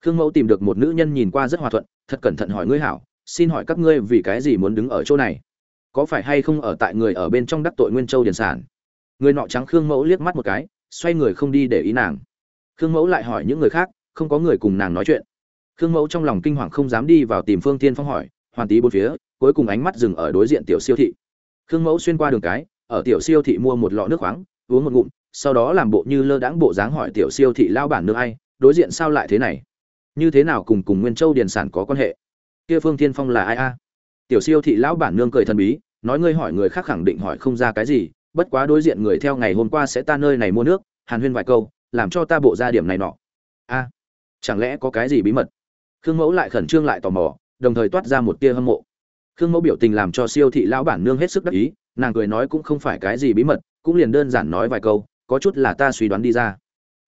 khương mẫu tìm được một nữ nhân nhìn qua rất hòa thuận, thật cẩn thận hỏi, ngươi hảo, xin hỏi các ngươi vì cái gì muốn đứng ở chỗ này? Có phải hay không ở tại người ở bên trong đắc tội nguyên châu điền sản? Người nọ trắng khương mẫu liếc mắt một cái, xoay người không đi để ý nàng. Khương mẫu lại hỏi những người khác, không có người cùng nàng nói chuyện. Khương mẫu trong lòng kinh hoàng không dám đi vào tìm phương tiên phong hỏi, hoàn tí bốn phía, cuối cùng ánh mắt dừng ở đối diện tiểu siêu thị. Khương mẫu xuyên qua đường cái, ở tiểu siêu thị mua một lọ nước khoáng, uống một ngụm, sau đó làm bộ như lơ đãng bộ dáng hỏi tiểu siêu thị lao bản nước ai? Đối diện sao lại thế này? Như thế nào cùng cùng nguyên châu điền sản có quan hệ? Kia phương Thiên phong là ai a? Tiểu siêu thị lão bản nương cười thần bí, nói ngươi hỏi người khác khẳng định hỏi không ra cái gì, bất quá đối diện người theo ngày hôm qua sẽ ta nơi này mua nước, hàn huyên vài câu, làm cho ta bộ ra điểm này nọ. A, chẳng lẽ có cái gì bí mật? Khương mẫu lại khẩn trương lại tò mò, đồng thời toát ra một tia hâm mộ. Khương mẫu biểu tình làm cho siêu thị lão bản nương hết sức đắc ý, nàng cười nói cũng không phải cái gì bí mật, cũng liền đơn giản nói vài câu, có chút là ta suy đoán đi ra.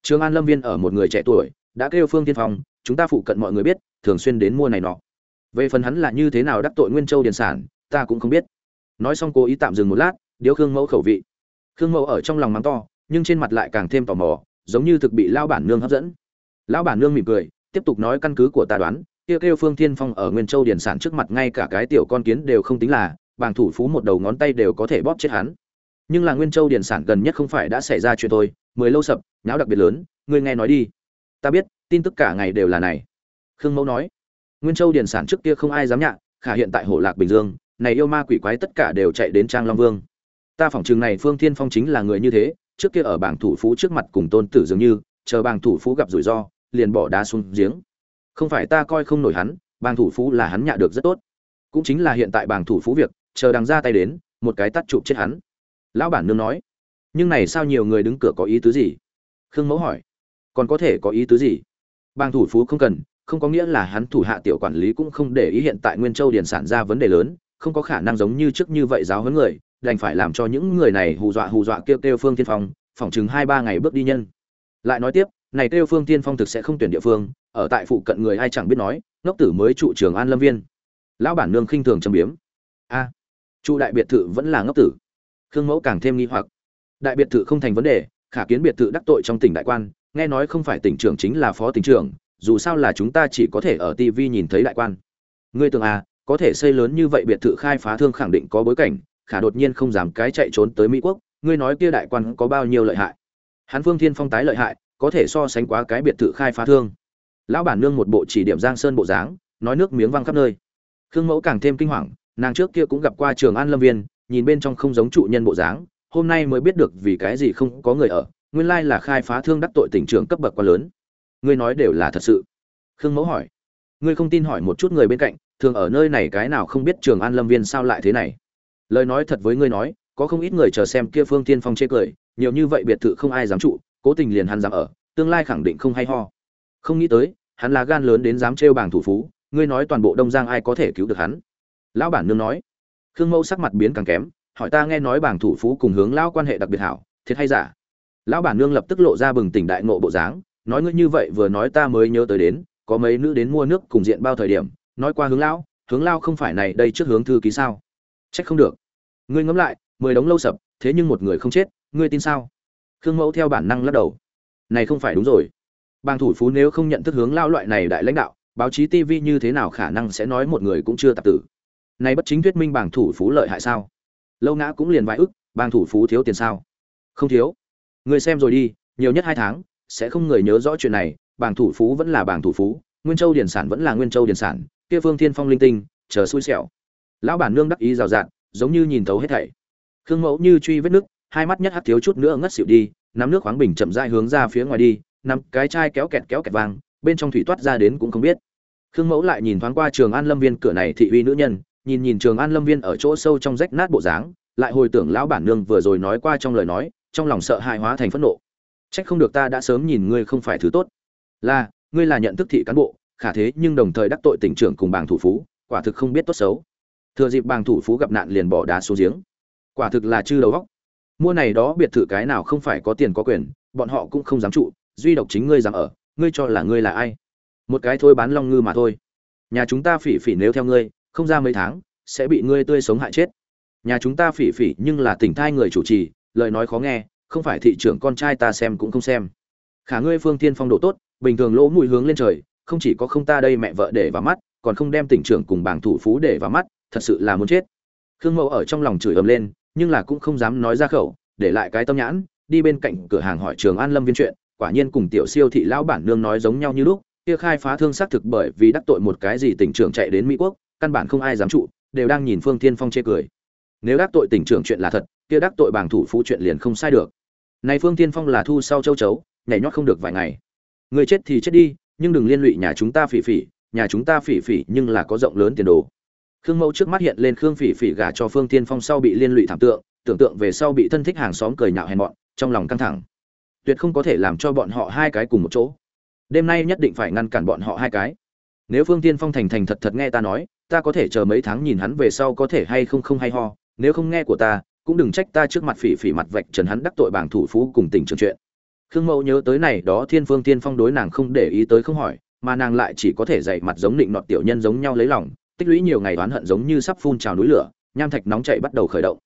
Trường an lâm viên ở một người trẻ tuổi, đã kêu phương tiên phong chúng ta phụ cận mọi người biết, thường xuyên đến mua này nọ. Về phần hắn là như thế nào đắc tội nguyên châu điền sản, ta cũng không biết. Nói xong cố ý tạm dừng một lát, điếu khương mẫu khẩu vị. Khương mẫu ở trong lòng mắng to, nhưng trên mặt lại càng thêm tò mò, giống như thực bị lao bản nương hấp dẫn. Lão bản nương mỉm cười, tiếp tục nói căn cứ của ta đoán, kia kêu phương thiên phong ở nguyên châu điền sản trước mặt ngay cả cái tiểu con kiến đều không tính là, bàng thủ phú một đầu ngón tay đều có thể bóp chết hắn. Nhưng là nguyên châu điền sản gần nhất không phải đã xảy ra chuyện thôi, mười lâu sập, nháo đặc biệt lớn, ngươi nghe nói đi. Ta biết tin tức cả ngày đều là này. Khương mẫu nói, nguyên châu điền sản trước kia không ai dám nhạ, khả hiện tại Hổ lạc bình dương, này yêu ma quỷ quái tất cả đều chạy đến trang long vương. Ta phỏng chừng này phương thiên phong chính là người như thế, trước kia ở bảng thủ phú trước mặt cùng tôn tử dường như, chờ bảng thủ phú gặp rủi ro, liền bỏ đá xuống giếng. Không phải ta coi không nổi hắn, bảng thủ phú là hắn nhạ được rất tốt. Cũng chính là hiện tại bảng thủ phú việc, chờ đằng ra tay đến, một cái tắt chụp chết hắn. Lão bản nương nói, nhưng này sao nhiều người đứng cửa có ý tứ gì? Khương mẫu hỏi, còn có thể có ý tứ gì? Bang thủ phú không cần, không có nghĩa là hắn thủ hạ tiểu quản lý cũng không để ý hiện tại nguyên châu điền sản ra vấn đề lớn, không có khả năng giống như trước như vậy giáo huấn người, đành phải làm cho những người này hù dọa hù dọa kêu kêu phương tiên phong, phỏng chừng hai ba ngày bước đi nhân. Lại nói tiếp, này kêu phương tiên phong thực sẽ không tuyển địa phương, ở tại phụ cận người ai chẳng biết nói, ngốc tử mới trụ trường an lâm viên. Lão bản nương khinh thường châm biếm. A, trụ đại biệt thự vẫn là ngốc tử. Khương mẫu càng thêm nghi hoặc. Đại biệt thự không thành vấn đề, khả kiến biệt thự đắc tội trong tỉnh đại quan nghe nói không phải tỉnh trưởng chính là phó tỉnh trưởng, dù sao là chúng ta chỉ có thể ở tv nhìn thấy đại quan. Ngươi tưởng à có thể xây lớn như vậy biệt thự khai phá thương khẳng định có bối cảnh, khả đột nhiên không dám cái chạy trốn tới mỹ quốc, ngươi nói kia đại quan có bao nhiêu lợi hại? Hắn phương thiên phong tái lợi hại, có thể so sánh quá cái biệt thự khai phá thương. Lão bản nương một bộ chỉ điểm giang sơn bộ dáng, nói nước miếng văng khắp nơi. Khương mẫu càng thêm kinh hoàng, nàng trước kia cũng gặp qua trường an lâm viên, nhìn bên trong không giống trụ nhân bộ dáng, hôm nay mới biết được vì cái gì không có người ở nguyên lai là khai phá thương đắc tội tỉnh trưởng cấp bậc quá lớn. Ngươi nói đều là thật sự. Khương mẫu hỏi. Ngươi không tin hỏi một chút người bên cạnh, thường ở nơi này cái nào không biết trường an lâm viên sao lại thế này? Lời nói thật với ngươi nói, có không ít người chờ xem kia phương tiên phong chê cười, nhiều như vậy biệt thự không ai dám trụ, cố tình liền hắn dám ở, tương lai khẳng định không hay ho. Không nghĩ tới, hắn là gan lớn đến dám trêu bảng thủ phú, ngươi nói toàn bộ đông giang ai có thể cứu được hắn? Lão bản nương nói. Khương mẫu sắc mặt biến càng kém, hỏi ta nghe nói bảng thủ phú cùng hướng lão quan hệ đặc biệt hảo, thiệt hay giả? Lão bản nương lập tức lộ ra bừng tỉnh đại ngộ bộ dáng, nói ngươi như vậy vừa nói ta mới nhớ tới đến, có mấy nữ đến mua nước cùng diện bao thời điểm, nói qua hướng lão, hướng lao không phải này đây trước hướng thư ký sao? Trách không được. Ngươi ngẫm lại, mười đống lâu sập, thế nhưng một người không chết, ngươi tin sao? Khương mẫu theo bản năng lắc đầu. Này không phải đúng rồi. Bang thủ phú nếu không nhận thức hướng lao loại này đại lãnh đạo, báo chí tv như thế nào khả năng sẽ nói một người cũng chưa tạp tử? Này bất chính thuyết minh bang thủ phú lợi hại sao? Lâu ngã cũng liền vài ức bang thủ phú thiếu tiền sao? Không thiếu người xem rồi đi, nhiều nhất hai tháng, sẽ không người nhớ rõ chuyện này, bảng thủ phú vẫn là bảng thủ phú, nguyên châu điển sản vẫn là nguyên châu điển sản, kia phương thiên phong linh tinh, chờ xui xẻo. Lão bản nương đắc ý rào rạt, giống như nhìn thấu hết thảy. Khương mẫu như truy vết nước, hai mắt nhất hắt thiếu chút nữa ngất xỉu đi, nắm nước khoáng bình chậm rãi hướng ra phía ngoài đi, nắm cái chai kéo kẹt kéo kẹt vàng, bên trong thủy toát ra đến cũng không biết. Khương mẫu lại nhìn thoáng qua trường an lâm viên cửa này thị uy nữ nhân, nhìn nhìn trường an lâm viên ở chỗ sâu trong rách nát bộ dáng, lại hồi tưởng lão bản nương vừa rồi nói qua trong lời nói trong lòng sợ hãi hóa thành phẫn nộ. Trách không được ta đã sớm nhìn ngươi không phải thứ tốt. Là, ngươi là nhận thức thị cán bộ, khả thế nhưng đồng thời đắc tội tỉnh trưởng cùng bàng thủ phú, quả thực không biết tốt xấu. Thừa dịp bàng thủ phú gặp nạn liền bỏ đá xuống giếng. Quả thực là chư đầu góc mua này đó biệt thự cái nào không phải có tiền có quyền, bọn họ cũng không dám trụ, duy độc chính ngươi dám ở, ngươi cho là ngươi là ai? Một cái thôi bán long ngư mà thôi. Nhà chúng ta phỉ phỉ nếu theo ngươi, không ra mấy tháng, sẽ bị ngươi tươi sống hại chết. Nhà chúng ta phỉ phỉ nhưng là tỉnh thai người chủ trì lời nói khó nghe, không phải thị trưởng con trai ta xem cũng không xem. Khả ngươi phương tiên phong độ tốt, bình thường lỗ mũi hướng lên trời, không chỉ có không ta đây mẹ vợ để vào mắt, còn không đem tỉnh trưởng cùng bảng thủ phú để vào mắt, thật sự là muốn chết. Khương mẫu ở trong lòng chửi ầm lên, nhưng là cũng không dám nói ra khẩu, để lại cái tâm nhãn, đi bên cạnh cửa hàng hỏi trường an lâm viên chuyện, quả nhiên cùng tiểu siêu thị lão bản nương nói giống nhau như lúc, kia khai phá thương xác thực bởi vì đắc tội một cái gì tỉnh trưởng chạy đến mỹ quốc, căn bản không ai dám trụ, đều đang nhìn phương tiên phong chê cười. Nếu đắc tội tỉnh trưởng chuyện là thật kia đắc tội bảng thủ phú chuyện liền không sai được. Này phương tiên phong là thu sau châu chấu, nhảy nhót không được vài ngày. Người chết thì chết đi, nhưng đừng liên lụy nhà chúng ta phỉ phỉ, nhà chúng ta phỉ phỉ nhưng là có rộng lớn tiền đồ. Khương mẫu trước mắt hiện lên khương phỉ phỉ gả cho phương tiên phong sau bị liên lụy thảm tượng, tưởng tượng về sau bị thân thích hàng xóm cười nhạo hèn bọn trong lòng căng thẳng. Tuyệt không có thể làm cho bọn họ hai cái cùng một chỗ. Đêm nay nhất định phải ngăn cản bọn họ hai cái. Nếu phương tiên phong thành thành thật thật nghe ta nói, ta có thể chờ mấy tháng nhìn hắn về sau có thể hay không không hay ho, nếu không nghe của ta cũng đừng trách ta trước mặt phỉ phỉ mặt vạch trần hắn đắc tội bảng thủ phú cùng tình trường chuyện. Khương mẫu nhớ tới này đó thiên phương tiên phong đối nàng không để ý tới không hỏi, mà nàng lại chỉ có thể dạy mặt giống định nọt tiểu nhân giống nhau lấy lòng, tích lũy nhiều ngày oán hận giống như sắp phun trào núi lửa, nham thạch nóng chảy bắt đầu khởi động.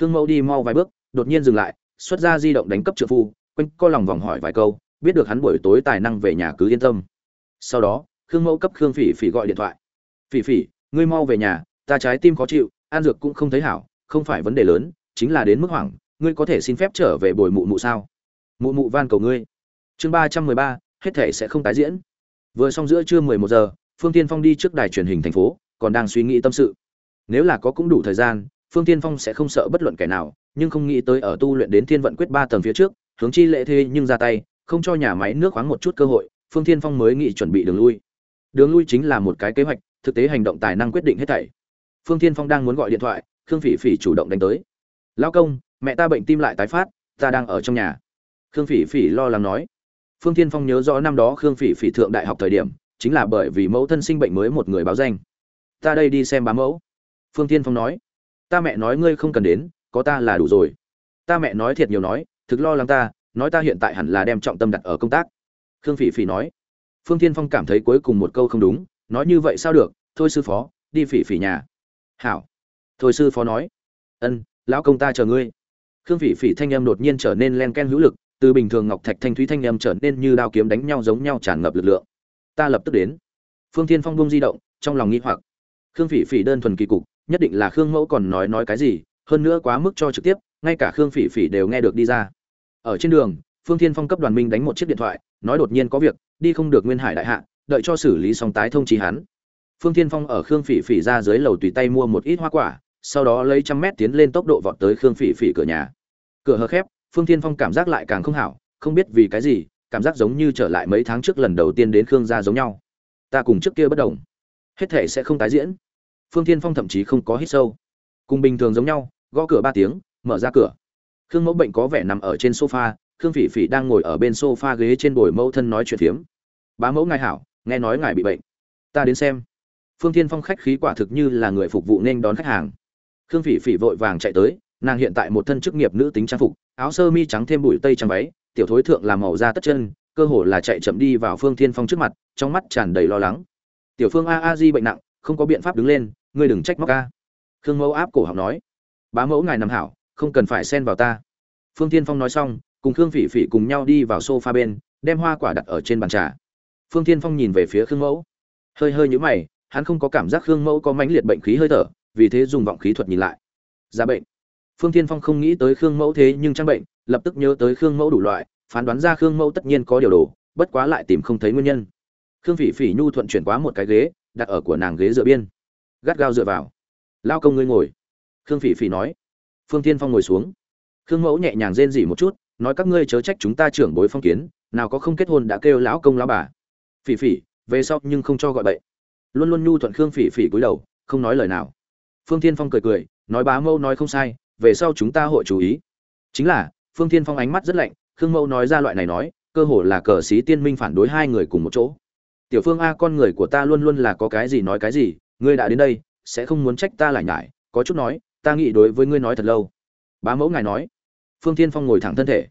Khương mẫu đi mau vài bước, đột nhiên dừng lại, xuất ra di động đánh cấp trợ phu, quanh co lòng vòng hỏi vài câu, biết được hắn buổi tối tài năng về nhà cứ yên tâm. Sau đó, khương mẫu cấp khương phỉ phỉ gọi điện thoại. Phỉ phỉ, ngươi mau về nhà, ta trái tim khó chịu, an dược cũng không thấy hảo, không phải vấn đề lớn chính là đến mức hoảng, ngươi có thể xin phép trở về bồi mụ mụ sao? Mụ mụ van cầu ngươi. Chương ba trăm mười ba, hết thể sẽ không tái diễn. Vừa xong giữa trưa mười một giờ, phương tiên phong đi trước đài truyền hình thành phố, còn đang suy nghĩ tâm sự. Nếu là có cũng đủ thời gian, phương tiên phong sẽ không sợ bất luận kẻ nào, nhưng không nghĩ tới ở tu luyện đến thiên vận quyết ba tầng phía trước, hướng chi lệ thế nhưng ra tay, không cho nhà máy nước khoáng một chút cơ hội, phương tiên phong mới nghĩ chuẩn bị đường lui. Đường lui chính là một cái kế hoạch, thực tế hành động tài năng quyết định hết thảy. Phương tiên phong đang muốn gọi điện thoại, khương phỉ phỉ chủ động đánh tới lao công, mẹ ta bệnh tim lại tái phát, ta đang ở trong nhà. Khương phỉ phỉ lo lắng nói. Phương tiên phong nhớ rõ năm đó khương phỉ phỉ thượng đại học thời điểm, chính là bởi vì mẫu thân sinh bệnh mới một người báo danh. Ta đây đi xem bá mẫu. Phương tiên phong nói. Ta mẹ nói ngươi không cần đến, có ta là đủ rồi. Ta mẹ nói thiệt nhiều nói, thực lo lắng ta, nói ta hiện tại hẳn là đem trọng tâm đặt ở công tác. Khương phỉ phỉ nói. Phương tiên phong cảm thấy cuối cùng một câu không đúng, nói như vậy sao được, thôi sư phó, đi phỉ phỉ nhà. Hảo. Thôi sư phó nói. Ân lão công ta chờ ngươi. Khương phỉ phỉ thanh âm đột nhiên trở nên len ken hữu lực, từ bình thường ngọc thạch thanh thúy thanh âm trở nên như đao kiếm đánh nhau giống nhau tràn ngập lực lượng. Ta lập tức đến. Phương thiên phong bung di động, trong lòng nghi hoặc. Khương phỉ phỉ đơn thuần kỳ cục, nhất định là khương mẫu còn nói nói cái gì, hơn nữa quá mức cho trực tiếp, ngay cả khương phỉ phỉ đều nghe được đi ra. Ở trên đường, phương thiên phong cấp đoàn minh đánh một chiếc điện thoại, nói đột nhiên có việc, đi không được nguyên hải đại hạ, đợi cho xử lý xong tái thông trí hắn. Phương thiên phong ở khương phỉ phỉ ra dưới lầu tùy tay mua một ít hoa quả sau đó lấy trăm mét tiến lên tốc độ vọt tới khương phỉ phỉ cửa nhà. Cửa hờ khép, phương thiên phong cảm giác lại càng không hảo, không biết vì cái gì, cảm giác giống như trở lại mấy tháng trước lần đầu tiên đến khương gia giống nhau. Ta cùng trước kia bất đồng. Hết thể sẽ không tái diễn. Phương thiên phong thậm chí không có hít sâu. Cùng bình thường giống nhau, gõ cửa ba tiếng, mở ra cửa. Khương mẫu bệnh có vẻ nằm ở trên sofa, khương phỉ phỉ đang ngồi ở bên sofa ghế trên bồi mẫu thân nói chuyện phiếm. Bá mẫu ngài hảo, nghe nói ngài bị bệnh. Ta đến xem. Phương thiên phong khách khí quả thực như là người phục vụ nên đón khách hàng khương phỉ phỉ vội vàng chạy tới, nàng hiện tại một thân chức nghiệp nữ tính trang phục, áo sơ mi trắng thêm bụi tây trang váy, tiểu thối thượng làm màu da tất chân, cơ hồ là chạy chậm đi vào phương thiên phong trước mặt, trong mắt tràn đầy lo lắng. Tiểu phương a a di bệnh nặng, không có biện pháp đứng lên, ngươi đừng trách móc a. Khương mẫu áp cổ học nói. Bá mẫu ngài nằm hảo, không cần phải xen vào ta. Phương thiên phong nói xong, cùng khương phỉ phỉ cùng nhau đi vào sofa bên, đem hoa quả đặt ở trên bàn trà. Phương thiên phong nhìn về phía khương mẫu. Hơi hơi nhũ mày, hắn không có cảm giác khương mẫu có mãnh liệt bệnh khí hơi thở vì thế dùng vọng khí thuật nhìn lại. Ra bệnh. Phương thiên phong không nghĩ tới khương mẫu thế nhưng trang bệnh, lập tức nhớ tới khương mẫu đủ loại, phán đoán ra khương mẫu tất nhiên có điều đồ, bất quá lại tìm không thấy nguyên nhân. Khương phỉ phỉ nhu thuận chuyển quá một cái ghế, đặt ở của nàng ghế dựa biên. Gắt gao dựa vào. Lao công ngươi ngồi. Khương phỉ phỉ nói. Phương thiên phong ngồi xuống. Khương mẫu nhẹ nhàng rên rỉ một chút, nói, các ngươi chớ trách chúng ta trưởng bối phong kiến, nào có không kết hôn đã kêu lão công lão bà. Phỉ phỉ, về sau nhưng không cho gọi bậy. Luôn luôn nhu thuận khương phỉ phỉ cúi đầu, không nói lời nào phương thiên phong cười cười, nói bá mẫu nói không sai, về sau chúng ta hội chú ý. Chính là, phương thiên phong ánh mắt rất lạnh, khương mẫu nói ra loại này nói, cơ hồ là cờ sĩ tiên minh phản đối hai người cùng một chỗ. Tiểu phương a, con người của ta luôn luôn là có cái gì nói cái gì, ngươi đã đến đây, sẽ không muốn trách ta lại nhải, có chút nói, ta nghĩ đối với ngươi nói thật lâu. Bá mẫu ngài nói. Phương thiên phong ngồi thẳng thân thể.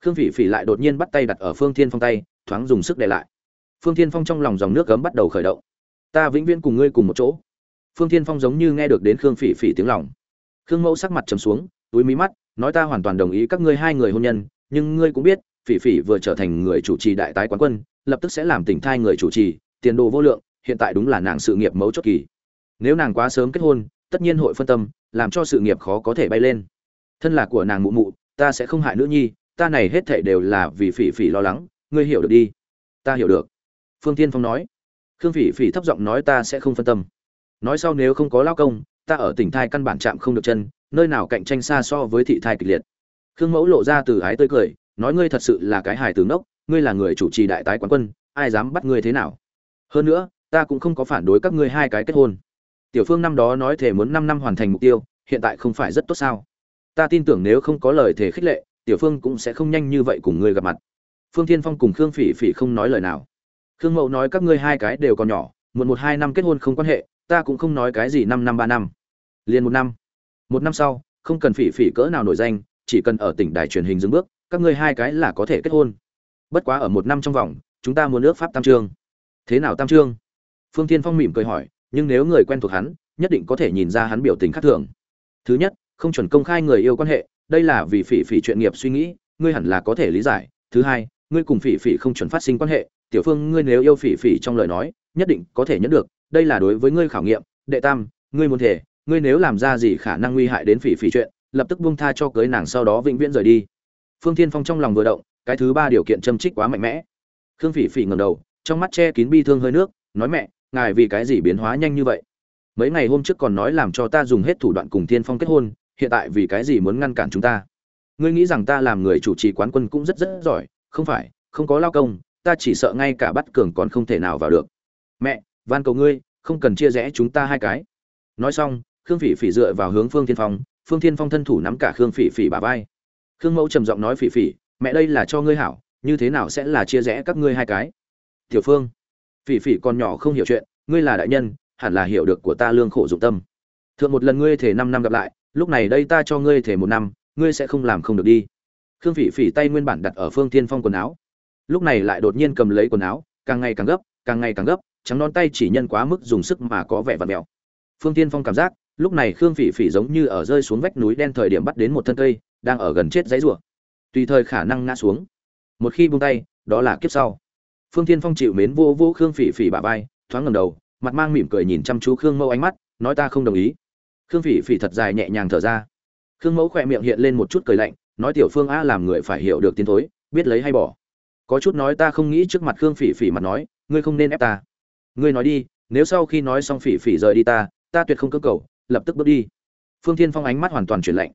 Khương phỉ phỉ lại đột nhiên bắt tay đặt ở phương thiên phong tay, thoáng dùng sức để lại. Phương thiên phong trong lòng dòng nước cấm bắt đầu khởi động. Ta vĩnh viễn cùng ngươi cùng một chỗ phương thiên phong giống như nghe được đến khương phỉ phỉ tiếng lòng. Khương mẫu sắc mặt trầm xuống, túi mí mắt, nói ta hoàn toàn đồng ý các ngươi hai người hôn nhân, nhưng ngươi cũng biết, phỉ phỉ vừa trở thành người chủ trì đại tái quán quân, lập tức sẽ làm tỉnh thai người chủ trì, tiền đồ vô lượng, hiện tại đúng là nàng sự nghiệp mấu chốt kỳ. Nếu nàng quá sớm kết hôn, tất nhiên hội phân tâm, làm cho sự nghiệp khó có thể bay lên. Thân là của nàng mụ mụ, ta sẽ không hại nữ nhi, ta này hết thảy đều là vì phỉ phỉ lo lắng, ngươi hiểu được đi. Ta hiểu được. Phương tiên phong nói. Khương phỉ phỉ thấp giọng nói ta sẽ không phân tâm nói sau nếu không có lao công, ta ở tỉnh thai căn bản chạm không được chân, nơi nào cạnh tranh xa so với thị thai kịch liệt. Khương mẫu lộ ra từ ái tươi cười, nói ngươi thật sự là cái hài tướng đốc ngươi là người chủ trì đại tái quán quân, ai dám bắt ngươi thế nào? Hơn nữa, ta cũng không có phản đối các ngươi hai cái kết hôn. Tiểu phương năm đó nói thể muốn năm năm hoàn thành mục tiêu, hiện tại không phải rất tốt sao? Ta tin tưởng nếu không có lời thể khích lệ, tiểu phương cũng sẽ không nhanh như vậy cùng ngươi gặp mặt. Phương thiên phong cùng khương phỉ phỉ không nói lời nào. Khương Mẫu nói các ngươi hai cái đều còn nhỏ một một hai năm kết hôn không quan hệ ta cũng không nói cái gì năm năm ba năm. Liền một năm. Một năm sau, không cần phỉ phỉ cỡ nào nổi danh, chỉ cần ở tỉnh đài truyền hình dừng bước, các ngươi hai cái là có thể kết hôn. Bất quá ở một năm trong vòng, chúng ta muốn ước pháp tam trương. Thế nào tam trương? Phương tiên phong mỉm cười hỏi, nhưng nếu người quen thuộc hắn, nhất định có thể nhìn ra hắn biểu tình khác thường. Thứ nhất, không chuẩn công khai người yêu quan hệ, đây là vì phỉ phỉ chuyện nghiệp suy nghĩ, ngươi hẳn là có thể lý giải. Thứ hai, ngươi cùng phỉ phỉ không chuẩn phát sinh quan hệ, tiểu phương ngươi nếu yêu phỉ phỉ trong lời nói, nhất định có thể nhẫn được đây là đối với ngươi khảo nghiệm, đệ tam, ngươi muốn thể, ngươi nếu làm ra gì khả năng nguy hại đến phỉ phỉ chuyện, lập tức buông tha cho cưới nàng sau đó vĩnh viễn rời đi. Phương thiên phong trong lòng vừa động, cái thứ ba điều kiện châm trích quá mạnh mẽ. Khương phỉ phỉ ngầm đầu, trong mắt che kín bi thương hơi nước, nói mẹ, ngài vì cái gì biến hóa nhanh như vậy? Mấy ngày hôm trước còn nói làm cho ta dùng hết thủ đoạn cùng thiên phong kết hôn, hiện tại vì cái gì muốn ngăn cản chúng ta? Ngươi nghĩ rằng ta làm người chủ trì quán quân cũng rất rất giỏi, không phải, không có lao công, ta chỉ sợ ngay cả bắt cường còn không thể nào vào được. Mẹ van cầu ngươi, không cần chia rẽ chúng ta hai cái. Nói xong, khương phỉ phỉ dựa vào hướng phương thiên phong, phương thiên phong thân thủ nắm cả khương phỉ phỉ bà vai. Khương mẫu trầm giọng nói phỉ phỉ, mẹ đây là cho ngươi hảo, như thế nào sẽ là chia rẽ các ngươi hai cái? Tiểu phương. Phỉ phỉ còn nhỏ không hiểu chuyện, ngươi là đại nhân, hẳn là hiểu được của ta lương khổ dụng tâm. Thượng một lần ngươi thể năm năm gặp lại, lúc này đây ta cho ngươi thể một năm, ngươi sẽ không làm không được đi. Khương phỉ phỉ tay nguyên bản đặt ở phương tiên phong quần áo. Lúc này lại đột nhiên cầm lấy quần áo, càng ngày càng gấp, càng ngày càng gấp trắng non tay chỉ nhân quá mức dùng sức mà có vẻ vặn mèo. Phương tiên phong cảm giác, lúc này khương phỉ phỉ giống như ở rơi xuống vách núi đen thời điểm bắt đến một thân cây, đang ở gần chết dãy rủa tùy thời khả năng ngã xuống. Một khi buông tay, đó là kiếp sau. Phương tiên phong chịu mến vô vô khương phỉ phỉ bả vai, thoáng ngầm đầu, mặt mang mỉm cười nhìn chăm chú khương mẫu ánh mắt, nói ta không đồng ý. Khương phỉ phỉ thật dài nhẹ nhàng thở ra. Khương mẫu khỏe miệng hiện lên một chút cười lạnh, nói tiểu phương a làm người phải hiểu được tiến thối, biết lấy hay bỏ. Có chút nói ta không nghĩ trước mặt khương phỉ phỉ mặt nói, ngươi không nên ép ta ngươi nói đi, nếu sau khi nói xong phỉ phỉ rời đi ta ta tuyệt không cơ cầu, lập tức bước đi. Phương thiên phong ánh mắt hoàn toàn chuyển lạnh.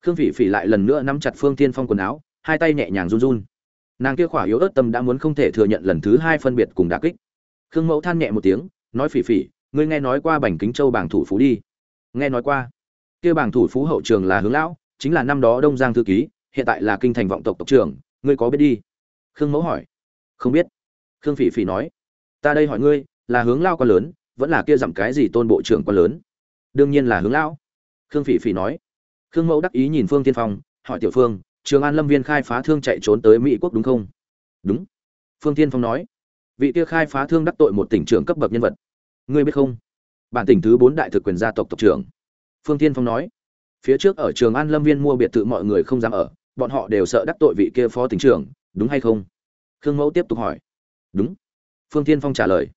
Khương phỉ phỉ lại lần nữa nắm chặt phương thiên phong quần áo, hai tay nhẹ nhàng run run. Nàng kia khỏa yếu ớt tâm đã muốn không thể thừa nhận lần thứ hai phân biệt cùng đà kích. Khương mẫu than nhẹ một tiếng, nói phỉ phỉ, ngươi nghe nói qua bành kính châu bảng thủ phú đi. Nghe nói qua. Kia bảng thủ phú hậu trường là hướng lão, chính là năm đó đông giang thư ký, hiện tại là kinh thành vọng tộc tộc trưởng, ngươi có biết đi? Khương mẫu hỏi. Không biết. Khương phỉ phỉ nói. Ta đây hỏi ngươi là hướng lao quá lớn, vẫn là kia dặm cái gì tôn bộ trưởng quá lớn? Đương nhiên là hướng lão. Khương phỉ phỉ nói. Khương mẫu đắc ý nhìn phương tiên phong, hỏi tiểu phương, trường an lâm viên khai phá thương chạy trốn tới mỹ quốc đúng không? Đúng. Phương tiên phong nói. Vị kia khai phá thương đắc tội một tỉnh trưởng cấp bậc nhân vật. Ngươi biết không? Bản tỉnh thứ bốn đại thực quyền gia tộc tộc trưởng. Phương tiên phong nói. Phía trước ở trường an lâm viên mua biệt thự mọi người không dám ở, bọn họ đều sợ đắc tội vị kia phó tỉnh trưởng, đúng hay không? Khương mẫu tiếp tục hỏi. Đúng. Phương tiên phong trả lời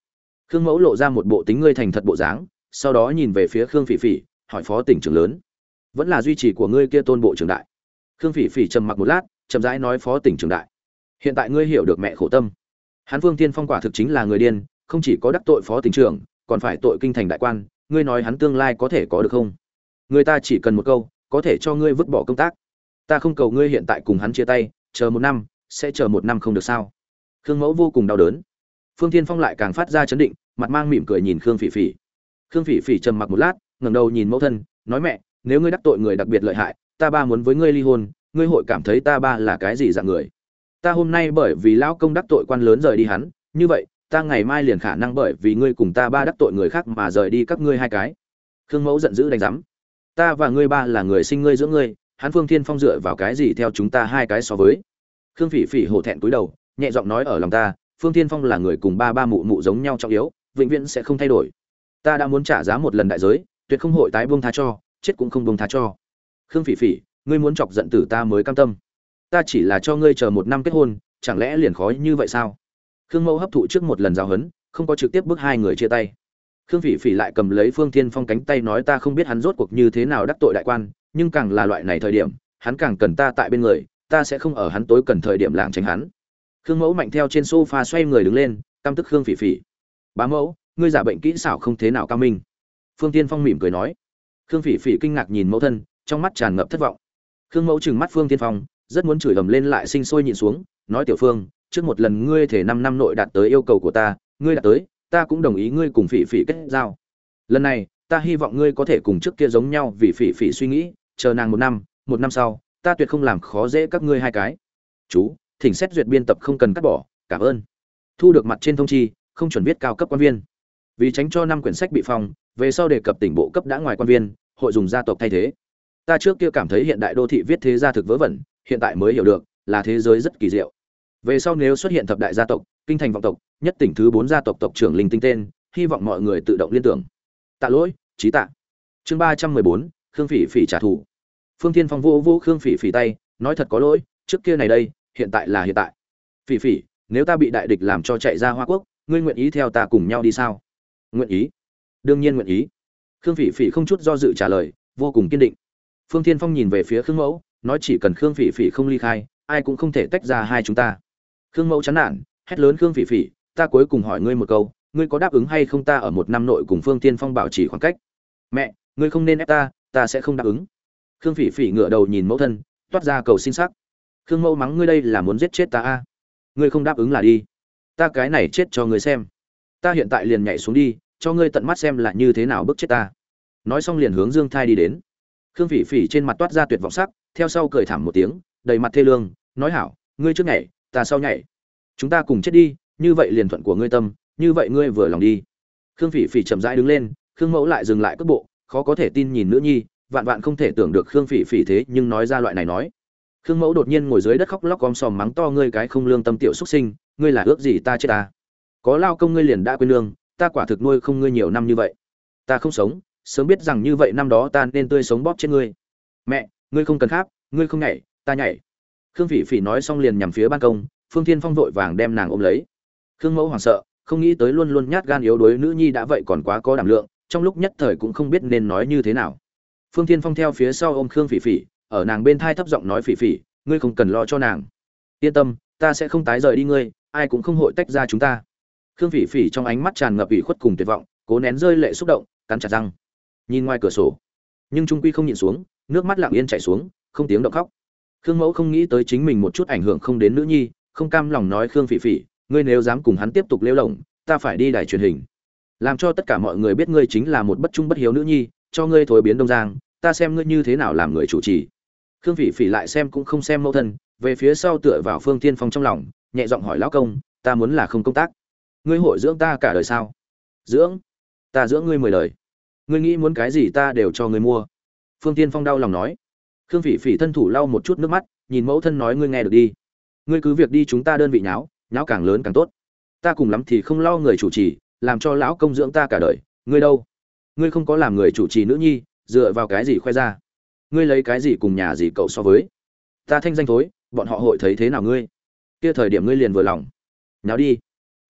khương mẫu lộ ra một bộ tính ngươi thành thật bộ dáng, sau đó nhìn về phía khương phỉ phỉ, hỏi phó tỉnh trưởng lớn. Vẫn là duy trì của ngươi kia tôn bộ trưởng đại. Khương phỉ phỉ trầm mặc một lát, chậm rãi nói phó tỉnh trưởng đại. Hiện tại ngươi hiểu được mẹ khổ tâm. Hán Vương tiên phong quả thực chính là người điên, không chỉ có đắc tội phó tỉnh trưởng, còn phải tội kinh thành đại quan, ngươi nói hắn tương lai có thể có được không? Người ta chỉ cần một câu, có thể cho ngươi vứt bỏ công tác. Ta không cầu ngươi hiện tại cùng hắn chia tay, chờ một năm, sẽ chờ một năm không được sao? Khương mẫu vô cùng đau đớn. Phương tiên phong lại càng phát ra chấn định mặt mang mỉm cười nhìn khương phỉ phỉ. Khương phỉ phỉ trầm mặc một lát, ngẩng đầu nhìn mẫu thân, nói mẹ, nếu ngươi đắc tội người đặc biệt lợi hại, ta ba muốn với ngươi ly hôn, ngươi hội cảm thấy ta ba là cái gì dạng người? Ta hôm nay bởi vì lão công đắc tội quan lớn rời đi hắn, như vậy, ta ngày mai liền khả năng bởi vì ngươi cùng ta ba đắc tội người khác mà rời đi các ngươi hai cái. Khương mẫu giận dữ đánh giám. Ta và ngươi ba là người sinh ngươi giữa ngươi, hắn phương thiên phong dựa vào cái gì theo chúng ta hai cái so với? Khương phỉ phỉ hổ thẹn cúi đầu, nhẹ giọng nói ở lòng ta, phương thiên phong là người cùng ba ba mụ mụ giống nhau trọng yếu vĩnh viễn sẽ không thay đổi. Ta đã muốn trả giá một lần đại giới, tuyệt không hội tái buông tha cho, chết cũng không buông tha cho. Khương phỉ phỉ, ngươi muốn chọc giận tử ta mới cam tâm. Ta chỉ là cho ngươi chờ một năm kết hôn, chẳng lẽ liền khó như vậy sao? Khương mẫu hấp thụ trước một lần giáo hấn không có trực tiếp bước hai người chia tay. Khương phỉ phỉ lại cầm lấy phương thiên phong cánh tay nói ta không biết hắn rốt cuộc như thế nào đắc tội đại quan, nhưng càng là loại này thời điểm, hắn càng cần ta tại bên người, ta sẽ không ở hắn tối cần thời điểm lảng tránh hắn. Khương mẫu mạnh theo trên sofa xoay người đứng lên, căm tức khương phỉ phỉ bá mẫu, ngươi giả bệnh kỹ xảo không thế nào cao minh. Phương tiên phong mỉm cười nói. Khương phỉ phỉ kinh ngạc nhìn mẫu thân, trong mắt tràn ngập thất vọng. Khương mẫu trừng mắt phương tiên phong, rất muốn chửi ầm lên lại sinh sôi nhịn xuống, nói tiểu phương, trước một lần ngươi thể năm năm nội đạt tới yêu cầu của ta, ngươi đạt tới, ta cũng đồng ý ngươi cùng phỉ phỉ kết giao. Lần này, ta hy vọng ngươi có thể cùng trước kia giống nhau vì phỉ phỉ suy nghĩ, chờ nàng một năm một năm sau, ta tuyệt không làm khó dễ các ngươi hai cái. Chú, thỉnh xét duyệt biên tập không cần cắt bỏ, cảm ơn. Thu được mặt trên thông chi không chuẩn viết cao cấp quan viên. Vì tránh cho năm quyển sách bị phong, về sau đề cập tỉnh bộ cấp đã ngoài quan viên, hội dùng gia tộc thay thế. Ta trước kia cảm thấy hiện đại đô thị viết thế gia thực vớ vẩn, hiện tại mới hiểu được, là thế giới rất kỳ diệu. Về sau nếu xuất hiện thập đại gia tộc, kinh thành vọng tộc, nhất tỉnh thứ bốn gia tộc tộc trưởng linh tinh tên, hy vọng mọi người tự động liên tưởng. Tạ lỗi trí tạ. Chương ba trăm mười bốn, khương phỉ phỉ trả thù. Phương thiên phong vô vô khương phỉ phỉ tay, nói thật có lỗi, trước kia này đây, hiện tại là hiện tại. Phỉ phỉ, nếu ta bị đại địch làm cho chạy ra hoa quốc ngươi nguyện ý theo ta cùng nhau đi sao? Nguyện ý. Đương nhiên nguyện ý. Khương phỉ phỉ không chút do dự trả lời, vô cùng kiên định. Phương thiên phong nhìn về phía khương mẫu, nói chỉ cần khương phỉ phỉ không ly khai, ai cũng không thể tách ra hai chúng ta. Khương mẫu chán nản, hét lớn khương phỉ phỉ, ta cuối cùng hỏi ngươi một câu, ngươi có đáp ứng hay không ta ở một năm nội cùng phương tiên phong bảo trì khoảng cách? Mẹ, ngươi không nên ép ta ta sẽ không đáp ứng. Khương phỉ phỉ ngửa đầu nhìn mẫu thân, toát ra cầu xin sắc. Khương mẫu mắng ngươi đây là muốn giết chết ta a. Ngươi không đáp ứng là đi ta cái này chết cho ngươi xem. Ta hiện tại liền nhảy xuống đi, cho ngươi tận mắt xem là như thế nào bức chết ta. Nói xong liền hướng dương thai đi đến. Khương phỉ phỉ trên mặt toát ra tuyệt vọng sắc, theo sau cười thảm một tiếng, đầy mặt thê lương, nói hảo, ngươi trước nhảy, ta sau nhảy. Chúng ta cùng chết đi, như vậy liền thuận của ngươi tâm, như vậy ngươi vừa lòng đi. Khương phỉ phỉ chậm rãi đứng lên, khương mẫu lại dừng lại cước bộ, khó có thể tin nhìn nữ nhi, vạn vạn không thể tưởng được khương phỉ phỉ thế nhưng nói ra loại này nói khương mẫu đột nhiên ngồi dưới đất khóc lóc gom sòm mắng to, ngươi cái không lương tâm tiểu xuất sinh, ngươi là ước gì ta chết ta? Có lao công ngươi liền đã quên lương, ta quả thực nuôi không ngươi nhiều năm như vậy. Ta không sống, sớm biết rằng như vậy năm đó ta nên tươi sống bóp chết ngươi. Mẹ, ngươi không cần kháp ngươi không nhảy, ta nhảy. Khương phỉ phỉ nói xong liền nhằm phía ban công, phương thiên phong vội vàng đem nàng ôm lấy. Khương mẫu hoảng sợ, không nghĩ tới luôn luôn nhát gan yếu đuối nữ nhi đã vậy còn quá có đảm lượng, trong lúc nhất thời cũng không biết nên nói như thế nào. Phương thiên phong theo phía sau ôm khương phỉ phỉ ở nàng bên thai thấp giọng nói phỉ phỉ, ngươi không cần lo cho nàng. Yên tâm, ta sẽ không tái rời đi ngươi, ai cũng không hội tách ra chúng ta. Khương phỉ phỉ trong ánh mắt tràn ngập ủy khuất cùng tuyệt vọng, cố nén rơi lệ xúc động, cắn chặt răng. Nhìn ngoài cửa sổ, nhưng trung quy không nhìn xuống, nước mắt lặng yên chảy xuống, không tiếng động khóc. Khương mẫu không nghĩ tới chính mình một chút ảnh hưởng không đến nữ nhi, không cam lòng nói khương phỉ phỉ, ngươi nếu dám cùng hắn tiếp tục lêu lỏng, ta phải đi đài truyền hình. Làm cho tất cả mọi người biết ngươi chính là một bất trung bất hiếu nữ nhi, cho ngươi thối biến đông giang, ta xem ngươi như thế nào làm người chủ trì khương phỉ phỉ lại xem cũng không xem mẫu thân, về phía sau tựa vào phương tiên phong trong lòng, nhẹ giọng hỏi, lão công, ta muốn là không công tác, ngươi hội dưỡng ta cả đời sao? Dưỡng? Ta dưỡng ngươi mười đời. Ngươi nghĩ muốn cái gì ta đều cho ngươi mua. Phương tiên phong đau lòng nói. Khương phỉ phỉ thân thủ lau một chút nước mắt, nhìn mẫu thân nói, ngươi nghe được đi. Ngươi cứ việc đi, chúng ta đơn vị nháo nháo càng lớn càng tốt. Ta cùng lắm thì không lo người chủ trì, làm cho lão công dưỡng ta cả đời. Ngươi đâu? Ngươi không có làm người chủ trì nữ nhi, dựa vào cái gì khoe ra? Ngươi lấy cái gì cùng nhà gì cậu so với? Ta thanh danh thối, bọn họ hội thấy thế nào ngươi? Kia thời điểm ngươi liền vừa lòng. Nào đi.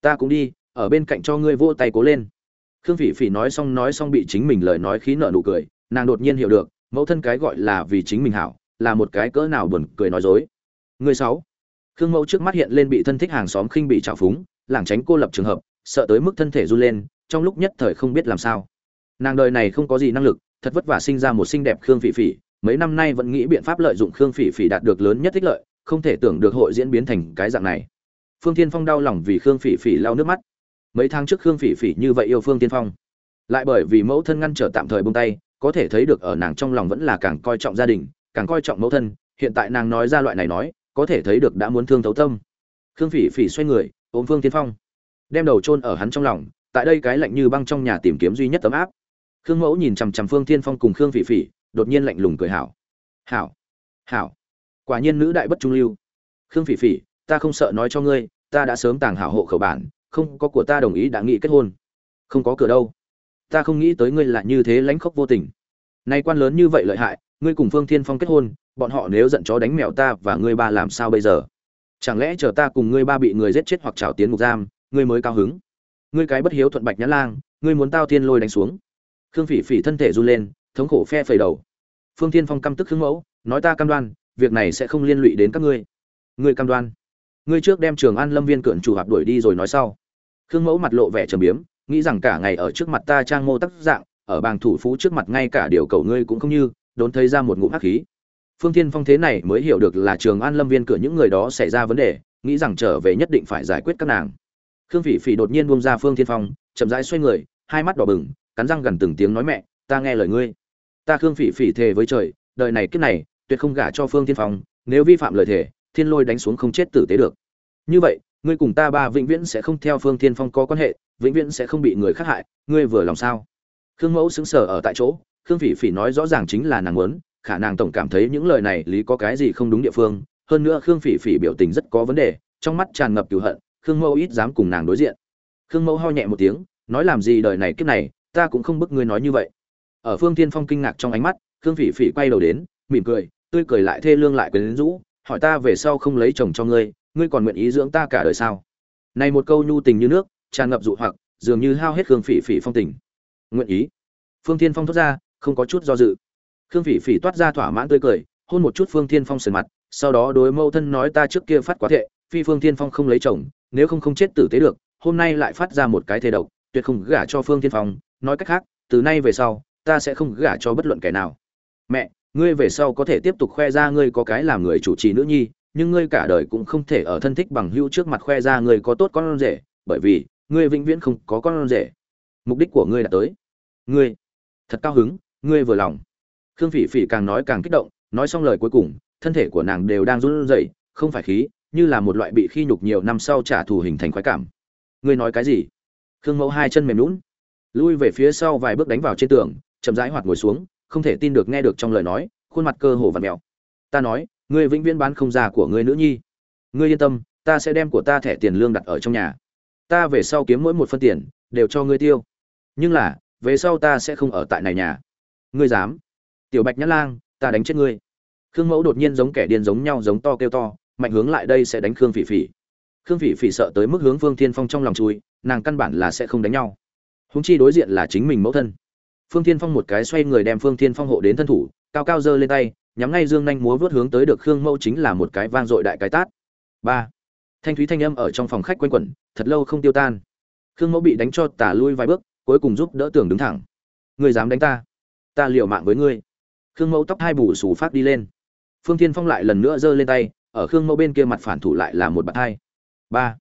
Ta cũng đi, ở bên cạnh cho ngươi vỗ tay cố lên. Khương phỉ phỉ nói xong nói xong bị chính mình lời nói khí nợ nụ cười, nàng đột nhiên hiểu được, mẫu thân cái gọi là vì chính mình hảo, là một cái cỡ nào buồn cười nói dối. Người sáu. Khương mẫu trước mắt hiện lên bị thân thích hàng xóm khinh bị trào phúng, lảng tránh cô lập trường hợp, sợ tới mức thân thể run lên, trong lúc nhất thời không biết làm sao. Nàng đời này không có gì năng lực, thật vất vả sinh ra một xinh đẹp khương phỉ phỉ mấy năm nay vẫn nghĩ biện pháp lợi dụng khương phỉ phỉ đạt được lớn nhất ích lợi, không thể tưởng được hội diễn biến thành cái dạng này. Phương tiên phong đau lòng vì khương phỉ phỉ lau nước mắt. Mấy tháng trước khương phỉ phỉ như vậy yêu phương tiên phong. Lại bởi vì mẫu thân ngăn trở tạm thời buông tay, có thể thấy được ở nàng trong lòng vẫn là càng coi trọng gia đình, càng coi trọng mẫu thân. Hiện tại nàng nói ra loại này nói, có thể thấy được đã muốn thương thấu tâm. Khương phỉ phỉ xoay người, ôm phương tiên phong. Đem đầu chôn ở hắn trong lòng, tại đây cái lạnh như băng trong nhà tìm kiếm duy nhất tấm áp. Khương mẫu nhìn chằm chằm phương tiên phong cùng khương phỉ phỉ đột nhiên lạnh lùng cười hảo. Hảo hảo. Quả nhiên nữ đại bất trung lưu. Khương phỉ phỉ, ta không sợ nói cho ngươi, ta đã sớm tàng hảo hộ khẩu bản, không có của ta đồng ý đã nghị kết hôn. Không có cửa đâu. Ta không nghĩ tới ngươi là như thế lãnh khốc vô tình. Nay quan lớn như vậy lợi hại, ngươi cùng phương thiên phong kết hôn, bọn họ nếu giận chó đánh mèo ta và ngươi ba làm sao bây giờ? Chẳng lẽ chờ ta cùng ngươi ba bị người giết chết hoặc trào tiến ngục giam, ngươi mới cao hứng? Ngươi cái bất hiếu thuận bạch nhã lang, ngươi muốn tao thiên lôi đánh xuống. Khương phỉ phỉ thân thể run lên thống khổ phe phẩy đầu. Phương thiên phong căm tức khương mẫu, nói ta cam đoan, việc này sẽ không liên lụy đến các ngươi. Ngươi cam đoan. Ngươi trước đem trường an lâm viên cượn chủ hạp đuổi đi rồi nói sau. Khương mẫu mặt lộ vẻ trầm biếm, nghĩ rằng cả ngày ở trước mặt ta trang mô tác dạng, ở bàng thủ phú trước mặt ngay cả điều cầu ngươi cũng không như, đốn thấy ra một ngụm hắc khí. Phương thiên phong thế này mới hiểu được là trường an lâm viên cửa những người đó xảy ra vấn đề, nghĩ rằng trở về nhất định phải giải quyết các nàng. Khương phỉ phỉ đột nhiên buông ra phương thiên phong, chậm rãi xoay người, hai mắt đỏ bừng, cắn răng gần từng tiếng nói mẹ, ta nghe lời ngươi ta khương phỉ phỉ thề với trời, đời này kiếp này, tuyệt không gả cho phương thiên phong, nếu vi phạm lời thề, thiên lôi đánh xuống không chết tử tế được. Như vậy, ngươi cùng ta ba vĩnh viễn sẽ không theo phương thiên phong có quan hệ, vĩnh viễn sẽ không bị người khác hại, ngươi vừa lòng sao? Khương mẫu xứng sở ở tại chỗ, khương phỉ phỉ nói rõ ràng chính là nàng muốn, khả năng tổng cảm thấy những lời này lý có cái gì không đúng địa phương, hơn nữa khương phỉ phỉ biểu tình rất có vấn đề, trong mắt tràn ngập cửu hận, khương mẫu ít dám cùng nàng đối diện. Khương mẫu ho nhẹ một tiếng, nói làm gì đời này kiếp này, ta cũng không bức ngươi nói như vậy ở phương tiên phong kinh ngạc trong ánh mắt, khương phỉ phỉ quay đầu đến, mỉm cười, tươi cười lại thê lương lại quyến rũ, hỏi ta về sau không lấy chồng cho ngươi ngươi còn nguyện ý dưỡng ta cả đời sao? Này một câu nhu tình như nước, tràn ngập dụ hoặc, dường như hao hết khương phỉ phỉ phong tình. Nguyện ý. Phương thiên phong thốt ra, không có chút do dự. Khương phỉ phỉ toát ra thỏa mãn tươi cười, hôn một chút phương thiên phong sườn mặt, sau đó đối mâu thân nói ta trước kia phát quá thệ, phi phương thiên phong không lấy chồng, nếu không không chết tử tế được, hôm nay lại phát ra một cái thề độc, tuyệt không gả cho phương thiên phong, nói cách khác, từ nay về sau ta sẽ không gả cho bất luận kẻ nào. Mẹ, ngươi về sau có thể tiếp tục khoe ra ngươi có cái làm người chủ trì nữ nhi, nhưng ngươi cả đời cũng không thể ở thân thích bằng hữu trước mặt khoe ra ngươi có tốt con rể, bởi vì ngươi vĩnh viễn không có con rể. Mục đích của ngươi đã tới. Ngươi, thật cao hứng, ngươi vừa lòng. Khương phỉ phỉ càng nói càng kích động, nói xong lời cuối cùng, thân thể của nàng đều đang run rẩy, không phải khí, như là một loại bị khi nhục nhiều năm sau trả thù hình thành khoái cảm. Ngươi nói cái gì? Khương mẫu hai chân mềm lún lui về phía sau vài bước đánh vào trên tường chậm rãi hoạt ngồi xuống, không thể tin được nghe được trong lời nói, khuôn mặt cơ hồ vặn mèo. Ta nói, ngươi vĩnh viễn bán không già của ngươi nữ nhi. Ngươi yên tâm, ta sẽ đem của ta thẻ tiền lương đặt ở trong nhà. Ta về sau kiếm mỗi một phân tiền, đều cho ngươi tiêu. Nhưng là, về sau ta sẽ không ở tại này nhà. Ngươi dám. Tiểu bạch nhã lang, ta đánh chết ngươi. Khương mẫu đột nhiên giống kẻ điên giống nhau giống to kêu to, mạnh hướng lại đây sẽ đánh khương phỉ phỉ. Khương phỉ phỉ sợ tới mức hướng Vương thiên phong trong lòng chui, nàng căn bản là sẽ không đánh nhau. Húng chi đối diện là chính mình mẫu thân phương thiên phong một cái xoay người đem phương thiên phong hộ đến thân thủ, cao cao giơ lên tay, nhắm ngay dương nhanh múa vớt hướng tới được khương mẫu chính là một cái vang dội đại cái tát. Ba. Thanh thúy thanh âm ở trong phòng khách quanh quẩn, thật lâu không tiêu tan. Khương mẫu bị đánh cho tả lui vài bước, cuối cùng giúp đỡ tưởng đứng thẳng. Ngươi dám đánh ta? Ta liều mạng với ngươi. Khương mẫu tóc hai bù xù phát đi lên. Phương thiên phong lại lần nữa giơ lên tay, ở khương mẫu bên kia mặt phản thủ lại là một bạt hai. Ba.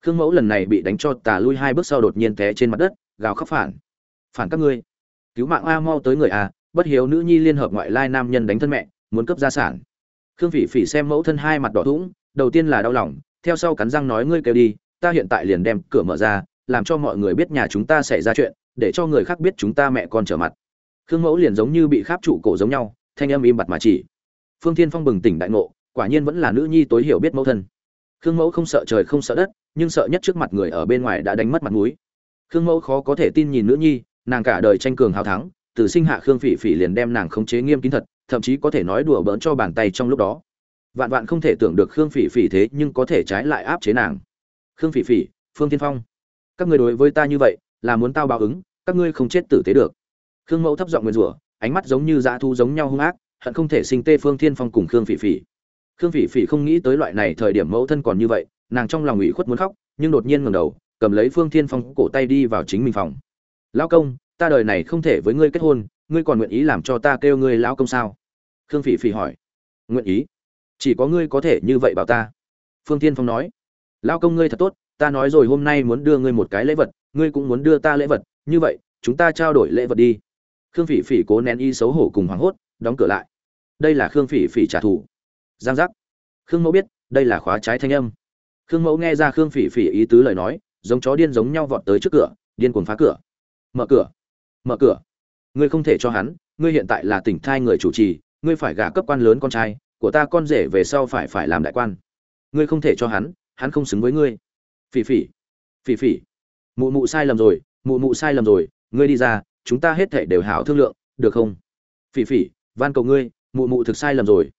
Khương mẫu lần này bị đánh cho tà lui hai bước sau đột nhiên té trên mặt đất, gào khóc phản. Phản các ngươi cứu mạng a mau tới người a, bất hiếu nữ nhi liên hợp ngoại lai nam nhân đánh thân mẹ, muốn cấp gia sản. Khương phỉ phỉ xem mẫu thân hai mặt đỏ thủng, đầu tiên là đau lòng, theo sau cắn răng nói ngươi kêu đi, ta hiện tại liền đem cửa mở ra, làm cho mọi người biết nhà chúng ta xảy ra chuyện, để cho người khác biết chúng ta mẹ con trở mặt. Khương mẫu liền giống như bị kháp trụ cổ giống nhau, thanh âm im bặt mà chỉ. Phương thiên phong bừng tỉnh đại ngộ, quả nhiên vẫn là nữ nhi tối hiểu biết mẫu thân. Khương mẫu không sợ trời không sợ đất, nhưng sợ nhất trước mặt người ở bên ngoài đã đánh mất mặt mũi. Khương mẫu khó có thể tin nhìn nữ nhi nàng cả đời tranh cường hào thắng, từ sinh hạ khương phỉ phỉ liền đem nàng khống chế nghiêm kín thật, thậm chí có thể nói đùa bỡn cho bàn tay trong lúc đó. Vạn vạn không thể tưởng được khương phỉ phỉ thế nhưng có thể trái lại áp chế nàng. Khương phỉ phỉ, phương tiên phong, các ngươi đối với ta như vậy, là muốn tao báo ứng, các ngươi không chết tử tế được. Khương mẫu thấp giọng nguyên rủa, ánh mắt giống như dã thu giống nhau hung ác, hận không thể sinh tê phương thiên phong cùng khương phỉ phỉ. Khương phỉ phỉ không nghĩ tới loại này thời điểm mẫu thân còn như vậy, nàng trong lòng ủy khuất muốn khóc, nhưng đột nhiên ngẩng đầu, cầm lấy phương thiên phong cổ tay đi vào chính mình phòng lão công, ta đời này không thể với ngươi kết hôn, ngươi còn nguyện ý làm cho ta kêu ngươi lão công sao? Khương phỉ phỉ hỏi. Nguyện ý. Chỉ có ngươi có thể như vậy bảo ta. Phương thiên phong nói. Lão công ngươi thật tốt, ta nói rồi hôm nay muốn đưa ngươi một cái lễ vật, ngươi cũng muốn đưa ta lễ vật. Như vậy, chúng ta trao đổi lễ vật đi. Khương phỉ phỉ cố nén y xấu hổ cùng hoảng hốt, đóng cửa lại. Đây là khương phỉ phỉ trả thù. Giang giác. Khương mẫu biết, đây là khóa trái thanh âm. Khương mẫu nghe ra khương phỉ phỉ ý tứ lời nói, giống chó điên giống nhau vọt tới trước cửa, điên cuồng phá cửa mở cửa. Mở cửa. Ngươi không thể cho hắn, ngươi hiện tại là tỉnh thai người chủ trì, ngươi phải gả cấp quan lớn con trai, của ta con rể về sau phải phải làm đại quan. Ngươi không thể cho hắn hắn không xứng với ngươi. Phỉ phỉ. Phỉ phỉ. Mụ mụ sai lầm rồi, mụ mụ sai lầm rồi, ngươi đi ra, chúng ta hết thể đều hảo thương lượng, được không? Phỉ phỉ, van cầu ngươi, mụ mụ thực sai lầm rồi.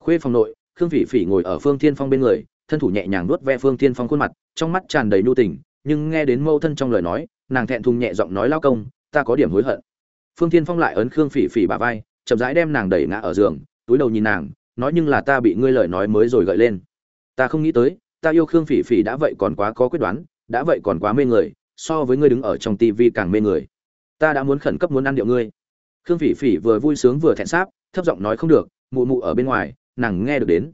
Khuê phòng nội, khương phỉ phỉ ngồi ở phương thiên phong bên người, thân thủ nhẹ nhàng nuốt ve phương thiên phong khuôn mặt, trong mắt tràn đầy nhu tình, nhưng nghe đến mâu thân trong lời nói nàng thẹn thùng nhẹ giọng nói, lao công, ta có điểm hối hận. Phương thiên phong lại ấn khương phỉ phỉ bà vai, chậm rãi đem nàng đẩy ngã ở giường, túi đầu nhìn nàng, nói, nhưng là ta bị ngươi lời nói mới rồi gợi lên. Ta không nghĩ tới, ta yêu khương phỉ phỉ đã vậy còn quá có quyết đoán, đã vậy còn quá mê người, so với ngươi đứng ở trong tivi càng mê người. Ta đã muốn khẩn cấp muốn ăn điệu ngươi. Khương phỉ phỉ vừa vui sướng vừa thẹn sáp, thấp giọng nói, không được, mụ mụ ở bên ngoài, nàng nghe được đến.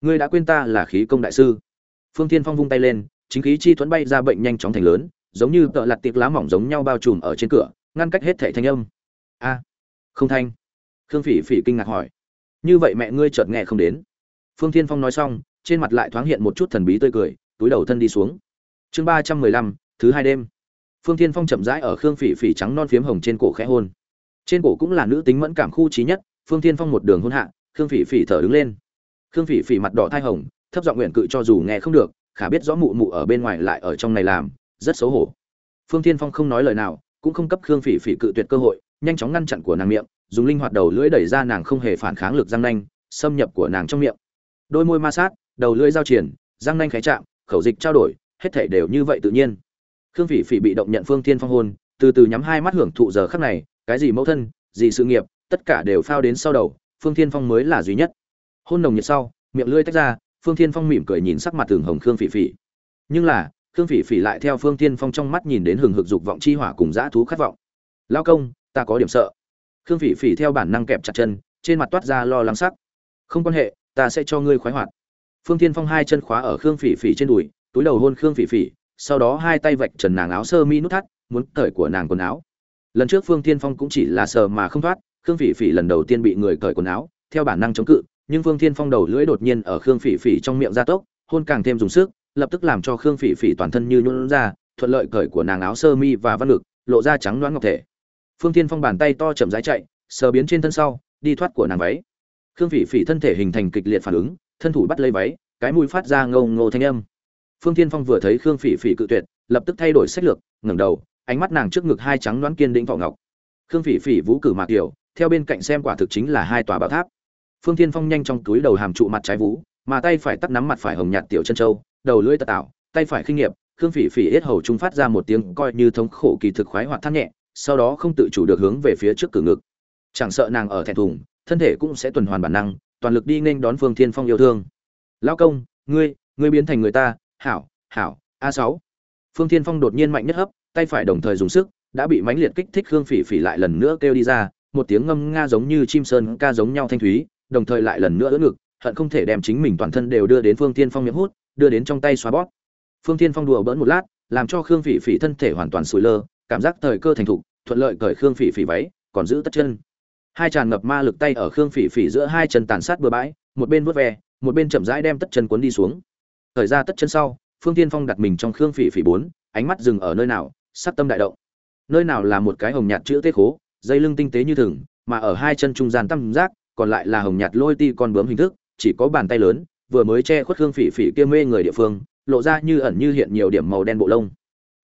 Ngươi đã quên ta là khí công đại sư. Phương Thiên phong vung tay lên, chính khí chi thuẫn bay ra bệnh nhanh chóng thành lớn giống như tợ lặt tiệc lá mỏng giống nhau bao trùm ở trên cửa, ngăn cách hết thẻ thanh âm. A, không thanh. Khương phỉ phỉ kinh ngạc hỏi. Như vậy mẹ ngươi chợt nghe không đến. Phương thiên phong nói xong, trên mặt lại thoáng hiện một chút thần bí tươi cười, túi đầu thân đi xuống. Chương ba trăm mười lăm, thứ hai đêm. Phương thiên phong chậm rãi ở khương phỉ phỉ trắng non phiếm hồng trên cổ khẽ hôn. Trên cổ cũng là nữ tính mẫn cảm khu trí nhất, phương thiên phong một đường hôn hạ, khương phỉ phỉ thở đứng lên. Khương phỉ phỉ mặt đỏ thai hồng, thấp giọng nguyện cự cho dù nghe không được, khả biết rõ mụ mụ ở bên ngoài lại ở trong này làm rất xấu hổ. Phương Thiên phong không nói lời nào, cũng không cấp khương phỉ phỉ cự tuyệt cơ hội, nhanh chóng ngăn chặn của nàng miệng, dùng linh hoạt đầu lưỡi đẩy ra nàng không hề phản kháng lực răng nanh, xâm nhập của nàng trong miệng. Đôi môi ma sát, đầu lưỡi giao triển, răng nanh khé chạm, khẩu dịch trao đổi, hết thể đều như vậy tự nhiên. Khương phỉ phỉ bị động nhận phương Thiên phong hôn, từ từ nhắm hai mắt hưởng thụ giờ khắc này, cái gì mẫu thân, gì sự nghiệp, tất cả đều phao đến sau đầu, phương Thiên phong mới là duy nhất. Hôn nồng nhiệt sau, miệng lưỡi tách ra, phương Thiên phong mỉm cười nhìn sắc mặt thường hồng khương phỉ phỉ. Nhưng là khương phỉ phỉ lại theo phương tiên phong trong mắt nhìn đến hừng hực dục vọng chi hỏa cùng dã thú khát vọng. Lao công, ta có điểm sợ. Khương phỉ phỉ theo bản năng kẹp chặt chân, trên mặt toát ra lo lắng sắc. Không quan hệ, ta sẽ cho ngươi khoái hoạt. Phương tiên phong hai chân khóa ở khương phỉ phỉ trên đùi, túi đầu hôn khương phỉ phỉ, sau đó hai tay vạch trần nàng áo sơ mi nút thắt, muốn cởi của nàng quần áo. Lần trước phương tiên phong cũng chỉ là sờ mà không thoát, khương phỉ phỉ lần đầu tiên bị người cởi quần áo, theo bản năng chống cự, nhưng phương tiên phong đầu lưỡi đột nhiên ở khương phỉ phỉ trong miệng gia tốc, hôn càng thêm dùng sức lập tức làm cho khương phỉ phỉ toàn thân như nhún ra, thuận lợi cởi của nàng áo sơ mi và văn ngực, lộ ra trắng loáng ngọc thể. Phương tiên phong bàn tay to chậm rãi chạy, sờ biến trên thân sau, đi thoát của nàng váy. Khương phỉ phỉ thân thể hình thành kịch liệt phản ứng, thân thủ bắt lấy váy, cái mũi phát ra ngâu ngô thanh âm. Phương tiên phong vừa thấy khương phỉ phỉ cự tuyệt, lập tức thay đổi sách lược, ngẩng đầu, ánh mắt nàng trước ngực hai trắng đoán kiên định vọng ngọc. Khương phỉ phỉ vũ cử mạc kiểu theo bên cạnh xem quả thực chính là hai tòa bảo tháp. Phương tiên phong nhanh trong túi đầu hàm trụ mặt trái vũ, mà tay phải tắt nắm mặt phải hồng nhạt tiểu chân châu đầu lưỡi tật tạo, tay phải khinh nghiệp, khương phỉ phỉ yết hầu trung phát ra một tiếng coi như thống khổ kỳ thực khoái hoạt thắt nhẹ, sau đó không tự chủ được hướng về phía trước cử ngực. Chẳng sợ nàng ở thẹn thùng, thân thể cũng sẽ tuần hoàn bản năng, toàn lực đi nên đón phương thiên phong yêu thương. Lão công, ngươi ngươi biến thành người ta, hảo hảo, a sáu. Phương thiên phong đột nhiên mạnh nhất hấp, tay phải đồng thời dùng sức, đã bị mãnh liệt kích thích khương phỉ phỉ lại lần nữa kêu đi ra, một tiếng ngâm nga giống như chim sơn ca giống nhau thanh thúy, đồng thời lại lần nữa ưỡn ngực, hận không thể đem chính mình toàn thân đều đưa đến phương thiên phong miệng hút đưa đến trong tay xóa bóp. Phương thiên phong đùa bỡn một lát, làm cho khương phỉ phỉ thân thể hoàn toàn sủi lơ, cảm giác thời cơ thành thục, thuận lợi cởi khương phỉ phỉ váy, còn giữ tất chân. Hai tràn ngập ma lực tay ở khương phỉ phỉ giữa hai chân tàn sát bừa bãi, một bên vớt ve, một bên chậm rãi đem tất chân cuốn đi xuống. Thời ra tất chân sau, phương tiên phong đặt mình trong khương phỉ phỉ bốn, ánh mắt dừng ở nơi nào, sắc tâm đại động. Nơi nào là một cái hồng nhạt chữ tết khố, dây lưng tinh tế như thừng mà ở hai chân trung gian tam giác, còn lại là hồng nhạt lôi ti con bướm hình thức, chỉ có bàn tay lớn vừa mới che khuất khương phỉ phỉ kia mê người địa phương, lộ ra như ẩn như hiện nhiều điểm màu đen bộ lông.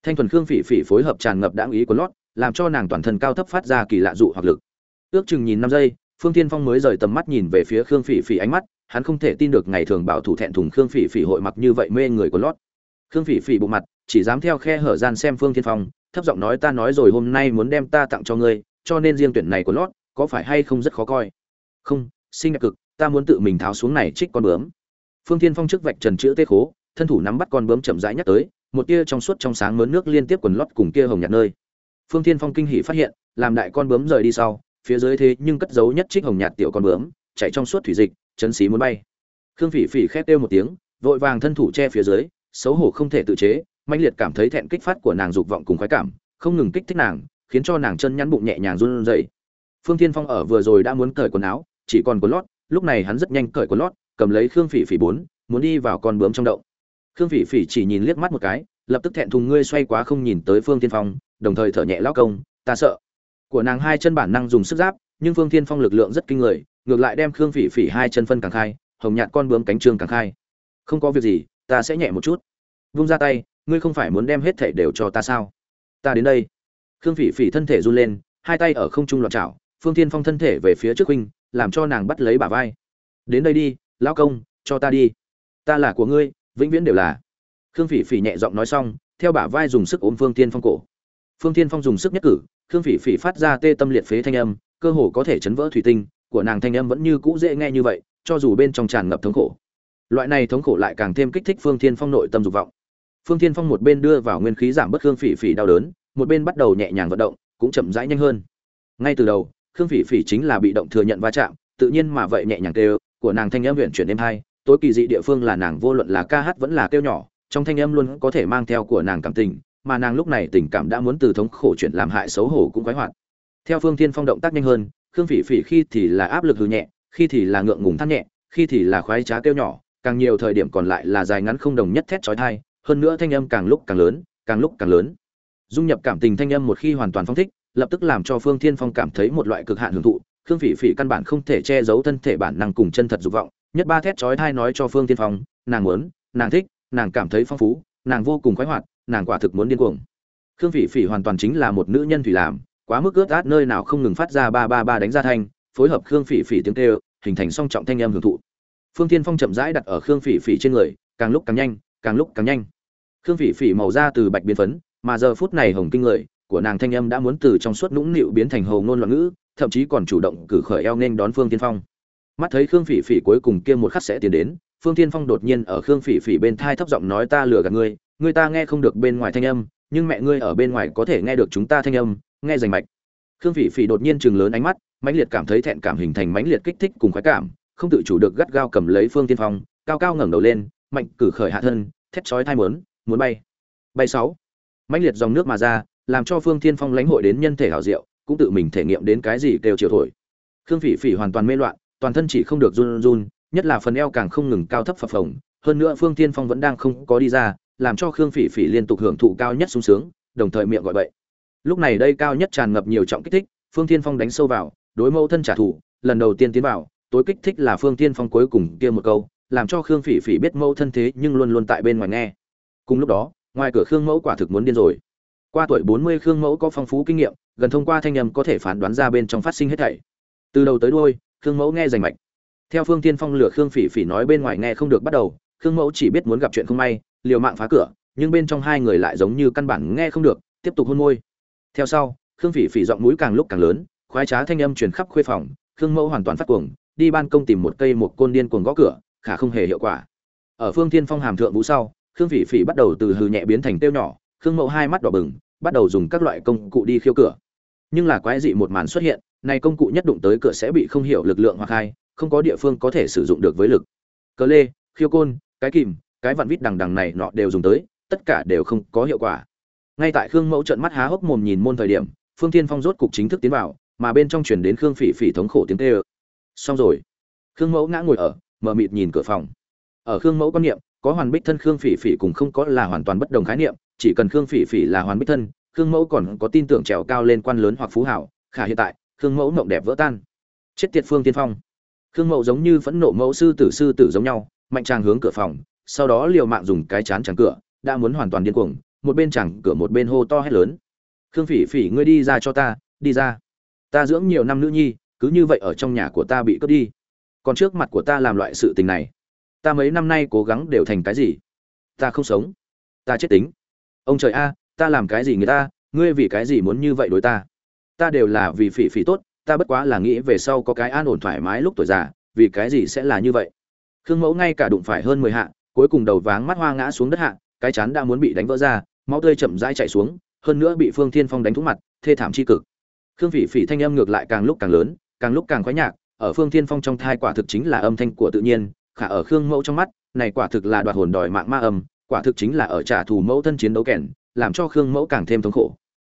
Thanh thuần khương phỉ phỉ phối hợp tràn ngập đáng ý của lót, làm cho nàng toàn thân cao thấp phát ra kỳ lạ dụ hoặc lực. Ước chừng nhìn năm giây, phương tiên phong mới rời tầm mắt nhìn về phía khương phỉ phỉ ánh mắt, hắn không thể tin được ngày thường bảo thủ thẹn thùng khương phỉ phỉ hội mặc như vậy mê người của lót. Khương phỉ phỉ bộ mặt, chỉ dám theo khe hở gian xem phương tiên phong, thấp giọng nói ta nói rồi hôm nay muốn đem ta tặng cho ngươi, cho nên riêng tuyển này của lót, có phải hay không rất khó coi. Không xinh đẹp cực, ta muốn tự mình tháo xuống này trích con bướm phương Thiên phong trước vạch trần chữ tê khố, thân thủ nắm bắt con bướm chậm rãi nhắc tới, một tia trong suốt trong sáng mớn nước liên tiếp quần lót cùng kia hồng nhạt nơi. Phương Thiên phong kinh hỉ phát hiện, làm đại con bướm rời đi sau, phía dưới thế nhưng cất giấu nhất trích hồng nhạt tiểu con bướm, chạy trong suốt thủy dịch chấn xí muốn bay. Khương phỉ phỉ khét kêu một tiếng, vội vàng thân thủ che phía dưới, xấu hổ không thể tự chế, mãnh liệt cảm thấy thẹn kích phát của nàng dục vọng cùng khoái cảm, không ngừng kích thích nàng, khiến cho nàng chân nhắn bụng nhẹ nhàng run rẩy. Phương thiên phong ở vừa rồi đã muốn cởi quần áo, chỉ còn quần lót, lúc này hắn rất nhanh cởi quần lót cầm lấy khương phỉ phỉ bốn, muốn đi vào con bướm trong động. Khương phỉ phỉ chỉ nhìn liếc mắt một cái, lập tức thẹn thùng ngươi xoay quá không nhìn tới phương thiên phong, đồng thời thở nhẹ lao công, ta sợ. Của nàng hai chân bản năng dùng sức giáp, nhưng phương thiên phong lực lượng rất kinh người, ngược lại đem khương phỉ phỉ hai chân phân càng khai, hồng nhạt con bướm cánh trương càng khai. Không có việc gì, ta sẽ nhẹ một chút. Vung ra tay, ngươi không phải muốn đem hết thể đều cho ta sao? Ta đến đây. Khương phỉ phỉ thân thể run lên, hai tay ở không trung loạn chảo phương thiên phong thân thể về phía trước huynh, làm cho nàng bắt lấy bả vai. Đến đây đi lão công, cho ta đi. Ta là của ngươi, vĩnh viễn đều là. Khương phỉ phỉ nhẹ giọng nói xong, theo bả vai dùng sức ôm phương tiên phong cổ. Phương tiên phong dùng sức nhất cử, khương phỉ phỉ phát ra tê tâm liệt phế thanh âm, cơ hồ có thể chấn vỡ thủy tinh, của nàng thanh âm vẫn như cũ dễ nghe như vậy, cho dù bên trong tràn ngập thống khổ. Loại này thống khổ lại càng thêm kích thích phương thiên phong nội tâm dục vọng. Phương thiên phong một bên đưa vào nguyên khí giảm bớt khương phỉ phỉ đau đớn, một bên bắt đầu nhẹ nhàng vận động, cũng chậm rãi nhanh hơn. Ngay từ đầu, khương phỉ phỉ chính là bị động thừa nhận va chạm, tự nhiên mà vậy nhẹ nhàng kêu của nàng thanh âm huyện chuyển êm hai, tối kỳ dị địa phương là nàng vô luận là ca hát vẫn là kêu nhỏ, trong thanh âm luôn có thể mang theo của nàng cảm tình, mà nàng lúc này tình cảm đã muốn từ thống khổ chuyển làm hại xấu hổ cũng quái hoạt. Theo phương thiên phong động tác nhanh hơn, khương phỉ phỉ khi thì là áp lực hư nhẹ, khi thì là ngượng ngùng thắt nhẹ, khi thì là khoái trá kêu nhỏ, càng nhiều thời điểm còn lại là dài ngắn không đồng nhất thét chói tai, hơn nữa thanh âm càng lúc càng lớn, càng lúc càng lớn. Dung nhập cảm tình thanh âm một khi hoàn toàn phong thích, lập tức làm cho phương thiên phong cảm thấy một loại cực hạn hưởng thụ khương phỉ phỉ căn bản không thể che giấu thân thể bản năng cùng chân thật dục vọng, nhất ba thét chói tai nói cho phương thiên phong, nàng muốn, nàng thích, nàng cảm thấy phong phú, nàng vô cùng khoái hoạt, nàng quả thực muốn điên cuồng. Khương phỉ phỉ hoàn toàn chính là một nữ nhân thủy làm, quá mức ướt át nơi nào không ngừng phát ra ba ba ba đánh ra thanh, phối hợp khương phỉ phỉ tiếng kêu, hình thành song trọng thanh âm hưởng thụ. Phương thiên phong chậm rãi đặt ở khương phỉ phỉ trên người, càng lúc càng nhanh, càng lúc càng nhanh. Khương phỉ phỉ màu da từ bạch biến phấn, mà giờ phút này hồng kinh người của nàng thanh âm đã muốn từ trong suốt nũng nịu biến thành hồ ngôn loạn ngữ thậm chí còn chủ động cử khởi eo nên đón phương Thiên phong. Mắt thấy khương phỉ phỉ cuối cùng kia một khắc sẽ tiến đến, phương Thiên phong đột nhiên ở khương phỉ phỉ bên thai thấp giọng nói ta lừa gạt ngươi ngươi ta nghe không được bên ngoài thanh âm, nhưng mẹ ngươi ở bên ngoài có thể nghe được chúng ta thanh âm, nghe rành mạch. Khương phỉ phỉ đột nhiên trừng lớn ánh mắt, mãnh liệt cảm thấy thẹn cảm hình thành mãnh liệt kích thích cùng khoái cảm, không tự chủ được gắt gao cầm lấy phương Thiên phong, cao cao ngẩng đầu lên, mạnh cử khởi hạ thân, thét chói thai muốn muốn bay. Bay sáu. Mãnh liệt dòng nước mà ra, làm cho phương thiên phong lãnh hội đến nhân thể hảo diệu cũng tự mình thể nghiệm đến cái gì kêu chiều thổi. Khương phỉ phỉ hoàn toàn mê loạn, toàn thân chỉ không được run run, nhất là phần eo càng không ngừng cao thấp phập phồng, hơn nữa phương thiên phong vẫn đang không có đi ra, làm cho khương phỉ phỉ liên tục hưởng thụ cao nhất sung sướng, đồng thời miệng gọi bậy. Lúc này đây cao nhất tràn ngập nhiều trọng kích thích, phương thiên phong đánh sâu vào, đối mẫu thân trả thù, lần đầu tiên tiến vào, tối kích thích là phương thiên phong cuối cùng kia một câu, làm cho khương phỉ phỉ biết mẫu thân thế nhưng luôn luôn tại bên ngoài nghe. Cùng lúc đó, ngoài cửa khương mẫu quả thực muốn điên rồi qua tuổi bốn mươi khương mẫu có phong phú kinh nghiệm, gần thông qua thanh âm có thể phán đoán ra bên trong phát sinh hết thảy. Từ đầu tới đuôi, khương mẫu nghe rành mạch. Theo phương tiên phong lửa khương phỉ phỉ nói bên ngoài nghe không được bắt đầu, khương mẫu chỉ biết muốn gặp chuyện không may, liều mạng phá cửa, nhưng bên trong hai người lại giống như căn bản nghe không được, tiếp tục hôn môi. Theo sau, khương phỉ phỉ giọng mũi càng lúc càng lớn, khoái trá thanh âm truyền khắp khuê phòng, khương mẫu hoàn toàn phát cuồng, đi ban công tìm một cây một côn điên cuồng gõ cửa, khả không hề hiệu quả. Ở phương tiên phong hàm thượng vũ sau, khương phỉ phỉ bắt đầu từ hừ nhẹ biến thành tiêu nhỏ khương mẫu hai mắt đỏ bừng, bắt đầu dùng các loại công cụ đi khiêu cửa. Nhưng là quái dị một màn xuất hiện, này công cụ nhất đụng tới cửa sẽ bị không hiểu lực lượng hoặc hai, không có địa phương có thể sử dụng được với lực. Cờ lê, khiêu côn, cái kìm, cái vặn vít đằng đằng này nọ đều dùng tới, tất cả đều không có hiệu quả. Ngay tại khương mẫu trợn mắt há hốc mồm nhìn môn thời điểm, phương thiên phong rốt cục chính thức tiến vào, mà bên trong chuyển đến khương phỉ phỉ thống khổ tiếng tê ơ xong rồi. Khương mẫu ngã ngồi ở, mờ mịt nhìn cửa phòng. Ở khương mẫu quan niệm, có hoàn bích thân khương phỉ phỉ cùng không có là hoàn toàn bất đồng khái niệm chỉ cần khương phỉ phỉ là hoàn bích thân, khương mẫu còn có tin tưởng trèo cao lên quan lớn hoặc phú hảo, khả hiện tại, khương mẫu mộng đẹp vỡ tan. Chết tiệt phương tiên phong. Khương mẫu giống như phẫn nộ mẫu sư tử sư tử giống nhau, mạnh tràng hướng cửa phòng, sau đó liều mạng dùng cái chán chẳng cửa, đã muốn hoàn toàn điên cuồng, một bên chẳng cửa một bên hô to hét lớn. Khương phỉ phỉ, ngươi đi ra cho ta, đi ra. Ta dưỡng nhiều năm nữ nhi, cứ như vậy ở trong nhà của ta bị cướp đi. Còn trước mặt của ta làm loại sự tình này, ta mấy năm nay cố gắng đều thành cái gì? Ta không sống. Ta chết tính ông trời a, ta làm cái gì người ta, ngươi vì cái gì muốn như vậy đối ta? Ta đều là vì phỉ phỉ tốt, ta bất quá là nghĩ về sau có cái an ổn thoải mái lúc tuổi già, vì cái gì sẽ là như vậy? Khương mẫu ngay cả đụng phải hơn mười hạ, cuối cùng đầu váng mắt hoa ngã xuống đất hạ, cái chán đã muốn bị đánh vỡ ra, máu tươi chậm rãi chảy xuống, hơn nữa bị phương thiên phong đánh trúng mặt, thê thảm chi cực. Khương phỉ phỉ thanh âm ngược lại càng lúc càng lớn, càng lúc càng khoái nhạc, ở phương thiên phong trong thai quả thực chính là âm thanh của tự nhiên, khả ở khương mẫu trong mắt, này quả thực là đoạt hồn đòi mạng ma âm quả thực chính là ở trả thù mẫu thân chiến đấu kèn, làm cho khương mẫu càng thêm thống khổ.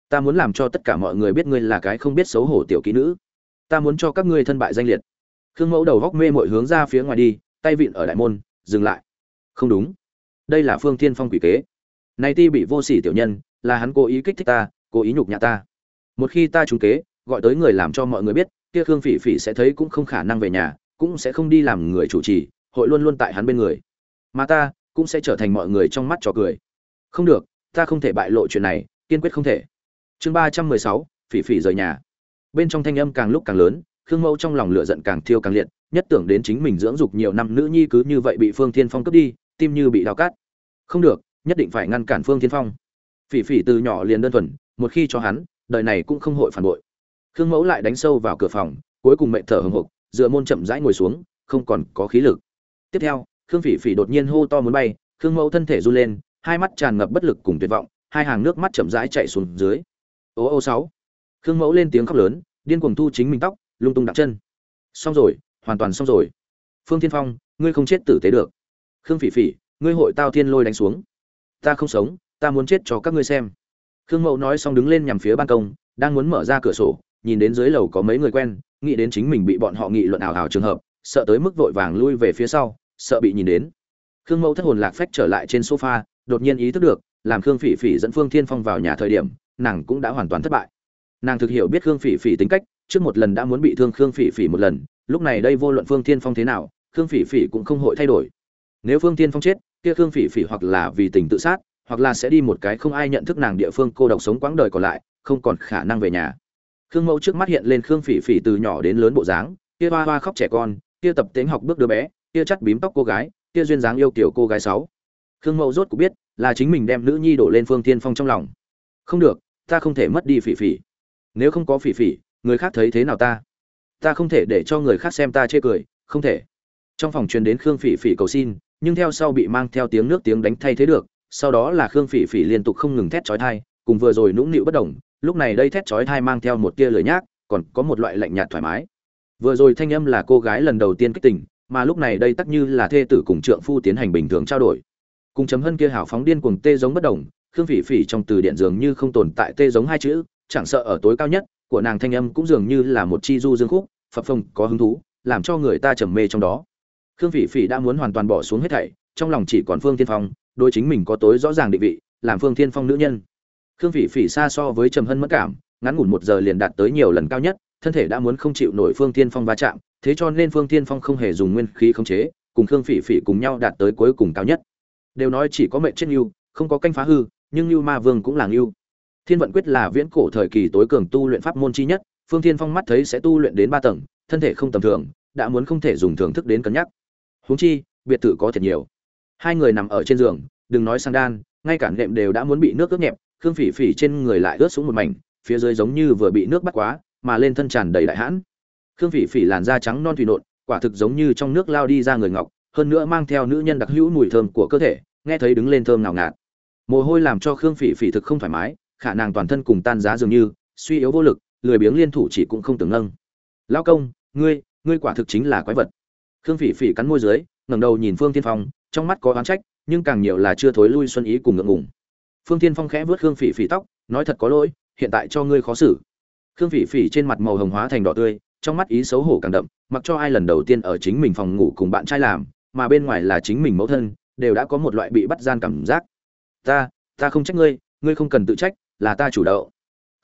Ta muốn làm cho tất cả mọi người biết ngươi là cái không biết xấu hổ tiểu kỹ nữ. Ta muốn cho các ngươi thân bại danh liệt. Khương mẫu đầu góc mê mội hướng ra phía ngoài đi, tay vịn ở đại môn, dừng lại. Không đúng. Đây là phương thiên phong quỷ kế. Này ti bị vô sỉ tiểu nhân, là hắn cố ý kích thích ta, cố ý nhục nhã ta. Một khi ta trúng kế, gọi tới người làm cho mọi người biết, kia khương phỉ phỉ sẽ thấy cũng không khả năng về nhà, cũng sẽ không đi làm người chủ trì, hội luôn luôn tại hắn bên người. Mà ta cũng sẽ trở thành mọi người trong mắt trò cười. Không được, ta không thể bại lộ chuyện này, kiên quyết không thể. Chương ba trăm mười sáu, phỉ phỉ rời nhà. Bên trong thanh âm càng lúc càng lớn, khương mẫu trong lòng lửa giận càng thiêu càng liệt, nhất tưởng đến chính mình dưỡng dục nhiều năm nữ nhi cứ như vậy bị phương thiên phong cướp đi, tim như bị đào cát không được, nhất định phải ngăn cản phương thiên phong. Phỉ phỉ từ nhỏ liền đơn thuần, một khi cho hắn, đời này cũng không hội phản bội. Khương mẫu lại đánh sâu vào cửa phòng, cuối cùng mẹ thở hồng hộc, dựa môn chậm rãi ngồi xuống, không còn có khí lực. Tiếp theo khương phỉ phỉ đột nhiên hô to muốn bay, khương mẫu thân thể run lên, hai mắt tràn ngập bất lực cùng tuyệt vọng, hai hàng nước mắt chậm rãi chạy xuống dưới. Ô ô sáu. Khương mẫu lên tiếng khóc lớn, điên cuồng thu chính mình tóc, lung tung đặt chân. Xong rồi, hoàn toàn xong rồi. Phương thiên phong, ngươi không chết tử tế được. Khương phỉ phỉ, ngươi hội tao thiên lôi đánh xuống. Ta không sống, ta muốn chết cho các ngươi xem. Khương mẫu nói xong đứng lên nhằm phía ban công, đang muốn mở ra cửa sổ, nhìn đến dưới lầu có mấy người quen, nghĩ đến chính mình bị bọn họ nghị luận ảo ảo trường hợp, sợ tới mức vội vàng lui về phía sau sợ bị nhìn đến. Khương mẫu thất hồn lạc phách trở lại trên sofa, đột nhiên ý thức được, làm khương phỉ phỉ dẫn phương thiên phong vào nhà thời điểm, nàng cũng đã hoàn toàn thất bại. Nàng thực hiểu biết khương phỉ phỉ tính cách, trước một lần đã muốn bị thương khương phỉ phỉ một lần, lúc này đây vô luận phương thiên phong thế nào, khương phỉ phỉ cũng không hội thay đổi. Nếu phương thiên phong chết, kia khương phỉ phỉ hoặc là vì tình tự sát, hoặc là sẽ đi một cái không ai nhận thức nàng địa phương cô độc sống quãng đời còn lại, không còn khả năng về nhà. Khương mẫu trước mắt hiện lên khương phỉ phỉ từ nhỏ đến lớn bộ dáng, kia hoa hoa khóc trẻ con, kia tập tính học bước đứa bé kia chắt bím tóc cô gái kia duyên dáng yêu kiểu cô gái sáu. Khương mẫu rốt cũng biết là chính mình đem nữ nhi đổ lên phương tiên phong trong lòng. Không được, ta không thể mất đi phỉ phỉ. Nếu không có phỉ phỉ, người khác thấy thế nào ta? Ta không thể để cho người khác xem ta chê cười, không thể. Trong phòng truyền đến khương phỉ phỉ cầu xin, nhưng theo sau bị mang theo tiếng nước tiếng đánh thay thế được, sau đó là khương phỉ phỉ liên tục không ngừng thét chói thai cùng vừa rồi nũng nịu bất đồng lúc này đây thét chói thai mang theo một tia lười nhác, còn có một loại lạnh nhạt thoải mái. Vừa rồi thanh âm là cô gái lần đầu tiên kích tỉnh mà lúc này đây tắc như là thê tử cùng trượng phu tiến hành bình thường trao đổi. Cùng chấm hân kia hảo phóng điên cuồng tê giống bất đồng, khương phỉ phỉ trong từ điện dường như không tồn tại tê giống hai chữ, chẳng sợ ở tối cao nhất, của nàng thanh âm cũng dường như là một chi du dương khúc, phập phồng, có hứng thú, làm cho người ta trầm mê trong đó. Khương phỉ phỉ đã muốn hoàn toàn bỏ xuống hết thảy, trong lòng chỉ còn phương tiên phong đôi chính mình có tối rõ ràng định vị, làm phương tiên phong nữ nhân. Khương phỉ phỉ xa so với trầm hân mất cảm, ngắn ngủn một giờ liền đạt tới nhiều lần cao nhất, thân thể đã muốn không chịu nổi phương tiên phong va chạm thế cho nên phương thiên phong không hề dùng nguyên khí khống chế, cùng khương phỉ phỉ cùng nhau đạt tới cuối cùng cao nhất. Đều nói chỉ có mệnh chết lưu không có canh phá hư, nhưng lưu ma vương cũng là lưu thiên vận quyết là viễn cổ thời kỳ tối cường tu luyện pháp môn chi nhất, phương thiên phong mắt thấy sẽ tu luyện đến ba tầng, thân thể không tầm thường, đã muốn không thể dùng thưởng thức đến cân nhắc. Huống chi, biệt tử có thật nhiều. Hai người nằm ở trên giường, đừng nói sang đan, ngay cả nệm đều đã muốn bị nước ướt nhẹp, khương phỉ phỉ trên người lại ướt xuống một mảnh, phía dưới giống như vừa bị nước bắt quá, mà lên thân tràn đầy đại hãn khương phỉ phỉ làn da trắng non thủy nộn, quả thực giống như trong nước lao đi ra người ngọc, hơn nữa mang theo nữ nhân đặc hữu mùi thơm của cơ thể, nghe thấy đứng lên thơm ngào ngạt. Mồ hôi làm cho khương phỉ phỉ thực không thoải mái, khả năng toàn thân cùng tan giá dường như, suy yếu vô lực, lười biếng liên thủ chỉ cũng không tưởng nâng lao công, ngươi ngươi quả thực chính là quái vật. Khương phỉ phỉ cắn môi dưới, ngẩng đầu nhìn phương tiên phong, trong mắt có oán trách, nhưng càng nhiều là chưa thối lui xuân ý cùng ngượng ngùng. Phương tiên phong khẽ vớt khương phỉ phỉ tóc, nói thật có lỗi, hiện tại cho ngươi khó xử. Khương phỉ phỉ trên mặt màu hồng hóa thành đỏ tươi trong mắt ý xấu hổ càng đậm, mặc cho ai lần đầu tiên ở chính mình phòng ngủ cùng bạn trai làm, mà bên ngoài là chính mình mẫu thân, đều đã có một loại bị bắt gian cảm giác. Ta ta không trách ngươi ngươi không cần tự trách, là ta chủ động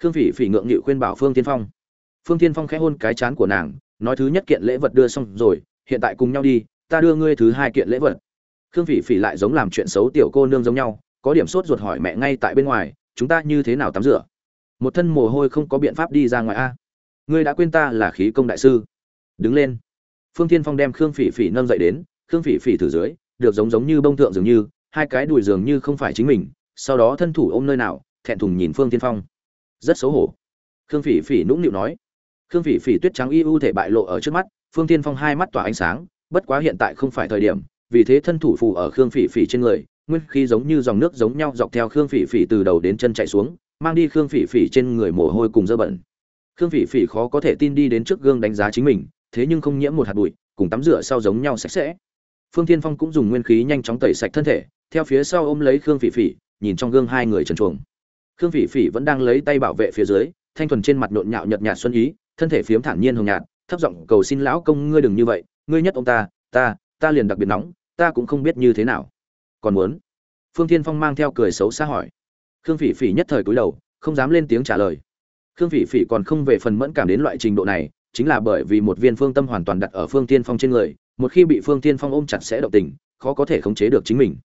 khương phỉ phỉ ngượng nghịu khuyên bảo phương tiên phong. Phương tiên phong khẽ hôn cái chán của nàng, nói thứ nhất kiện lễ vật đưa xong rồi, hiện tại cùng nhau đi, ta đưa ngươi thứ hai kiện lễ vật. Khương phỉ phỉ lại giống làm chuyện xấu tiểu cô nương giống nhau, có điểm sốt ruột hỏi mẹ ngay tại bên ngoài, chúng ta như thế nào tắm rửa? Một thân mồ hôi không có biện pháp đi ra ngoài a ngươi đã quên ta là khí công đại sư. Đứng lên. Phương thiên phong đem khương phỉ phỉ nâng dậy đến, khương phỉ phỉ thử dưới, được giống giống như bông thượng dường như, hai cái đùi dường như không phải chính mình, sau đó thân thủ ôm nơi nào, thẹn thùng nhìn phương thiên phong. Rất xấu hổ. Khương phỉ phỉ nũng nịu nói. Khương phỉ phỉ tuyết trắng y ưu thể bại lộ ở trước mắt, phương thiên phong hai mắt tỏa ánh sáng, bất quá hiện tại không phải thời điểm, vì thế thân thủ phù ở khương phỉ phỉ trên người, nguyên khí giống như dòng nước giống nhau dọc theo khương phỉ phỉ từ đầu đến chân chạy xuống, mang đi khương phỉ phỉ trên người mồ hôi cùng dơ bẩn khương phỉ phỉ khó có thể tin đi đến trước gương đánh giá chính mình, thế nhưng không nhiễm một hạt bụi, cùng tắm rửa sau giống nhau sạch sẽ. Phương tiên phong cũng dùng nguyên khí nhanh chóng tẩy sạch thân thể, theo phía sau ôm lấy khương phỉ phỉ, nhìn trong gương hai người trần chuồng khương phỉ phỉ vẫn đang lấy tay bảo vệ phía dưới, thanh thuần trên mặt nhộn nhạo nhợt nhạt xuân ý, thân thể phiếm thản nhiên hồng nhạt, thấp giọng cầu xin lão công ngươi đừng như vậy, ngươi nhất ông ta ta ta liền đặc biệt nóng, ta cũng không biết như thế nào. Còn muốn? Phương thiên phong mang theo cười xấu xa hỏi. Khương phỉ phỉ nhất thời cúi đầu, không dám lên tiếng trả lời khương phỉ phỉ còn không về phần mẫn cảm đến loại trình độ này, chính là bởi vì một viên phương tâm hoàn toàn đặt ở phương tiên phong trên người, một khi bị phương tiên phong ôm chặt sẽ động tình, khó có thể khống chế được chính mình.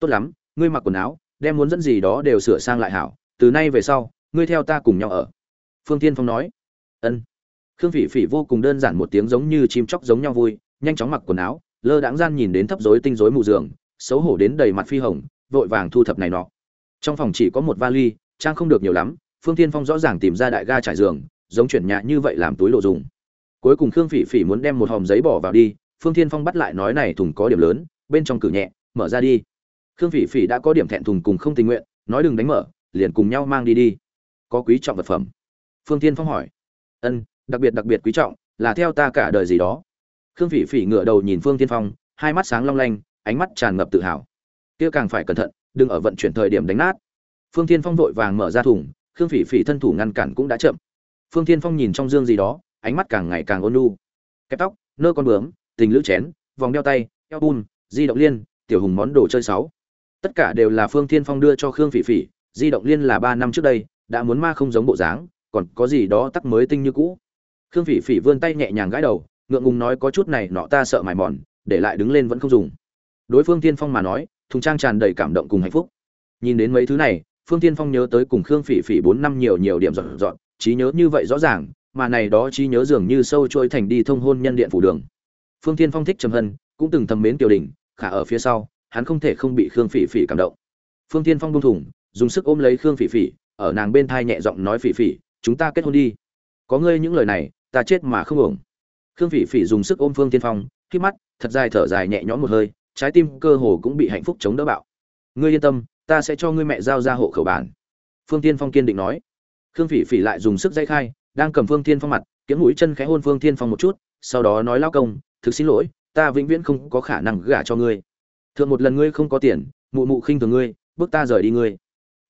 Tốt lắm, ngươi mặc quần áo, đem muốn dẫn gì đó đều sửa sang lại hảo, từ nay về sau, ngươi theo ta cùng nhau ở. Phương tiên phong nói. Ân. Khương phỉ phỉ vô cùng đơn giản một tiếng giống như chim chóc giống nhau vui, nhanh chóng mặc quần áo, lơ đãng gian nhìn đến thấp rối tinh rối mù giường, xấu hổ đến đầy mặt phi hồng, vội vàng thu thập này nọ. Trong phòng chỉ có một vali, trang không được nhiều lắm phương tiên phong rõ ràng tìm ra đại ga trải giường, giống chuyển nhà như vậy làm túi lộ dùng. Cuối cùng khương phỉ phỉ muốn đem một hòm giấy bỏ vào đi, phương tiên phong bắt lại nói này thùng có điểm lớn, bên trong cử nhẹ, mở ra đi. Khương phỉ phỉ đã có điểm thẹn thùng cùng không tình nguyện, nói đừng đánh mở, liền cùng nhau mang đi đi. Có quý trọng vật phẩm. Phương tiên phong hỏi. Ân, đặc biệt đặc biệt quý trọng, là theo ta cả đời gì đó. Khương phỉ phỉ ngửa đầu nhìn phương tiên phong, hai mắt sáng long lanh, ánh mắt tràn ngập tự hào. Kia càng phải cẩn thận, đừng ở vận chuyển thời điểm đánh nát. Phương tiên phong vội vàng mở ra thùng khương phỉ phỉ thân thủ ngăn cản cũng đã chậm. Phương Thiên phong nhìn trong dương gì đó, ánh mắt càng ngày càng ôn nhu. Kẹp tóc, nơ con bướm, tình lữ chén, vòng đeo tay, eo bun, di động liên, tiểu hùng món đồ chơi sáu. Tất cả đều là phương Thiên phong đưa cho khương phỉ phỉ, di động liên là ba năm trước đây, đã muốn ma không giống bộ dáng, còn có gì đó tắc mới tinh như cũ. Khương phỉ phỉ vươn tay nhẹ nhàng gãi đầu, ngượng ngùng nói có chút này nọ ta sợ mài mòn, để lại đứng lên vẫn không dùng. Đối phương Thiên phong mà nói, thùng trang tràn đầy cảm động cùng hạnh phúc. Nhìn đến mấy thứ này phương Thiên phong nhớ tới cùng khương phỉ phỉ bốn năm nhiều nhiều điểm dọn dọn, trí nhớ như vậy rõ ràng, mà này đó trí nhớ dường như sâu trôi thành đi thông hôn nhân điện phủ đường. Phương Thiên phong thích trầm hân, cũng từng thầm mến tiểu đình, khả ở phía sau, hắn không thể không bị khương phỉ phỉ cảm động. Phương Thiên phong buông thủng dùng sức ôm lấy khương phỉ phỉ, ở nàng bên thai nhẹ giọng nói phỉ phỉ, chúng ta kết hôn đi. Có ngươi những lời này, ta chết mà không uổng. khương phỉ phỉ dùng sức ôm phương Thiên phong, khi mắt, thật dài thở dài nhẹ nhõm một hơi, trái tim cơ hồ cũng bị hạnh phúc chống đỡ bạo. Ngươi yên tâm ta sẽ cho ngươi mẹ giao ra hộ khẩu bản. Phương tiên phong kiên định nói. Khương phỉ phỉ lại dùng sức dây khai, đang cầm phương tiên phong mặt, kiếm mũi chân khẽ hôn phương tiên phong một chút, sau đó nói lao công, thực xin lỗi, ta vĩnh viễn không có khả năng gả cho ngươi. Thượng một lần ngươi không có tiền, mụ mụ khinh thường ngươi, bước ta rời đi ngươi.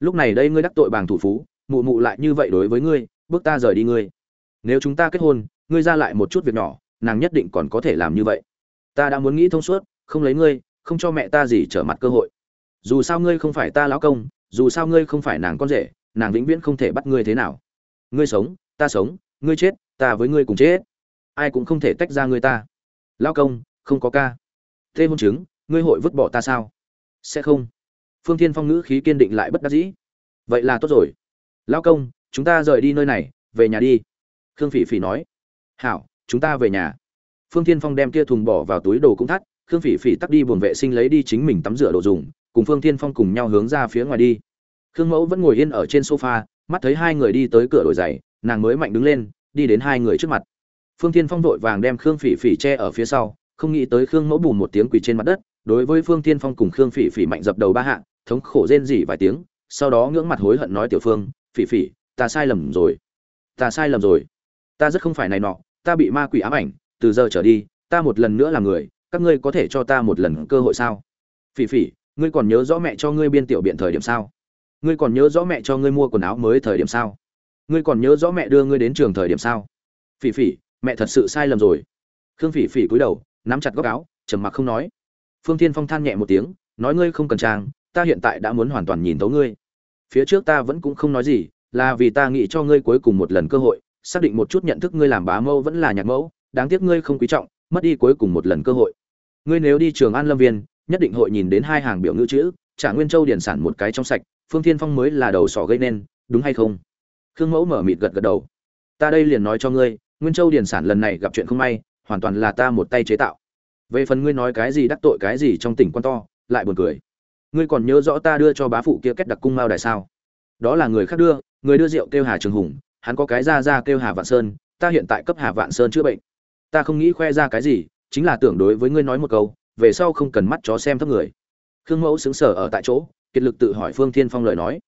Lúc này đây ngươi đắc tội bàng thủ phú, mụ mụ lại như vậy đối với ngươi, bước ta rời đi ngươi. Nếu chúng ta kết hôn, ngươi ra lại một chút việc nhỏ, nàng nhất định còn có thể làm như vậy. Ta đã muốn nghĩ thông suốt, không lấy ngươi, không cho mẹ ta gì trở mặt cơ hội dù sao ngươi không phải ta lão công, dù sao ngươi không phải nàng con rể, nàng vĩnh viễn không thể bắt ngươi thế nào. Ngươi sống, ta sống, ngươi chết, ta với ngươi cùng chết. Ai cũng không thể tách ra ngươi ta. Lão công, không có ca. Thế hôn chứng, ngươi hội vứt bỏ ta sao? Sẽ không. Phương thiên phong ngữ khí kiên định lại bất đắc dĩ. Vậy là tốt rồi. Lão công, chúng ta rời đi nơi này, về nhà đi. Khương phỉ phỉ nói. Hảo, chúng ta về nhà. Phương thiên phong đem kia thùng bỏ vào túi đồ cũng thắt. Khương phỉ phỉ tắt đi buồng vệ sinh lấy đi chính mình tắm rửa đồ dùng cùng phương thiên phong cùng nhau hướng ra phía ngoài đi. Khương mẫu vẫn ngồi yên ở trên sofa, mắt thấy hai người đi tới cửa đổi giày, nàng mới mạnh đứng lên, đi đến hai người trước mặt. Phương thiên phong vội vàng đem khương phỉ phỉ che ở phía sau, không nghĩ tới khương mẫu bùm một tiếng quỳ trên mặt đất, đối với phương thiên phong cùng khương phỉ phỉ mạnh dập đầu ba hạ, thống khổ rên rỉ vài tiếng, sau đó ngưỡng mặt hối hận nói tiểu phương, phỉ phỉ, ta sai lầm rồi. Ta sai lầm rồi. Ta rất không phải này nọ, ta bị ma quỷ ám ảnh, từ giờ trở đi, ta một lần nữa là người, các ngươi có thể cho ta một lần cơ hội sao? Phỉ phỉ ngươi còn nhớ rõ mẹ cho ngươi biên tiểu biện thời điểm sao? Ngươi còn nhớ rõ mẹ cho ngươi mua quần áo mới thời điểm sao? Ngươi còn nhớ rõ mẹ đưa ngươi đến trường thời điểm sao? Phỉ phỉ, mẹ thật sự sai lầm rồi. Khương phỉ phỉ cúi đầu, nắm chặt góc áo, trầm mặc không nói. Phương thiên phong than nhẹ một tiếng, nói ngươi không cần trang, ta hiện tại đã muốn hoàn toàn nhìn thấu ngươi. Phía trước ta vẫn cũng không nói gì, là vì ta nghĩ cho ngươi cuối cùng một lần cơ hội, xác định một chút nhận thức ngươi làm bá mẫu vẫn là nhạc mẫu, đáng tiếc ngươi không quý trọng, mất đi cuối cùng một lần cơ hội. Ngươi nếu đi trường an lâm viên nhất định hội nhìn đến hai hàng biểu ngữ chữ, trả nguyên châu điển sản một cái trong sạch, phương thiên phong mới là đầu sỏ gây nên, đúng hay không? Khương mẫu mở mịt gật gật đầu. Ta đây liền nói cho ngươi, nguyên châu điển sản lần này gặp chuyện không may, hoàn toàn là ta một tay chế tạo. Về phần ngươi nói cái gì đắc tội cái gì trong tỉnh quan to, lại buồn cười. Ngươi còn nhớ rõ ta đưa cho bá phụ kia kết đặc cung mao đài sao? Đó là người khác đưa, người đưa rượu kêu hà trường hùng, hắn có cái ra ra kêu hà vạn sơn, ta hiện tại cấp hà vạn sơn chữa bệnh. Ta không nghĩ khoe ra cái gì, chính là tưởng đối với ngươi nói một câu về sau không cần mắt chó xem thấp người. Khương mẫu xứng sở ở tại chỗ, kiệt lực tự hỏi phương thiên phong lời nói.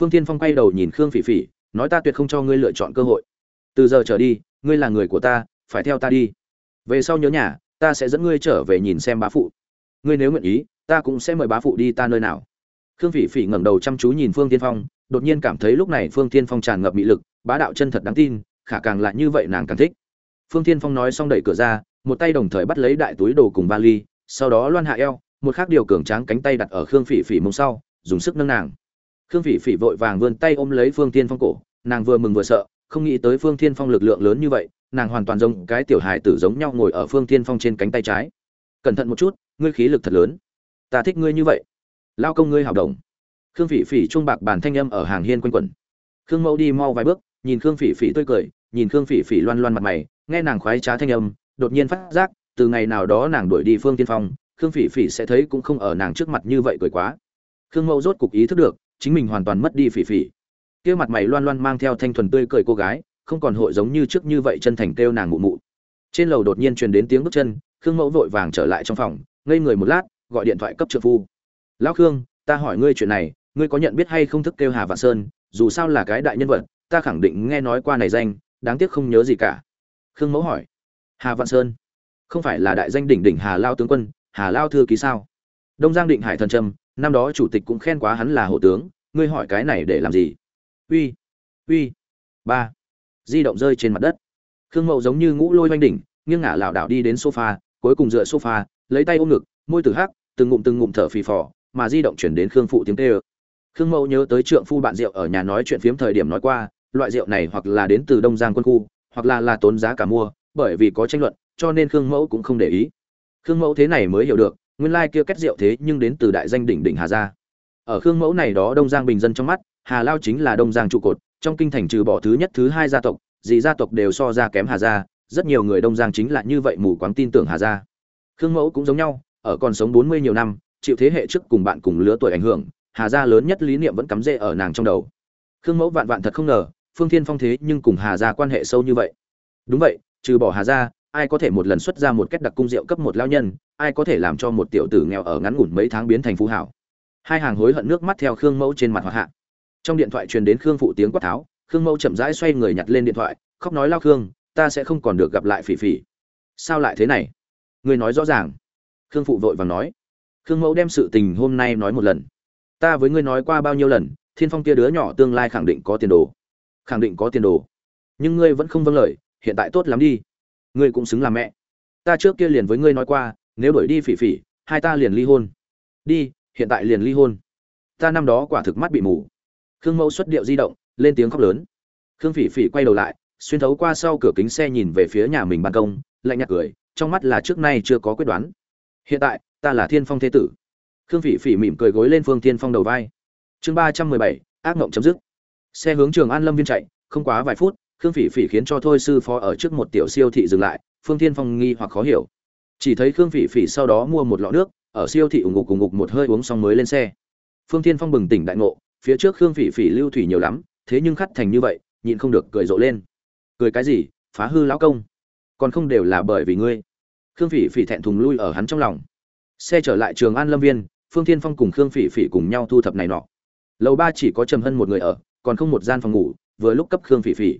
Phương thiên phong quay đầu nhìn khương phỉ phỉ, nói ta tuyệt không cho ngươi lựa chọn cơ hội. Từ giờ trở đi, ngươi là người của ta, phải theo ta đi. Về sau nhớ nhà, ta sẽ dẫn ngươi trở về nhìn xem bá phụ. Ngươi nếu nguyện ý, ta cũng sẽ mời bá phụ đi ta nơi nào. Khương phỉ phỉ ngẩng đầu chăm chú nhìn phương tiên phong, đột nhiên cảm thấy lúc này phương tiên phong tràn ngập mị lực, bá đạo chân thật đáng tin, khả càng lại như vậy nàng càng thích. Phương tiên phong nói xong đẩy cửa ra, một tay đồng thời bắt lấy đại túi đồ cùng vali sau đó loan hạ eo, một khác điều cường tráng cánh tay đặt ở khương phỉ phỉ mông sau, dùng sức nâng nàng. Khương phỉ phỉ vội vàng vươn tay ôm lấy phương tiên phong cổ, nàng vừa mừng vừa sợ, không nghĩ tới phương tiên phong lực lượng lớn như vậy, nàng hoàn toàn giống cái tiểu hài tử giống nhau ngồi ở phương tiên phong trên cánh tay trái. Cẩn thận một chút, ngươi khí lực thật lớn. Ta thích ngươi như vậy. Lao công ngươi hào đồng khương phỉ phỉ chuông bạc bàn thanh âm ở hàng hiên quanh quẩn. Khương mẫu đi mau vài bước, nhìn khương phỉ phỉ tươi cười, nhìn khương phỉ phỉ loan loan mặt mày, nghe nàng khoái trá thanh âm, đột nhiên phát giác từ ngày nào đó nàng đuổi đi phương tiên phong, khương phỉ phỉ sẽ thấy cũng không ở nàng trước mặt như vậy cười quá. Khương mẫu rốt cục ý thức được, chính mình hoàn toàn mất đi phỉ phỉ. Kia mặt mày loan loan mang theo thanh thuần tươi cười cô gái, không còn hội giống như trước như vậy chân thành kêu nàng mụ mụ. Trên lầu đột nhiên truyền đến tiếng bước chân, khương mẫu vội vàng trở lại trong phòng, ngây người một lát, gọi điện thoại cấp trợ phu. Lão khương, ta hỏi ngươi chuyện này, ngươi có nhận biết hay không thức kêu hà vạn sơn, dù sao là cái đại nhân vật, ta khẳng định nghe nói qua này danh, đáng tiếc không nhớ gì cả. Khương mẫu hỏi. Hà vạn sơn? Không phải là đại danh đỉnh đỉnh hà lao tướng quân, hà lao thư ký sao? Đông giang định hải thần trâm năm đó chủ tịch cũng khen quá hắn là hộ tướng, ngươi hỏi cái này để làm gì? Uy uy, ba, di động rơi trên mặt đất. Khương mậu giống như ngũ lôi oanh đỉnh, nghiêng ngả lảo đảo đi đến sofa, cuối cùng dựa sofa, lấy tay ôm ngực, môi tử hắc, từng ngụm từng ngụm thở phì phò, mà di động chuyển đến khương phụ tiếng tê ơ khương mậu nhớ tới trượng phu bạn rượu ở nhà nói chuyện phiếm thời điểm nói qua, loại rượu này hoặc là đến từ đông giang quân khu, hoặc là là tốn giá cả mua, bởi vì có tranh luận cho nên khương mẫu cũng không để ý. Khương mẫu thế này mới hiểu được, nguyên lai kia kết rượu thế nhưng đến từ đại danh đỉnh đỉnh hà gia. Ở khương mẫu này đó đông giang bình dân trong mắt, hà lao chính là đông giang trụ cột, trong kinh thành trừ bỏ thứ nhất, thứ hai gia tộc, dị gia tộc đều so ra kém hà gia, rất nhiều người đông giang chính là như vậy mù quáng tin tưởng hà gia. Khương mẫu cũng giống nhau, ở còn sống bốn mươi nhiều năm, chịu thế hệ trước cùng bạn cùng lứa tuổi ảnh hưởng, hà gia lớn nhất lý niệm vẫn cắm rễ ở nàng trong đầu. Khương mẫu vạn vạn thật không ngờ, phương thiên phong thế nhưng cùng hà gia quan hệ sâu như vậy. Đúng vậy, trừ bỏ hà gia ai có thể một lần xuất ra một kết đặc cung rượu cấp một lao nhân, ai có thể làm cho một tiểu tử nghèo ở ngắn ngủn mấy tháng biến thành phú hảo. Hai hàng hối hận nước mắt theo khương mẫu trên mặt hoặc hạ. Trong điện thoại truyền đến khương phụ tiếng quát tháo, khương mẫu chậm rãi xoay người nhặt lên điện thoại, khóc nói lao khương, ta sẽ không còn được gặp lại phỉ phỉ. Sao lại thế này? Người nói rõ ràng. Khương phụ vội vàng nói. Khương mẫu đem sự tình hôm nay nói một lần. Ta với ngươi nói qua bao nhiêu lần, thiên phong kia đứa nhỏ tương lai khẳng định có tiền đồ. Khẳng định có tiền đồ. Nhưng ngươi vẫn không vâng lời, hiện tại tốt lắm đi ngươi cũng xứng làm mẹ. Ta trước kia liền với ngươi nói qua, nếu đuổi đi phỉ phỉ, hai ta liền ly hôn. Đi, hiện tại liền ly hôn. Ta năm đó quả thực mắt bị mù. Khương mẫu xuất điệu di động, lên tiếng khóc lớn. Khương phỉ phỉ quay đầu lại, xuyên thấu qua sau cửa kính xe nhìn về phía nhà mình ban công, lạnh nhạt cười, trong mắt là trước nay chưa có quyết đoán. Hiện tại, ta là thiên phong thế tử. Khương phỉ phỉ mỉm cười gối lên phương thiên phong đầu vai. Chương ba trăm mười bảy, ác mộng chấm dứt. Xe hướng trường an lâm viên chạy, không quá vài phút khương phỉ phỉ khiến cho thôi sư phó ở trước một tiểu siêu thị dừng lại, phương thiên phong nghi hoặc khó hiểu. Chỉ thấy khương phỉ phỉ sau đó mua một lọ nước, ở siêu thị ủng ngục cùng ngục một hơi uống xong mới lên xe. Phương thiên phong bừng tỉnh đại ngộ, phía trước khương phỉ phỉ lưu thủy nhiều lắm, thế nhưng khắt thành như vậy, nhịn không được cười rộ lên. Cười cái gì, phá hư lão công? Còn không đều là bởi vì ngươi. Khương phỉ phỉ thẹn thùng lui ở hắn trong lòng. Xe trở lại trường an lâm viên, phương thiên phong cùng khương phỉ phỉ cùng nhau thu thập này nọ. Lầu ba chỉ có trầm hân một người ở, còn không một gian phòng ngủ, vừa lúc cấp khương phỉ phỉ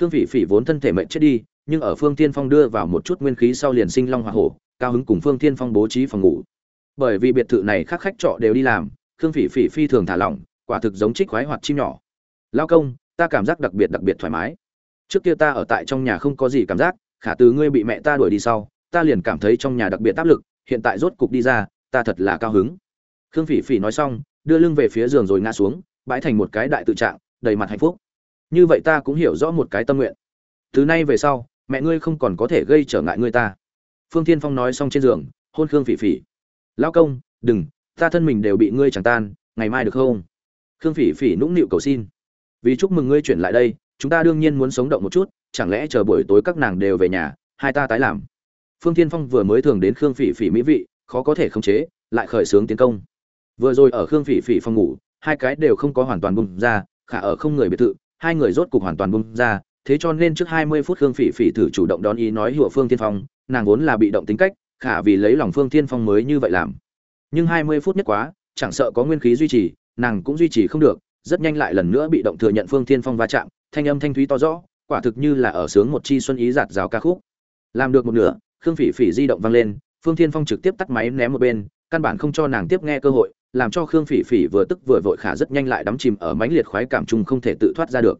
khương phỉ phỉ vốn thân thể mệnh chết đi, nhưng ở phương thiên phong đưa vào một chút nguyên khí sau liền sinh long hoa hổ, cao hứng cùng phương thiên phong bố trí phòng ngủ. Bởi vì biệt thự này khác khách trọ đều đi làm, khương phỉ phỉ phi thường thả lỏng, quả thực giống trích khoái hoạt chim nhỏ. Lao công, ta cảm giác đặc biệt đặc biệt thoải mái. Trước kia ta ở tại trong nhà không có gì cảm giác, khả từ ngươi bị mẹ ta đuổi đi sau, ta liền cảm thấy trong nhà đặc biệt áp lực, hiện tại rốt cục đi ra, ta thật là cao hứng. Khương phỉ phỉ nói xong, đưa lưng về phía giường rồi ngã xuống, bãi thành một cái đại tự trạng, đầy mặt hạnh phúc như vậy ta cũng hiểu rõ một cái tâm nguyện. Từ nay về sau, mẹ ngươi không còn có thể gây trở ngại ngươi ta. Phương thiên phong nói xong trên giường, hôn khương phỉ phỉ. Lão công, đừng, ta thân mình đều bị ngươi chẳng tan, ngày mai được không? Khương phỉ phỉ nũng nịu cầu xin. Vì chúc mừng ngươi chuyển lại đây, chúng ta đương nhiên muốn sống động một chút, chẳng lẽ chờ buổi tối các nàng đều về nhà, hai ta tái làm? Phương thiên phong vừa mới thường đến khương phỉ phỉ mỹ vị, khó có thể khống chế, lại khởi xướng tiến công. Vừa rồi ở khương phỉ phỉ phòng ngủ, hai cái đều không có hoàn toàn bùng ra, khả ở không người biệt thự hai người rốt cục hoàn toàn bung ra, thế cho nên trước hai mươi phút khương phỉ phỉ thử chủ động đón ý nói hùa phương thiên phong, nàng vốn là bị động tính cách, khả vì lấy lòng phương thiên phong mới như vậy làm. Nhưng hai mươi phút nhất quá, chẳng sợ có nguyên khí duy trì, nàng cũng duy trì không được, rất nhanh lại lần nữa bị động thừa nhận phương thiên phong va chạm, thanh âm thanh thúy to rõ, quả thực như là ở sướng một chi xuân ý giạt rào ca khúc. Làm được một nửa, khương phỉ phỉ di động vang lên, phương thiên phong trực tiếp tắt máy ném một bên, căn bản không cho nàng tiếp nghe cơ hội làm cho khương phỉ phỉ vừa tức vừa vội khả rất nhanh lại đắm chìm ở mãnh liệt khoái cảm chung không thể tự thoát ra được.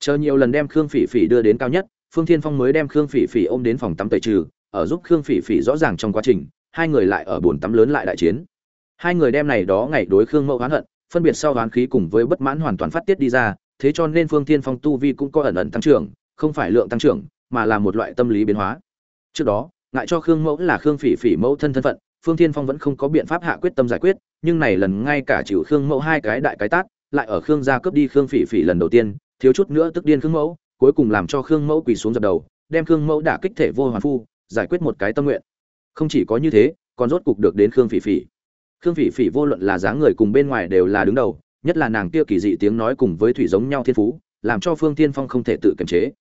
Chờ nhiều lần đem khương phỉ phỉ đưa đến cao nhất, phương thiên phong mới đem khương phỉ phỉ ôm đến phòng tắm tẩy trừ, ở giúp khương phỉ phỉ rõ ràng trong quá trình, hai người lại ở bồn tắm lớn lại đại chiến. Hai người đem này đó ngày đối khương mẫu oán hận, phân biệt sau oán khí cùng với bất mãn hoàn toàn phát tiết đi ra, thế cho nên phương thiên phong tu vi cũng có ẩn ẩn tăng trưởng, không phải lượng tăng trưởng, mà là một loại tâm lý biến hóa. Trước đó, ngại cho khương mẫu là khương phỉ phỉ mẫu thân thân phận phương thiên phong vẫn không có biện pháp hạ quyết tâm giải quyết nhưng này lần ngay cả chịu khương mẫu hai cái đại cái tát lại ở khương gia cướp đi khương phỉ phỉ lần đầu tiên thiếu chút nữa tức điên khương mẫu cuối cùng làm cho khương mẫu quỳ xuống dập đầu đem khương mẫu đả kích thể vô hoàn phu giải quyết một cái tâm nguyện. Không chỉ có như thế còn rốt cục được đến khương phỉ phỉ. Khương phỉ phỉ vô luận là dáng người cùng bên ngoài đều là đứng đầu nhất là nàng kia kỳ dị tiếng nói cùng với thủy giống nhau thiên phú làm cho phương tiên phong không thể tự kiềm chế.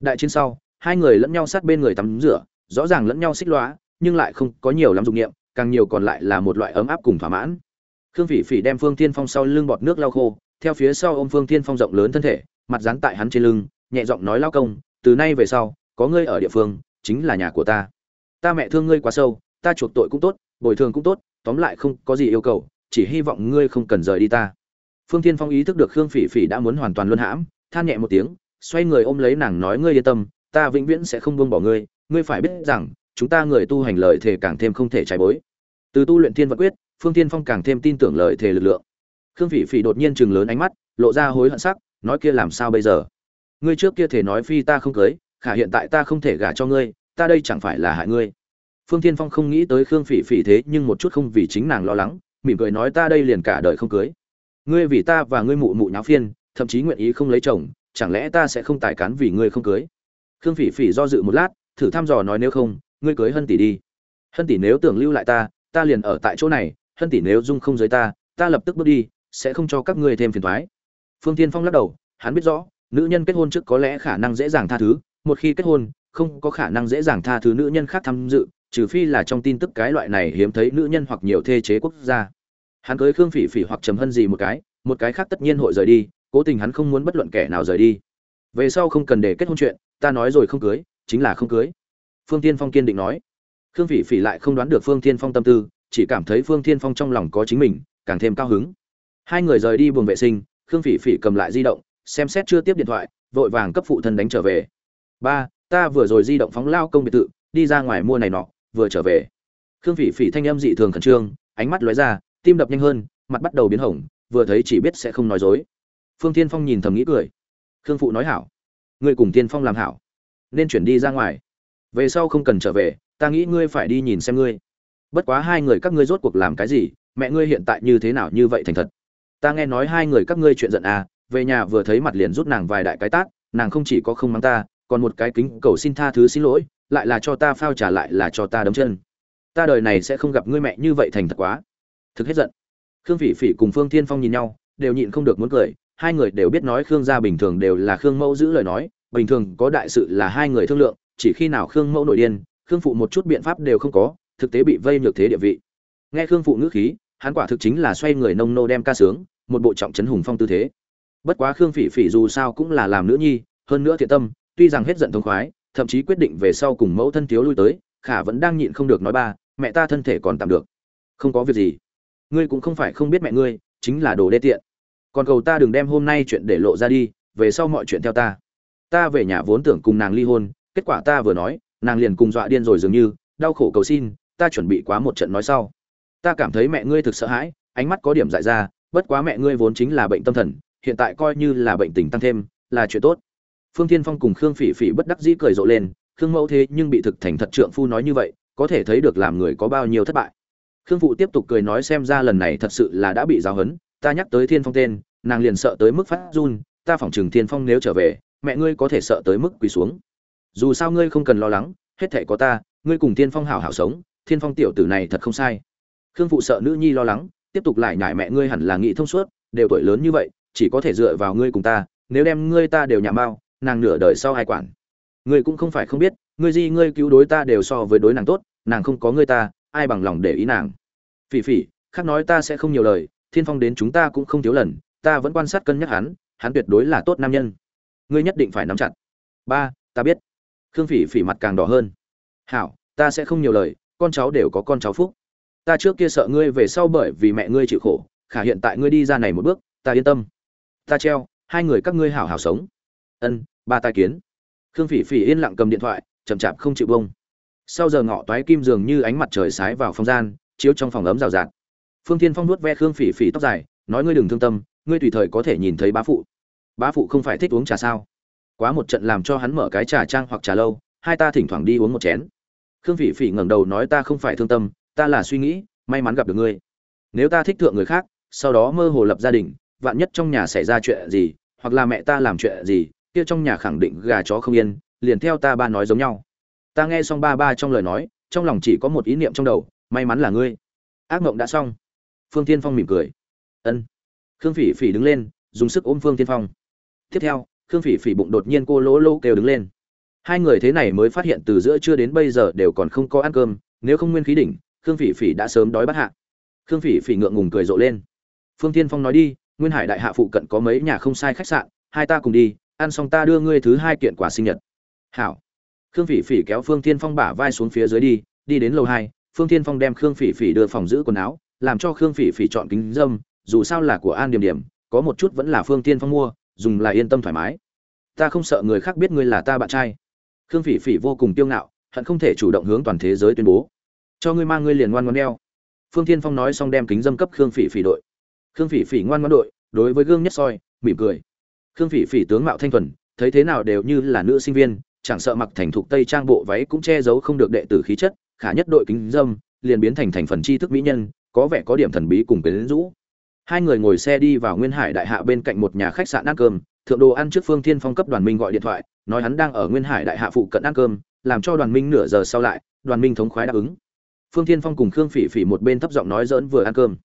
Đại chiến sau hai người lẫn nhau sát bên người tắm rửa rõ ràng lẫn nhau xích lóa, nhưng lại không có nhiều lắm dụng nghiệm càng nhiều còn lại là một loại ấm áp cùng thỏa mãn. Khương phỉ phỉ đem phương tiên phong sau lưng bọt nước lau khô, theo phía sau ô m phương tiên phong rộng lớn thân thể, mặt dán tại hắn trên lưng, nhẹ giọng nói, lao công, từ nay về sau, có ngươi ở địa phương, chính là nhà của ta. Ta mẹ thương ngươi quá sâu, ta chuộc tội cũng tốt, bồi thường cũng tốt, tóm lại không có gì yêu cầu, chỉ hy vọng ngươi không cần rời đi ta. Phương tiên phong ý thức được khương phỉ phỉ đã muốn hoàn toàn luân hãm, than nhẹ một tiếng, xoay người ôm lấy nàng nói, ngươi yên tâm, ta vĩnh viễn sẽ không buông bỏ ngươi ngươi phải biết rằng chúng ta người tu hành lợi thể càng thêm không thể trái bối. Từ tu luyện thiên vật quyết, phương thiên phong càng thêm tin tưởng lợi thể lực lượng. Khương phỉ phỉ đột nhiên chừng lớn ánh mắt, lộ ra hối hận sắc, nói kia làm sao bây giờ? Ngươi trước kia thể nói phi ta không cưới, khả hiện tại ta không thể gả cho ngươi, ta đây chẳng phải là hại ngươi. Phương thiên phong không nghĩ tới khương phỉ phỉ thế nhưng một chút không vì chính nàng lo lắng, mỉm cười nói ta đây liền cả đời không cưới. Ngươi vì ta và ngươi mụ mụ nháo phiên, thậm chí nguyện ý không lấy chồng, chẳng lẽ ta sẽ không tài cán vì ngươi không cưới? Khương phỉ phỉ do dự một lát, thử thăm dò nói nếu không ngươi cưới hân tỷ đi. Hân tỷ nếu tưởng lưu lại ta ta liền ở tại chỗ này, hân tỷ nếu dung không giới ta ta lập tức bước đi, sẽ không cho các ngươi thêm phiền thoái phương tiên phong lắc đầu, hắn biết rõ, nữ nhân kết hôn trước có lẽ khả năng dễ dàng tha thứ, một khi kết hôn, không có khả năng dễ dàng tha thứ nữ nhân khác tham dự, trừ phi là trong tin tức cái loại này hiếm thấy nữ nhân hoặc nhiều thê chế quốc gia. Hắn cưới khương phỉ phỉ hoặc trầm hân gì một cái một cái khác tất nhiên hội rời đi, cố tình hắn không muốn bất luận kẻ nào rời đi. Về sau không cần để kết hôn chuyện, ta nói rồi không cưới, chính là không cưới phương tiên phong kiên định nói. Khương phỉ phỉ lại không đoán được phương tiên phong tâm tư, chỉ cảm thấy phương tiên phong trong lòng có chính mình, càng thêm cao hứng. Hai người rời đi buồng vệ sinh, khương phỉ phỉ cầm lại di động, xem xét chưa tiếp điện thoại, vội vàng cấp phụ thân đánh trở về. Ba, ta vừa rồi di động phóng lao công biệt thự, đi ra ngoài mua này nọ, vừa trở về. Khương phỉ phỉ thanh âm dị thường khẩn trương, ánh mắt lóe ra, tim đập nhanh hơn, mặt bắt đầu biến hỏng vừa thấy chỉ biết sẽ không nói dối. Phương tiên phong nhìn thầm nghĩ cười. Khương phụ nói hảo. Ngươi cùng tiên phong làm hảo, nên chuyển đi ra ngoài về sau không cần trở về, ta nghĩ ngươi phải đi nhìn xem ngươi. Bất quá hai người các ngươi rốt cuộc làm cái gì? Mẹ ngươi hiện tại như thế nào như vậy thành thật? Ta nghe nói hai người các ngươi chuyện giận à về nhà vừa thấy mặt liền rút nàng vài đại cái tát, nàng không chỉ có không mắng ta, còn một cái kính cầu xin tha thứ xin lỗi, lại là cho ta phao trả lại là cho ta đấm chân. Ta đời này sẽ không gặp ngươi mẹ như vậy thành thật quá. Thực hết giận. Khương phỉ phỉ cùng phương thiên phong nhìn nhau, đều nhịn không được muốn cười. Hai người đều biết nói khương gia bình thường đều là khương mẫu giữ lời nói, bình thường có đại sự là hai người thương lượng chỉ khi nào khương mẫu nổi điên, khương phụ một chút biện pháp đều không có, thực tế bị vây nhược thế địa vị. Nghe khương phụ ngữ khí, hắn quả thực chính là xoay người nông nô đem ca sướng, một bộ trọng trấn hùng phong tư thế. Bất quá khương phỉ phỉ dù sao cũng là làm nữ nhi, hơn nữa thiện tâm, tuy rằng hết giận thống khoái, thậm chí quyết định về sau cùng mẫu thân thiếu lui tới, khả vẫn đang nhịn không được nói ba, mẹ ta thân thể còn tạm được. Không có việc gì. Ngươi cũng không phải không biết mẹ ngươi, chính là đồ đê tiện. Còn cầu ta đừng đem hôm nay chuyện để lộ ra đi, về sau mọi chuyện theo ta. Ta về nhà vốn tưởng cùng nàng ly hôn kết quả ta vừa nói, nàng liền cùng dọa điên rồi dường như, đau khổ cầu xin, ta chuẩn bị quá một trận nói sau. Ta cảm thấy mẹ ngươi thực sợ hãi, ánh mắt có điểm dại ra, bất quá mẹ ngươi vốn chính là bệnh tâm thần, hiện tại coi như là bệnh tình tăng thêm, là chuyện tốt. Phương thiên phong cùng khương phỉ phỉ bất đắc dĩ cười rộ lên, khương mẫu thế nhưng bị thực thành thật trượng phu nói như vậy, có thể thấy được làm người có bao nhiêu thất bại. Khương phụ tiếp tục cười nói xem ra lần này thật sự là đã bị giáo hấn ta nhắc tới thiên phong tên, nàng liền sợ tới mức phát run, ta phỏng chừng thiên phong nếu trở về, mẹ ngươi có thể sợ tới mức quỳ xuống dù sao ngươi không cần lo lắng, hết thể có ta, ngươi cùng thiên phong hảo hảo sống, thiên phong tiểu tử này thật không sai. Khương phụ sợ nữ nhi lo lắng, tiếp tục lại nhải mẹ ngươi hẳn là nghĩ thông suốt, đều tuổi lớn như vậy, chỉ có thể dựa vào ngươi cùng ta, nếu đem ngươi ta đều nhảm bao, nàng nửa đời sau ai quản? Ngươi cũng không phải không biết, ngươi gì ngươi cứu đối ta đều so với đối nàng tốt, nàng không có ngươi ta, ai bằng lòng để ý nàng? Phỉ phỉ, khác nói ta sẽ không nhiều lời, thiên phong đến chúng ta cũng không thiếu lần, ta vẫn quan sát cân nhắc hắn hắn tuyệt đối là tốt nam nhân. Ngươi nhất định phải nắm chặt. Ba, ta biết khương phỉ phỉ mặt càng đỏ hơn. Hảo, ta sẽ không nhiều lời, con cháu đều có con cháu phúc. Ta trước kia sợ ngươi về sau bởi vì mẹ ngươi chịu khổ, khả hiện tại ngươi đi ra này một bước, ta yên tâm. Ta treo, hai người các ngươi hảo hảo sống. Ân, ba tai kiến. Khương phỉ phỉ yên lặng cầm điện thoại, chậm chạp không chịu bông sau giờ ngọ toái kim dường như ánh mặt trời sái vào phòng gian, chiếu trong phòng ấm rào rạt. Phương tiên phong nuốt ve khương phỉ phỉ tóc dài, nói, ngươi đừng thương tâm, ngươi tùy thời có thể nhìn thấy bá phụ. Bá phụ không phải thích uống trà sao? Quá một trận làm cho hắn mở cái trà trang hoặc trà lâu, hai ta thỉnh thoảng đi uống một chén. Khương phỉ phỉ ngẩng đầu nói ta không phải thương tâm, ta là suy nghĩ, may mắn gặp được ngươi. Nếu ta thích thượng người khác, sau đó mơ hồ lập gia đình, vạn nhất trong nhà xảy ra chuyện gì, hoặc là mẹ ta làm chuyện gì, kia trong nhà khẳng định gà chó không yên, liền theo ta ba nói giống nhau. Ta nghe xong ba ba trong lời nói, trong lòng chỉ có một ý niệm trong đầu, may mắn là ngươi. Ác mộng đã xong. Phương tiên phong mỉm cười. Ân. Khương phỉ phỉ đứng lên, dùng sức ôm phương tiên phong. Tiếp theo khương phỉ phỉ bụng đột nhiên cô lỗ lỗ kêu đứng lên. Hai người thế này mới phát hiện từ giữa trưa đến bây giờ đều còn không có ăn cơm, nếu không nguyên khí đỉnh, khương phỉ phỉ đã sớm đói bắt hạ. Khương phỉ phỉ ngượng ngùng cười rộ lên. Phương tiên phong nói đi, nguyên hải đại hạ phụ cận có mấy nhà không sai khách sạn, hai ta cùng đi, ăn xong ta đưa ngươi thứ hai kiện quà sinh nhật. Hảo. Khương phỉ phỉ kéo phương tiên phong bả vai xuống phía dưới đi đi đến lầu hai, phương tiên phong đem khương phỉ phỉ đưa phòng giữ quần áo, làm cho khương phỉ phỉ chọn kính dâm, dù sao là của an điểm điểm, có một chút vẫn là phương tiên phong mua dùng là yên tâm thoải mái. Ta không sợ người khác biết ngươi là ta bạn trai. Khương phỉ phỉ vô cùng tiêu ngạo, hận không thể chủ động hướng toàn thế giới tuyên bố. Cho ngươi mang ngươi liền ngoan ngoan đeo. Phương tiên phong nói xong đem kính dâm cấp khương phỉ phỉ đội. Khương phỉ phỉ ngoan ngoan đội, đối với gương nhất soi, mỉm cười. Khương phỉ phỉ tướng mạo thanh thuần, thấy thế nào đều như là nữ sinh viên, chẳng sợ mặc thành thục tây trang bộ váy cũng che giấu không được đệ tử khí chất, khả nhất đội kính dâm, liền biến thành thành phần tri thức mỹ nhân, có vẻ có điểm thần bí cùng quyến rũ hai người ngồi xe đi vào nguyên hải đại hạ bên cạnh một nhà khách sạn ăn cơm, thượng đồ ăn trước phương thiên phong cấp đoàn minh gọi điện thoại, nói hắn đang ở nguyên hải đại hạ phụ cận ăn cơm, làm cho đoàn minh nửa giờ sau lại, đoàn minh thống khoái đáp ứng. Phương thiên phong cùng khương phỉ phỉ một bên thấp giọng nói dỡn vừa ăn cơm.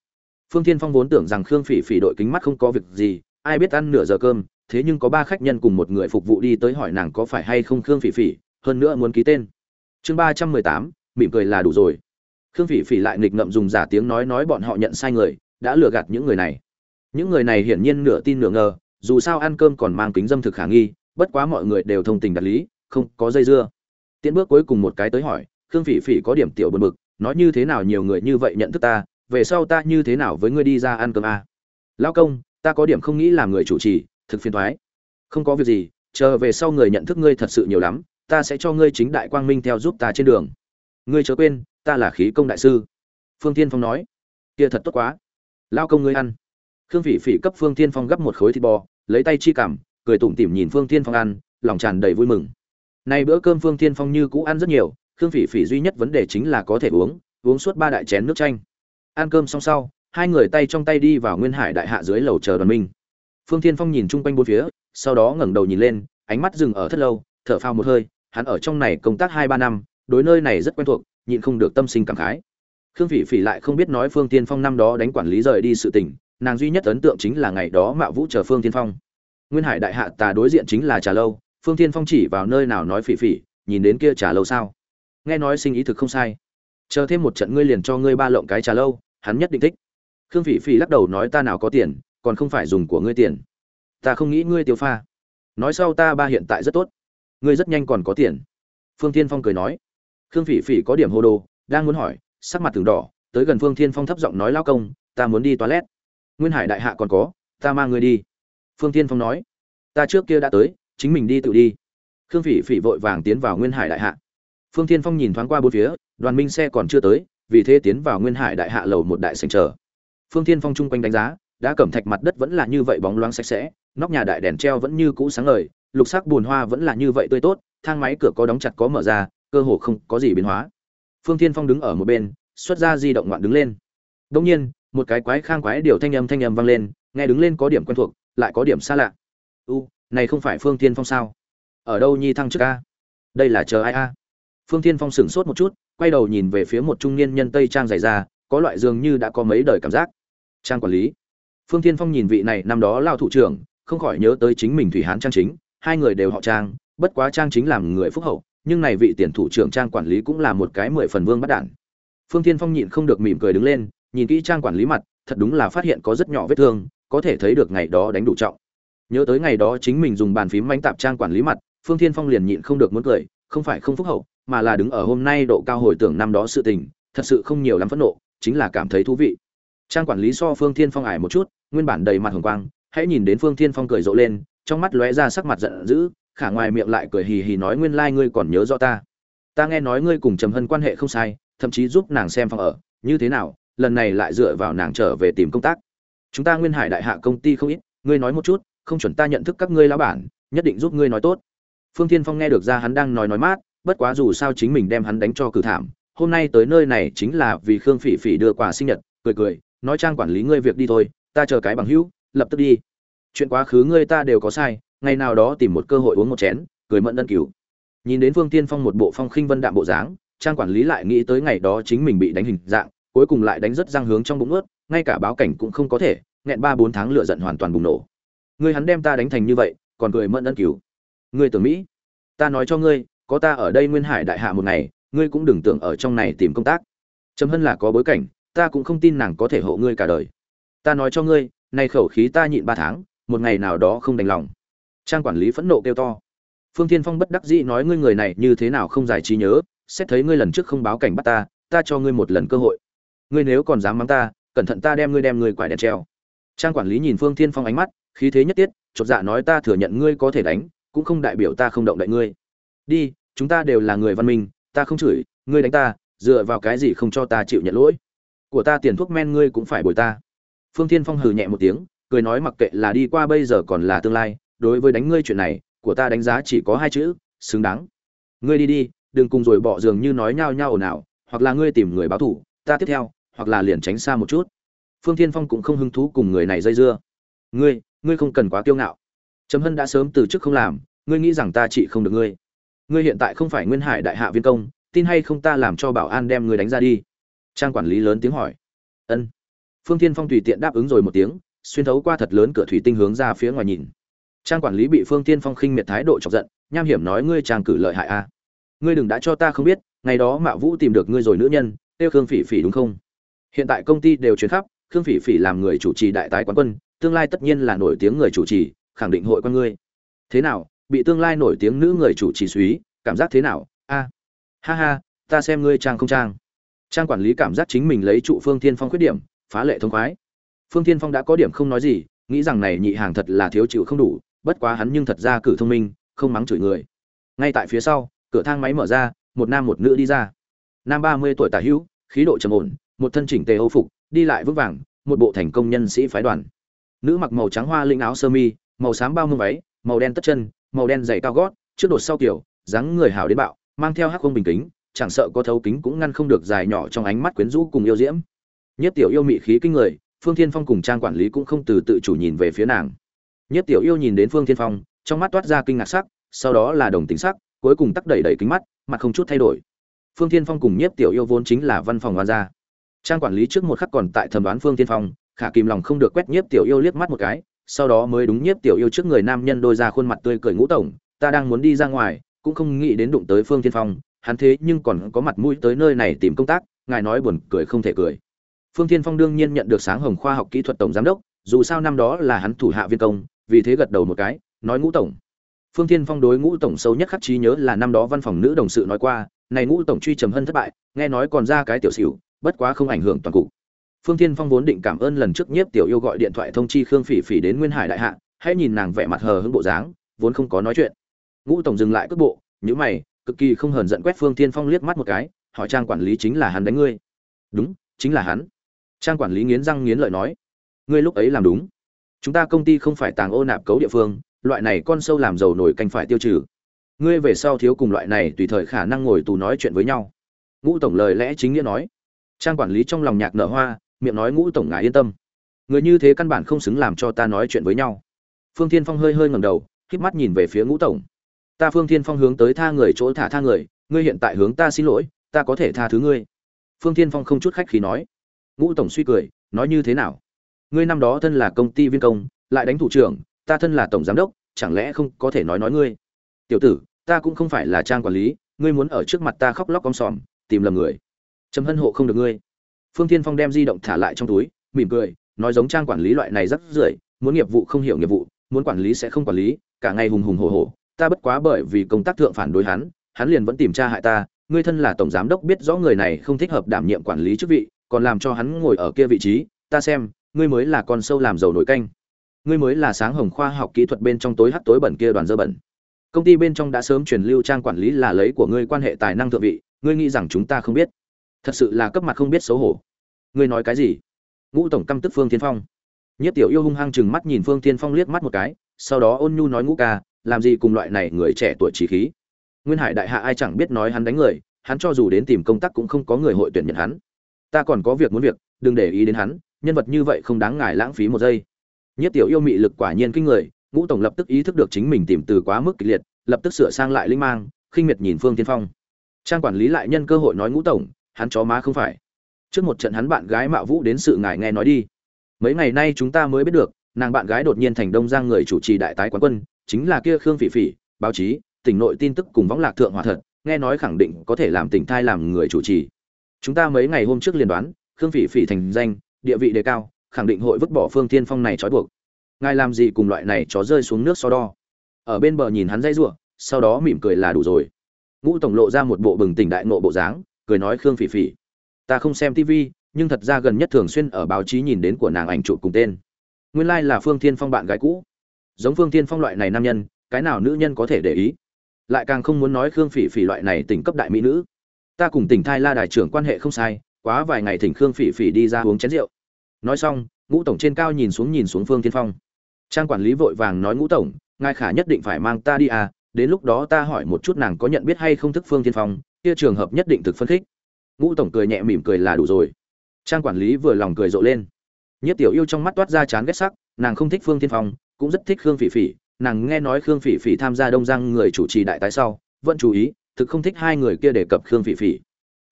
Phương thiên phong vốn tưởng rằng khương phỉ phỉ đội kính mắt không có việc gì, ai biết ăn nửa giờ cơm, thế nhưng có ba khách nhân cùng một người phục vụ đi tới hỏi nàng có phải hay không khương phỉ phỉ, hơn nữa muốn ký tên. Chương ba trăm mười tám, mỉm cười là đủ rồi. Khương phỉ phỉ lại nghịch ngậm dùng giả tiếng nói nói bọn họ nhận sai người đã lừa gạt những người này. Những người này hiển nhiên nửa tin nửa ngờ, dù sao ăn cơm còn mang kính dâm thực khả nghi, bất quá mọi người đều thông tình đạt lý, không có dây dưa. Tiến bước cuối cùng một cái tới hỏi, khương phỉ phỉ có điểm tiểu bật mực nói như thế nào nhiều người như vậy nhận thức ta, về sau ta như thế nào với ngươi đi ra ăn cơm à? lao công, ta có điểm không nghĩ làm người chủ trì, thực phiền thoái không có việc gì, chờ về sau người nhận thức ngươi thật sự nhiều lắm, ta sẽ cho ngươi chính đại quang minh theo giúp ta trên đường. Ngươi chớ quên, ta là khí công đại sư. Phương tiên phong nói. Kia thật tốt quá lao công ngươi ăn. Khương phỉ phỉ cấp phương tiên phong gấp một khối thịt bò, lấy tay chi cảm, cười tủm tỉm nhìn phương tiên phong ăn, lòng tràn đầy vui mừng. Nay bữa cơm phương tiên phong như cũ ăn rất nhiều, khương phỉ phỉ duy nhất vấn đề chính là có thể uống uống suốt ba đại chén nước chanh. Ăn cơm xong sau, hai người tay trong tay đi vào nguyên hải đại hạ dưới lầu chờ đoàn minh. Phương tiên phong nhìn chung quanh bốn phía, sau đó ngẩng đầu nhìn lên, ánh mắt dừng ở thất lâu, thở phào một hơi, hắn ở trong này công tác hai ba năm, đối nơi này rất quen thuộc, nhịn không được tâm sinh cảm khái khương phỉ phỉ lại không biết nói phương tiên phong năm đó đánh quản lý rời đi sự tình, nàng duy nhất ấn tượng chính là ngày đó mạo vũ chờ phương tiên phong. Nguyên hải đại hạ tà đối diện chính là trà lâu, phương tiên phong chỉ vào nơi nào nói phỉ phỉ, nhìn đến kia trà lâu sao? Nghe nói sinh ý thực không sai. Chờ thêm một trận ngươi liền cho ngươi ba lộng cái trà lâu, hắn nhất định thích. Khương phỉ phỉ lắc đầu nói ta nào có tiền, còn không phải dùng của ngươi tiền. Ta không nghĩ ngươi tiêu pha. Nói sau ta ba hiện tại rất tốt. Ngươi rất nhanh còn có tiền. Phương tiên phong cười nói. Khương phỉ phỉ có điểm hô đồ, đang muốn hỏi sắc mặt từng đỏ, tới gần phương thiên phong thấp giọng nói lao công, ta muốn đi toilet. Nguyên hải đại hạ còn có, ta mang người đi. Phương thiên phong nói, ta trước kia đã tới, chính mình đi tự đi. Khương phỉ phỉ vội vàng tiến vào nguyên hải đại hạ. Phương thiên phong nhìn thoáng qua bốn phía, đoàn minh xe còn chưa tới, vì thế tiến vào nguyên hải đại hạ lầu một đại sành chờ. Phương thiên phong chung quanh đánh giá đã cẩm thạch mặt đất vẫn là như vậy bóng loáng sạch sẽ, nóc nhà đại đèn treo vẫn như cũ sáng ngời, lục sắc bùn hoa vẫn là như vậy tươi tốt, thang máy cửa có đóng chặt có mở ra, cơ hồ không có gì biến hóa phương thiên phong đứng ở một bên, xuất ra di động ngoạn đứng lên. Đông nhiên, một cái quái khang quái điều thanh âm thanh âm vang lên, nghe đứng lên có điểm quen thuộc, lại có điểm xa lạ. U, này không phải phương thiên phong sao? Ở đâu nhi thăng trước a? Đây là chờ ai a? Phương thiên phong sửng sốt một chút, quay đầu nhìn về phía một trung niên nhân tây trang dày ra có loại dường như đã có mấy đời cảm giác. Trang quản lý. Phương thiên phong nhìn vị này, năm đó lao thủ trưởng, không khỏi nhớ tới chính mình thủy hán trang chính, hai người đều họ trang, bất quá trang chính làm người phúc hậu nhưng này vị tiền thủ trưởng trang quản lý cũng là một cái mười phần vương bắt đản. Phương thiên phong nhịn không được mỉm cười đứng lên, nhìn kỹ trang quản lý mặt, thật đúng là phát hiện có rất nhỏ vết thương, có thể thấy được ngày đó đánh đủ trọng. Nhớ tới ngày đó chính mình dùng bàn phím mánh tạp trang quản lý mặt, phương thiên phong liền nhịn không được muốn cười, không phải không phúc hậu, mà là đứng ở hôm nay độ cao hồi tưởng năm đó sự tình, thật sự không nhiều lắm phẫn nộ, chính là cảm thấy thú vị. Trang quản lý so phương thiên phong ải một chút, nguyên bản đầy mặt hồng quang, hãy nhìn đến phương thiên phong cười rộ lên, trong mắt lóe ra sắc mặt giận dữ khả ngoài miệng lại cười hì hì nói nguyên lai like ngươi còn nhớ rõ ta. Ta nghe nói ngươi cùng trầm hân quan hệ không sai, thậm chí giúp nàng xem phòng ở. Như thế nào, lần này lại dựa vào nàng trở về tìm công tác? Chúng ta nguyên hải đại hạ công ty không ít, ngươi nói một chút, không chuẩn ta nhận thức các ngươi lão bản, nhất định giúp ngươi nói tốt. Phương thiên phong nghe được ra hắn đang nói nói mát, bất quá dù sao chính mình đem hắn đánh cho cử thảm, hôm nay tới nơi này chính là vì khương phỉ phỉ đưa quà sinh nhật, cười cười, nói trang quản lý ngươi việc đi thôi, ta chờ cái bằng hữu, lập tức đi. Chuyện quá khứ ngươi ta đều có sai ngày nào đó tìm một cơ hội uống một chén, cười mẫn ân cứu nhìn đến phương tiên phong một bộ phong khinh vân đạm bộ dáng, trang quản lý lại nghĩ tới ngày đó chính mình bị đánh hình dạng, cuối cùng lại đánh rất răng hướng trong bụng ướt, ngay cả báo cảnh cũng không có thể, nghẹn ba bốn tháng lựa giận hoàn toàn bùng nổ. Ngươi hắn đem ta đánh thành như vậy, còn cười mẫn ân cứu ngươi tưởng mỹ, ta nói cho ngươi, có ta ở đây nguyên hải đại hạ một ngày, ngươi cũng đừng tưởng ở trong này tìm công tác. Trầm hân là có bối cảnh, ta cũng không tin nàng có thể hộ ngươi cả đời. Ta nói cho ngươi, nay khẩu khí ta nhịn ba tháng, một ngày nào đó không đành lòng trang quản lý phẫn nộ kêu to. Phương thiên phong bất đắc dĩ nói, ngươi người này như thế nào không giải trí nhớ? Xét thấy ngươi lần trước không báo cảnh bắt ta ta cho ngươi một lần cơ hội. Ngươi nếu còn dám mắng ta, cẩn thận ta đem ngươi đem ngươi quải đèn treo. Trang quản lý nhìn phương thiên phong ánh mắt, khí thế nhất tiết, chột dạ nói, ta thừa nhận ngươi có thể đánh, cũng không đại biểu ta không động đậy ngươi. Đi, chúng ta đều là người văn minh, ta không chửi, ngươi đánh ta, dựa vào cái gì không cho ta chịu nhận lỗi? Của ta tiền thuốc men ngươi cũng phải bồi ta. Phương thiên phong hừ nhẹ một tiếng, cười nói, mặc kệ là đi qua bây giờ còn là tương lai đối với đánh ngươi chuyện này, của ta đánh giá chỉ có hai chữ, xứng đáng. Ngươi đi đi, đừng cùng rồi bỏ giường như nói nhao nhao ồn ào, hoặc là ngươi tìm người báo thủ ta tiếp theo, hoặc là liền tránh xa một chút. Phương thiên phong cũng không hứng thú cùng người này dây dưa. Ngươi ngươi không cần quá kiêu ngạo. Trầm hân đã sớm từ chức không làm, ngươi nghĩ rằng ta trị không được ngươi. Ngươi hiện tại không phải nguyên hải đại hạ viên công, tin hay không ta làm cho bảo an đem ngươi đánh ra đi. Trang quản lý lớn tiếng hỏi. Ân. Phương thiên phong tùy tiện đáp ứng rồi một tiếng, xuyên thấu qua thật lớn cửa thủy tinh hướng ra phía ngoài nhìn trang quản lý bị phương thiên phong khinh miệt thái độ chọc giận, nham hiểm nói, ngươi trang cử lợi hại a. Ngươi đừng đã cho ta không biết, ngày đó mạo vũ tìm được ngươi rồi nữ nhân tiêu khương phỉ phỉ đúng không? Hiện tại công ty đều chuyển khắp, khương phỉ phỉ làm người chủ trì đại tái quán quân, tương lai tất nhiên là nổi tiếng người chủ trì, khẳng định hội con ngươi. Thế nào, bị tương lai nổi tiếng nữ người chủ trì suý, cảm giác thế nào? A, ha ha, ta xem ngươi trang không trang trang quản lý cảm giác chính mình lấy trụ phương thiên phong khuyết điểm, phá lệ thông khoái. Phương thiên phong đã có điểm không nói gì, nghĩ rằng này nhị hàng thật là thiếu chịu không đủ bất quá hắn nhưng thật ra cử thông minh, không mắng chửi người. Ngay tại phía sau, cửa thang máy mở ra, một nam một nữ đi ra. Nam ba mươi tuổi tả hữu, khí độ trầm ổn, một thân chỉnh tề âu phục, đi lại vững vàng, một bộ thành công nhân sĩ phái đoàn. Nữ mặc màu trắng hoa linh áo sơ mi, màu xám bao mương váy, màu đen tất chân, màu đen giày cao gót, trước đột sau kiểu, dáng người hào đến bạo, mang theo hắc không bình kính, chẳng sợ có thấu kính cũng ngăn không được dài nhỏ trong ánh mắt quyến rũ cùng yêu diễm. Nhất tiểu yêu mị khí kinh người, phương thiên phong cùng trang quản lý cũng không từ tự chủ nhìn về phía nàng nhất tiểu yêu nhìn đến phương thiên phong, trong mắt toát ra kinh ngạc sắc, sau đó là đồng tính sắc, cuối cùng tắc đẩy đẩy kính mắt, mặt không chút thay đổi. Phương thiên phong cùng Nhiếp tiểu yêu vốn chính là văn phòng hoàn gia. Trang quản lý trước một khắc còn tại thẩm đoán phương thiên phong, khả kìm lòng không được quét nhiếp tiểu yêu liếc mắt một cái, sau đó mới đúng nhiếp tiểu yêu trước người nam nhân đôi ra khuôn mặt tươi cười ngũ tổng ta đang muốn đi ra ngoài, cũng không nghĩ đến đụng tới phương thiên phong, hắn thế nhưng còn có mặt mũi tới nơi này tìm công tác, ngài nói buồn cười không thể cười. Phương thiên phong đương nhiên nhận được sáng hồng khoa học kỹ thuật tổng giám đốc, dù sao năm đó là hắn thủ hạ viên công vì thế gật đầu một cái, nói ngũ tổng. Phương thiên phong đối ngũ tổng sâu nhất khắc trí nhớ là năm đó văn phòng nữ đồng sự nói qua, này ngũ tổng truy trầm hân thất bại, nghe nói còn ra cái tiểu xỉu, bất quá không ảnh hưởng toàn cục. Phương thiên phong vốn định cảm ơn lần trước nhiếp tiểu yêu gọi điện thoại thông chi khương phỉ phỉ đến nguyên hải đại hạ, hãy nhìn nàng vẻ mặt hờ hững bộ dáng, vốn không có nói chuyện. Ngũ tổng dừng lại cước bộ, nhíu mày, cực kỳ không hờn giận quét phương thiên phong liếc mắt một cái, hỏi trang quản lý chính là hắn đánh ngươi. Đúng, chính là hắn. Trang quản lý nghiến răng nghiến lợi nói. Ngươi lúc ấy làm đúng chúng ta công ty không phải tàng ô nạp cấu địa phương, loại này con sâu làm dầu nổi canh phải tiêu trừ. Ngươi về sau thiếu cùng loại này tùy thời khả năng ngồi tù nói chuyện với nhau. Ngũ tổng lời lẽ chính nghĩa nói. Trang quản lý trong lòng nhạc nở hoa, miệng nói ngũ tổng ngài yên tâm. Người như thế căn bản không xứng làm cho ta nói chuyện với nhau. Phương thiên phong hơi hơi ngẩng đầu híp mắt nhìn về phía ngũ tổng. Ta phương thiên phong hướng tới tha người chỗ thả tha người, ngươi hiện tại hướng ta xin lỗi, ta có thể tha thứ ngươi. Phương thiên phong không chút khách khí nói. Ngũ tổng suy cười, nói như thế nào? Ngươi năm đó thân là công ty viên công, lại đánh thủ trưởng, ta thân là tổng giám đốc, chẳng lẽ không có thể nói nói ngươi? Tiểu tử, ta cũng không phải là trang quản lý, ngươi muốn ở trước mặt ta khóc lóc om sòm, tìm lầm người. Trầm hân hộ không được ngươi. Phương thiên phong đem di động thả lại trong túi, mỉm cười, nói giống trang quản lý loại này rất rưởi, muốn nghiệp vụ không hiểu nghiệp vụ, muốn quản lý sẽ không quản lý, cả ngày hùng hùng hổ hổ, ta bất quá bởi vì công tác thượng phản đối hắn hắn liền vẫn tìm tra hại ta, ngươi thân là tổng giám đốc biết rõ người này không thích hợp đảm nhiệm quản lý chức vị, còn làm cho hắn ngồi ở kia vị trí, ta xem ngươi mới là con sâu làm dầu nổi canh. Ngươi mới là sáng hồng khoa học kỹ thuật bên trong tối hắt tối bẩn kia đoàn dơ bẩn. Công ty bên trong đã sớm truyền lưu trang quản lý là lấy của ngươi quan hệ tài năng thượng vị, ngươi nghĩ rằng chúng ta không biết. Thật sự là cấp mặt không biết xấu hổ. Ngươi nói cái gì? Ngũ tổng căm tức phương tiên phong. Nhất tiểu yêu hung hăng chừng mắt nhìn phương tiên phong liếc mắt một cái, sau đó ôn nhu nói ngũ ca, làm gì cùng loại này người trẻ tuổi trí khí. Nguyên hải đại hạ ai chẳng biết nói hắn đánh người, hắn cho dù đến tìm công tác cũng không có người hội tuyển nhận hắn. Ta còn có việc muốn việc, đừng để ý đến hắn nhân vật như vậy không đáng ngài lãng phí một giây. Nhất tiểu yêu mị lực quả nhiên kinh người, ngũ tổng lập tức ý thức được chính mình tìm từ quá mức kịch liệt, lập tức sửa sang lại linh mang, khinh miệt nhìn phương tiên phong. Trang quản lý lại nhân cơ hội nói ngũ tổng, hắn chó má không phải. Trước một trận hắn bạn gái mạo vũ đến sự ngài nghe nói đi. Mấy ngày nay chúng ta mới biết được, nàng bạn gái đột nhiên thành đông giang người chủ trì đại tái quán quân, chính là kia khương phỉ phỉ, báo chí, tỉnh nội tin tức cùng võng lạc thượng hòa thật, nghe nói khẳng định có thể làm tỉnh thai làm người chủ trì. Chúng ta mấy ngày hôm trước liên đoán, khương phỉ phỉ thành danh địa vị đề cao, khẳng định hội vứt bỏ phương tiên phong này trói buộc. Ngài làm gì cùng loại này chó rơi xuống nước so đo? Ở bên bờ nhìn hắn dây giụa sau đó mỉm cười là đủ rồi. Ngũ tổng lộ ra một bộ bừng tỉnh đại nộ bộ dáng, cười nói khương phỉ phỉ, ta không xem tivi nhưng thật ra gần nhất thường xuyên ở báo chí nhìn đến của nàng ảnh chụp cùng tên. Nguyên lai là phương thiên phong bạn gái cũ. Giống phương thiên phong loại này nam nhân, cái nào nữ nhân có thể để ý? Lại càng không muốn nói khương phỉ phỉ loại này tỉnh cấp đại mỹ nữ. Ta cùng tỉnh thai la đài trưởng quan hệ không sai, quá vài ngày thỉnh khương phỉ phỉ đi ra uống chén rượu nói xong, ngũ tổng trên cao nhìn xuống nhìn xuống phương thiên phong. Trang quản lý vội vàng nói, ngũ tổng, ngài khả nhất định phải mang ta đi à đến lúc đó ta hỏi một chút nàng có nhận biết hay không thức phương thiên phong, kia trường hợp nhất định thực phân khích. Ngũ tổng cười nhẹ mỉm cười là đủ rồi. Trang quản lý vừa lòng cười rộ lên. Nhất tiểu yêu trong mắt toát ra chán ghét sắc, nàng không thích phương thiên phong, cũng rất thích khương phỉ phỉ. Nàng nghe nói khương phỉ phỉ tham gia đông giang người chủ trì đại tái sau, vẫn chú ý, thực không thích hai người kia đề cập khương phỉ phỉ.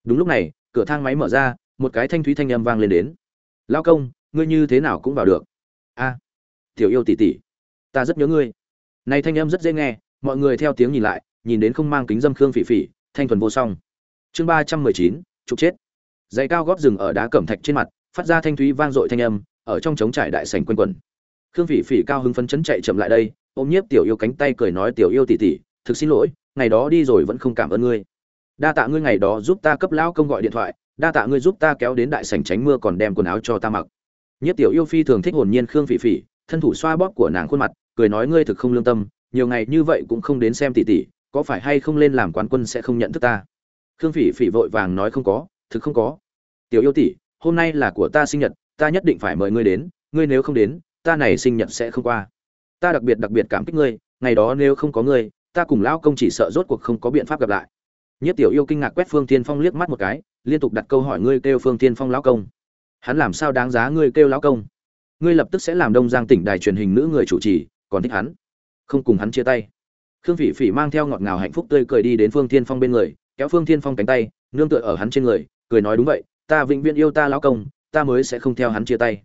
Đúng lúc này, cửa thang máy mở ra, một cái thanh thúy thanh âm vang lên đến lao công, ngươi như thế nào cũng vào được. A, tiểu yêu tỷ tỷ, ta rất nhớ ngươi. Này thanh âm rất dễ nghe, mọi người theo tiếng nhìn lại, nhìn đến không mang kính dâm khương phỉ phỉ, thanh thuần vô song. Chương ba trăm mười chín, trục chết. Giày cao góp rừng ở đá cẩm thạch trên mặt, phát ra thanh thúy vang dội thanh âm, ở trong trống trải đại sảnh quanh quẩn. Khương phỉ phỉ cao hứng phấn chấn chạy chậm lại đây, ôm nhiếp tiểu yêu cánh tay cười nói, tiểu yêu tỷ tỷ, thực xin lỗi, ngày đó đi rồi vẫn không cảm ơn ngươi. Đa tạ ngươi ngày đó giúp ta cấp lão công gọi điện thoại đa tạ ngươi giúp ta kéo đến đại sảnh tránh mưa còn đem quần áo cho ta mặc. Nhất tiểu yêu phi thường thích hồn nhiên khương phỉ phỉ, thân thủ xoa bóp của nàng khuôn mặt, cười nói ngươi thực không lương tâm, nhiều ngày như vậy cũng không đến xem tỷ tỷ, có phải hay không lên làm quán quân sẽ không nhận thức ta? Khương phỉ phỉ vội vàng nói không có, thực không có. Tiểu yêu tỷ, hôm nay là của ta sinh nhật, ta nhất định phải mời ngươi đến, ngươi nếu không đến, ta này sinh nhật sẽ không qua. Ta đặc biệt đặc biệt cảm kích ngươi, ngày đó nếu không có ngươi, ta cùng lão công chỉ sợ rốt cuộc không có biện pháp gặp lại. Nhất tiểu yêu kinh ngạc quét phương tiên phong liếc mắt một cái liên tục đặt câu hỏi ngươi kêu phương tiên phong lão công. Hắn làm sao đáng giá ngươi kêu lão công? Ngươi lập tức sẽ làm đông giang tỉnh đài truyền hình nữ người chủ trì, còn thích hắn? Không cùng hắn chia tay. Khương phỉ phỉ mang theo ngọt ngào hạnh phúc tươi cười đi đến phương tiên phong bên người, kéo phương tiên phong cánh tay, nương tựa ở hắn trên người, cười nói đúng vậy, ta vĩnh viễn yêu ta lão công, ta mới sẽ không theo hắn chia tay.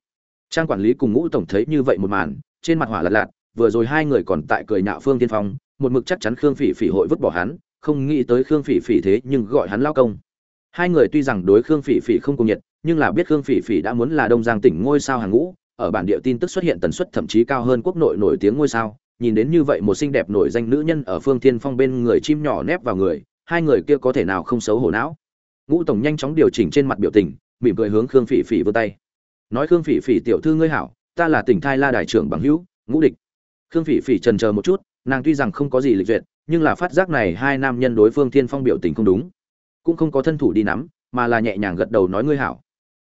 Trang quản lý cùng ngũ tổng thấy như vậy một màn, trên mặt hỏa lật lạt, vừa rồi hai người còn tại cười nhạo phương tiên phong, một mực chắc chắn khương phỉ phỉ hội vứt bỏ hắn, không nghĩ tới khương phỉ phỉ thế nhưng gọi hắn lao công hai người tuy rằng đối khương phỉ phỉ không cùng nhiệt, nhưng là biết khương phỉ phỉ đã muốn là đông giang tỉnh ngôi sao hàng ngũ, ở bản địa tin tức xuất hiện tần suất thậm chí cao hơn quốc nội nổi tiếng ngôi sao. Nhìn đến như vậy một xinh đẹp nổi danh nữ nhân ở phương thiên phong bên người chim nhỏ nép vào người, hai người kia có thể nào không xấu hổ não? Ngũ tổng nhanh chóng điều chỉnh trên mặt biểu tình, mỉm cười hướng khương phỉ phỉ vươn tay. Nói khương phỉ phỉ, tiểu thư ngươi hảo, ta là tỉnh thai la đại trưởng bằng hữu, ngũ địch. Khương phỉ phỉ trần chờ một chút, nàng tuy rằng không có gì lịch duyệt, nhưng là phát giác này hai nam nhân đối phương thiên phong biểu tình không đúng cũng không có thân thủ đi nắm, mà là nhẹ nhàng gật đầu nói ngươi hảo.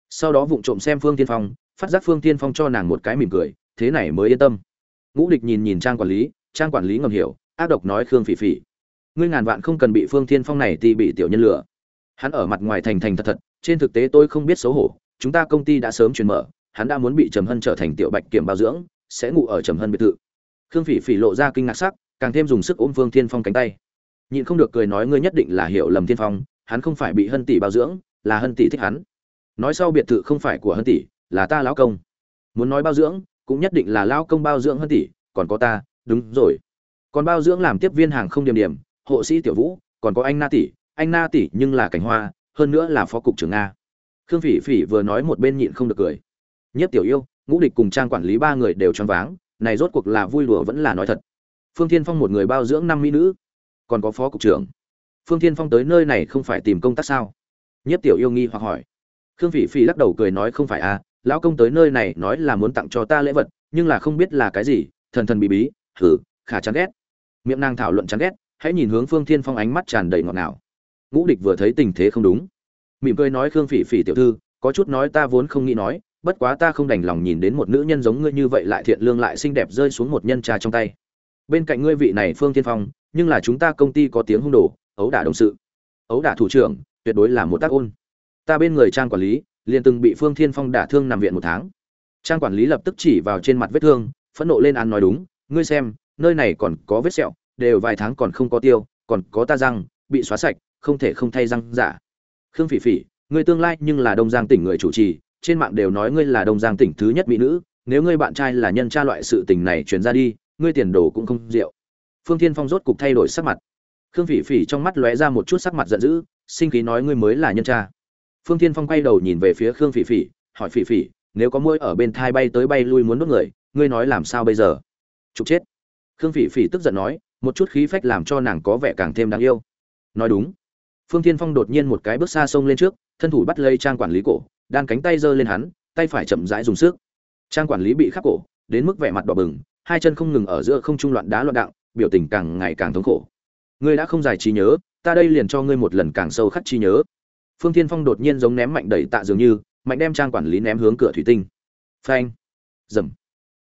Sau đó vụng trộm xem phương tiên phong, phát giác phương tiên phong cho nàng một cái mỉm cười, thế này mới yên tâm. Ngũ địch nhìn nhìn trang quản lý, trang quản lý ngầm hiểu, ác độc nói khương phỉ phỉ. Ngươi ngàn vạn không cần bị phương tiên phong này thì bị tiểu nhân lừa. Hắn ở mặt ngoài thành thành thật thật, trên thực tế tôi không biết xấu hổ, chúng ta công ty đã sớm chuyển mở, hắn đã muốn bị trầm hân trở thành tiểu bạch kiểm bảo dưỡng, sẽ ngủ ở trầm hân biệt thự. Khương phỉ phỉ lộ ra kinh ngạc sắc, càng thêm dùng sức ôm phương thiên phong cánh tay. Nhịn không được cười nói ngươi nhất định là hiểu lầm thiên phong hắn không phải bị hân tỷ bao dưỡng, là hân tỷ thích hắn. Nói sau biệt thự không phải của hân tỷ, là ta lão công. Muốn nói bao dưỡng, cũng nhất định là lão công bao dưỡng hân tỷ, còn có ta, đúng rồi. Còn bao dưỡng làm tiếp viên hàng không điểm điểm, hộ sĩ tiểu vũ, còn có anh na tỷ, anh na tỷ nhưng là cảnh hoa, hơn nữa là phó cục trưởng nga. Khương phỉ phỉ vừa nói một bên nhịn không được cười. Nhất tiểu yêu, ngũ địch cùng trang quản lý ba người đều choáng váng, này rốt cuộc là vui đùa vẫn là nói thật. Phương thiên phong một người bao dưỡng năm mỹ nữ, còn có phó cục trưởng phương thiên phong tới nơi này không phải tìm công tác sao? Nhất tiểu yêu nghi hoặc hỏi. Khương phỉ phỉ lắc đầu cười nói không phải à lão công tới nơi này nói là muốn tặng cho ta lễ vật, nhưng là không biết là cái gì, thần thần bí bí thử khả chán ghét. Miệng nàng thảo luận chán ghét, hãy nhìn hướng phương thiên phong ánh mắt tràn đầy ngọt ngào. Ngũ địch vừa thấy tình thế không đúng. Mỉm cười nói khương phỉ phỉ tiểu thư, có chút nói ta vốn không nghĩ nói, bất quá ta không đành lòng nhìn đến một nữ nhân giống ngươi như vậy lại thiện lương lại xinh đẹp rơi xuống một nhân trà trong tay. Bên cạnh ngươi vị này phương Thiên phong, nhưng là chúng ta công ty có tiếng hung đồ ấu đả đồng sự. Ấu đả thủ trưởng, tuyệt đối là một tác ôn. Ta bên người trang quản lý, liền từng bị phương thiên phong đả thương nằm viện một tháng. Trang quản lý lập tức chỉ vào trên mặt vết thương, phẫn nộ lên án nói đúng, ngươi xem, nơi này còn có vết sẹo, đều vài tháng còn không có tiêu, còn có ta răng, bị xóa sạch, không thể không thay răng giả. Khương phỉ phỉ, ngươi tương lai nhưng là đông giang tỉnh người chủ trì, trên mạng đều nói ngươi là đông giang tỉnh thứ nhất mỹ nữ, nếu ngươi bạn trai là nhân tra loại sự tình này truyền ra đi, ngươi tiền đồ cũng không rượu. Phương thiên phong rốt cục thay đổi sắc mặt khương phỉ phỉ trong mắt lóe ra một chút sắc mặt giận dữ, sinh khí nói ngươi mới là nhân tra phương thiên phong quay đầu nhìn về phía khương phỉ phỉ, hỏi phỉ phỉ, nếu có mũi ở bên thai bay tới bay lui muốn đốt người, ngươi nói làm sao bây giờ? Chụp chết. Khương phỉ phỉ tức giận nói, một chút khí phách làm cho nàng có vẻ càng thêm đáng yêu. Nói đúng. Phương thiên phong đột nhiên một cái bước xa sông lên trước, thân thủ bắt lấy trang quản lý cổ, đan cánh tay giơ lên hắn, tay phải chậm rãi dùng sức. Trang quản lý bị khắc cổ, đến mức vẻ mặt đỏ bừng, hai chân không ngừng ở giữa không trung loạn đá loạn đặng biểu tình càng ngày càng thống khổ ngươi đã không giải trí nhớ, ta đây liền cho ngươi một lần càng sâu khắc trí nhớ. Phương thiên phong đột nhiên giống ném mạnh đẩy tạ dường như, mạnh đem trang quản lý ném hướng cửa thủy tinh. Phanh. Dầm.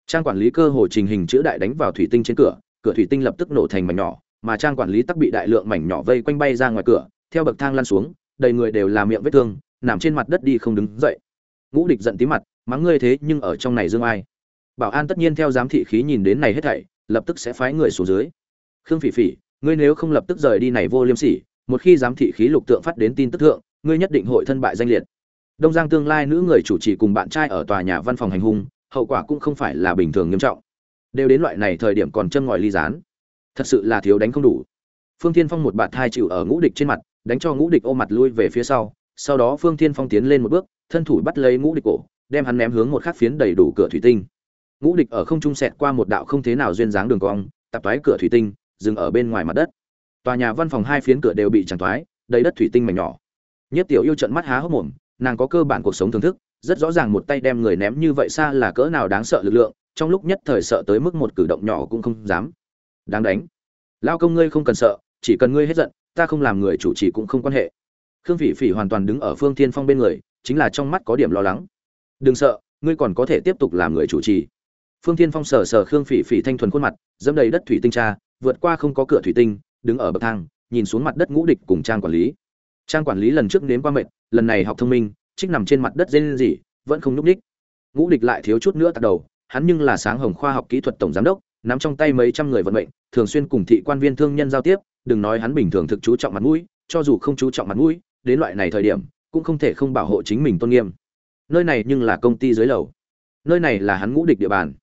Trang quản lý cơ hồ trình hình chữ đại đánh vào thủy tinh trên cửa cửa thủy tinh lập tức nổ thành mảnh nhỏ, mà trang quản lý tắc bị đại lượng mảnh nhỏ vây quanh bay ra ngoài cửa, theo bậc thang lăn xuống, đầy người đều là miệng vết thương, nằm trên mặt đất đi không đứng dậy. Ngũ địch giận tí mặt, mắng ngươi thế, nhưng ở trong này dương ai? Bảo an tất nhiên theo giám thị khí nhìn đến này hết thảy, lập tức sẽ phái người xuống dưới. Khương phỉ phỉ ngươi nếu không lập tức rời đi này vô liêm sỉ, một khi giám thị khí lục tượng phát đến tin tức thượng, ngươi nhất định hội thân bại danh liệt. Đông giang tương lai nữ người chủ trì cùng bạn trai ở tòa nhà văn phòng hành hung, hậu quả cũng không phải là bình thường nghiêm trọng. Đều đến loại này thời điểm còn châm ngòi ly gián. Thật sự là thiếu đánh không đủ. Phương thiên phong một bạt hai chịu ở ngũ địch trên mặt, đánh cho ngũ địch ôm mặt lui về phía sau sau đó phương thiên phong tiến lên một bước, thân thủ bắt lấy ngũ địch cổ, đem hắn ném hướng một khắc phiến đầy đủ cửa thủy tinh. Ngũ địch ở không trung sẹt qua một đạo không thế nào duyên dáng đường cong, tập toái cửa thủy tinh dừng ở bên ngoài mặt đất. Tòa nhà văn phòng hai phiến cửa đều bị chẳng toái đầy đất thủy tinh mảnh nhỏ. Nhất tiểu yêu trận mắt há hốc mồm, nàng có cơ bản cuộc sống thưởng thức, rất rõ ràng một tay đem người ném như vậy xa là cỡ nào đáng sợ lực lượng, trong lúc nhất thời sợ tới mức một cử động nhỏ cũng không dám. Đáng đánh. Lao công ngươi không cần sợ, chỉ cần ngươi hết giận, ta không làm người chủ trì cũng không quan hệ. Khương phỉ phỉ hoàn toàn đứng ở phương thiên phong bên người, chính là trong mắt có điểm lo lắng. Đừng sợ, ngươi còn có thể tiếp tục làm người chủ trì. Phương thiên phong sờ sờ khương phỉ phỉ thanh thuần khuôn mặt, dẫm đầy đất thủy tinh tra vượt qua không có cửa thủy tinh, đứng ở bậc thang, nhìn xuống mặt đất ngũ địch cùng trang quản lý. Trang quản lý lần trước nếm qua mệt, lần này học thông minh, trích nằm trên mặt đất dê lên gì vẫn không nhúc ních ngũ địch lại thiếu chút nữa tạt đầu, hắn nhưng là sáng hồng khoa học kỹ thuật tổng giám đốc, nắm trong tay mấy trăm người vận mệnh, thường xuyên cùng thị quan viên thương nhân giao tiếp, đừng nói hắn bình thường thực chú trọng mặt mũi, cho dù không chú trọng mặt mũi, đến loại này thời điểm, cũng không thể không bảo hộ chính mình tôn nghiêm. Nơi này nhưng là công ty dưới lầu. Nơi này là hắn ngũ địch địa bàn.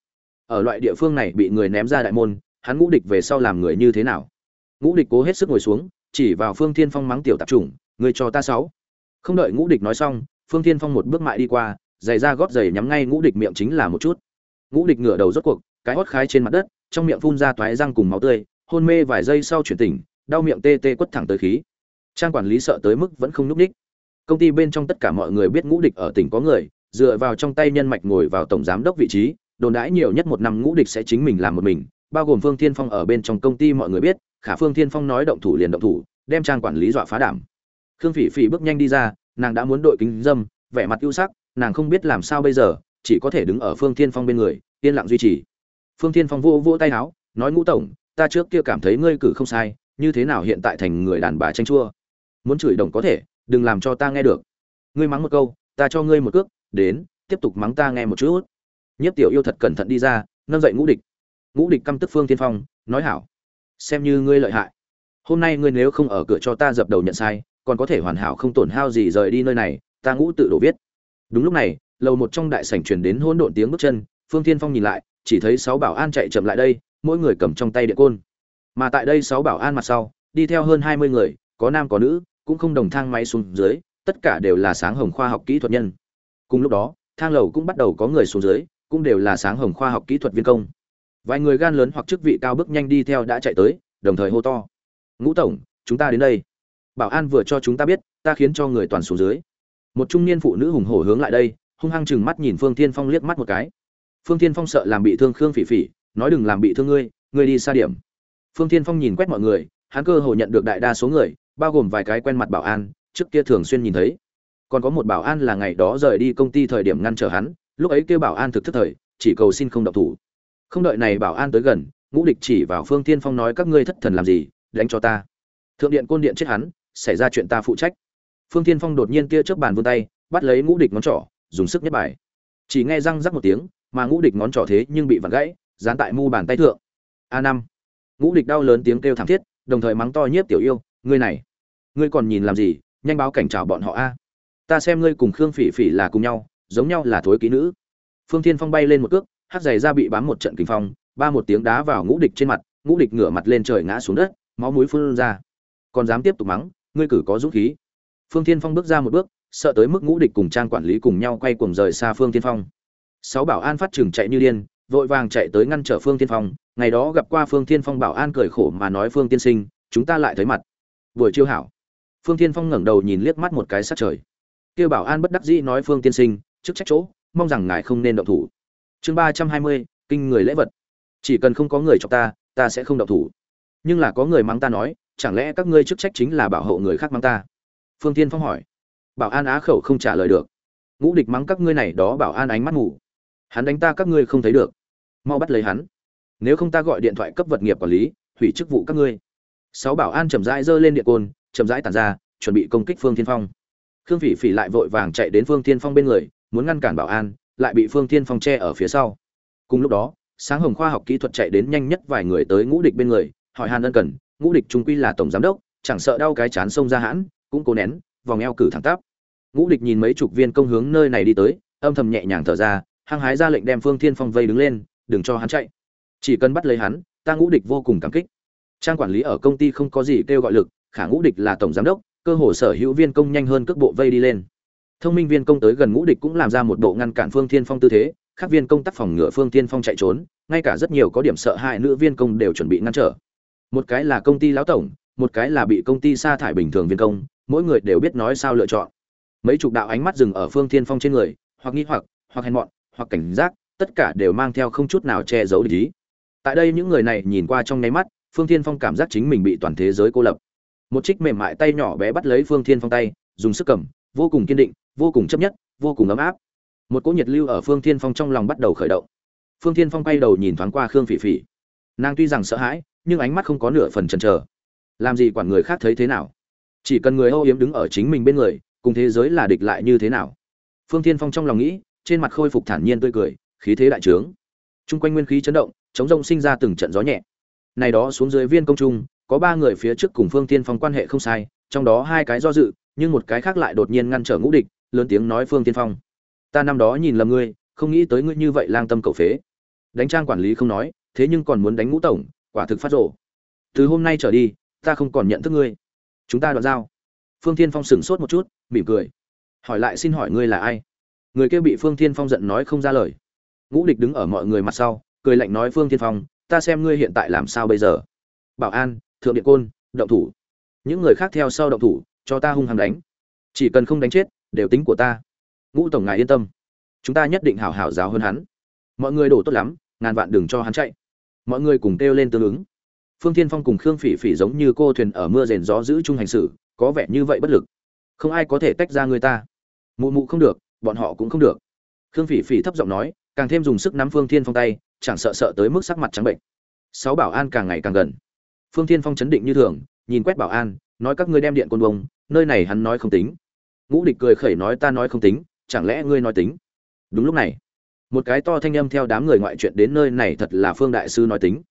Ở loại địa phương này bị người ném ra đại môn hắn ngũ địch về sau làm người như thế nào? Ngũ địch cố hết sức ngồi xuống, chỉ vào phương thiên phong mắng tiểu tạp chủng người cho ta sáu. Không đợi ngũ địch nói xong, phương thiên phong một bước mại đi qua, giày ra gót giày nhắm ngay ngũ địch miệng chính là một chút. Ngũ địch ngửa đầu rốt cuộc, cái hót khái trên mặt đất, trong miệng phun ra toái răng cùng máu tươi, hôn mê vài giây sau chuyển tỉnh, đau miệng tê tê quất thẳng tới khí. Trang quản lý sợ tới mức vẫn không núp đích công ty bên trong tất cả mọi người biết ngũ địch ở tỉnh có người, dựa vào trong tay nhân mạch ngồi vào tổng giám đốc vị trí, đồn đãi nhiều nhất một năm ngũ địch sẽ chính mình làm một mình bao gồm phương thiên phong ở bên trong công ty mọi người biết, khả phương thiên phong nói động thủ liền động thủ, đem trang quản lý dọa phá đảm. Khương phỉ phỉ bước nhanh đi ra, nàng đã muốn đội kính dâm, vẻ mặt ưu sắc, nàng không biết làm sao bây giờ, chỉ có thể đứng ở phương thiên phong bên người, yên lặng duy trì. Phương thiên phong vô vô tay áo, nói, ngũ tổng, ta trước kia cảm thấy ngươi cử không sai, như thế nào hiện tại thành người đàn bà tranh chua? Muốn chửi đồng có thể, đừng làm cho ta nghe được. Ngươi mắng một câu, ta cho ngươi một cước, đến, tiếp tục mắng ta nghe một chút. Nhất tiểu yêu thật cẩn thận đi ra, nâng dậy ngũ địch ngũ địch căm tức phương tiên phong, nói hảo, xem như ngươi lợi hại. Hôm nay ngươi nếu không ở cửa cho ta dập đầu nhận sai, còn có thể hoàn hảo không tổn hao gì rời đi nơi này, ta ngũ tự đổ viết. Đúng lúc này, lầu một trong đại sảnh truyền đến hỗn độn tiếng bước chân, phương tiên phong nhìn lại, chỉ thấy sáu bảo an chạy chậm lại đây, mỗi người cầm trong tay điện côn. Mà tại đây sáu bảo an mặt sau, đi theo hơn hai mươi người, có nam có nữ, cũng không đồng thang máy xuống dưới, tất cả đều là sáng hồng khoa học kỹ thuật nhân. Cùng lúc đó, thang lầu cũng bắt đầu có người xuống dưới, cũng đều là sáng hồng khoa học kỹ thuật viên công vài người gan lớn hoặc chức vị cao bước nhanh đi theo đã chạy tới, đồng thời hô to. Ngũ tổng, chúng ta đến đây. Bảo an vừa cho chúng ta biết, ta khiến cho người toàn xuống dưới. Một trung niên phụ nữ hùng hổ hướng lại đây, hung hăng chừng mắt nhìn phương tiên phong liếc mắt một cái. Phương tiên phong sợ làm bị thương khương phỉ phỉ, nói đừng làm bị thương ngươi ngươi đi xa điểm. Phương tiên phong nhìn quét mọi người, hắn cơ hồ nhận được đại đa số người, bao gồm vài cái quen mặt bảo an, trước kia thường xuyên nhìn thấy. Còn có một bảo an là ngày đó rời đi công ty thời điểm ngăn trở hắn, lúc ấy kêu bảo an thực thức thời, chỉ cầu xin không động thủ không đợi này bảo an tới gần, ngũ địch chỉ vào phương tiên phong nói, các ngươi thất thần làm gì? Đánh cho ta. Thượng điện côn điện chết hắn, xảy ra chuyện ta phụ trách. Phương tiên phong đột nhiên kia trước bàn vươn tay, bắt lấy ngũ địch ngón trỏ, dùng sức nhất bài. Chỉ nghe răng rắc một tiếng, mà ngũ địch ngón trỏ thế nhưng bị vặn gãy, dán tại mu bàn tay thượng. A năm. Ngũ địch đau lớn tiếng kêu thảm thiết, đồng thời mắng to nhiếp tiểu yêu, ngươi này, ngươi còn nhìn làm gì? Nhanh báo cảnh chào bọn họ a. Ta xem ngươi cùng khương phỉ phỉ là cùng nhau, giống nhau là thối kỹ nữ. Phương thiên phong bay lên một cước hát giày ra bị bám một trận kinh phong, ba một tiếng đá vào ngũ địch trên mặt, ngũ địch ngửa mặt lên trời ngã xuống đất, máu mũi phun ra. Còn dám tiếp tục mắng, ngươi cử có dũng khí. Phương thiên phong bước ra một bước, sợ tới mức ngũ địch cùng trang quản lý cùng nhau quay cuồng rời xa phương thiên phong. Sáu bảo an phát trường chạy như điên, vội vàng chạy tới ngăn trở phương thiên phong. Ngày đó gặp qua phương thiên phong bảo an cười khổ mà nói phương tiên sinh, chúng ta lại thấy mặt. Buổi chiêu hảo. Phương thiên phong ngẩng đầu nhìn liếc mắt một cái sát trời. Kêu bảo an bất đắc dĩ nói phương tiên sinh, chức trách chỗ, mong rằng ngài không nên động thủ chương ba trăm hai mươi, kinh người lễ vật. Chỉ cần không có người chọc ta ta sẽ không động thủ. Nhưng là có người mắng ta nói, chẳng lẽ các ngươi chức trách chính là bảo hộ người khác mắng ta? Phương tiên phong hỏi. Bảo an á khẩu không trả lời được. Ngũ địch mắng các ngươi này đó bảo an ánh mắt ngủ hắn đánh ta các ngươi không thấy được. Mau bắt lấy hắn. Nếu không ta gọi điện thoại cấp vật nghiệp quản lý, hủy chức vụ các ngươi. Sáu bảo an chậm rãi giơ lên điện côn, chậm rãi tàn ra, chuẩn bị công kích phương thiên phong. Khương phỉ phỉ lại vội vàng chạy đến phương thiên phong bên người, muốn ngăn cản bảo an lại bị phương thiên phong che ở phía sau. Cùng lúc đó, sáng hồng khoa học kỹ thuật chạy đến nhanh nhất vài người tới ngũ địch bên người, hỏi hàn ân cần, ngũ địch trung quy là tổng giám đốc, chẳng sợ đau cái chán sông ra hãn, cũng cố nén, vòng eo cử thẳng tắp. Ngũ địch nhìn mấy chục viên công hướng nơi này đi tới, âm thầm nhẹ nhàng thở ra, hăng hái ra lệnh đem phương thiên phong vây đứng lên, đừng cho hắn chạy. Chỉ cần bắt lấy hắn, ta ngũ địch vô cùng cảm kích. Trang quản lý ở công ty không có gì kêu gọi lực, khả ngũ địch là tổng giám đốc, cơ hồ sở hữu viên công nhanh hơn cước bộ vây đi lên thông minh viên công tới gần ngũ địch cũng làm ra một bộ ngăn cản phương thiên phong tư thế các viên công tác phòng ngựa phương thiên phong chạy trốn, ngay cả rất nhiều có điểm sợ hãi nữ viên công đều chuẩn bị ngăn trở. Một cái là công ty lão tổng, một cái là bị công ty sa thải bình thường viên công, mỗi người đều biết nói sao lựa chọn. Mấy chục đạo ánh mắt dừng ở phương thiên phong trên người, hoặc nghi hoặc hoặc hèn mọn, hoặc cảnh giác, tất cả đều mang theo không chút nào che giấu lý tại đây những người này nhìn qua trong nháy mắt, phương thiên phong cảm giác chính mình bị toàn thế giới cô lập. Một trích mềm mại tay nhỏ bé bắt lấy phương thiên phong tay, dùng sức cầm, vô cùng kiên định vô cùng chấp nhất, vô cùng ấm áp. Một cỗ nhiệt lưu ở phương thiên phong trong lòng bắt đầu khởi động. Phương thiên phong quay đầu nhìn thoáng qua khương phỉ phỉ. Nàng tuy rằng sợ hãi, nhưng ánh mắt không có nửa phần chần chờ. Làm gì quản người khác thấy thế nào? Chỉ cần người âu yếm đứng ở chính mình bên người, cùng thế giới là địch lại như thế nào? Phương thiên phong trong lòng nghĩ, trên mặt khôi phục thản nhiên tươi cười, khí thế đại trướng. Chung quanh nguyên khí chấn động, chống rông sinh ra từng trận gió nhẹ. Này đó xuống dưới viên công trung, có ba người phía trước cùng phương tiên phong quan hệ không sai, trong đó hai cái do dự, nhưng một cái khác lại đột nhiên ngăn trở ngũ địch lớn tiếng nói phương tiên phong. Ta năm đó nhìn lầm ngươi, không nghĩ tới ngươi như vậy lang tâm cầu phế. Đánh trang quản lý không nói, thế nhưng còn muốn đánh ngũ tổng, quả thực phát rổ từ hôm nay trở đi, ta không còn nhận thức ngươi. Chúng ta đoạn giao. Phương tiên phong sửng sốt một chút, mỉm cười. Hỏi lại xin hỏi ngươi là ai? Người kia bị phương tiên phong giận nói không ra lời. Ngũ địch đứng ở mọi người mặt sau, cười lạnh nói phương tiên phong, ta xem ngươi hiện tại làm sao bây giờ? Bảo an, thượng điện côn, động thủ. Những người khác theo sau động thủ, cho ta hung hăng đánh. Chỉ cần không đánh chết đều tính của ta. Ngũ tổng ngài yên tâm. Chúng ta nhất định hảo hảo giáo hơn hắn. Mọi người đổ tốt lắm, ngàn vạn đừng cho hắn chạy. Mọi người cùng kêu lên tương ứng. Phương thiên phong cùng khương phỉ phỉ giống như cô thuyền ở mưa rền gió giữ chung hành xử, có vẻ như vậy bất lực. Không ai có thể tách ra người ta. Mụ mụ không được, bọn họ cũng không được. Khương phỉ phỉ thấp giọng nói, càng thêm dùng sức nắm phương thiên phong tay, chẳng sợ sợ tới mức sắc mặt trắng bệnh. Sáu bảo an càng ngày càng gần. Phương thiên phong chấn định như thường, nhìn quét bảo an, nói các ngươi đem điện côn bông, nơi này hắn nói không tính ngũ địch cười khẩy nói ta nói không tính, chẳng lẽ ngươi nói tính? Đúng lúc này, một cái to thanh âm theo đám người ngoại chuyện đến nơi này thật là phương đại sư nói tính.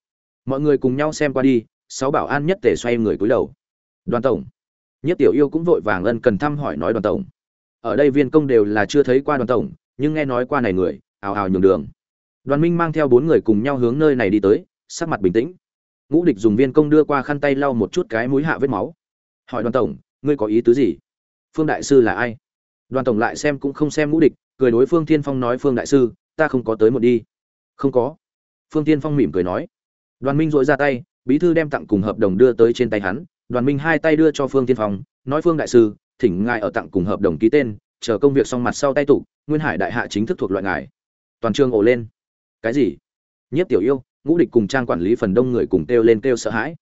Mọi người cùng nhau xem qua đi, sáu bảo an nhất tề xoay người cúi đầu. Đoàn tổng, nhất tiểu yêu cũng vội vàng ân cần thăm hỏi nói đoàn tổng. Ở đây viên công đều là chưa thấy qua đoàn tổng, nhưng nghe nói qua này người, ào ào nhường đường. Đoàn minh mang theo bốn người cùng nhau hướng nơi này đi tới, sắc mặt bình tĩnh. Ngũ địch dùng viên công đưa qua khăn tay lau một chút cái mũi hạ vết máu. Hỏi đoàn tổng, ngươi có ý tứ gì? Phương đại sư là ai? Đoàn tổng lại xem cũng không xem ngũ địch, cười đối phương tiên phong nói, phương đại sư, ta không có tới một đi. Không có. Phương tiên phong mỉm cười nói. Đoàn minh dội ra tay, bí thư đem tặng cùng hợp đồng đưa tới trên tay hắn. Đoàn minh hai tay đưa cho phương tiên phong, nói, phương đại sư, thỉnh ngài ở tặng cùng hợp đồng ký tên, chờ công việc xong mặt sau tay tụ, nguyên hải đại hạ chính thức thuộc loại ngài. Toàn trường ồ lên. Cái gì? Nhất tiểu yêu, ngũ địch cùng trang quản lý phần đông người cùng kêu lên kêu sợ hãi.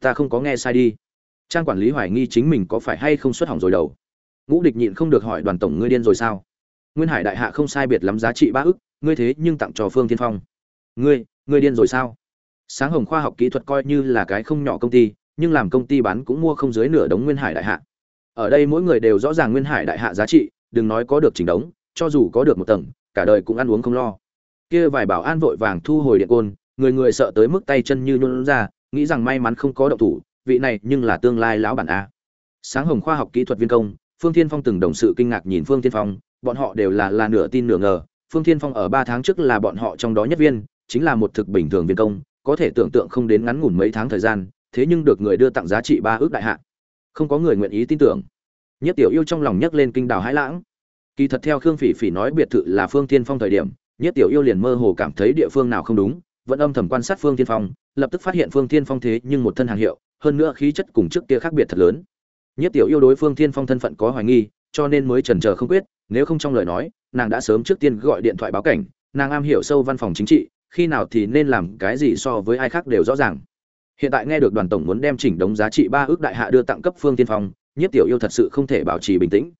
Ta không có nghe sai đi. Trang quản lý hoài nghi chính mình có phải hay không xuất hỏng rồi đầu ngũ địch nhịn không được hỏi đoàn tổng ngươi điên rồi sao? Nguyên hải đại hạ không sai biệt lắm giá trị ba ức, ngươi thế nhưng tặng cho phương tiên phong. Ngươi ngươi điên rồi sao? Sáng hồng khoa học kỹ thuật coi như là cái không nhỏ công ty, nhưng làm công ty bán cũng mua không dưới nửa đống nguyên hải đại hạ. Ở đây mỗi người đều rõ ràng nguyên hải đại hạ giá trị, đừng nói có được chỉnh đống, cho dù có được một tầng, cả đời cũng ăn uống không lo. Kia vài bảo an vội vàng thu hồi điện côn, người người sợ tới mức tay chân như nhún ra, nghĩ rằng may mắn không có động thủ, vị này nhưng là tương lai lão bản a. Sáng hồng khoa học kỹ thuật viên công phương thiên phong từng đồng sự kinh ngạc nhìn phương thiên phong, bọn họ đều là là nửa tin nửa ngờ. Phương thiên phong ở ba tháng trước là bọn họ trong đó nhất viên, chính là một thực bình thường viên công, có thể tưởng tượng không đến ngắn ngủn mấy tháng thời gian, thế nhưng được người đưa tặng giá trị ba ước đại hạ. Không có người nguyện ý tin tưởng. Nhất tiểu yêu trong lòng nhấc lên kinh đào hãi lãng. Kỳ thật theo khương phỉ phỉ nói biệt thự là phương thiên phong thời điểm, nhất tiểu yêu liền mơ hồ cảm thấy địa phương nào không đúng, vẫn âm thầm quan sát phương thiên phong, lập tức phát hiện phương thiên phong thế nhưng một thân hàng hiệu, hơn nữa khí chất cùng trước kia khác biệt thật lớn nhất tiểu yêu đối phương thiên phong thân phận có hoài nghi, cho nên mới chần chờ không quyết, nếu không trong lời nói, nàng đã sớm trước tiên gọi điện thoại báo cảnh, nàng am hiểu sâu văn phòng chính trị, khi nào thì nên làm cái gì so với ai khác đều rõ ràng. Hiện tại nghe được đoàn tổng muốn đem chỉnh đống giá trị ba ước đại hạ đưa tặng cấp phương tiên phong, nhất tiểu yêu thật sự không thể bảo trì bình tĩnh.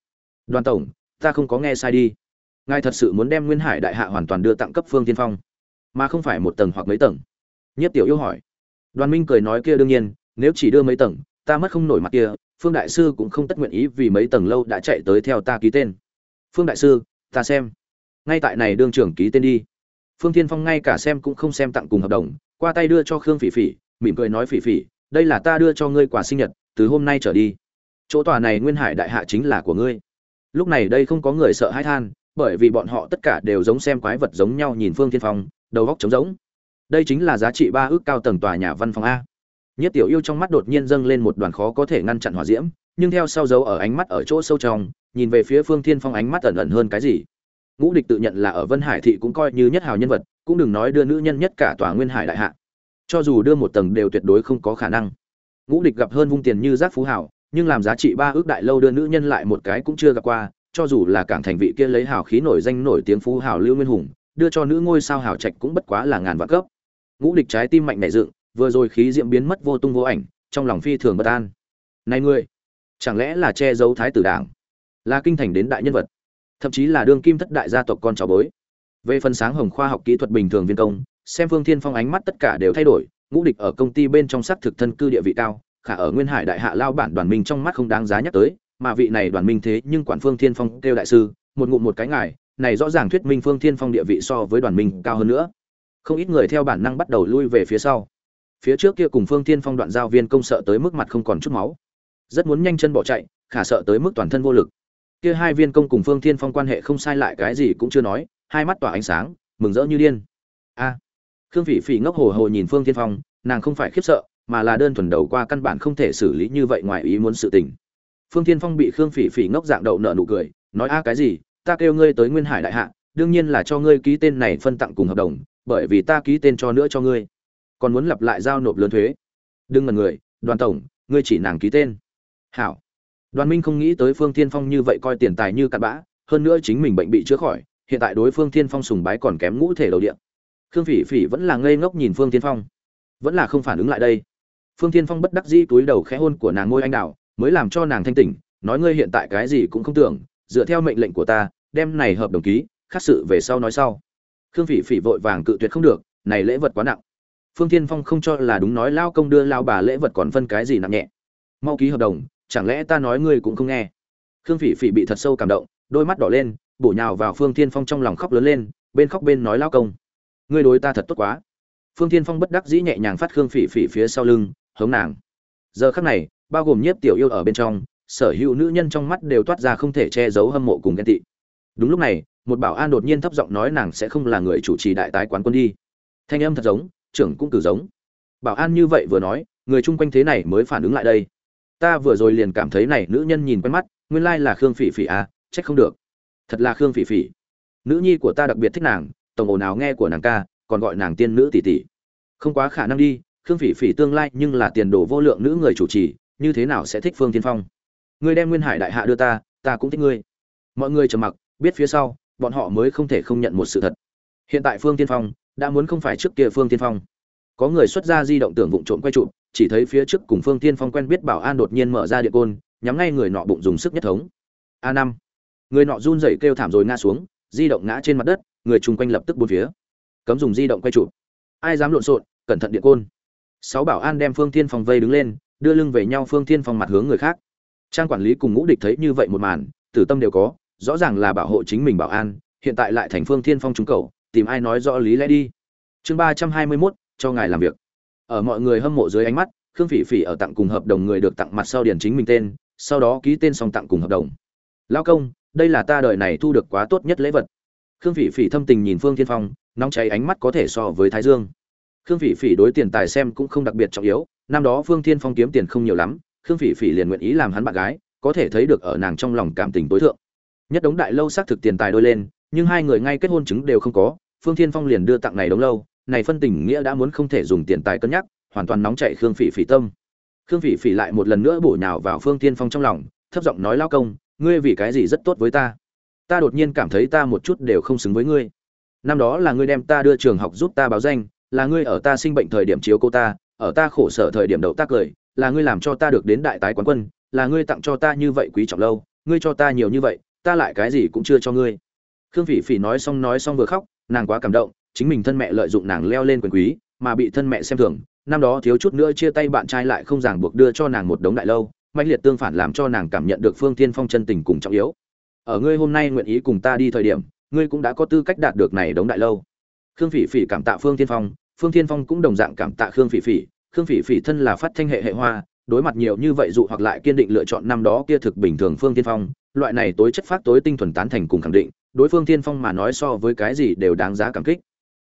Đoàn tổng, ta không có nghe sai đi. Ngài thật sự muốn đem nguyên hải đại hạ hoàn toàn đưa tặng cấp phương tiên phong, mà không phải một tầng hoặc mấy tầng? Nhất tiểu yêu hỏi. Đoàn minh cười nói kia đương nhiên, nếu chỉ đưa mấy tầng, ta mất không nổi mặt kia phương đại sư cũng không tất nguyện ý vì mấy tầng lâu đã chạy tới theo ta ký tên. Phương đại sư, ta xem. Ngay tại này đương trưởng ký tên đi. Phương tiên phong ngay cả xem cũng không xem tặng cùng hợp đồng, qua tay đưa cho khương phỉ phỉ, mỉm cười nói phỉ phỉ, đây là ta đưa cho ngươi quà sinh nhật, từ hôm nay trở đi. Chỗ tòa này nguyên hải đại hạ chính là của ngươi. Lúc này đây không có người sợ hãi than, bởi vì bọn họ tất cả đều giống xem quái vật giống nhau nhìn phương tiên phong, đầu góc trống rỗng. Đây chính là giá trị ba ước cao tầng tòa nhà văn phòng a nhất tiểu yêu trong mắt đột nhiên dâng lên một đoàn khó có thể ngăn chặn hỏa diễm, nhưng theo sau dấu ở ánh mắt ở chỗ sâu trong, nhìn về phía phương thiên phong ánh mắt ẩn ẩn hơn cái gì. Ngũ địch tự nhận là ở vân hải thị cũng coi như nhất hào nhân vật, cũng đừng nói đưa nữ nhân nhất cả tòa nguyên hải đại hạ. Cho dù đưa một tầng đều tuyệt đối không có khả năng. Ngũ địch gặp hơn vung tiền như giác phú hảo nhưng làm giá trị ba ước đại lâu đưa nữ nhân lại một cái cũng chưa gặp qua, cho dù là cảng thành vị kia lấy hào khí nổi danh nổi tiếng phú hảo lưu nguyên hùng, đưa cho nữ ngôi sao hảo trạch cũng bất quá là ngàn vạn cấp. Ngũ địch trái tim mạnh nảy dựng vừa rồi khí diễm biến mất vô tung vô ảnh, trong lòng phi thường bất an. Này ngươi, chẳng lẽ là che giấu thái tử đảng? Là kinh thành đến đại nhân vật, thậm chí là đương kim thất đại gia tộc con cháu bối. Về phần sáng hồng khoa học kỹ thuật bình thường viên công, xem phương thiên phong ánh mắt tất cả đều thay đổi, ngũ địch ở công ty bên trong xác thực thân cư địa vị cao, khả ở nguyên hải đại hạ lao bản đoàn minh trong mắt không đáng giá nhắc tới, mà vị này đoàn minh thế nhưng quản phương thiên phong kêu đại sư, một ngụm một cái ngài, này rõ ràng thuyết minh phương thiên phong địa vị so với đoàn minh cao hơn nữa. Không ít người theo bản năng bắt đầu lui về phía sau phía trước kia cùng phương thiên phong đoạn giao viên công sợ tới mức mặt không còn chút máu. Rất muốn nhanh chân bỏ chạy, khả sợ tới mức toàn thân vô lực. Kia hai viên công cùng phương thiên phong quan hệ không sai lại cái gì cũng chưa nói, hai mắt tỏa ánh sáng, mừng rỡ như điên. A. Khương phỉ phỉ ngốc hồ hồ nhìn phương thiên phong, nàng không phải khiếp sợ, mà là đơn thuần đầu qua căn bản không thể xử lý như vậy ngoài ý muốn sự tình. Phương thiên phong bị khương phỉ phỉ ngốc dạng đậu nợ nụ cười, nói, a, cái gì? Ta kêu ngươi tới nguyên hải đại hạ, đương nhiên là cho ngươi ký tên này phân tặng cùng hợp đồng, bởi vì ta ký tên cho nữa cho ngươi còn muốn lặp lại giao nộp lớn thuế. Đừng ngần người, đoàn tổng, ngươi chỉ nàng ký tên. Hảo. Đoàn minh không nghĩ tới phương thiên phong như vậy coi tiền tài như cặn bã, hơn nữa chính mình bệnh bị chữa khỏi, hiện tại đối phương thiên phong sùng bái còn kém ngũ thể đầu điện khương phỉ phỉ vẫn là ngây ngốc nhìn phương thiên phong. Vẫn là không phản ứng lại đây. Phương thiên phong bất đắc dĩ túi đầu khẽ hôn của nàng ngôi anh đào, mới làm cho nàng thanh tỉnh, nói ngươi hiện tại cái gì cũng không tưởng, dựa theo mệnh lệnh của ta, đem này hợp đồng ký khác sự về sau nói sau. Khương phỉ phỉ vội vàng cự tuyệt không được, này lễ vật quá nặng phương thiên phong không cho là đúng nói lao công đưa lao bà lễ vật còn phân cái gì nặng nhẹ. Mau ký hợp đồng, chẳng lẽ ta nói ngươi cũng không nghe? Khương phỉ phỉ bị thật sâu cảm động, đôi mắt đỏ lên, bổ nhào vào phương thiên phong trong lòng khóc lớn lên, bên khóc bên nói lao công. Ngươi đối ta thật tốt quá. Phương thiên phong bất đắc dĩ nhẹ nhàng phát khương phỉ phỉ phía sau lưng, hống nàng. Giờ khắc này, bao gồm nhiếp tiểu yêu ở bên trong, sở hữu nữ nhân trong mắt đều toát ra không thể che giấu hâm mộ cùng ghen tị. Đúng lúc này, một bảo an đột nhiên thấp giọng nói nàng sẽ không là người chủ trì đại tái quán quân đi. Thanh âm thật giống trưởng cũng cử giống. Bảo an như vậy vừa nói, người chung quanh thế này mới phản ứng lại đây. Ta vừa rồi liền cảm thấy này nữ nhân nhìn quen mắt, nguyên lai là khương phỉ phỉ à trách không được. Thật là khương phỉ phỉ. Nữ nhi của ta đặc biệt thích nàng, tổng ồn nào nghe của nàng ca, còn gọi nàng tiên nữ tỷ tỷ. Không quá khả năng đi, khương phỉ phỉ tương lai nhưng là tiền đồ vô lượng nữ người chủ trì, như thế nào sẽ thích phương tiên phong? Ngươi đem nguyên hải đại hạ đưa ta ta cũng thích ngươi. Mọi người trầm mặc, biết phía sau, bọn họ mới không thể không nhận một sự thật. Hiện tại phương tiên phong đã muốn không phải trước kia phương tiên phong. Có người xuất ra di động tưởng vụng trộm quay trụ chỉ thấy phía trước cùng phương tiên phong quen biết bảo an đột nhiên mở ra điện côn, nhắm ngay người nọ bụng dùng sức nhất thống. A năm. Người nọ run rẩy kêu thảm rồi ngã xuống, di động ngã trên mặt đất, người chung quanh lập tức bốn phía. Cấm dùng di động quay trụ ai dám lộn xộn, cẩn thận điện côn. Sáu bảo an đem phương tiên phong vây đứng lên, đưa lưng về nhau phương tiên phong mặt hướng người khác. Trang quản lý cùng ngũ địch thấy như vậy một màn, tử tâm đều có, rõ ràng là bảo hộ chính mình bảo an, hiện tại lại thành phương tiên phong trúng cầu tìm ai nói rõ lý lẽ đi. Chương ba trăm hai mươi mốt, cho ngài làm việc. Ở mọi người hâm mộ dưới ánh mắt, khương phỉ phỉ ở tặng cùng hợp đồng người được tặng mặt sau điển chính mình tên, sau đó ký tên xong tặng cùng hợp đồng. Lao công, đây là ta đời này thu được quá tốt nhất lễ vật. Khương phỉ phỉ thâm tình nhìn phương thiên phong, nóng cháy ánh mắt có thể so với thái dương. Khương phỉ phỉ đối tiền tài xem cũng không đặc biệt trọng yếu, năm đó phương thiên phong kiếm tiền không nhiều lắm, khương phỉ phỉ liền nguyện ý làm hắn bạn gái, có thể thấy được ở nàng trong lòng cảm tình tối thượng. Nhất đống đại lâu xác thực tiền tài đôi lên nhưng hai người ngay kết hôn chứng đều không có, phương thiên phong liền đưa tặng này đống lâu, này phân tình nghĩa đã muốn không thể dùng tiền tài cân nhắc, hoàn toàn nóng chạy khương phỉ phỉ tâm. Khương phỉ phỉ lại một lần nữa bổ nhào vào phương thiên phong trong lòng, thấp giọng nói lao công, ngươi vì cái gì rất tốt với ta? Ta đột nhiên cảm thấy ta một chút đều không xứng với ngươi. Năm đó là ngươi đem ta đưa trường học giúp ta báo danh, là ngươi ở ta sinh bệnh thời điểm chiếu cô ta, ở ta khổ sở thời điểm đậu ta cười, là ngươi làm cho ta được đến đại tái quán quân, là ngươi tặng cho ta như vậy quý trọng lâu, ngươi cho ta nhiều như vậy, ta lại cái gì cũng chưa cho ngươi khương phỉ phỉ nói xong nói xong vừa khóc, nàng quá cảm động, chính mình thân mẹ lợi dụng nàng leo lên quyền quý, mà bị thân mẹ xem thường. Năm đó thiếu chút nữa chia tay bạn trai lại không ràng buộc đưa cho nàng một đống đại lâu mạnh liệt tương phản làm cho nàng cảm nhận được phương tiên phong chân tình cùng trọng yếu. Ở ngươi hôm nay nguyện ý cùng ta đi thời điểm, ngươi cũng đã có tư cách đạt được này đống đại lâu. Khương phỉ phỉ cảm tạ phương tiên phong, phương tiên phong cũng đồng dạng cảm tạ khương phỉ phỉ. Khương phỉ phỉ thân là phát thanh hệ hệ hoa, đối mặt nhiều như vậy dụ hoặc lại kiên định lựa chọn năm đó kia thực bình thường phương tiên phong, loại này tối chất phát tối tinh thuần tán thành cùng khẳng định đối phương tiên phong mà nói so với cái gì đều đáng giá cảm kích.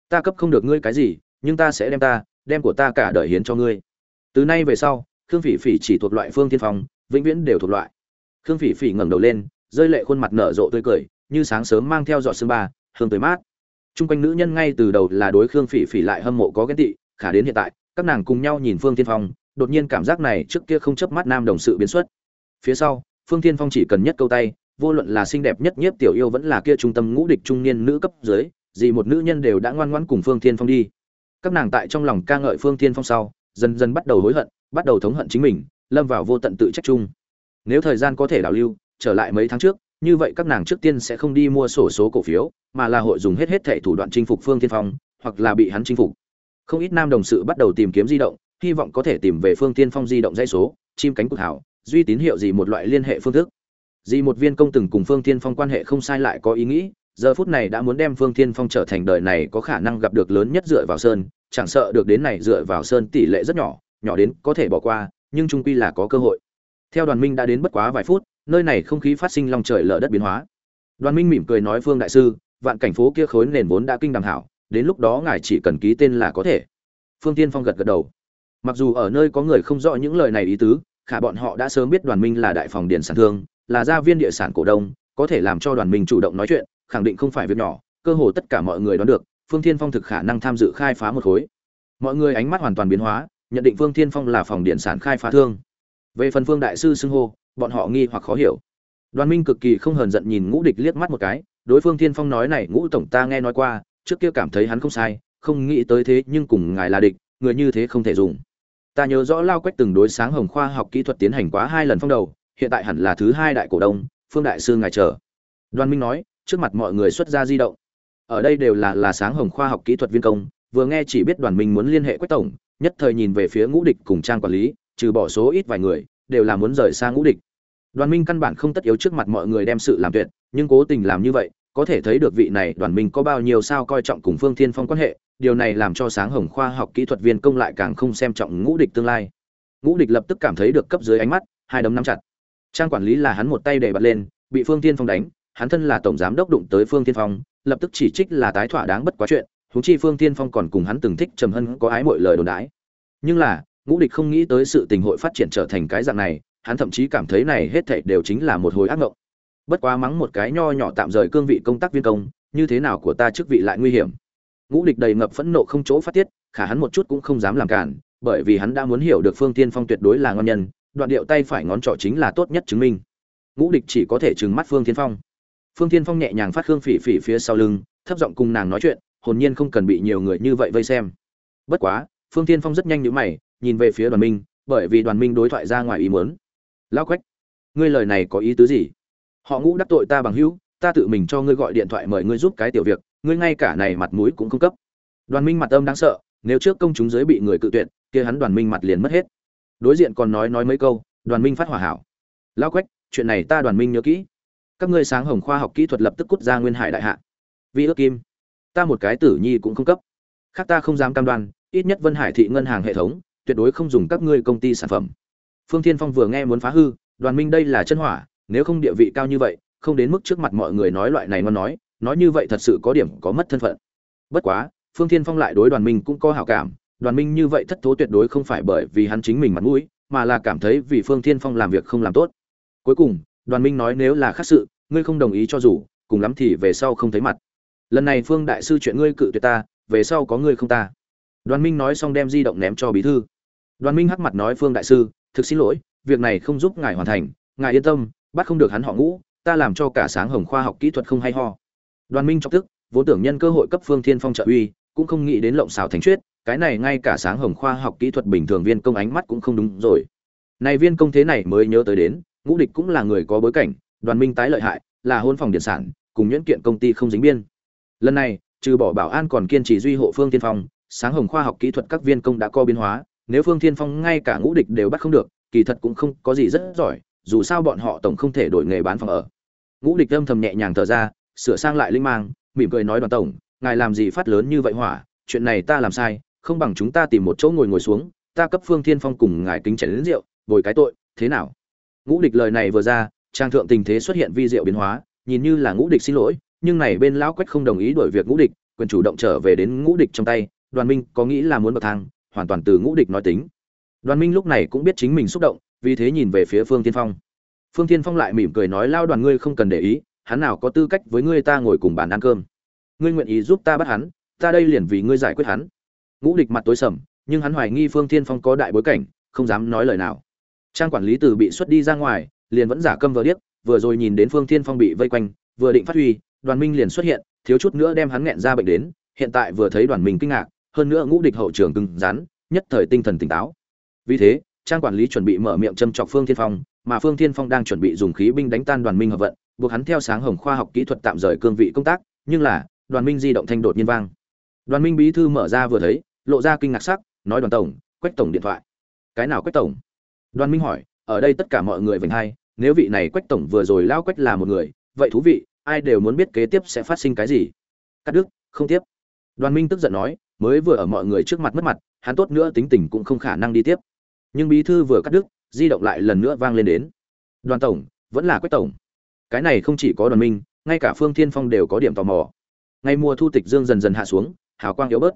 Ta cấp không được ngươi cái gì nhưng ta sẽ đem ta đem của ta cả đời hiến cho ngươi. Từ nay về sau khương phỉ phỉ chỉ thuộc loại phương Thiên phong vĩnh viễn đều thuộc loại. Khương phỉ phỉ ngẩng đầu lên rơi lệ khuôn mặt nở rộ tươi cười như sáng sớm mang theo giọt sương ba hương tới mát. Trung quanh nữ nhân ngay từ đầu là đối Khương Phỉ Phỉ lại hâm mộ có ghen tị, khả đến hiện tại, các nàng cùng nhau nhìn Phương Thiên Phong, đột nhiên cảm giác này trước kia không chấp mắt nam đồng sự biến xuất. Phía sau, Phương Thiên Phong chỉ cần nhất câu tay, vô luận là xinh đẹp nhất nhiếp tiểu yêu vẫn là kia trung tâm ngũ địch trung niên nữ cấp dưới, gì một nữ nhân đều đã ngoan ngoãn cùng Phương Thiên Phong đi. Các nàng tại trong lòng ca ngợi Phương Thiên Phong sau, dần dần bắt đầu hối hận, bắt đầu thống hận chính mình, lâm vào vô tận tự trách chung. Nếu thời gian có thể đảo lưu, trở lại mấy tháng trước, như vậy các nàng trước tiên sẽ không đi mua sổ số cổ phiếu, mà là hội dùng hết hết thảy thủ đoạn chinh phục Phương Thiên Phong, hoặc là bị hắn chinh phục. Không ít nam đồng sự bắt đầu tìm kiếm di động, hy vọng có thể tìm về Phương Thiên Phong di động dây số, chim cánh cụt hảo, duy tín hiệu gì một loại liên hệ phương thức. Di một viên công từng cùng Phương Thiên Phong quan hệ không sai lại có ý nghĩ, giờ phút này đã muốn đem Phương Thiên Phong trở thành đời này có khả năng gặp được lớn nhất dựa vào sơn, chẳng sợ được đến này dựa vào sơn tỷ lệ rất nhỏ, nhỏ đến có thể bỏ qua, nhưng trung quy là có cơ hội. Theo Đoàn Minh đã đến bất quá vài phút, nơi này không khí phát sinh long trời lở đất biến hóa. Đoàn Minh mỉm cười nói Phương đại sư, vạn cảnh phố kia khối nền vốn đã kinh đàng hảo, đến lúc đó ngài chỉ cần ký tên là có thể. Phương Thiên Phong gật gật đầu. Mặc dù ở nơi có người không rõ những lời này ý tứ, khả bọn họ đã sớm biết Đoàn Minh là đại phòng điện sản thương, là gia viên địa sản cổ đông, có thể làm cho Đoàn Minh chủ động nói chuyện, khẳng định không phải việc nhỏ, cơ hồ tất cả mọi người đoán được, Phương Thiên Phong thực khả năng tham dự khai phá một khối. Mọi người ánh mắt hoàn toàn biến hóa, nhận định Phương Thiên Phong là phòng điện sản khai phá thương. Về phần Phương đại sư xưng hô, bọn họ nghi hoặc khó hiểu. Đoàn Minh cực kỳ không hờn giận nhìn Ngũ Địch liếc mắt một cái, đối phương Thiên Phong nói này Ngũ tổng ta nghe nói qua, trước kia cảm thấy hắn không sai, không nghĩ tới thế nhưng cùng ngài là địch, người như thế không thể dùng. Ta nhớ rõ Lao Quách từng đối sáng Hồng khoa học kỹ thuật tiến hành quá hai lần phong đầu, hiện tại hẳn là thứ hai đại cổ đông, Phương đại sư ngài chờ. Đoàn Minh nói, trước mặt mọi người xuất ra di động. Ở đây đều là là sáng Hồng khoa học kỹ thuật viên công, vừa nghe chỉ biết Đoàn Minh muốn liên hệ Quách tổng, nhất thời nhìn về phía Ngũ Địch cùng trang quản lý, trừ bỏ số ít vài người, đều là muốn rời xa Ngũ Địch. Đoàn Minh căn bản không tất yếu trước mặt mọi người đem sự làm tuyệt, nhưng cố tình làm như vậy, có thể thấy được vị này Đoàn Minh có bao nhiêu sao coi trọng cùng Phương Thiên Phong quan hệ, điều này làm cho Sáng Hồng khoa học kỹ thuật viên công lại càng không xem trọng Ngũ Địch tương lai. Ngũ Địch lập tức cảm thấy được cấp dưới ánh mắt, hai đấm nắm chặt. Trang quản lý là hắn một tay để bật lên, bị Phương Thiên Phong đánh, hắn thân là tổng giám đốc đụng tới Phương Thiên Phong, lập tức chỉ trích là tái thỏa đáng bất quá chuyện, huống chi Phương Thiên Phong còn cùng hắn từng thích trầm hân có ái mọi lời đồn đãi. Nhưng là, Ngũ Địch không nghĩ tới sự tình hội phát triển trở thành cái dạng này, hắn thậm chí cảm thấy này hết thảy đều chính là một hồi ác ngộng. Bất quá mắng một cái nho nhỏ tạm rời cương vị công tác viên công, như thế nào của ta chức vị lại nguy hiểm. Ngũ Địch đầy ngập phẫn nộ không chỗ phát tiết, khả hắn một chút cũng không dám làm cản, bởi vì hắn đã muốn hiểu được Phương Tiên Phong tuyệt đối là ngon nhân, đoạn điệu tay phải ngón trỏ chính là tốt nhất chứng minh. Ngũ Địch chỉ có thể trừng mắt Phương Thiên Phong. Phương Thiên Phong nhẹ nhàng phát khương phỉ phỉ phía sau lưng, thấp giọng cùng nàng nói chuyện, hồn nhiên không cần bị nhiều người như vậy vây xem. Bất quá, Phương Thiên Phong rất nhanh nhíu mày, nhìn về phía Đoàn Minh, bởi vì Đoàn Minh đối thoại ra ngoài ý muốn lão quách ngươi lời này có ý tứ gì họ ngũ đắc tội ta bằng hữu ta tự mình cho ngươi gọi điện thoại mời ngươi giúp cái tiểu việc ngươi ngay cả này mặt mũi cũng không cấp đoàn minh mặt âm đáng sợ nếu trước công chúng giới bị người cự tuyệt kia hắn đoàn minh mặt liền mất hết đối diện còn nói nói mấy câu đoàn minh phát hỏa hảo. Lão quách chuyện này ta đoàn minh nhớ kỹ. Các ngươi sáng hồng khoa học kỹ thuật lập tức cút ra nguyên hải đại hạ. Vi ước kim. Ta một cái tử nhi cũng không cấp. Khác ta không dám cam đoan ít nhất vân hải thị ngân hàng hệ thống tuyệt đối không dùng các ngươi công ty sản phẩm. Phương Thiên Phong vừa nghe muốn phá hư, Đoàn Minh đây là chân hỏa, nếu không địa vị cao như vậy, không đến mức trước mặt mọi người nói loại này ngon nói nói như vậy thật sự có điểm có mất thân phận. Bất quá phương thiên phong lại đối đoàn minh cũng có hảo cảm đoàn minh như vậy thất thố tuyệt đối không phải bởi vì hắn chính mình mặt mũi, mà là cảm thấy vì phương thiên phong làm việc không làm tốt. Cuối cùng, đoàn minh nói nếu là khác sự, ngươi không đồng ý cho dù, cùng lắm thì về sau không thấy mặt. Lần này phương đại sư chuyện ngươi cự tuyệt ta, về sau có ngươi không ta. Đoàn minh nói xong đem di động ném cho bí thư. Đoàn minh hắc mặt nói phương đại sư, thực xin lỗi, việc này không giúp ngài hoàn thành, ngài yên tâm, bắt không được hắn họ ngũ, ta làm cho cả sáng hồng khoa học kỹ thuật không hay ho. Đoàn minh chọc tức, vốn tưởng nhân cơ hội cấp phương thiên phong trợ uy cũng không nghĩ đến lộng xào thành chuyết, cái này ngay cả sáng hồng khoa học kỹ thuật bình thường viên công ánh mắt cũng không đúng rồi. Này viên công thế này mới nhớ tới đến, ngũ địch cũng là người có bối cảnh, đoàn minh tái lợi hại, là hôn phòng điện sản, cùng nhuyễn kiện công ty không dính biên. Lần này, trừ bỏ bảo an còn kiên trì duy hộ phương tiên phong, sáng hồng khoa học kỹ thuật các viên công đã co biến hóa, nếu phương tiên phong ngay cả ngũ địch đều bắt không được, kỳ thật cũng không có gì rất giỏi, dù sao bọn họ tổng không thể đổi nghề bán phòng ở. Ngũ địch âm thầm nhẹ nhàng thở ra, sửa sang lại linh mang, mỉm cười nói đoàn tổng ngài làm gì phát lớn như vậy hỏa, chuyện này ta làm sai, không bằng chúng ta tìm một chỗ ngồi ngồi xuống, ta cấp phương thiên phong cùng ngài kính chén đến rượu, bồi cái tội, thế nào? Ngũ địch lời này vừa ra, trang thượng tình thế xuất hiện vi diệu biến hóa, nhìn như là ngũ địch xin lỗi, nhưng này bên lão quách không đồng ý đổi việc ngũ địch, quyền chủ động trở về đến ngũ địch trong tay, đoàn minh có nghĩ là muốn bậc thang, hoàn toàn từ ngũ địch nói tính. Đoàn minh lúc này cũng biết chính mình xúc động, vì thế nhìn về phía phương tiên phong. Phương tiên phong lại mỉm cười nói, lao đoàn ngươi không cần để ý, hắn nào có tư cách với ngươi ta ngồi cùng bàn ăn cơm ngươi nguyện ý giúp ta bắt hắn, ta đây liền vì ngươi giải quyết hắn. Ngũ địch mặt tối sầm, nhưng hắn hoài nghi phương Thiên phong có đại bối cảnh, không dám nói lời nào. Trang quản lý từ bị xuất đi ra ngoài, liền vẫn giả câm vờ điếc, vừa rồi nhìn đến phương Thiên phong bị vây quanh, vừa định phát huy, đoàn minh liền xuất hiện, thiếu chút nữa đem hắn nghẹn ra bệnh đến, hiện tại vừa thấy đoàn minh kinh ngạc, hơn nữa ngũ địch hậu trường cứng rắn, nhất thời tinh thần tỉnh táo. Vì thế, trang quản lý chuẩn bị mở miệng châm chọc phương thiên phong, mà phương thiên phong đang chuẩn bị dùng khí binh đánh tan đoàn minh hợp vận, buộc hắn theo sáng hồng khoa học kỹ thuật tạm rời cương vị công tác, nhưng là đoàn minh di động thanh đột nhiên vang. Đoàn minh bí thư mở ra vừa thấy, lộ ra kinh ngạc sắc, nói đoàn tổng, quách tổng điện thoại. Cái nào quách tổng? Đoàn minh hỏi, ở đây tất cả mọi người vành hai, nếu vị này quách tổng vừa rồi lao quách là một người, vậy thú vị, ai đều muốn biết kế tiếp sẽ phát sinh cái gì? Cắt đứt, không tiếp. Đoàn minh tức giận nói, mới vừa ở mọi người trước mặt mất mặt, hắn tốt nữa tính tình cũng không khả năng đi tiếp. Nhưng bí thư vừa cắt đứt, di động lại lần nữa vang lên đến. Đoàn tổng, vẫn là quách tổng. Cái này không chỉ có đoàn minh, ngay cả phương thiên phong đều có điểm tò mò ngay mùa thu tịch dương dần dần hạ xuống, hào quang yếu bớt.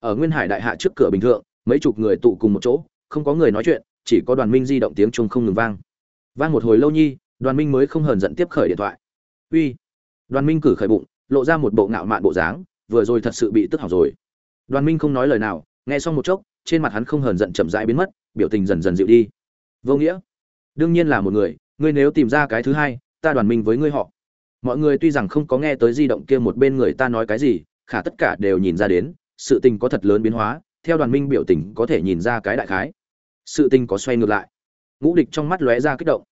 Ở nguyên hải đại hạ trước cửa bình thượng, mấy chục người tụ cùng một chỗ, không có người nói chuyện, chỉ có đoàn minh di động tiếng chung không ngừng vang. Vang một hồi lâu nhi, đoàn minh mới không hờn giận tiếp khởi điện thoại. Uy. Đoàn minh cử khởi bụng, lộ ra một bộ ngạo mạn bộ dáng, vừa rồi thật sự bị tức hỏng rồi. Đoàn minh không nói lời nào, nghe xong một chốc, trên mặt hắn không hờn giận chậm rãi biến mất, biểu tình dần dần dịu đi. Vô nghĩa. Đương nhiên là một người, ngươi nếu tìm ra cái thứ hai, ta đoàn minh với ngươi họ mọi người tuy rằng không có nghe tới di động kia một bên người ta nói cái gì, khả tất cả đều nhìn ra đến, sự tình có thật lớn biến hóa, theo đoàn minh biểu tình có thể nhìn ra cái đại khái. Sự tình có xoay ngược lại. Ngũ địch trong mắt lóe ra kích động.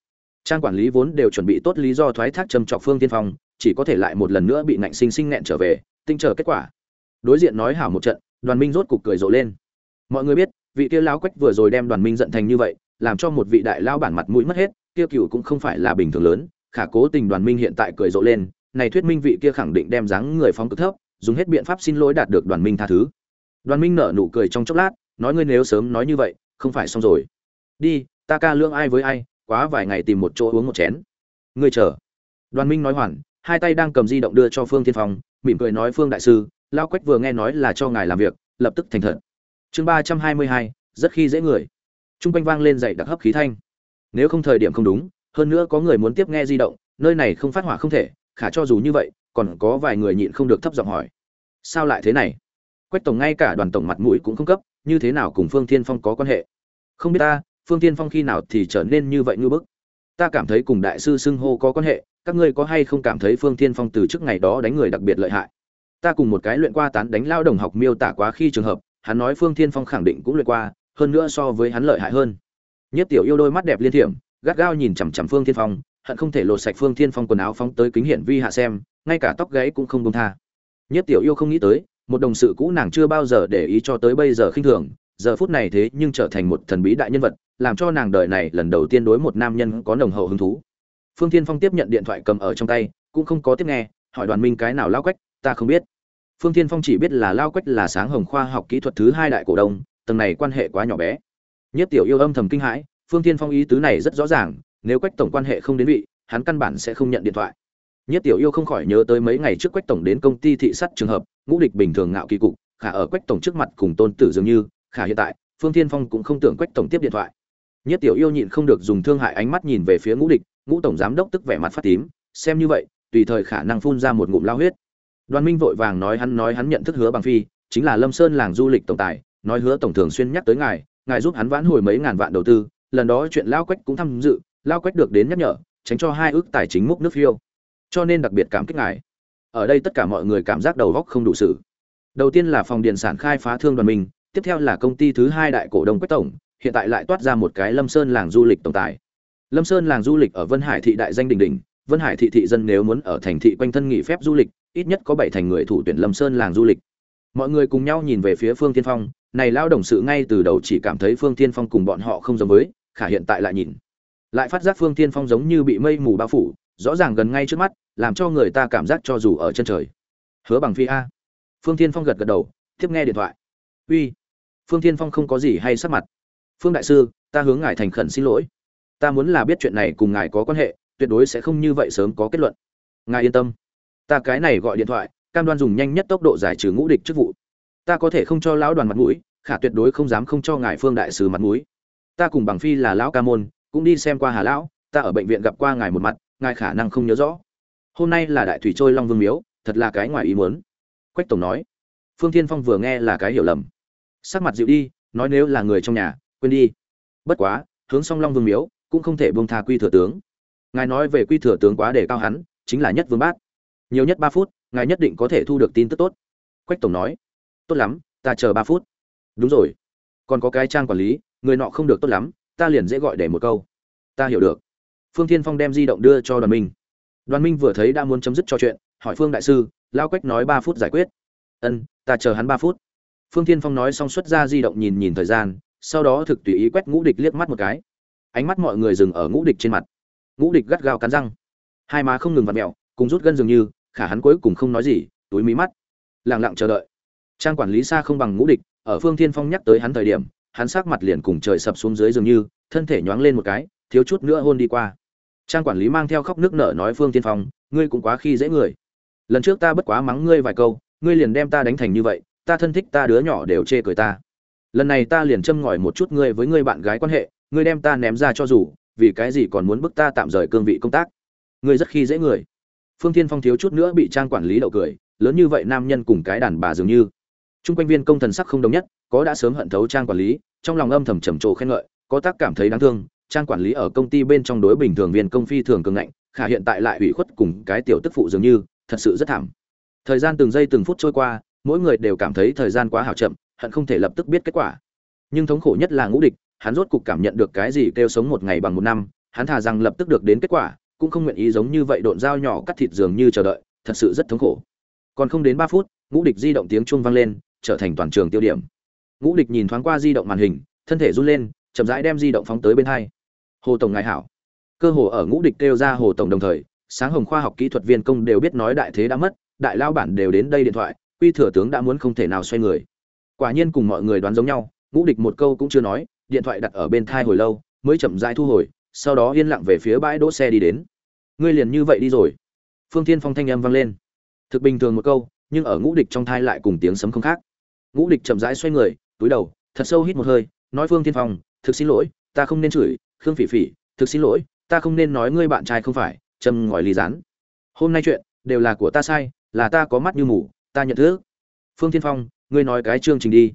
Trang quản lý vốn đều chuẩn bị tốt lý do thoái thác trầm trọc phương tiên phong, chỉ có thể lại một lần nữa bị nạnh sinh sinh nghẹn trở về, tinh chờ kết quả. Đối diện nói hảo một trận, đoàn minh rốt cục cười rộ lên. Mọi người biết, vị kia lão quách vừa rồi đem đoàn minh giận thành như vậy, làm cho một vị đại lao bản mặt mũi mất hết, kia cựu cũng không phải là bình thường lớn khả cố tình đoàn minh hiện tại cười rộ lên, này thuyết minh vị kia khẳng định đem dáng người phóng cực thấp, dùng hết biện pháp xin lỗi đạt được đoàn minh tha thứ. Đoàn minh nở nụ cười trong chốc lát, nói ngươi nếu sớm nói như vậy, không phải xong rồi. Đi, ta ca lương ai với ai, quá vài ngày tìm một chỗ uống một chén. Ngươi chờ. Đoàn minh nói hoàn, hai tay đang cầm di động đưa cho phương thiên phong, mỉm cười nói phương đại sư, lao quách vừa nghe nói là cho ngài làm việc, lập tức thành thật. Chương ba trăm hai mươi hai, rất khi dễ người. T r u n g quanh vang lên dậy đặc hấp khí thanh. Nếu không thời điểm không đúng hơn nữa có người muốn tiếp nghe di động, nơi này không phát hỏa không thể, khả cho dù như vậy, còn có vài người nhịn không được thấp giọng hỏi. Sao lại thế này? Quách tổng ngay cả đoàn tổng mặt mũi cũng không cấp, như thế nào cùng phương thiên phong có quan hệ? Không biết ta, phương thiên phong khi nào thì trở nên như vậy ngư bức? Ta cảm thấy cùng đại sư xưng hô có quan hệ, các ngươi có hay không cảm thấy phương thiên phong từ trước ngày đó đánh người đặc biệt lợi hại? Ta cùng một cái luyện qua tán đánh lao đồng học miêu tả quá khi trường hợp, hắn nói phương thiên phong khẳng định cũng luyện qua, hơn nữa so với hắn lợi hại hơn. Nhất tiểu yêu đôi mắt đẹp liên thiểm gắt gao nhìn chằm chằm phương thiên phong, hận không thể lột sạch phương thiên phong quần áo phóng tới kính hiển vi hạ xem, ngay cả tóc gáy cũng không đông tha. Nhất tiểu yêu không nghĩ tới, một đồng sự cũ nàng chưa bao giờ để ý cho tới bây giờ khinh thường, giờ phút này thế nhưng trở thành một thần bí đại nhân vật, làm cho nàng đời này lần đầu tiên đối một nam nhân có nồng hậu hứng thú. Phương thiên phong tiếp nhận điện thoại cầm ở trong tay, cũng không có tiếp nghe, hỏi đoàn minh cái nào lao quách, ta không biết. Phương thiên phong chỉ biết là lao quách là sáng hồng khoa học kỹ thuật thứ hai đại cổ đông, tầng này quan hệ quá nhỏ bé. Nhất tiểu yêu âm thầm kinh hãi phương thiên phong ý tứ này rất rõ ràng, nếu quách tổng quan hệ không đến vị, hắn căn bản sẽ không nhận điện thoại. Nhất tiểu yêu không khỏi nhớ tới mấy ngày trước quách tổng đến công ty thị sát trường hợp, ngũ địch bình thường ngạo kỳ cục, khả ở quách tổng trước mặt cùng tôn tử dường như, khả hiện tại, phương thiên phong cũng không tưởng quách tổng tiếp điện thoại. Nhất tiểu yêu nhịn không được dùng thương hại ánh mắt nhìn về phía ngũ địch, ngũ tổng giám đốc tức vẻ mặt phát tím, xem như vậy, tùy thời khả năng phun ra một ngụm lao huyết. Đoàn minh vội vàng nói hắn nói hắn nhận thức hứa bằng phi, chính là lâm sơn làng du lịch tổng tài, nói hứa tổng thường xuyên nhắc tới ngài ngài giúp hắn vãn hồi mấy ngàn vạn đầu tư lần đó chuyện lao quách cũng tham dự lao quách được đến nhắc nhở tránh cho hai ước tài chính múc nước phiêu. Cho nên đặc biệt cảm kích ngài. Ở đây tất cả mọi người cảm giác đầu góc không đủ sự. Đầu tiên là phòng điện sản khai phá thương đoàn mình, tiếp theo là công ty thứ hai đại cổ đông quách tổng hiện tại lại toát ra một cái lâm sơn làng du lịch tổng tài. Lâm sơn làng du lịch ở vân hải thị đại danh đình đình vân hải thị thị dân nếu muốn ở thành thị quanh thân nghỉ phép du lịch ít nhất có bảy thành người thủ tuyển lâm sơn làng du lịch. Mọi người cùng nhau nhìn về phía phương tiên phong này lao đồng sự ngay từ đầu chỉ cảm thấy phương tiên phong cùng bọn họ không giống với khả hiện tại lại nhìn. Lại phát giác phương thiên phong giống như bị mây mù bao phủ, rõ ràng gần ngay trước mắt, làm cho người ta cảm giác cho dù ở chân trời. Hứa bằng phi a. Phương thiên phong gật gật đầu, tiếp nghe điện thoại. Uy. Phương thiên phong không có gì hay sắc mặt. Phương đại sư, ta hướng ngài thành khẩn xin lỗi. Ta muốn là biết chuyện này cùng ngài có quan hệ, tuyệt đối sẽ không như vậy sớm có kết luận. Ngài yên tâm. Ta cái này gọi điện thoại, cam đoan dùng nhanh nhất tốc độ giải trừ ngũ địch chức vụ. Ta có thể không cho lão đoàn mặt mũi, khả tuyệt đối không dám không cho ngài phương đại sứ mặt mũi ta cùng bằng phi là lão ca môn, cũng đi xem qua hà lão, ta ở bệnh viện gặp qua ngài một mặt, ngài khả năng không nhớ rõ. Hôm nay là đại thủy trôi long vương miếu, thật là cái ngoài ý muốn. Quách tổng nói. Phương thiên phong vừa nghe là cái hiểu lầm. Sắc mặt dịu đi, nói nếu là người trong nhà, quên đi. Bất quá, hướng song long vương miếu, cũng không thể buông tha quy thừa tướng. Ngài nói về quy thừa tướng quá đề cao hắn, chính là nhất vương bát. Nhiều nhất ba phút, ngài nhất định có thể thu được tin tức tốt. Quách tổng nói. Tốt lắm, ta chờ ba phút. Đúng rồi. Còn có cái trang quản lý người nọ không được tốt lắm, ta liền dễ gọi để một câu. Ta hiểu được. Phương thiên phong đem di động đưa cho đoàn minh. Đoàn minh vừa thấy đã muốn chấm dứt trò chuyện, hỏi phương đại sư, lao quách nói ba phút giải quyết. Ân, ta chờ hắn ba phút. Phương thiên phong nói xong xuất ra di động nhìn nhìn thời gian, sau đó thực tùy ý quét ngũ địch liếc mắt một cái. Ánh mắt mọi người dừng ở ngũ địch trên mặt. Ngũ địch gắt gao cắn răng. Hai má không ngừng vặt mẹo, cùng rút gân dường như, khả hắn cuối cùng không nói gì, túi mí mắt. Lẳng lặng chờ đợi. Trang quản lý xa không bằng ngũ địch, ở phương thiên phong nhắc tới hắn thời điểm hắn sắc mặt liền cùng trời sập xuống dưới dường như, thân thể nhoáng lên một cái, thiếu chút nữa hôn đi qua. Trang quản lý mang theo khóc nước nở nói phương thiên phong, ngươi cũng quá khi dễ người. Lần trước ta bất quá mắng ngươi vài câu, ngươi liền đem ta đánh thành như vậy, ta thân thích ta đứa nhỏ đều chê cười ta. Lần này ta liền châm ngòi một chút ngươi với ngươi bạn gái quan hệ, ngươi đem ta ném ra cho dù, vì cái gì còn muốn bức ta tạm rời cương vị công tác. Ngươi rất khi dễ người. Phương thiên phong thiếu chút nữa bị trang quản lý đậu cười, lớn như vậy nam nhân cùng cái đàn bà dường như. Trung quanh viên công thần sắc không đồng nhất có đã sớm hận thấu trang quản lý, trong lòng âm thầm trầm trồ khen ngợi, có tác cảm thấy đáng thương, trang quản lý ở công ty bên trong đối bình thường viên công phi thường cường ngạnh, khả hiện tại lại ủy khuất cùng cái tiểu tức phụ dường như, thật sự rất thảm. Thời gian từng giây từng phút trôi qua, mỗi người đều cảm thấy thời gian quá hào chậm, hận không thể lập tức biết kết quả. Nhưng thống khổ nhất là ngũ địch, hắn rốt cục cảm nhận được cái gì kêu sống một ngày bằng một năm, hắn thà rằng lập tức được đến kết quả, cũng không nguyện ý giống như vậy độn dao nhỏ cắt thịt dường như chờ đợi, thật sự rất thống khổ. Còn không đến ba phút, ngũ địch di động tiếng chuông vang lên, trở thành toàn trường tiêu điểm ngũ địch nhìn thoáng qua di động màn hình, thân thể run lên, chậm rãi đem di động phóng tới bên hai. Hồ tổng ngài hảo. Cơ hồ ở ngũ địch kêu ra hồ tổng đồng thời, sáng hồng khoa học kỹ thuật viên công đều biết nói đại thế đã mất, đại lao bản đều đến đây điện thoại quy thừa tướng đã muốn không thể nào xoay người. Quả nhiên cùng mọi người đoán giống nhau, ngũ địch một câu cũng chưa nói, điện thoại đặt ở bên thai hồi lâu, mới chậm rãi thu hồi, sau đó yên lặng về phía bãi đỗ xe đi đến. Ngươi liền như vậy đi rồi. Phương thiên phong thanh âm vang lên. Thực bình thường một câu, nhưng ở ngũ địch trong thai lại cùng tiếng sấm không khác. Ngũ địch chậm rãi xoay người túi đầu, thật sâu hít một hơi, nói phương thiên phong, thực xin lỗi, ta không nên chửi, khương phỉ phỉ, thực xin lỗi, ta không nên nói ngươi bạn trai không phải, châm ngòi ly rán. Hôm nay chuyện đều là của ta sai, là ta có mắt như mù, ta nhận thức. Phương thiên phong, ngươi nói cái chương trình đi.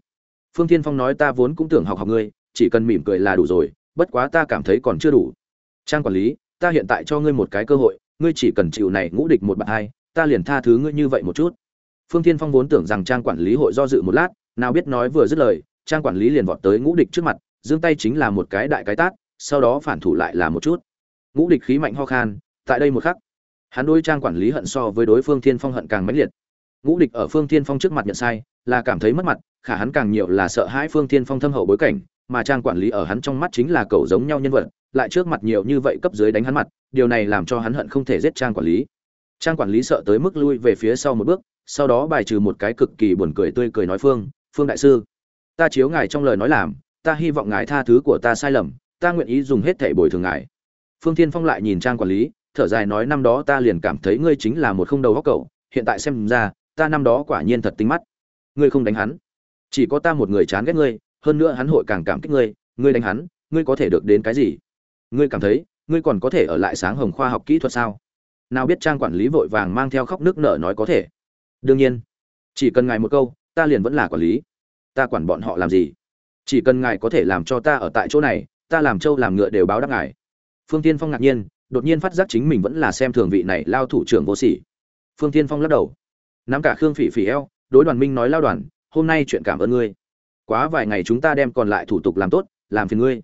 Phương thiên phong nói, ta vốn cũng tưởng học học ngươi, chỉ cần mỉm cười là đủ rồi, bất quá ta cảm thấy còn chưa đủ. Trang quản lý, ta hiện tại cho ngươi một cái cơ hội, ngươi chỉ cần chịu này ngũ địch một bạn hai, ta liền tha thứ ngươi như vậy một chút. Phương thiên phong vốn tưởng rằng trang quản lý hội do dự một lát nào biết nói vừa dứt lời, trang quản lý liền vọt tới ngũ địch trước mặt, giương tay chính là một cái đại cái tát, sau đó phản thủ lại là một chút. Ngũ địch khí mạnh ho khan, tại đây một khắc, hắn đối trang quản lý hận so với đối phương thiên phong hận càng mãnh liệt. Ngũ địch ở phương thiên phong trước mặt nhận sai, là cảm thấy mất mặt, khả hắn càng nhiều là sợ hãi phương thiên phong thâm hậu bối cảnh, mà trang quản lý ở hắn trong mắt chính là cầu giống nhau nhân vật, lại trước mặt nhiều như vậy cấp dưới đánh hắn mặt, điều này làm cho hắn hận không thể giết trang quản lý. Trang quản lý sợ tới mức lui về phía sau một bước, sau đó bài trừ một cái cực kỳ buồn cười tươi cười nói phương phương đại sư, ta chiếu ngài trong lời nói làm, ta hy vọng ngài tha thứ của ta sai lầm, ta nguyện ý dùng hết thể bồi thường ngài. Phương thiên phong lại nhìn trang quản lý, thở dài nói năm đó ta liền cảm thấy ngươi chính là một không đầu góc cậu, hiện tại xem ra, ta năm đó quả nhiên thật tính mắt. Ngươi không đánh hắn, chỉ có ta một người chán ghét ngươi, hơn nữa hắn hội càng cảm kích ngươi ngươi đánh hắn, ngươi có thể được đến cái gì? Ngươi cảm thấy, ngươi còn có thể ở lại sáng hồng khoa học kỹ thuật sao? Nào biết trang quản lý vội vàng mang theo khóc nước nở nói có thể. Đương nhiên, chỉ cần ngài một câu ta liền vẫn là quản lý. Ta quản bọn họ làm gì? Chỉ cần ngài có thể làm cho ta ở tại chỗ này, ta làm trâu làm ngựa đều báo đáp ngài. Phương tiên phong ngạc nhiên, đột nhiên phát giác chính mình vẫn là xem thường vị này lao thủ trưởng vô sỉ. Phương tiên phong lắc đầu. Nắm cả khương phỉ phỉ eo, đối đoàn minh nói lao đoàn, hôm nay chuyện cảm ơn ngươi. Quá vài ngày chúng ta đem còn lại thủ tục làm tốt, làm phiền ngươi.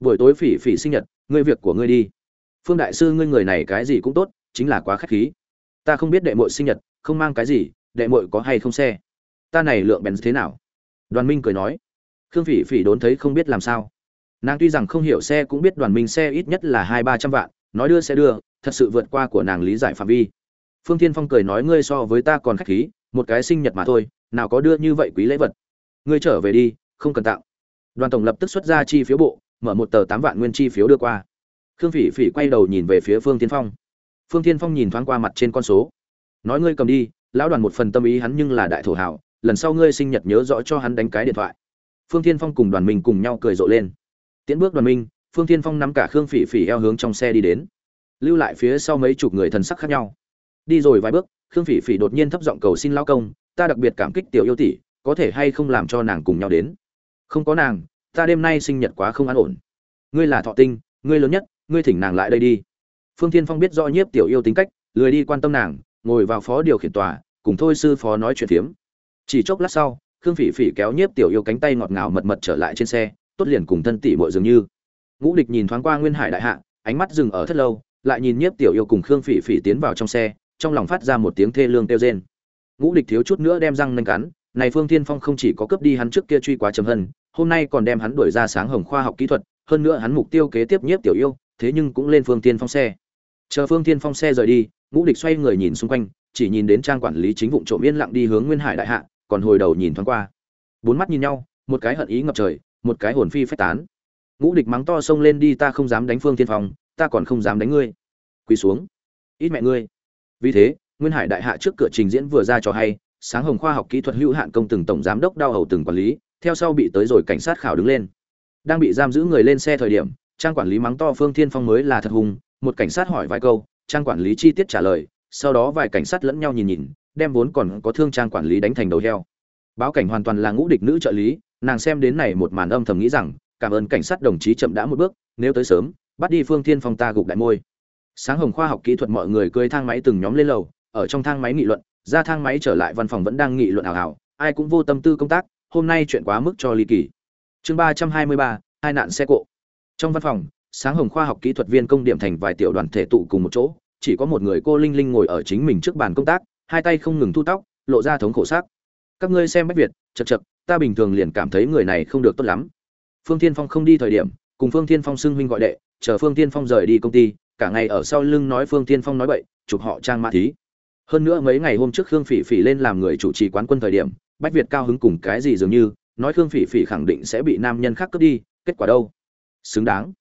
Buổi tối phỉ phỉ sinh nhật, ngươi việc của ngươi đi. Phương đại sư ngươi người này cái gì cũng tốt, chính là quá khách khí. Ta không biết đệ muội sinh nhật, không mang cái gì, đệ muội có hay không xe? Ta này lượng bèn thế nào? Đoàn minh cười nói. Khương phỉ phỉ đốn thấy không biết làm sao. Nàng tuy rằng không hiểu xe cũng biết đoàn minh xe ít nhất là hai ba trăm vạn, nói đưa xe đưa, thật sự vượt qua của nàng lý giải phạm vi. Phương tiên phong cười nói ngươi so với ta còn khách khí, một cái sinh nhật mà thôi, nào có đưa như vậy quý lễ vật. Ngươi trở về đi, không cần tạo đoàn tổng lập tức xuất ra chi phiếu bộ, mở một tờ tám vạn nguyên chi phiếu đưa qua. Khương phỉ phỉ quay đầu nhìn về phía phương tiên phong. Phương tiên phong nhìn thoáng qua mặt trên con số. Nói ngươi cầm đi, lão đoàn một phần tâm ý hắn nhưng là đại thổ hảo lần sau ngươi sinh nhật nhớ rõ cho hắn đánh cái điện thoại. Phương tiên phong cùng đoàn minh cùng nhau cười rộ lên. Tiến bước đoàn minh phương tiên phong nắm cả khương phỉ phỉ eo hướng trong xe đi đến. Lưu lại phía sau mấy chục người thần sắc khác nhau. Đi rồi vài bước, khương phỉ phỉ đột nhiên thấp giọng cầu xin lao công, ta đặc biệt cảm kích tiểu yêu tỷ, có thể hay không làm cho nàng cùng nhau đến? Không có nàng, ta đêm nay sinh nhật quá không an ổn. Ngươi là thọ tinh, ngươi lớn nhất, ngươi thỉnh nàng lại đây đi. Phương tiên phong biết rõ nhiếp tiểu yêu tính cách, lười đi quan tâm nàng, ngồi vào phó điều khiển tòa, cùng thôi sư phó nói chuyện phiếm chỉ chốc lát sau, khương phỉ phỉ kéo nhiếp tiểu yêu cánh tay ngọt ngào mật mật trở lại trên xe, tốt liền cùng thân tỷ muội dường như. Ngũ địch nhìn thoáng qua nguyên hải đại hạ, ánh mắt dừng ở thất lâu, lại nhìn nhiếp tiểu yêu cùng khương phỉ phỉ tiến vào trong xe, trong lòng phát ra một tiếng thê lương kêu rên. Ngũ địch thiếu chút nữa đem răng nanh cắn, này phương thiên phong không chỉ có cướp đi hắn trước kia truy quá trầm hân, hôm nay còn đem hắn đuổi ra sáng hồng khoa học kỹ thuật, hơn nữa hắn mục tiêu kế tiếp nhiếp tiểu yêu, thế nhưng cũng lên phương tiên phong xe. Chờ phương tiên phong xe rời đi, ngũ địch xoay người nhìn xung quanh, chỉ nhìn đến trang quản lý chính vụ trộm yên lặng đi hướng nguyên hải đại hạ còn hồi đầu nhìn thoáng qua. Bốn mắt nhìn nhau, một cái hận ý ngập trời, một cái hồn phi phách tán. Ngũ địch mắng to xông lên đi, ta không dám đánh phương tiên phong, ta còn không dám đánh ngươi. Quỳ xuống. Ít mẹ ngươi. Vì thế, nguyên hải đại hạ trước cửa trình diễn vừa ra cho hay, sáng hồng khoa học kỹ thuật hữu hạn công từng tổng giám đốc đau hầu từng quản lý, theo sau bị tới rồi cảnh sát khảo đứng lên. Đang bị giam giữ người lên xe thời điểm, trang quản lý mắng to phương thiên phong mới là thật hùng một cảnh sát hỏi vài câu, trang quản lý chi tiết trả lời, sau đó vài cảnh sát lẫn nhau nhìn nhìn đem vốn còn có thương trang quản lý đánh thành đầu heo. Báo cảnh hoàn toàn là ngũ địch nữ trợ lý, nàng xem đến này một màn âm thầm nghĩ rằng, cảm ơn cảnh sát đồng chí chậm đã một bước, nếu tới sớm, bắt đi phương thiên phong ta gục đại môi. Sáng hồng khoa học kỹ thuật mọi người cưới thang máy từng nhóm lên lầu, ở trong thang máy nghị luận, ra thang máy trở lại văn phòng vẫn đang nghị luận ảo ảo, ai cũng vô tâm tư công tác, hôm nay chuyện quá mức cho ly kỳ. Chương ba trăm hai mươi ba, hai nạn xe cộ. Trong văn phòng, sáng hồng khoa học kỹ thuật viên công điểm thành vài tiểu đoàn thể tụ cùng một chỗ, chỉ có một người cô linh linh ngồi ở chính mình trước bàn công tác hai tay không ngừng thu tóc, lộ ra thống khổ sắc. Các ngươi xem bách việt, chật chật, ta bình thường liền cảm thấy người này không được tốt lắm. Phương thiên phong không đi thời điểm, cùng phương thiên phong xưng huynh gọi đệ, chờ phương thiên phong rời đi công ty, cả ngày ở sau lưng nói phương thiên phong nói bậy, chụp họ trang mã thí. Hơn nữa mấy ngày hôm trước khương phỉ phỉ lên làm người chủ trì quán quân thời điểm, bách việt cao hứng cùng cái gì dường như, nói khương phỉ phỉ khẳng định sẽ bị nam nhân khác cướp đi, kết quả đâu? Xứng đáng.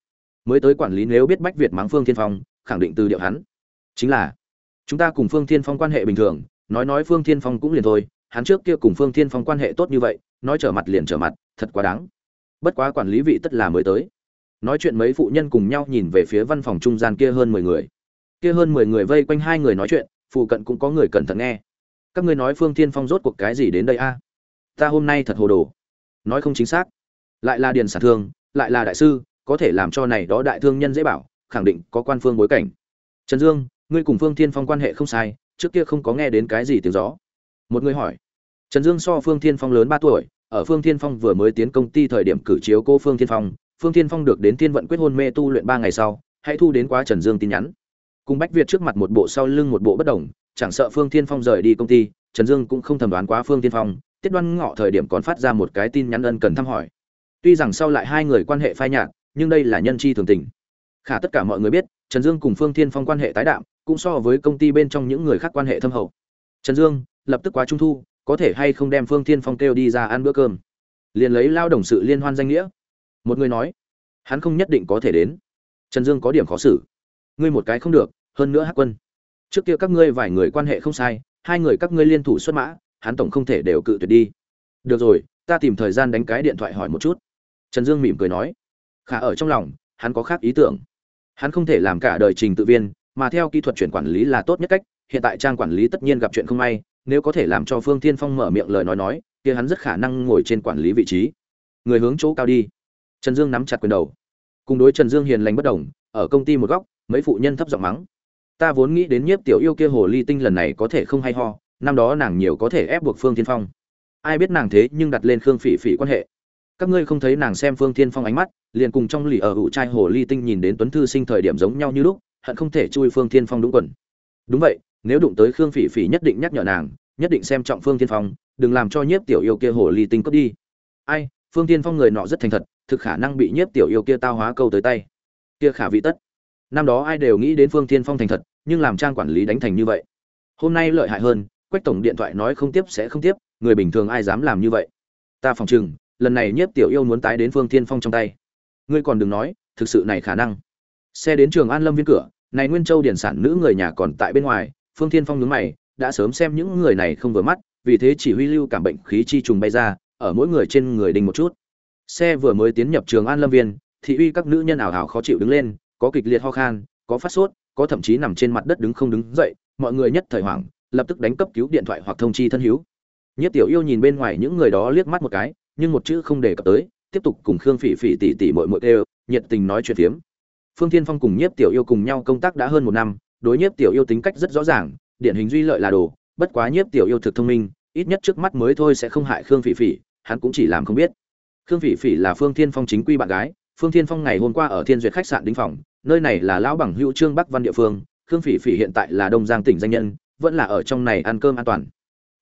Mới tới quản lý nếu biết bách việt mắng phương thiên phong, khẳng định từ điệu hắn. Chính là chúng ta cùng phương thiên phong quan hệ bình thường, nói nói phương thiên phong cũng liền thôi, hắn trước kia cùng phương thiên phong quan hệ tốt như vậy, nói trở mặt liền trở mặt, thật quá đáng. Bất quá quản lý vị tất là mới tới. Nói chuyện mấy phụ nhân cùng nhau nhìn về phía văn phòng trung gian kia hơn mười người. Kia hơn mười người vây quanh hai người nói chuyện, phụ cận cũng có người cẩn thận nghe. Các ngươi nói phương thiên phong rốt cuộc cái gì đến đây a? Ta hôm nay thật hồ đồ. Nói không chính xác. Lại là điền sản thương, lại là đại sư, có thể làm cho này đó đại thương nhân dễ bảo, khẳng định có quan phương bối cảnh. Trần dương ngươi cùng phương thiên phong quan hệ không sai, trước kia không có nghe đến cái gì tiếng gió. Một người hỏi. Trần dương so phương thiên phong lớn ba tuổi, ở phương thiên phong vừa mới tiến công ty thời điểm cử chiếu cô phương thiên phong, phương thiên phong được đến thiên vận quyết hôn mê tu luyện ba ngày sau, hãy thu đến quá trần dương tin nhắn. Cùng bách việt trước mặt một bộ sau lưng một bộ bất đồng, chẳng sợ phương thiên phong rời đi công ty, trần dương cũng không thẩm đoán quá phương thiên phong, tiết đoan ngọ thời điểm còn phát ra một cái tin nhắn ân cần thăm hỏi. Tuy rằng sau lại hai người quan hệ phai nhạt, nhưng đây là nhân chi thường tình. Khả tất cả mọi người biết, trần dương cùng phương thiên phong quan hệ tái đạm cũng so với công ty bên trong những người khác quan hệ thâm hậu. Trần dương, lập tức quá trung thu, có thể hay không đem phương thiên phong kêu đi ra ăn bữa cơm? Liền lấy lao đồng sự liên hoan danh nghĩa. Một người nói, hắn không nhất định có thể đến. Trần dương có điểm khó xử. Ngươi một cái không được, hơn nữa hắc quân. Trước kia các ngươi vài người quan hệ không sai, hai người các ngươi liên thủ xuất mã, hắn tổng không thể đều cự tuyệt đi. Được rồi, ta tìm thời gian đánh cái điện thoại hỏi một chút. Trần dương mỉm cười nói. Khả ở trong lòng, hắn có khác ý tưởng. Hắn không thể làm cả đời trình tự viên mà theo kỹ thuật chuyển quản lý là tốt nhất cách, hiện tại trang quản lý tất nhiên gặp chuyện không may, nếu có thể làm cho phương tiên phong mở miệng lời nói nói, kia hắn rất khả năng ngồi trên quản lý vị trí. Người hướng chỗ cao đi. Trần dương nắm chặt quyền đầu. Cùng đối trần dương hiền lành bất đồng, ở công ty một góc, mấy phụ nhân thấp giọng mắng. Ta vốn nghĩ đến nhiếp tiểu yêu kia hồ ly tinh lần này có thể không hay ho, năm đó nàng nhiều có thể ép buộc phương tiên phong. Ai biết nàng thế nhưng đặt lên khương phỉ phỉ quan hệ. Các ngươi không thấy nàng xem phương tiên phong ánh mắt, liền cùng trong lì ở hữu trai hồ ly tinh nhìn đến tuấn thư sinh thời điểm giống nhau như lúc hận không thể chui phương Thiên phong đúng quần. Đúng vậy nếu đụng tới khương phỉ phỉ nhất định nhắc nhở nàng nhất định xem trọng phương Thiên phong đừng làm cho nhiếp tiểu yêu kia hồ ly tinh cướp đi. Ai phương Thiên phong người nọ rất thành thật thực khả năng bị nhiếp tiểu yêu kia tao hóa câu tới tay. Kia khả vị tất. Năm đó ai đều nghĩ đến phương Thiên phong thành thật nhưng làm trang quản lý đánh thành như vậy. Hôm nay lợi hại hơn quách tổng điện thoại nói không tiếp sẽ không tiếp người bình thường ai dám làm như vậy? Ta phòng trừng, lần này nhiếp tiểu yêu muốn tái đến phương Thiên phong trong tay. Ngươi còn đừng nói thực sự này khả năng. Xe đến trường an lâm viên cửa này nguyên châu điển sản nữ người nhà còn tại bên ngoài, phương thiên phong nhướng mày, đã sớm xem những người này không vừa mắt, vì thế chỉ huy lưu cảm bệnh khí chi trùng bay ra, ở mỗi người trên người đình một chút. Xe vừa mới tiến nhập trường an lâm viên, thị uy các nữ nhân ảo hảo khó chịu đứng lên, có kịch liệt ho khan, có phát sốt, có thậm chí nằm trên mặt đất đứng không đứng dậy, mọi người nhất thời hoảng, lập tức đánh cấp cứu điện thoại hoặc thông chi thân hữu. Nhất tiểu yêu nhìn bên ngoài những người đó liếc mắt một cái, nhưng một chữ không đề cập tới, tiếp tục cùng khương phỉ phỉ tỉ tỉ mội mội đều nhiệt tình nói chuyện phiếm phương thiên phong cùng nhiếp tiểu yêu cùng nhau công tác đã hơn một năm, đối nhiếp tiểu yêu tính cách rất rõ ràng, điển hình duy lợi là đồ, bất quá nhiếp tiểu yêu thực thông minh, ít nhất trước mắt mới thôi sẽ không hại khương phỉ phỉ, hắn cũng chỉ làm không biết. Khương phỉ phỉ là phương thiên phong chính quy bạn gái, phương thiên phong ngày hôm qua ở thiên duyệt khách sạn đính phòng, nơi này là lão bằng hữu trương bắc văn địa phương, khương phỉ phỉ hiện tại là đông giang tỉnh danh nhân, vẫn là ở trong này ăn cơm an toàn.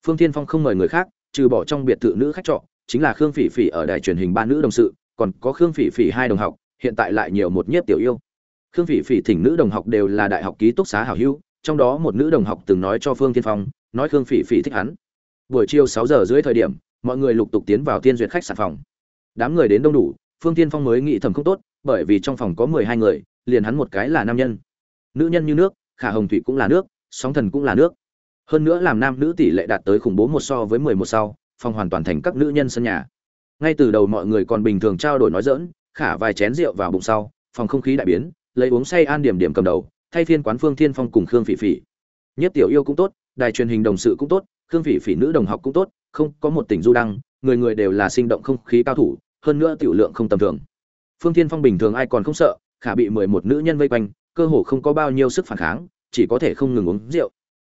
Phương thiên phong không mời người khác, trừ bỏ trong biệt thự nữ khách trọ, chính là khương phỉ phỉ ở đài truyền hình ba nữ đồng sự, còn có khương phỉ phỉ hai đồng học hiện tại lại nhiều một nhiếp tiểu yêu. Khương phỉ phỉ thỉnh nữ đồng học đều là đại học ký túc xá hảo hữu, trong đó một nữ đồng học từng nói cho phương thiên phong, nói khương phỉ phỉ thích hắn. Buổi chiều sáu giờ dưới thời điểm, mọi người lục tục tiến vào tiên duyệt khách sạn phòng. Đám người đến đông đủ, phương tiên phong mới nghĩ thầm không tốt, bởi vì trong phòng có mười hai người, liền hắn một cái là nam nhân. Nữ nhân như nước, khả hồng thủy cũng là nước, sóng thần cũng là nước. Hơn nữa làm nam nữ tỷ lệ đạt tới khủng bố một so với mười một sau, phòng hoàn toàn thành các nữ nhân sân nhà. Ngay từ đầu mọi người còn bình thường trao đổi nói dỡn khả vài chén rượu vào bụng sau, phòng không khí đại biến, lấy uống say an điểm điểm cầm đầu, thay phiên quán phương thiên phong cùng khương phỉ phỉ. Nhất tiểu yêu cũng tốt, đài truyền hình đồng sự cũng tốt, khương phỉ phỉ nữ đồng học cũng tốt, không có một tỉnh du đăng, người người đều là sinh động không khí cao thủ, hơn nữa tiểu lượng không tầm thường. Phương thiên phong bình thường ai còn không sợ, khả bị mười một nữ nhân vây quanh, cơ hồ không có bao nhiêu sức phản kháng, chỉ có thể không ngừng uống rượu.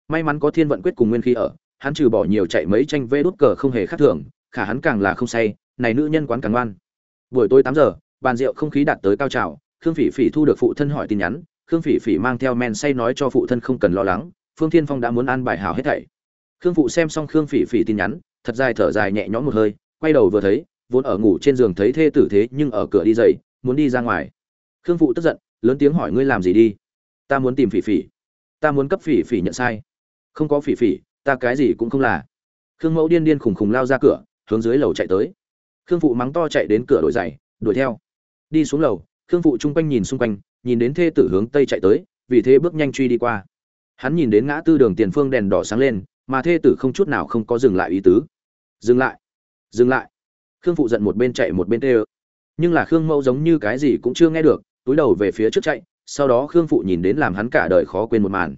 May mắn có thiên vận quyết cùng nguyên khí ở, hắn trừ bỏ nhiều chạy mấy tranh vê đút cờ không hề khác thường, khả hắn càng là không say, này nữ nhân quán càng ngoan. Buổi tối tám giờ bàn rượu không khí đạt tới cao trào, khương phỉ phỉ thu được phụ thân hỏi tin nhắn, khương phỉ phỉ mang theo men say nói cho phụ thân không cần lo lắng, phương thiên phong đã muốn ăn bài hảo hết thảy. Khương phụ xem xong khương phỉ phỉ tin nhắn, thật dài thở dài nhẹ nhõm một hơi, quay đầu vừa thấy, vốn ở ngủ trên giường thấy thê tử thế nhưng ở cửa đi dậy, muốn đi ra ngoài. Khương phụ tức giận, lớn tiếng hỏi ngươi làm gì đi? Ta muốn tìm phỉ phỉ. Ta muốn cấp phỉ phỉ nhận sai. Không có phỉ phỉ, ta cái gì cũng không là. Khương mẫu điên điên khùng khùng lao ra cửa, hướng dưới lầu chạy tới. Khương phụ mắng to chạy đến cửa đổi giày, đuổi theo đi xuống lầu, khương phụ chung quanh nhìn xung quanh, nhìn đến thê tử hướng tây chạy tới, vì thế bước nhanh truy đi qua. Hắn nhìn đến ngã tư đường tiền phương đèn đỏ sáng lên, mà thê tử không chút nào không có dừng lại ý tứ. Dừng lại dừng lại. Khương phụ giận một bên chạy một bên tê ơ. Nhưng là khương mẫu giống như cái gì cũng chưa nghe được, túi đầu về phía trước chạy, sau đó khương phụ nhìn đến làm hắn cả đời khó quên một màn.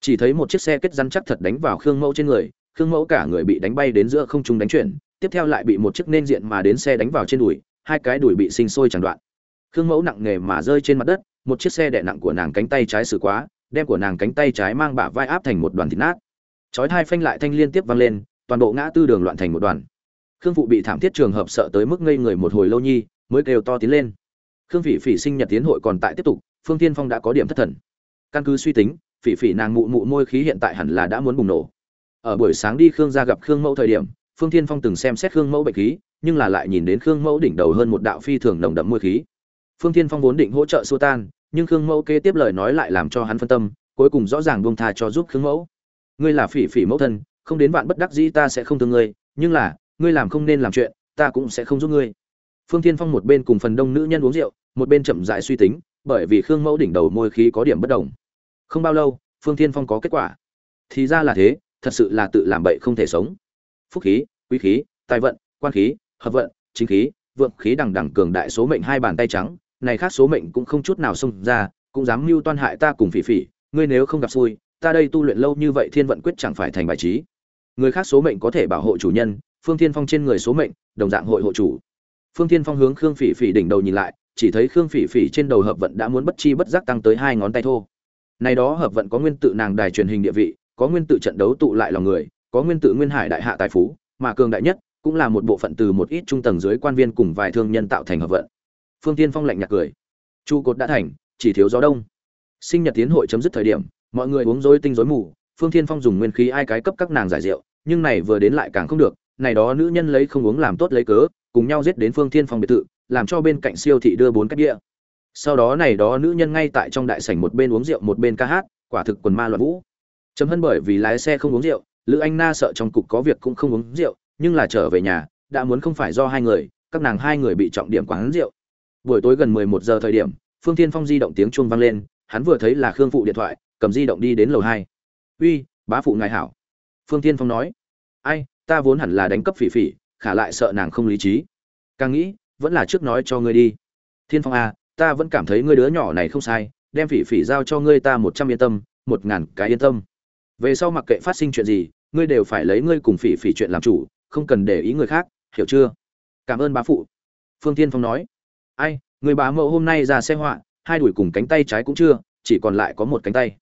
Chỉ thấy một chiếc xe kết rắn chắc thật đánh vào khương mẫu trên người, khương mẫu cả người bị đánh bay đến giữa không trung đánh chuyển, tiếp theo lại bị một chiếc nên diện mà đến xe đánh vào trên đùi, hai cái đùi bị sinh sôi chẳng đoạn khương mẫu nặng nề mà rơi trên mặt đất, một chiếc xe đè nặng của nàng cánh tay trái xử quá, đem của nàng cánh tay trái mang bả vai áp thành một đoàn thịt nát. Chói hai phanh lại thanh liên tiếp vang lên, toàn bộ ngã tư đường loạn thành một đoàn. Khương phụ bị thảm thiết trường hợp sợ tới mức ngây người một hồi lâu nhi, mới kêu to tiến lên. Khương phỉ phỉ sinh nhật tiến hội còn tại tiếp tục, phương tiên phong đã có điểm thất thần. Căn cứ suy tính, phỉ phỉ nàng mụ mụ môi khí hiện tại hẳn là đã muốn bùng nổ. Ở buổi sáng đi khương ra gặp khương mẫu thời điểm, phương tiên phong từng xem xét khương mẫu bệnh khí, nhưng là lại nhìn đến khương mẫu đỉnh đầu hơn một đạo phi thường nồng đậm môi khí phương Thiên phong vốn định hỗ trợ xua tan, nhưng khương mẫu kế tiếp lời nói lại làm cho hắn phân tâm, cuối cùng rõ ràng buông tha cho giúp khương mẫu. Ngươi là phỉ phỉ mẫu thân, không đến vạn bất đắc dĩ ta sẽ không thương ngươi, nhưng là, ngươi làm không nên làm chuyện, ta cũng sẽ không giúp ngươi. Phương Thiên phong một bên cùng phần đông nữ nhân uống rượu, một bên chậm dại suy tính, bởi vì khương mẫu đỉnh đầu môi khí có điểm bất đồng. Không bao lâu, phương thiên phong có kết quả. Thì ra là thế, thật sự là tự làm bậy không thể sống. Phúc khí, quý khí, tài vận, quan khí, hợp vận, chính khí, vượng khí đằng đằng cường đại số mệnh hai bàn tay trắng này khác số mệnh cũng không chút nào xông ra, cũng dám mưu toan hại ta cùng phỉ phỉ, ngươi nếu không gặp xui, ta đây tu luyện lâu như vậy thiên vận quyết chẳng phải thành bài trí. Người khác số mệnh có thể bảo hộ chủ nhân, phương thiên phong trên người số mệnh, đồng dạng hội hộ chủ. Phương thiên phong hướng khương phỉ phỉ đỉnh đầu nhìn lại, chỉ thấy khương phỉ phỉ trên đầu hợp vận đã muốn bất chi bất giác tăng tới hai ngón tay thô. Này đó hợp vận có nguyên tự nàng đài truyền hình địa vị, có nguyên tự trận đấu tụ lại lòng người, có nguyên tự nguyên hải đại hạ tài phú, mà cường đại nhất cũng là một bộ phận từ một ít trung tầng dưới quan viên cùng vài thương nhân tạo thành hợp vận phương tiên phong lạnh nhạt cười. Chu cột đã thành, chỉ thiếu gió đông. Sinh nhật tiến hội chấm dứt thời điểm, mọi người uống rối tinh rối mù, phương thiên phong dùng nguyên khí ai cái cấp các nàng giải rượu, nhưng này vừa đến lại càng không được, này đó nữ nhân lấy không uống làm tốt lấy cớ, cùng nhau giết đến phương thiên phong biệt thự, làm cho bên cạnh siêu thị đưa bốn cái bia. Sau đó này đó nữ nhân ngay tại trong đại sảnh một bên uống rượu một bên ca hát, quả thực quần ma loạn vũ. Chấm hân bởi vì lái xe không uống rượu, lữ anh na sợ trong cục có việc cũng không uống rượu, nhưng là trở về nhà, đã muốn không phải do hai người, các nàng hai người bị trọng điểm quán rượu buổi tối gần mười một giờ thời điểm phương thiên phong di động tiếng chuông vang lên hắn vừa thấy là khương phụ điện thoại cầm di động đi đến lầu hai. Uy bá phụ ngài hảo. Phương thiên phong nói. Ai ta vốn hẳn là đánh cấp phỉ phỉ khả lại sợ nàng không lý trí. Càng nghĩ vẫn là trước nói cho ngươi đi. Thiên phong à, ta vẫn cảm thấy ngươi đứa nhỏ này không sai đem phỉ phỉ giao cho ngươi ta một trăm yên tâm một ngàn cái yên tâm. Về sau mặc kệ phát sinh chuyện gì ngươi đều phải lấy ngươi cùng phỉ phỉ chuyện làm chủ không cần để ý người khác hiểu chưa? Cảm ơn bá phụ. Phương thiên phong nói ai, người bà mẫu hôm nay ra xe họa, hai đuổi cùng cánh tay trái cũng chưa, chỉ còn lại có một cánh tay.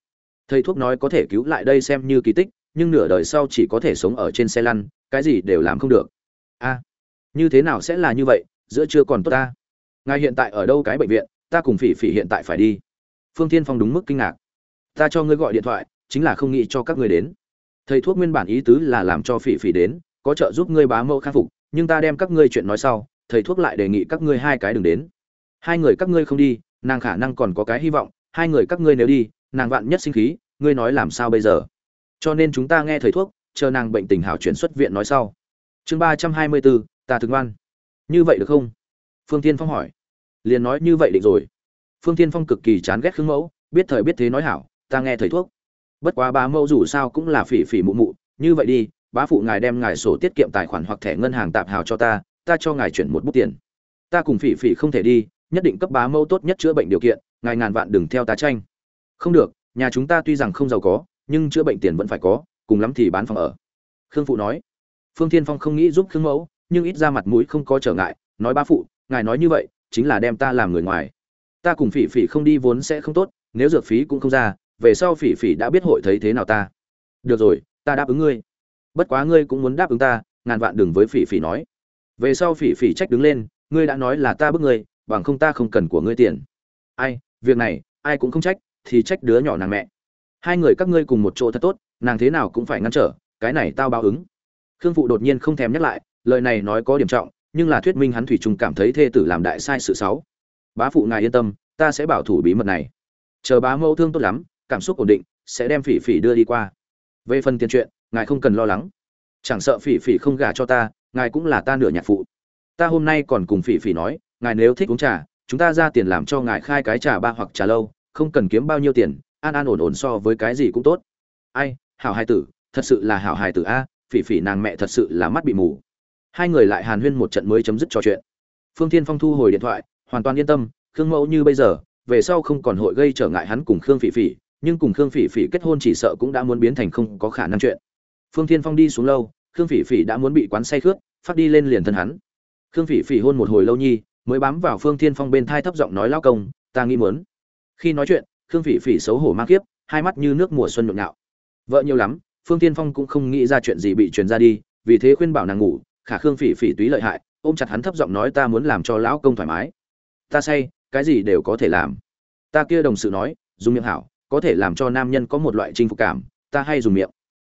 Thầy thuốc nói có thể cứu lại đây xem như kỳ tích, nhưng nửa đời sau chỉ có thể sống ở trên xe lăn, cái gì đều làm không được. A, như thế nào sẽ là như vậy, giữa chưa còn tốt ta. Ngài hiện tại ở đâu cái bệnh viện, ta cùng phỉ phỉ hiện tại phải đi. Phương tiên phong đúng mức kinh ngạc. Ta cho ngươi gọi điện thoại, chính là không nghĩ cho các ngươi đến. Thầy thuốc nguyên bản ý tứ là làm cho phỉ phỉ đến, có trợ giúp ngươi bá mẫu khắc phục, nhưng ta đem các ngươi chuyện nói sau thầy thuốc lại đề nghị các ngươi hai cái đừng đến. Hai người các ngươi không đi, nàng khả năng còn có cái hy vọng, hai người các ngươi nếu đi, nàng vạn nhất sinh khí, ngươi nói làm sao bây giờ? Cho nên chúng ta nghe thầy thuốc, chờ nàng bệnh tình hảo chuyển xuất viện nói sau. Chương ba trăm hai mươi bốn, ta thực ngoan. Như vậy được không? Phương tiên phong hỏi. Liền nói như vậy định rồi. Phương tiên phong cực kỳ chán ghét khương mẫu, biết thời biết thế nói hảo, ta nghe thầy thuốc. Bất quá bá mẫu dù sao cũng là phỉ phỉ mụ mụ, như vậy đi, bá phụ ngài đem ngài sổ tiết kiệm tài khoản hoặc thẻ ngân hàng tạp hào cho ta ta cho ngài chuyển một bút tiền. Ta cùng phỉ phỉ không thể đi, nhất định cấp bá mẫu tốt nhất chữa bệnh điều kiện, ngài ngàn vạn đừng theo tá tranh. Không được, nhà chúng ta tuy rằng không giàu có, nhưng chữa bệnh tiền vẫn phải có, cùng lắm thì bán phòng ở. Khương phụ nói. Phương thiên phong không nghĩ giúp khương mẫu, nhưng ít ra mặt mũi không có trở ngại, nói bá phụ, ngài nói như vậy, chính là đem ta làm người ngoài. Ta cùng phỉ phỉ không đi vốn sẽ không tốt, nếu dược phí cũng không ra, về sau phỉ phỉ đã biết hội thấy thế nào ta. Được rồi, ta đáp ứng ngươi. Bất quá ngươi cũng muốn đáp ứng ta, ngàn vạn đừng với phỉ phỉ nói về sau phỉ phỉ trách đứng lên, ngươi đã nói là ta bức ngươi, bằng không ta không cần của ngươi tiền. Ai, việc này, ai cũng không trách, thì trách đứa nhỏ nàng mẹ. Hai người các ngươi cùng một chỗ thật tốt, nàng thế nào cũng phải ngăn trở, cái này tao báo ứng. Khương phụ đột nhiên không thèm nhắc lại, lời này nói có điểm trọng, nhưng là thuyết minh hắn thủy chung cảm thấy thê tử làm đại sai sự xấu. Bá phụ ngài yên tâm, ta sẽ bảo thủ bí mật này. Chờ bá mẫu thương tốt lắm, cảm xúc ổn định, sẽ đem phỉ phỉ đưa đi qua. Về phần tiền chuyện, ngài không cần lo lắng. Chẳng sợ phỉ phỉ không gả cho ta ngài cũng là ta nửa nhạc phụ. Ta hôm nay còn cùng phỉ phỉ nói, ngài nếu thích uống trà, chúng ta ra tiền làm cho ngài khai cái trà ba hoặc trà lâu, không cần kiếm bao nhiêu tiền, an an ổn ổn so với cái gì cũng tốt. Ai, hảo hài tử, thật sự là hảo hài tử a, phỉ phỉ nàng mẹ thật sự là mắt bị mù. Hai người lại hàn huyên một trận mới chấm dứt trò chuyện. Phương thiên phong thu hồi điện thoại, hoàn toàn yên tâm, khương mẫu như bây giờ, về sau không còn hội gây trở ngại hắn cùng khương phỉ phỉ, nhưng cùng khương phỉ phỉ kết hôn chỉ sợ cũng đã muốn biến thành không có khả năng chuyện. Phương thiên phong đi xuống lâu khương phỉ phỉ đã muốn bị quán say khướt, phát đi lên liền thân hắn. Khương phỉ phỉ hôn một hồi lâu nhi, mới bám vào phương thiên phong bên thai thấp giọng nói lao công, ta nghĩ muốn. Khi nói chuyện, khương phỉ phỉ xấu hổ mang kiếp, hai mắt như nước mùa xuân nhộn nhạo. Vợ nhiều lắm, phương thiên phong cũng không nghĩ ra chuyện gì bị truyền ra đi, vì thế khuyên bảo nàng ngủ, khả khương phỉ phỉ túy lợi hại, ôm chặt hắn thấp giọng nói, ta muốn làm cho lão công thoải mái. Ta say, cái gì đều có thể làm. Ta kia đồng sự nói, dùng miệng hảo, có thể làm cho nam nhân có một loại chinh phục cảm, ta hay dùng miệng.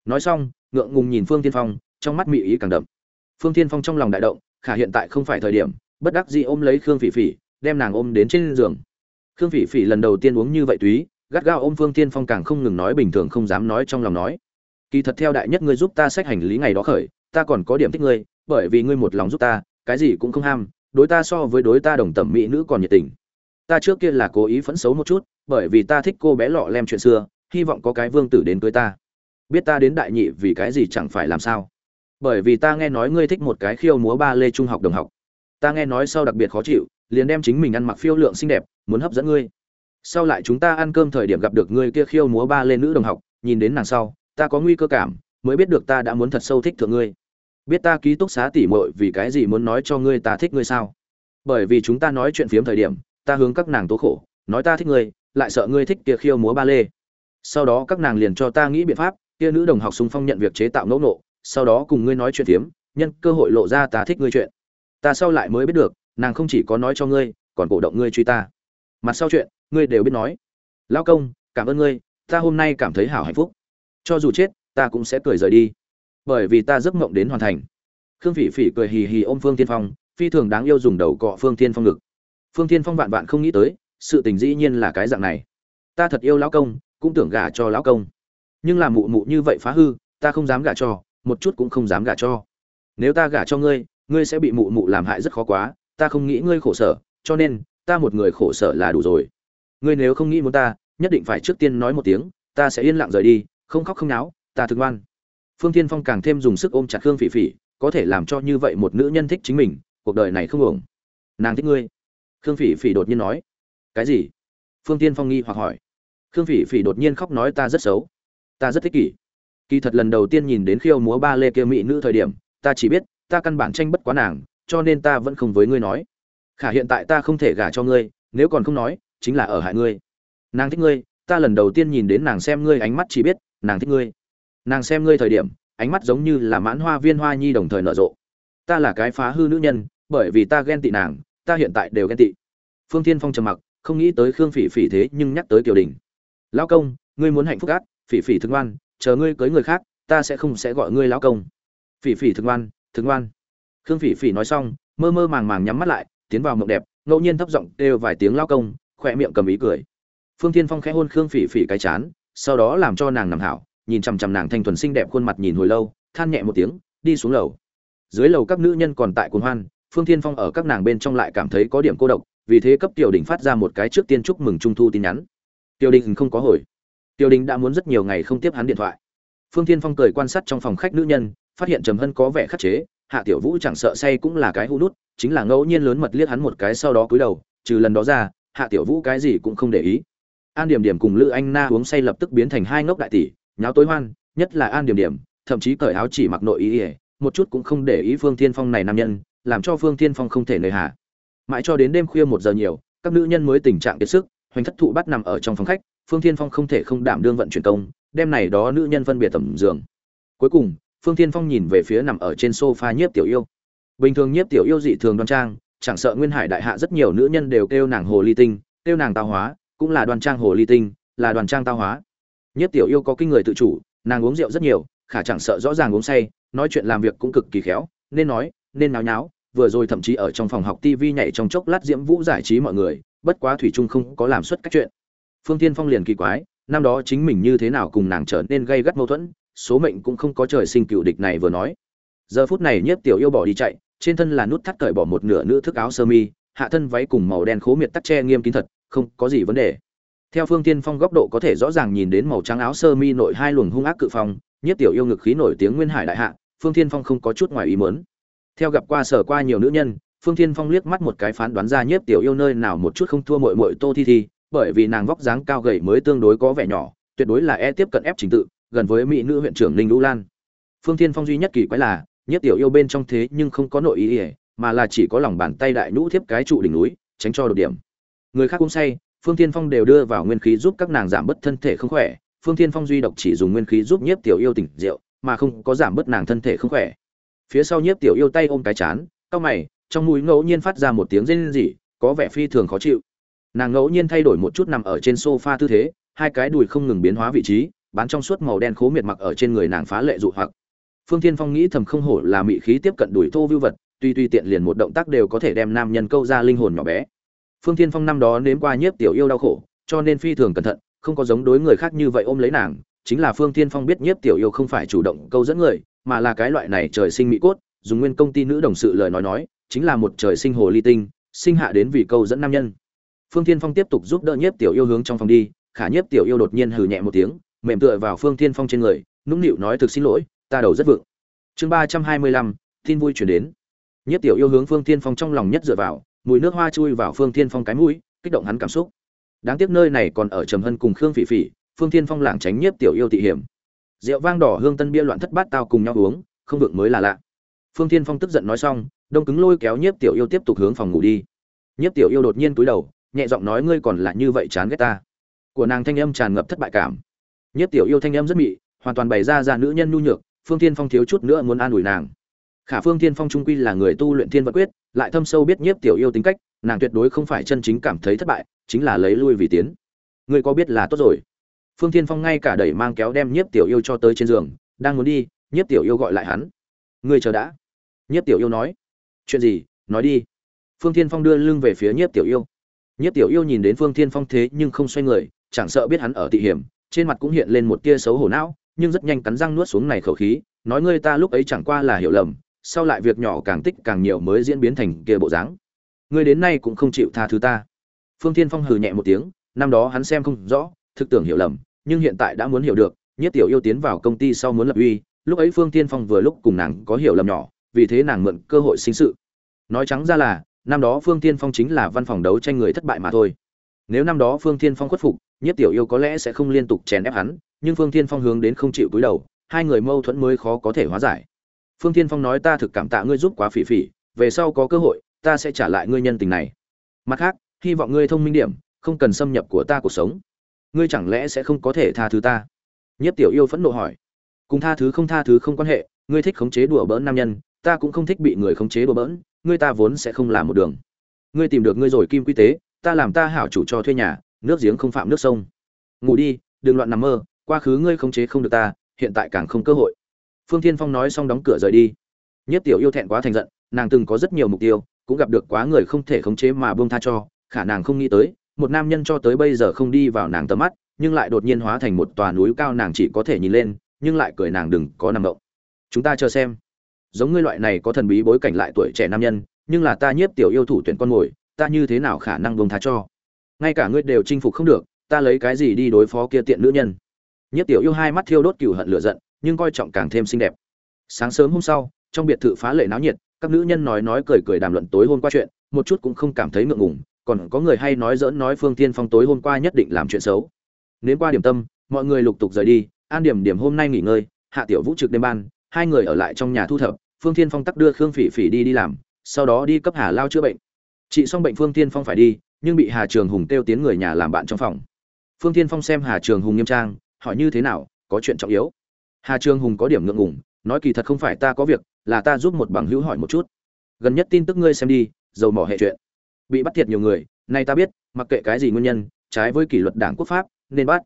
Nói xong, ngượng ngùng nhìn phương tiên phong trong mắt mị ý càng đậm. Phương thiên phong trong lòng đại động, khả hiện tại không phải thời điểm, bất đắc dĩ ôm lấy khương phỉ phỉ, đem nàng ôm đến trên giường. Khương phỉ phỉ lần đầu tiên uống như vậy túy, gắt gao ôm phương thiên phong càng không ngừng nói bình thường không dám nói trong lòng nói. Kỳ thật theo đại nhất ngươi giúp ta xách hành lý ngày đó khởi, ta còn có điểm thích ngươi, bởi vì ngươi một lòng giúp ta, cái gì cũng không ham, đối ta so với đối ta đồng tẩm mỹ nữ còn nhiệt tình. Ta trước kia là cố ý phẫn xấu một chút, bởi vì ta thích cô bé lọ lem chuyện xưa, hy vọng có cái vương tử đến cưới ta. Biết ta đến đại nhị vì cái gì chẳng phải làm sao? Bởi vì ta nghe nói ngươi thích một cái khiêu múa ba lê trung học đồng học. Ta nghe nói sau đặc biệt khó chịu, liền đem chính mình ăn mặc phiêu lượng xinh đẹp, muốn hấp dẫn ngươi. Sau lại chúng ta ăn cơm thời điểm gặp được ngươi kia khiêu múa ba lê nữ đồng học, nhìn đến nàng sau, ta có nguy cơ cảm, mới biết được ta đã muốn thật sâu thích thượng ngươi. Biết ta ký túc xá tỉ mội vì cái gì muốn nói cho ngươi ta thích ngươi sao? Bởi vì chúng ta nói chuyện phiếm thời điểm, ta hướng các nàng tố khổ, nói ta thích ngươi, lại sợ ngươi thích kia khiêu múa ba lê. Sau đó các nàng liền cho ta nghĩ biện pháp, kia nữ đồng học sung phong nhận việc chế tạo ngẫu nộ sau đó cùng ngươi nói chuyện tiếm nhân cơ hội lộ ra ta thích ngươi chuyện. Ta sau lại mới biết được, nàng không chỉ có nói cho ngươi, còn cổ động ngươi truy ta. Mặt sau chuyện, ngươi đều biết nói. Lão công, cảm ơn ngươi, ta hôm nay cảm thấy hảo hạnh phúc. Cho dù chết, ta cũng sẽ cười rời đi. Bởi vì ta giấc mộng đến hoàn thành. Khương phỉ phỉ cười hì hì ôm phương thiên phong, phi thường đáng yêu dùng đầu cọ phương thiên phong ngực. Phương thiên phong vạn vạn không nghĩ tới, sự tình dĩ nhiên là cái dạng này. Ta thật yêu lão công, cũng tưởng gả cho lão công. Nhưng làm mụ mụ như vậy phá hư, ta không dám gả cho một chút cũng không dám gả cho. Nếu ta gả cho ngươi ngươi sẽ bị mụ mụ làm hại rất khó quá, ta không nghĩ ngươi khổ sở, cho nên, ta một người khổ sở là đủ rồi. Ngươi nếu không nghĩ muốn ta, nhất định phải trước tiên nói một tiếng, ta sẽ yên lặng rời đi, không khóc không náo, ta thương ngoan. Phương tiên phong càng thêm dùng sức ôm chặt khương phỉ phỉ, có thể làm cho như vậy một nữ nhân thích chính mình, cuộc đời này không ổng nàng thích ngươi. Khương phỉ phỉ đột nhiên nói. Cái gì? Phương tiên phong nghi hoặc hỏi. Khương phỉ phỉ đột nhiên khóc nói ta rất xấu. Ta rất thích kỷ kỳ thật lần đầu tiên nhìn đến khiêu múa ba lê kia mỹ nữ thời điểm, ta chỉ biết, ta căn bản tranh bất quá nàng, cho nên ta vẫn không với ngươi nói. Khả hiện tại ta không thể gả cho ngươi, nếu còn không nói, chính là ở hại ngươi. Nàng thích ngươi, ta lần đầu tiên nhìn đến nàng xem ngươi ánh mắt chỉ biết, nàng thích ngươi. Nàng xem ngươi thời điểm, ánh mắt giống như là mãn hoa viên hoa nhi đồng thời nở rộ. Ta là cái phá hư nữ nhân, bởi vì ta ghen tị nàng, ta hiện tại đều ghen tị. Phương thiên phong trầm mặc, không nghĩ tới khương phỉ phỉ thế nhưng nhắc tới kiều đình. Lão công, ngươi muốn hạnh phúc ác, phỉ phỉ thương ngoan chờ ngươi cưới người khác, ta sẽ không sẽ gọi ngươi lão công. Phỉ phỉ thương ngoan thương ngoan. Khương phỉ phỉ nói xong, mơ mơ màng màng nhắm mắt lại, tiến vào mộng đẹp, ngẫu nhiên thấp giọng kêu vài tiếng lão công, khỏe miệng cầm ý cười. Phương thiên phong khẽ hôn khương phỉ phỉ cái chán, sau đó làm cho nàng nằm hảo, nhìn chằm chằm nàng thanh thuần xinh đẹp khuôn mặt nhìn hồi lâu, than nhẹ một tiếng, đi xuống lầu. Dưới lầu các nữ nhân còn tại cuồng hoan, phương thiên phong ở các nàng bên trong lại cảm thấy có điểm cô độc, vì thế cấp tiểu đình phát ra một cái trước tiên chúc mừng trung thu tin nhắn. Tiểu đình không có hồi. Tiêu đình đã muốn rất nhiều ngày không tiếp hắn điện thoại. Phương thiên phong cười quan sát trong phòng khách nữ nhân phát hiện trầm hân có vẻ khắc chế hạ tiểu vũ chẳng sợ say cũng là cái hú nút chính là ngẫu nhiên lớn mật liếc hắn một cái sau đó cúi đầu trừ lần đó ra hạ tiểu vũ cái gì cũng không để ý. An điểm điểm cùng lữ anh na uống say lập tức biến thành hai ngốc đại tỷ nháo tối hoan nhất là an điểm điểm thậm chí cởi áo chỉ mặc nội y, một chút cũng không để ý phương thiên phong này nam nhân làm cho phương thiên phong không thể nơi hạ mãi cho đến đêm khuya một giờ nhiều các nữ nhân mới tình trạng kiệt sức hoành thất thụ bắt nằm ở trong phòng khách phương thiên phong không thể không đảm đương vận chuyển công đêm này đó nữ nhân phân biệt tầm giường. Cuối cùng, phương thiên phong nhìn về phía nằm ở trên sofa nhiếp tiểu yêu. Bình thường nhiếp tiểu yêu dị thường đoan trang, chẳng sợ nguyên hải đại hạ rất nhiều nữ nhân đều kêu nàng hồ ly tinh, kêu nàng tao hóa, cũng là đoan trang hồ ly tinh, là đoan trang tao hóa. Nhiếp tiểu yêu có kinh người tự chủ, nàng uống rượu rất nhiều, khả chẳng sợ rõ ràng uống say, nói chuyện làm việc cũng cực kỳ khéo, nên nói, nên náo nháo, vừa rồi thậm chí ở trong phòng học tv nhảy trong chốc lát diễm vũ giải trí mọi người, bất quá thủy trung không có làm suất các chuyện phương tiên phong liền kỳ quái, năm đó chính mình như thế nào cùng nàng trở nên gây gắt mâu thuẫn, số mệnh cũng không có trời sinh cựu địch này vừa nói giờ phút này nhất tiểu yêu bỏ đi chạy, trên thân là nút thắt cởi bỏ một nửa nữ thức áo sơ mi, hạ thân váy cùng màu đen khố miệt tắc che nghiêm kín thật, không có gì vấn đề theo phương tiên phong góc độ có thể rõ ràng nhìn đến màu trắng áo sơ mi nội hai luồng hung ác cự phong nhất tiểu yêu ngực khí nổi tiếng nguyên hải đại hạ, phương tiên phong không có chút ngoài ý muốn. theo gặp qua sở qua nhiều nữ nhân, phương tiên phong liếc mắt một cái phán đoán ra nhất tiểu yêu nơi nào một chút không thua mội mội tô thi thi bởi vì nàng vóc dáng cao gầy mới tương đối có vẻ nhỏ, tuyệt đối là e tiếp cận ép trình tự, gần với mỹ nữ huyện trưởng ninh lũ lan. Phương Thiên phong duy nhất kỳ quái là, nhất tiểu yêu bên trong thế nhưng không có nội ý ý, mà là chỉ có lòng bàn tay đại nhũ thiếp cái trụ đỉnh núi, tránh cho đột điểm. Người khác cũng say, phương Thiên phong đều đưa vào nguyên khí giúp các nàng giảm bớt thân thể không khỏe, phương Thiên phong duy độc chỉ dùng nguyên khí giúp nhiếp tiểu yêu tỉnh rượu, mà không có giảm bớt nàng thân thể không khỏe. Phía sau nhiếp tiểu yêu tay ôm cái chán, cau mày, trong mũi ngẫu nhiên phát ra một tiếng rên rỉ, có vẻ phi thường khó chịu nàng ngẫu nhiên thay đổi một chút nằm ở trên sofa tư thế, hai cái đùi không ngừng biến hóa vị trí, bán trong suốt màu đen khố miệt mặc ở trên người nàng phá lệ dụ hoặc. Phương tiên phong nghĩ thầm không hổ là mị khí tiếp cận đuổi thô vưu vật, tuy tuy tiện liền một động tác đều có thể đem nam nhân câu ra linh hồn nhỏ bé. Phương tiên phong năm đó nếm qua nhiếp tiểu yêu đau khổ, cho nên phi thường cẩn thận, không có giống đối người khác như vậy ôm lấy nàng, chính là phương tiên phong biết nhiếp tiểu yêu không phải chủ động câu dẫn người, mà là cái loại này trời sinh mỹ cốt, dùng nguyên công ty nữ đồng sự lời nói nói, chính là một trời sinh hồ ly tinh, sinh hạ đến vì câu dẫn nam nhân phương Thiên phong tiếp tục giúp đỡ nhiếp tiểu yêu hướng trong phòng đi, khả nhiếp tiểu yêu đột nhiên hừ nhẹ một tiếng, mềm tựa vào phương thiên phong trên người, nũng nịu nói thực xin lỗi, ta đầu rất vượng. Chương ba trăm hai mươi lăm, tin vui chuyển đến. Nhiếp tiểu yêu hướng phương thiên phong trong lòng nhất dựa vào, mùi nước hoa chui vào phương thiên phong cái mũi, kích động hắn cảm xúc. Đáng tiếc nơi này còn ở trầm hân cùng khương phỉ phỉ, phương thiên phong lảng tránh nhiếp tiểu yêu thị hiểm. Rượu vang đỏ hương tân bia loạn thất bát tao cùng nhau uống, không vượng mới là lạ. Phương thiên phong tức giận nói xong, đông cứng lôi kéo nhiếp tiểu yêu tiếp tục hướng phòng ngủ đi. Nhiếp tiểu yêu đột nhiên cúi đầu nhẹ giọng nói, ngươi còn là như vậy chán ghét ta. Của nàng thanh âm tràn ngập thất bại cảm. Nhiếp tiểu yêu thanh âm rất mị, hoàn toàn bày ra ra nữ nhân nhu nhược, phương thiên phong thiếu chút nữa muốn an ủi nàng. Khả phương thiên phong trung quy là người tu luyện thiên vật quyết, lại thâm sâu biết nhiếp tiểu yêu tính cách, nàng tuyệt đối không phải chân chính cảm thấy thất bại, chính là lấy lui vì tiến. Ngươi có biết là tốt rồi? Phương thiên phong ngay cả đẩy mang kéo đem nhiếp tiểu yêu cho tới trên giường, đang muốn đi, nhiếp tiểu yêu gọi lại hắn. Ngươi chờ đã. Nhiếp tiểu yêu nói. Chuyện gì? Nói đi. Phương thiên phong đưa lưng về phía nhiếp tiểu yêu. Nhất tiểu yêu nhìn đến phương thiên phong thế nhưng không xoay người, chẳng sợ biết hắn ở tị hiểm, trên mặt cũng hiện lên một tia xấu hổ não, nhưng rất nhanh cắn răng nuốt xuống này khẩu khí, nói ngươi ta lúc ấy chẳng qua là hiểu lầm, sau lại việc nhỏ càng tích càng nhiều mới diễn biến thành kia bộ dáng. Ngươi đến nay cũng không chịu tha thứ ta. Phương thiên phong hừ nhẹ một tiếng, năm đó hắn xem không rõ, thực tưởng hiểu lầm, nhưng hiện tại đã muốn hiểu được, nhất tiểu yêu tiến vào công ty sau muốn lập uy, lúc ấy phương thiên phong vừa lúc cùng nàng có hiểu lầm nhỏ, vì thế nàng mượn cơ hội sinh sự. Nói trắng ra là năm đó phương thiên phong chính là văn phòng đấu tranh người thất bại mà thôi. Nếu năm đó phương thiên phong khuất phục, nhiếp tiểu yêu có lẽ sẽ không liên tục chèn ép hắn, nhưng phương thiên phong hướng đến không chịu cúi đầu, hai người mâu thuẫn mới khó có thể hóa giải. Phương thiên phong nói ta thực cảm tạ ngươi giúp quá phỉ phỉ, về sau có cơ hội, ta sẽ trả lại ngươi nhân tình này. Mặt khác, hy vọng ngươi thông minh điểm, không cần xâm nhập của ta cuộc sống. Ngươi chẳng lẽ sẽ không có thể tha thứ ta? Nhiếp tiểu yêu phẫn nộ hỏi. Cùng tha thứ không tha thứ không quan hệ, ngươi thích khống chế đùa bỡn nam nhân, ta cũng không thích bị người khống chế đùa bỡn ngươi ta vốn sẽ không làm một đường. Ngươi tìm được ngươi rồi kim quy tế, ta làm ta hảo chủ cho thuê nhà, nước giếng không phạm nước sông. Ngủ đi, đừng loạn nằm mơ, quá khứ ngươi khống chế không được ta, hiện tại càng không cơ hội. Phương thiên phong nói xong đóng cửa rời đi. Nhất tiểu yêu thẹn quá thành giận, nàng từng có rất nhiều mục tiêu, cũng gặp được quá người không thể khống chế mà buông tha cho, khả nàng không nghĩ tới, một nam nhân cho tới bây giờ không đi vào nàng tầm mắt, nhưng lại đột nhiên hóa thành một tòa núi cao nàng chỉ có thể nhìn lên, nhưng lại cười nàng đừng có nằm động. Chúng ta chờ xem giống ngươi loại này có thần bí bối cảnh lại tuổi trẻ nam nhân, nhưng là ta nhiếp tiểu yêu thủ tuyển con mồi, ta như thế nào khả năng buông tha cho? Ngay cả ngươi đều chinh phục không được, ta lấy cái gì đi đối phó kia tiện nữ nhân? Nhiếp tiểu yêu hai mắt thiêu đốt cừu hận lửa giận, nhưng coi trọng càng thêm xinh đẹp. Sáng sớm hôm sau, trong biệt thự phá lệ náo nhiệt, các nữ nhân nói nói cười cười đàm luận tối hôm qua chuyện, một chút cũng không cảm thấy ngượng ngùng, còn có người hay nói dỡn nói phương tiên phong tối hôm qua nhất định làm chuyện xấu. Nếu qua điểm tâm, mọi người lục tục rời đi, an điểm điểm hôm nay nghỉ ngơi, hạ tiểu vũ trực đêm ban, hai người ở lại trong nhà thu thập phương Thiên phong tắc đưa khương phỉ phỉ đi đi làm, sau đó đi cấp hà lao chữa bệnh. Chị xong bệnh phương Thiên phong phải đi, nhưng bị hà trường hùng kêu tiến người nhà làm bạn trong phòng. Phương Thiên phong xem hà trường hùng nghiêm trang, hỏi như thế nào, có chuyện trọng yếu. Hà trường hùng có điểm ngượng ngùng, nói kỳ thật không phải ta có việc, là ta giúp một bằng hữu hỏi một chút. Gần nhất tin tức ngươi xem đi, dầu mỏ hệ chuyện. Bị bắt thiệt nhiều người, nay ta biết, mặc kệ cái gì nguyên nhân, trái với kỷ luật đảng quốc pháp, nên bắt.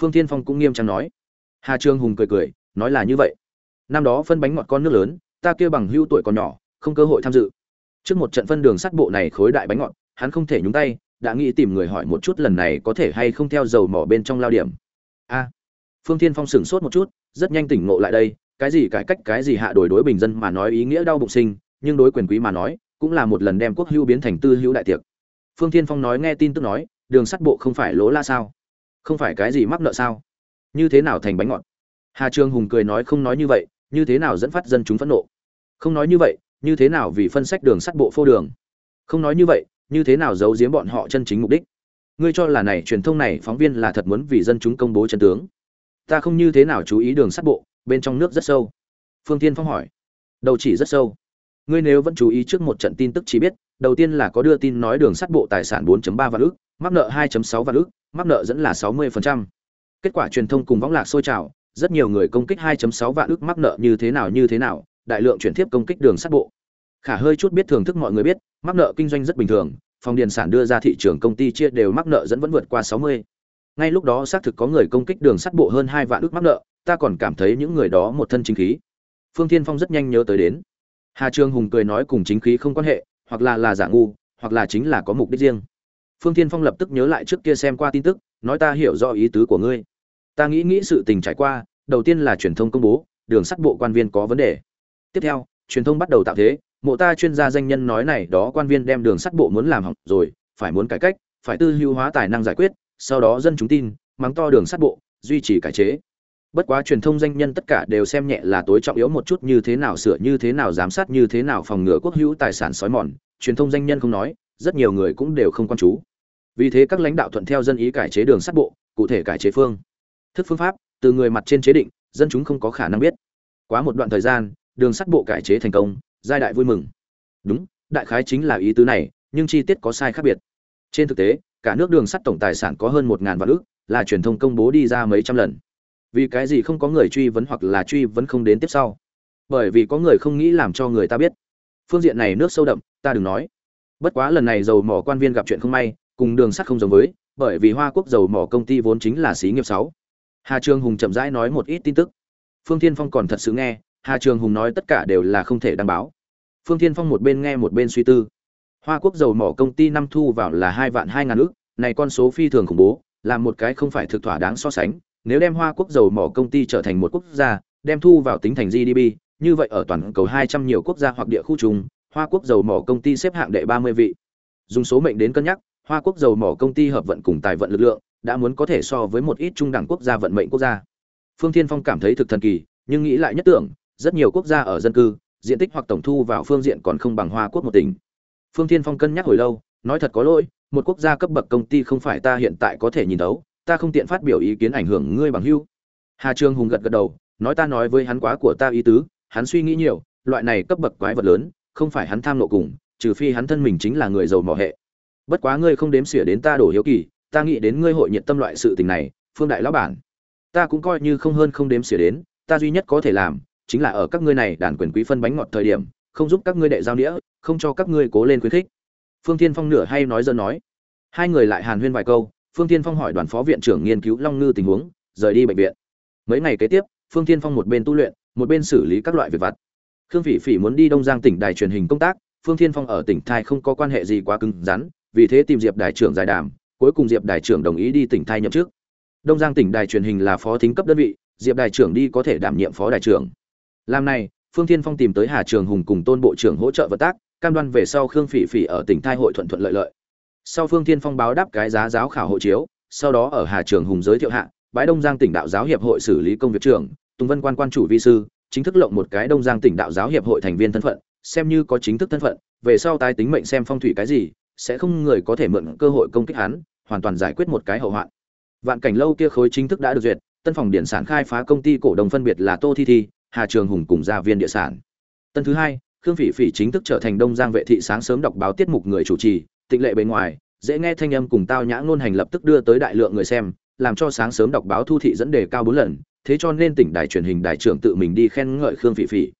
Phương thiên phong cũng nghiêm trang nói. Hà trương hùng cười cười, nói là như vậy. Năm đó phân bánh ngọt con nước lớn ta kia bằng hữu tuổi còn nhỏ, không cơ hội tham dự. Trước một trận phân đường sắt bộ này khối đại bánh ngọt, hắn không thể nhúng tay, đã nghĩ tìm người hỏi một chút lần này có thể hay không theo dầu mỏ bên trong lao điểm. A. Phương thiên phong sửng sốt một chút, rất nhanh tỉnh ngộ lại đây, cái gì cải cách, cái gì hạ đổi đối bình dân mà nói ý nghĩa đau bụng sinh, nhưng đối quyền quý mà nói, cũng là một lần đem quốc hữu biến thành tư hữu đại tiệc. Phương thiên phong nói nghe tin tức nói, đường sắt bộ không phải lỗ la sao? Không phải cái gì mắc nợ sao? Như thế nào thành bánh ngọt? Hà trương hùng cười nói không nói như vậy, như thế nào dẫn phát dân chúng phẫn nộ? Không nói như vậy, như thế nào vì phân sách đường sắt bộ phô đường? Không nói như vậy, như thế nào giấu giếm bọn họ chân chính mục đích? Ngươi cho là này truyền thông này phóng viên là thật muốn vì dân chúng công bố chân tướng? Ta không như thế nào chú ý đường sắt bộ, bên trong nước rất sâu. Phương tiên phong hỏi. Đầu chỉ rất sâu. Ngươi nếu vẫn chú ý trước một trận tin tức chỉ biết, đầu tiên là có đưa tin nói đường sắt bộ tài sản 4.3 vạn ức, mắc nợ 2.6 vạn ức, mắc nợ dẫn là 60%. kết quả truyền thông cùng võng lạc sôi trào, rất nhiều người công kích 2.6 vạn ức mắc nợ như thế nào như thế nào đại lượng chuyển tiếp công kích đường sắt bộ. Khả hơi chút biết thưởng thức mọi người biết, mắc nợ kinh doanh rất bình thường, phòng điền sản đưa ra thị trường công ty chia đều mắc nợ dẫn vẫn vượt qua 60. ngay lúc đó xác thực có người công kích đường sắt bộ hơn hai vạn ức mắc nợ, ta còn cảm thấy những người đó một thân chính khí. Phương thiên phong rất nhanh nhớ tới đến. Hà trương hùng cười nói cùng chính khí không quan hệ, hoặc là là giả ngu, hoặc là chính là có mục đích riêng. Phương thiên phong lập tức nhớ lại trước kia xem qua tin tức, nói ta hiểu rõ ý tứ của ngươi. Ta nghĩ nghĩ sự tình trải qua, đầu tiên là truyền thông công bố, đường sắt bộ quan viên có vấn đề tiếp theo, truyền thông bắt đầu tạo thế, mộ ta chuyên gia danh nhân nói này, đó quan viên đem đường sắt bộ muốn làm hỏng rồi, phải muốn cải cách, phải tư hữu hóa tài năng giải quyết, sau đó dân chúng tin, mắng to đường sắt bộ, duy trì cải chế. Bất quá truyền thông danh nhân tất cả đều xem nhẹ là tối trọng yếu một chút như thế nào sửa, như thế nào giám sát, như thế nào phòng ngừa quốc hữu tài sản sói mòn. Truyền thông danh nhân không nói, rất nhiều người cũng đều không quan chú. Vì thế các lãnh đạo thuận theo dân ý cải chế đường sắt bộ, cụ thể cải chế phương, thức phương pháp, từ người mặt trên chế định, dân chúng không có khả năng biết. Quá một đoạn thời gian đường sắt bộ cải chế thành công, giai đại vui mừng. Đúng, đại khái chính là ý tứ này, nhưng chi tiết có sai khác biệt. Trên thực tế, cả nước đường sắt tổng tài sản có hơn một ngàn vạn ước là truyền thông công bố đi ra mấy trăm lần. Vì cái gì không có người truy vấn hoặc là truy vấn không đến tiếp sau? Bởi vì có người không nghĩ làm cho người ta biết. Phương diện này nước sâu đậm, ta đừng nói. Bất quá lần này dầu mỏ quan viên gặp chuyện không may, cùng đường sắt không giống với, bởi vì hoa quốc dầu mỏ công ty vốn chính là xí nghiệp sáu. Hà trương hùng chậm rãi nói một ít tin tức. Phương thiên phong còn thật sự nghe hà trường hùng nói tất cả đều là không thể đảm bảo. phương thiên phong một bên nghe một bên suy tư. Hoa quốc dầu mỏ công ty năm thu vào là hai vạn hai ngàn ức, này con số phi thường khủng bố là một cái không phải thực thỏa đáng so sánh. Nếu đem hoa quốc dầu mỏ công ty trở thành một quốc gia đem thu vào tính thành gdp như vậy ở toàn cầu hai trăm nhiều quốc gia hoặc địa khu chung hoa quốc dầu mỏ công ty xếp hạng đệ ba mươi vị. Dùng số mệnh đến cân nhắc hoa quốc dầu mỏ công ty hợp vận cùng tài vận lực lượng đã muốn có thể so với một ít trung đẳng quốc gia vận mệnh quốc gia. Phương thiên phong cảm thấy thực thần kỳ nhưng nghĩ lại nhất tưởng rất nhiều quốc gia ở dân cư, diện tích hoặc tổng thu vào phương diện còn không bằng hoa quốc một tỉnh. Phương thiên phong cân nhắc hồi lâu, nói thật có lỗi, một quốc gia cấp bậc công ty không phải ta hiện tại có thể nhìn thấu, ta không tiện phát biểu ý kiến ảnh hưởng ngươi bằng hưu hà trương hùng gật gật đầu, nói ta nói với hắn quá của ta ý tứ, hắn suy nghĩ nhiều, loại này cấp bậc quái vật lớn, không phải hắn tham lộ cùng, trừ phi hắn thân mình chính là người giàu mỏ hệ. Bất quá ngươi không đếm xỉa đến ta đổ hiếu kỳ, ta nghĩ đến ngươi hội nhiệt tâm loại sự tình này, phương đại lão bản. Ta cũng coi như không hơn không đếm xỉa đến, ta duy nhất có thể làm chính là ở các ngươi này đàn quyền quý phân bánh ngọt thời điểm, không giúp các ngươi đệ giao đĩa không cho các ngươi cố lên khuyến khích. Phương tiên phong nửa hay nói dân nói. Hai người lại hàn huyên vài câu, phương tiên phong hỏi đoàn phó viện trưởng nghiên cứu long ngư tình huống, rời đi bệnh viện. Mấy ngày kế tiếp, phương tiên phong một bên tu luyện, một bên xử lý các loại việc vặt. Khương phỉ phỉ muốn đi đông giang tỉnh đài truyền hình công tác, phương tiên phong ở tỉnh thai không có quan hệ gì quá cứng rắn, vì thế tìm diệp đài trưởng giải đàm, cuối cùng diệp đài trưởng đồng ý đi tỉnh thai nhậm chức. Đông giang tỉnh đài truyền hình là phó thính cấp đơn vị, diệp đài trưởng đi có thể đảm nhiệm phó đài trưởng làm này, phương thiên phong tìm tới hà trường hùng cùng tôn bộ trưởng hỗ trợ vận tác, cam đoan về sau khương phỉ phỉ ở tỉnh thai hội thuận thuận lợi lợi. Sau phương thiên phong báo đáp cái giá giáo khảo hộ chiếu, sau đó ở hà trường hùng giới thiệu hạ bãi đông giang tỉnh đạo giáo hiệp hội xử lý công việc trưởng, tùng vân quan quan chủ vi sư, chính thức lộng một cái đông giang tỉnh đạo giáo hiệp hội thành viên thân phận, xem như có chính thức thân phận, về sau tái tính mệnh xem phong thủy cái gì, sẽ không người có thể mượn cơ hội công kích hắn, hoàn toàn giải quyết một cái hậu hoạn. Vạn cảnh lâu kia khối chính thức đã được duyệt, tân phòng điện sản khai phá công ty cổ đồng phân biệt là tô thi thi hà trường hùng cùng gia viên địa sản. Tân thứ hai, khương phỉ phỉ chính thức trở thành đông giang vệ thị sáng sớm đọc báo tiết mục người chủ trì, tịnh lệ bên ngoài, dễ nghe thanh âm cùng tao nhã ngôn hành lập tức đưa tới đại lượng người xem, làm cho sáng sớm đọc báo thu thị dẫn đề cao bốn lần, thế cho nên tỉnh đài truyền hình đại trưởng tự mình đi khen ngợi khương phỉ phỉ.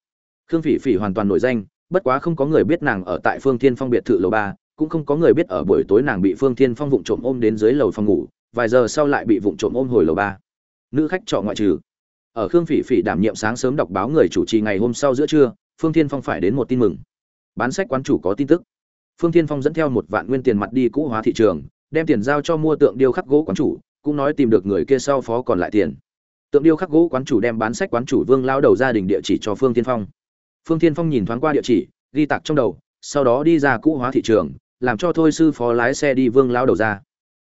Khương phỉ phỉ hoàn toàn nổi danh, bất quá không có người biết nàng ở tại phương thiên phong biệt thự lầu ba, cũng không có người biết ở buổi tối nàng bị phương thiên phong vụng trộm ôm đến dưới lầu phòng ngủ, vài giờ sau lại bị vụng trộm ôm hồi lầu ba. Nữ khách trọ ngoại trừ ở khương phỉ phỉ đảm nhiệm sáng sớm đọc báo người chủ trì ngày hôm sau giữa trưa, phương thiên phong phải đến một tin mừng. Bán sách quán chủ có tin tức. Phương thiên phong dẫn theo một vạn nguyên tiền mặt đi cũ hóa thị trường, đem tiền giao cho mua tượng điêu khắc gỗ quán chủ, cũng nói tìm được người kia sau phó còn lại tiền. Tượng điêu khắc gỗ quán chủ đem bán sách quán chủ vương lao đầu gia đình địa chỉ cho phương thiên phong. Phương thiên phong nhìn thoáng qua địa chỉ, ghi tặc trong đầu, sau đó đi ra cũ hóa thị trường, làm cho thôi sư phó lái xe đi vương lao đầu ra.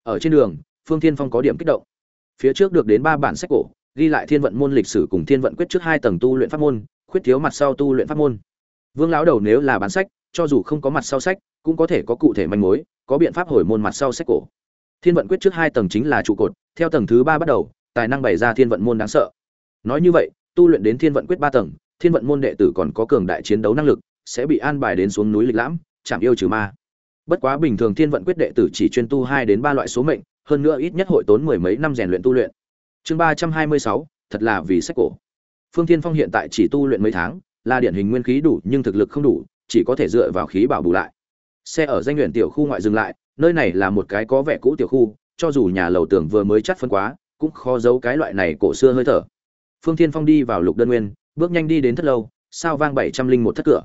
Ở trên đường, phương thiên phong có điểm kích động. Phía trước được đến ba bản sách cổ ghi lại thiên vận môn lịch sử cùng thiên vận quyết trước hai tầng tu luyện pháp môn, khuyết thiếu mặt sau tu luyện pháp môn. Vương lão đầu nếu là bán sách, cho dù không có mặt sau sách, cũng có thể có cụ thể manh mối, có biện pháp hồi môn mặt sau sách cổ. Thiên vận quyết trước hai tầng chính là trụ cột, theo tầng thứ ba bắt đầu, tài năng bày ra thiên vận môn đáng sợ. Nói như vậy, tu luyện đến thiên vận quyết ba tầng, thiên vận môn đệ tử còn có cường đại chiến đấu năng lực, sẽ bị an bài đến xuống núi lịch lãm, chạm yêu trừ ma. Bất quá bình thường thiên vận quyết đệ tử chỉ chuyên tu hai đến ba loại số mệnh, hơn nữa ít nhất hội tốn mười mấy năm rèn luyện tu luyện chương ba trăm hai mươi sáu, thật là vì sách cổ. Phương thiên phong hiện tại chỉ tu luyện mấy tháng là điển hình nguyên khí đủ nhưng thực lực không đủ, chỉ có thể dựa vào khí bảo bù lại. Xe ở danh luyện tiểu khu ngoại dừng lại, nơi này là một cái có vẻ cũ tiểu khu, cho dù nhà lầu tường vừa mới chắt phân quá, cũng khó giấu cái loại này cổ xưa hơi thở. Phương thiên phong đi vào lục đơn nguyên, bước nhanh đi đến thất lâu, sao vang bảy trăm linh một thất cửa.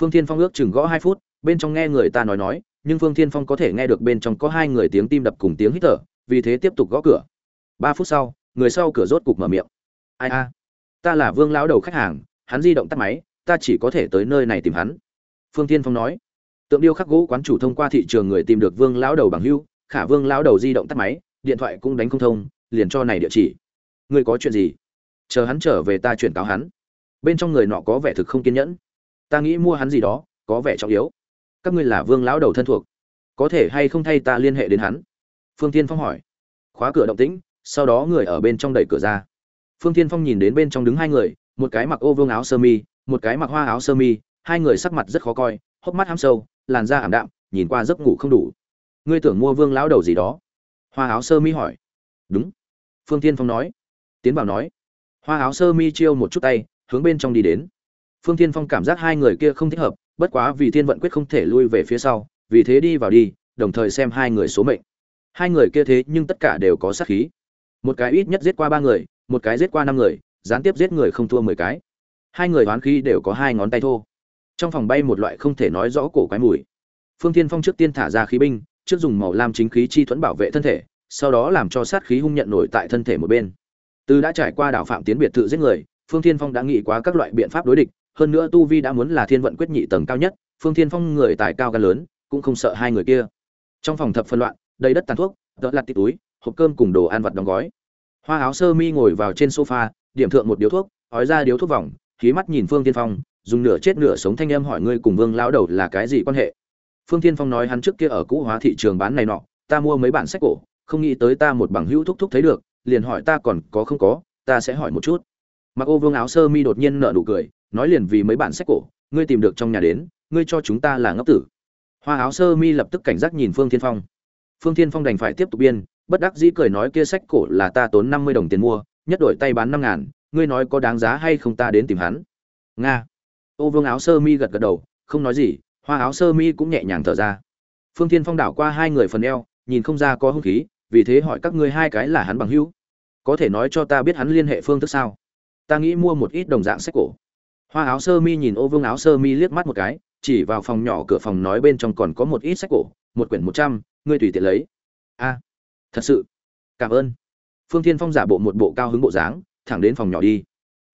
Phương thiên phong ước chừng gõ hai phút, bên trong nghe người ta nói nói, nhưng phương thiên phong có thể nghe được bên trong có hai người tiếng tim đập cùng tiếng hít thở, vì thế tiếp tục gõ cửa. Ba phút sau người sau cửa rốt cục mở miệng. Ai a? Ta là vương lão đầu khách hàng, hắn di động tắt máy, ta chỉ có thể tới nơi này tìm hắn. Phương tiên phong nói. Tượng điêu khắc gỗ quán chủ thông qua thị trường người tìm được vương lão đầu bằng hưu, khả vương lão đầu di động tắt máy, điện thoại cũng đánh không thông, liền cho này địa chỉ. Ngươi có chuyện gì? Chờ hắn trở về ta chuyển cáo hắn. Bên trong người nọ có vẻ thực không kiên nhẫn. Ta nghĩ mua hắn gì đó, có vẻ trọng yếu. Các ngươi là vương lão đầu thân thuộc, có thể hay không thay ta liên hệ đến hắn? Phương tiên phong hỏi. Khóa cửa động tĩnh sau đó người ở bên trong đẩy cửa ra. Phương tiên phong nhìn đến bên trong đứng hai người, một cái mặc ô vương áo sơ mi, một cái mặc hoa áo sơ mi, hai người sắc mặt rất khó coi, hốc mắt hăm sâu, làn da ảm đạm, nhìn qua giấc ngủ không đủ. Ngươi tưởng mua vương lão đầu gì đó? Hoa áo sơ mi hỏi. Đúng. Phương tiên phong nói. Tiến vào nói. Hoa áo sơ mi chiêu một chút tay, hướng bên trong đi đến. Phương tiên phong cảm giác hai người kia không thích hợp, bất quá vì thiên vận quyết không thể lui về phía sau, vì thế đi vào đi, đồng thời xem hai người số mệnh. Hai người kia thế nhưng tất cả đều có sát khí một cái ít nhất giết qua ba người, một cái giết qua năm người, gián tiếp giết người không thua mười cái. Hai người hoán khí đều có hai ngón tay thô. Trong phòng bay một loại không thể nói rõ cổ quái mùi. Phương tiên phong trước tiên thả ra khí binh, trước dùng màu lam chính khí chi thuẫn bảo vệ thân thể, sau đó làm cho sát khí hung nhận nổi tại thân thể một bên. Từ đã trải qua đảo phạm tiến biệt thự giết người, phương tiên phong đã nghĩ quá các loại biện pháp đối địch, hơn nữa tu vi đã muốn là thiên vận quyết nhị tầng cao nhất, phương tiên phong người tài cao gan lớn, cũng không sợ hai người kia. Trong phòng thập phân loạn, đầy đất tàn thuốc đỡ lặt tít túi hộp cơm cùng đồ ăn vặt đóng gói. Hoa áo sơ mi ngồi vào trên sofa, điểm thượng một điếu thuốc, ói ra điếu thuốc vòng khí mắt nhìn phương tiên phong, dùng nửa chết nửa sống thanh em hỏi ngươi cùng vương lão đầu là cái gì quan hệ. Phương tiên phong nói hắn trước kia ở cũ hóa thị trường bán này nọ, ta mua mấy bản sách cổ, không nghĩ tới ta một bằng hữu thúc thúc thấy được, liền hỏi ta còn có không có, ta sẽ hỏi một chút. Mặc ô vương áo sơ mi đột nhiên nở nụ cười, nói liền vì mấy bản sách cổ, ngươi tìm được trong nhà đến, ngươi cho chúng ta là ngốc tử. Hoa áo sơ mi lập tức cảnh giác nhìn phương thiên phong. Phương thiên phong đành phải tiếp tục biên bất đắc dĩ cười nói kia sách cổ là ta tốn năm mươi đồng tiền mua, nhất đổi tay bán năm ngàn, ngươi nói có đáng giá hay không ta đến tìm hắn. Nga. Ô vương áo sơ mi gật gật đầu, không nói gì, hoa áo sơ mi cũng nhẹ nhàng thở ra. Phương thiên phong đảo qua hai người phần eo, nhìn không ra có hung khí, vì thế hỏi các ngươi hai cái là hắn bằng hữu. Có thể nói cho ta biết hắn liên hệ phương thức sao? Ta nghĩ mua một ít đồng dạng sách cổ. Hoa áo sơ mi nhìn ô vương áo sơ mi liếc mắt một cái, chỉ vào phòng nhỏ cửa phòng nói bên trong còn có một ít sách cổ, một quyển một trăm, ngươi tùy tiện lấy. A thật sự. Cảm ơn. Phương thiên phong giả bộ một bộ cao hứng bộ dáng, thẳng đến phòng nhỏ đi.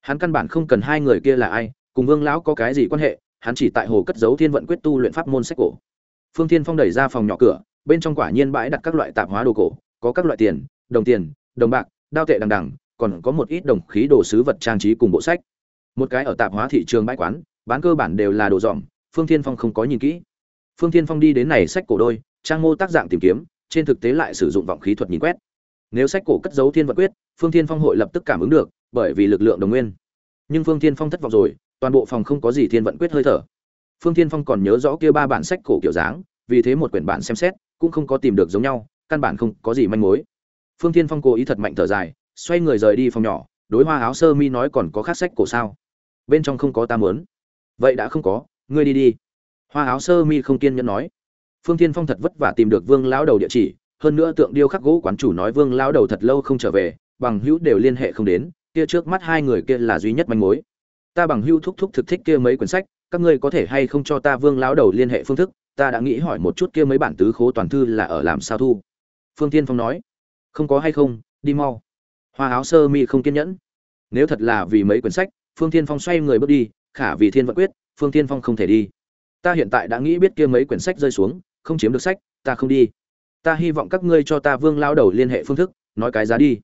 Hắn căn bản không cần hai người kia là ai, cùng vương lão có cái gì quan hệ, hắn chỉ tại hồ cất giấu thiên vận quyết tu luyện pháp môn sách cổ. Phương thiên phong đẩy ra phòng nhỏ cửa, bên trong quả nhiên bãi đặt các loại tạp hóa đồ cổ, có các loại tiền, đồng tiền, đồng bạc, đao tệ đằng đằng, còn có một ít đồng khí đồ sứ vật trang trí cùng bộ sách. Một cái ở tạp hóa thị trường bãi quán, bán cơ bản đều là đồ dòm phương thiên phong không có nhìn kỹ. Phương thiên phong đi đến này sách cổ đôi, trang mô tác dạng tìm kiếm trên thực tế lại sử dụng vọng khí thuật nhìn quét. Nếu sách cổ cất giấu thiên vận quyết, phương thiên phong hội lập tức cảm ứng được, bởi vì lực lượng đồng nguyên. Nhưng phương thiên phong thất vọng rồi, toàn bộ phòng không có gì thiên vận quyết hơi thở. Phương thiên phong còn nhớ rõ kia ba bản sách cổ kiểu dáng, vì thế một quyển bản xem xét, cũng không có tìm được giống nhau, căn bản không có gì manh mối. Phương thiên phong cố ý thật mạnh thở dài, xoay người rời đi phòng nhỏ, đối hoa áo sơ mi nói còn có khác sách cổ sao? Bên trong không có ta muốn. Vậy đã không có, ngươi đi đi. Hoa áo sơ mi không kiên nhẫn nói phương thiên phong thật vất vả tìm được vương lão đầu địa chỉ, hơn nữa tượng điêu khắc gỗ quán chủ nói vương lão đầu thật lâu không trở về, bằng hữu đều liên hệ không đến, kia trước mắt hai người kia là duy nhất manh mối. Ta bằng hữu thúc thúc thực thích kia mấy quyển sách, các ngươi có thể hay không cho ta vương lão đầu liên hệ phương thức? Ta đã nghĩ hỏi một chút kia mấy bản tứ khố toàn thư là ở làm sao thu? Phương Thiên phong nói. Không có hay không, đi mau. Hoa áo sơ mi không kiên nhẫn. Nếu thật là vì mấy quyển sách, phương Thiên phong xoay người bước đi, khả vì thiên vận quyết, phương Thiên phong không thể đi. Ta hiện tại đã nghĩ biết kia mấy quyển sách rơi xuống không chiếm được sách, ta không đi. Ta hy vọng các ngươi cho ta vương lao đầu liên hệ phương thức, nói cái giá đi.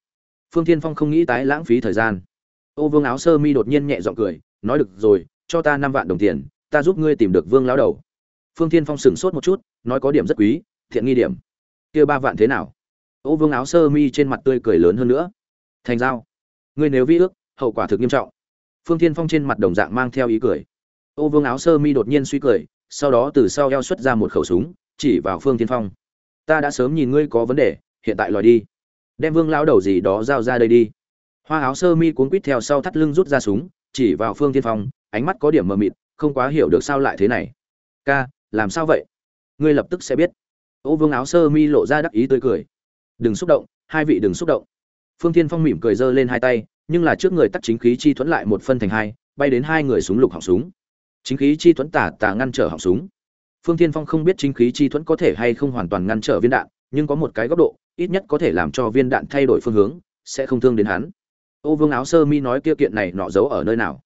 Phương tiên phong không nghĩ tái lãng phí thời gian. Ô vương áo sơ mi đột nhiên nhẹ giọng cười, nói được rồi, cho ta năm vạn đồng tiền, ta giúp ngươi tìm được vương lao đầu. Phương tiên phong sửng sốt một chút, nói có điểm rất quý, thiện nghi điểm. Kia ba vạn thế nào? Ô vương áo sơ mi trên mặt tươi cười lớn hơn nữa. Thành giao. Ngươi nếu vi ước, hậu quả thực nghiêm trọng. Phương tiên phong trên mặt đồng dạng mang theo ý cười. Ô vương áo sơ mi đột nhiên suy cười, sau đó từ sau eo xuất ra một khẩu súng chỉ vào phương tiên phong. Ta đã sớm nhìn ngươi có vấn đề, hiện tại lòi đi. Đem vương lão đầu gì đó giao ra đây đi. Hoa áo sơ mi cuốn quít theo sau thắt lưng rút ra súng, chỉ vào phương tiên phong, ánh mắt có điểm mờ mịt, không quá hiểu được sao lại thế này. Ca, làm sao vậy? Ngươi lập tức sẽ biết. Ô vương áo sơ mi lộ ra đắc ý tươi cười. Đừng xúc động, hai vị đừng xúc động. Phương tiên phong mỉm cười giơ lên hai tay, nhưng là trước người tắt chính khí chi thuẫn lại một phân thành hai, bay đến hai người súng lục họng súng. Chính khí chi thuẫn tả tà ngăn trở họng súng phương Thiên phong không biết chính khí chi thuẫn có thể hay không hoàn toàn ngăn trở viên đạn, nhưng có một cái góc độ, ít nhất có thể làm cho viên đạn thay đổi phương hướng, sẽ không thương đến hắn. Ô vương áo sơ mi nói kia kiện này nọ giấu ở nơi nào?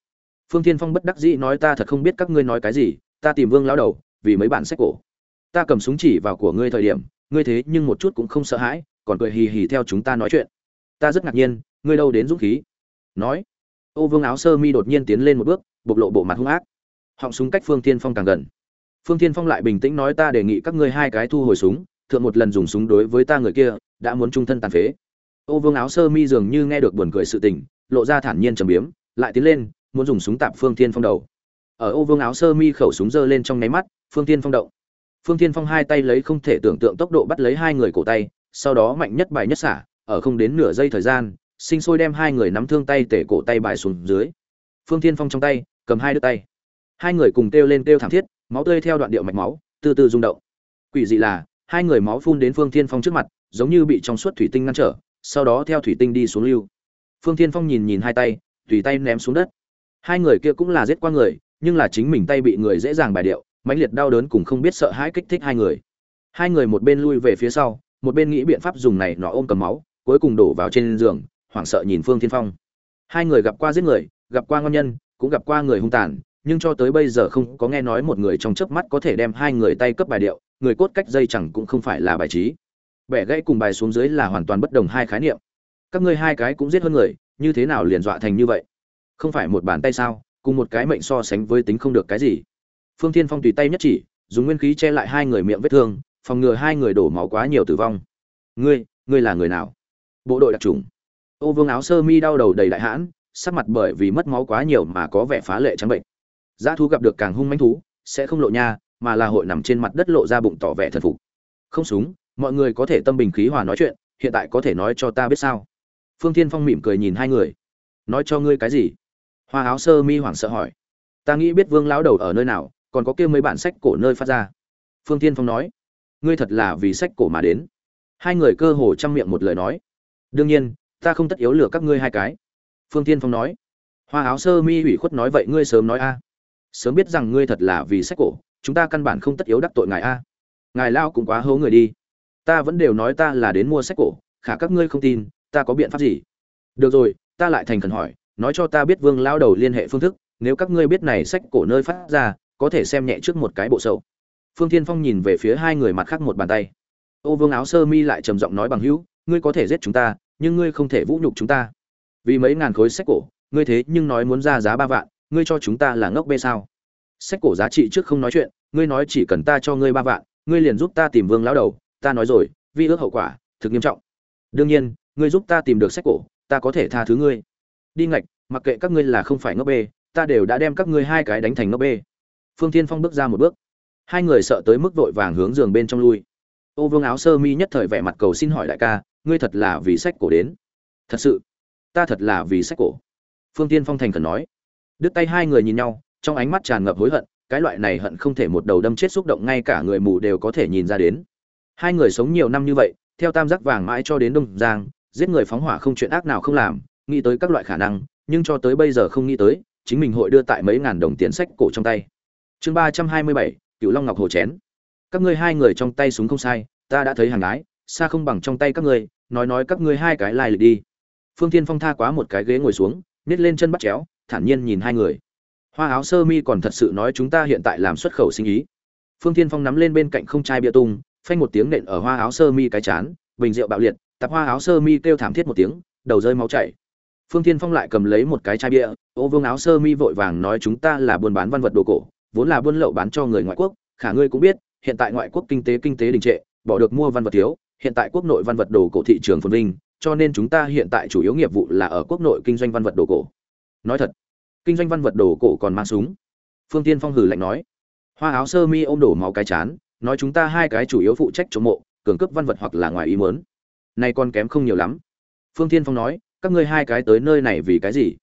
Phương Thiên phong bất đắc dĩ nói ta thật không biết các ngươi nói cái gì, ta tìm vương Lão đầu, vì mấy bản sách cổ. Ta cầm súng chỉ vào của ngươi thời điểm, ngươi thế nhưng một chút cũng không sợ hãi, còn cười hì hì theo chúng ta nói chuyện. Ta rất ngạc nhiên, ngươi đâu đến dũng khí? Nói. Ô vương áo sơ mi đột nhiên tiến lên một bước, bộc lộ bộ mặt hung ác. Họng súng cách phương Thiên phong càng gần phương Thiên phong lại bình tĩnh nói ta đề nghị các ngươi hai cái thu hồi súng, thượng một lần dùng súng đối với ta người kia, đã muốn trung thân tàn phế. Ô vương áo sơ mi dường như nghe được buồn cười sự tình, lộ ra thản nhiên trầm biếm, lại tiến lên, muốn dùng súng tạp phương Thiên phong đầu. Ở ô vương áo sơ mi khẩu súng giơ lên trong nháy mắt, phương Thiên phong động. Phương Thiên phong hai tay lấy không thể tưởng tượng tốc độ bắt lấy hai người cổ tay, sau đó mạnh nhất bài nhất xả, ở không đến nửa giây thời gian, sinh sôi đem hai người nắm thương tay tể cổ tay bài xuống dưới. Phương Thiên phong trong tay, cầm hai đứa tay. Hai người cùng kêu lên kêu thảm thiết máu tươi theo đoạn điệu mạch máu, từ từ rung động. Quỷ dị là, hai người máu phun đến phương Thiên phong trước mặt, giống như bị trong suốt thủy tinh ngăn trở, sau đó theo thủy tinh đi xuống lưu. Phương Thiên phong nhìn nhìn hai tay, tùy tay ném xuống đất. Hai người kia cũng là giết qua người, nhưng là chính mình tay bị người dễ dàng bài điệu, mãnh liệt đau đớn cùng không biết sợ hãi kích thích hai người. Hai người một bên lui về phía sau, một bên nghĩ biện pháp dùng này nọ ôm cầm máu, cuối cùng đổ vào trên giường, hoảng sợ nhìn phương thiên phong. Hai người gặp qua giết người, gặp qua ngon nhân, cũng gặp qua người hung tàn nhưng cho tới bây giờ không có nghe nói một người trong chớp mắt có thể đem hai người tay cấp bài điệu, người cốt cách dây chẳng cũng không phải là bài trí. Bẻ gãy cùng bài xuống dưới là hoàn toàn bất đồng hai khái niệm. Các ngươi hai cái cũng giết hơn người, như thế nào liền dọa thành như vậy? Không phải một bàn tay sao, cùng một cái mệnh so sánh với tính không được cái gì. Phương thiên phong tùy tay nhất chỉ, dùng nguyên khí che lại hai người miệng vết thương, phòng ngừa hai người đổ máu quá nhiều tử vong. Ngươi ngươi là người nào? Bộ đội đặc trùng ô vương áo sơ mi đau đầu đầy đại hãn, sắc mặt bởi vì mất máu quá nhiều mà có vẻ phá lệ trắng bệnh giá thú gặp được càng hung mãnh thú, sẽ không lộ nha, mà là hội nằm trên mặt đất lộ ra bụng tỏ vẻ thần phục. Không súng, mọi người có thể tâm bình khí hòa nói chuyện, hiện tại có thể nói cho ta biết sao? Phương thiên phong mỉm cười nhìn hai người. Nói cho ngươi cái gì? Hoa áo sơ mi hoảng sợ hỏi. Ta nghĩ biết vương lão đầu ở nơi nào, còn có kia mấy bản sách cổ nơi phát ra. Phương thiên phong nói. Ngươi thật là vì sách cổ mà đến. Hai người cơ hồ trăm miệng một lời nói. Đương nhiên, ta không tất yếu lừa các ngươi hai cái. Phương thiên phong nói. Hoa áo sơ mi ủy khuất nói vậy ngươi sớm nói a sớm biết rằng ngươi thật là vì sách cổ, chúng ta căn bản không tất yếu đắc tội ngài a. Ngài lao cũng quá hố người đi. Ta vẫn đều nói ta là đến mua sách cổ, khả các ngươi không tin, ta có biện pháp gì? Được rồi, ta lại thành khẩn hỏi, nói cho ta biết vương lao đầu liên hệ phương thức, nếu các ngươi biết này sách cổ nơi phát ra, có thể xem nhẹ trước một cái bộ sâu phương thiên phong nhìn về phía hai người mặt khác một bàn tay. Ô vương áo sơ mi lại trầm giọng nói bằng hữu, ngươi có thể giết chúng ta, nhưng ngươi không thể vũ nhục chúng ta. Vì mấy ngàn khối sách cổ, ngươi thế nhưng nói muốn ra giá ba vạn ngươi cho chúng ta là ngốc bê sao? Sách cổ giá trị trước không nói chuyện, ngươi nói chỉ cần ta cho ngươi ba vạn, ngươi liền giúp ta tìm vương lão đầu, ta nói rồi, vi ước hậu quả, thực nghiêm trọng. Đương nhiên, ngươi giúp ta tìm được sách cổ, ta có thể tha thứ ngươi. Đi ngạch, mặc kệ các ngươi là không phải ngốc bê, ta đều đã đem các ngươi hai cái đánh thành ngốc bê. Phương thiên phong bước ra một bước. Hai người sợ tới mức vội vàng hướng giường bên trong lui. Ô vương áo sơ mi nhất thời vẻ mặt cầu xin hỏi đại ca, ngươi thật là vì sách cổ đến. Thật sự, ta thật là vì sách cổ. Phương tiên phong thành khẩn nói đứt tay hai người nhìn nhau, trong ánh mắt tràn ngập hối hận, cái loại này hận không thể một đầu đâm chết xúc động ngay cả người mù đều có thể nhìn ra đến. Hai người sống nhiều năm như vậy, theo tam giác vàng mãi cho đến đông giang, giết người phóng hỏa không chuyện ác nào không làm, nghĩ tới các loại khả năng, nhưng cho tới bây giờ không nghĩ tới, chính mình hội đưa tại mấy ngàn đồng tiền sách cổ trong tay. Chương ba trăm hai mươi bảy cựu long ngọc hồ chén. Các ngươi hai người trong tay súng không sai, ta đã thấy hàng lái, xa không bằng trong tay các ngươi, nói nói các ngươi hai cái lai lịch đi. Phương tiên phong tha quá một cái ghế ngồi xuống nít lên chân bắt chéo thản nhiên nhìn hai người. Hoa áo sơ mi còn thật sự nói chúng ta hiện tại làm xuất khẩu sinh ý. Phương tiên phong nắm lên bên cạnh không chai bia tung, phanh một tiếng nện ở hoa áo sơ mi cái chán, bình rượu bạo liệt, tập hoa áo sơ mi kêu thảm thiết một tiếng, đầu rơi máu chảy. Phương tiên phong lại cầm lấy một cái chai bia, ô vương áo sơ mi vội vàng nói chúng ta là buôn bán văn vật đồ cổ, vốn là buôn lậu bán cho người ngoại quốc, khả ngươi cũng biết, hiện tại ngoại quốc kinh tế kinh tế đình trệ, bỏ được mua văn vật thiếu, hiện tại quốc nội văn vật đồ cổ thị trường phồn vinh, cho nên chúng ta hiện tại chủ yếu nghiệp vụ là ở quốc nội kinh doanh văn vật đồ cổ nói thật, kinh doanh văn vật đồ cổ còn mang súng. Phương tiên phong hử lạnh nói, hoa áo sơ mi ôm đổ máu cái chán, nói chúng ta hai cái chủ yếu phụ trách chống mộ, cường cấp văn vật hoặc là ngoài ý muốn. Nay còn kém không nhiều lắm. Phương tiên phong nói, các ngươi hai cái tới nơi này vì cái gì?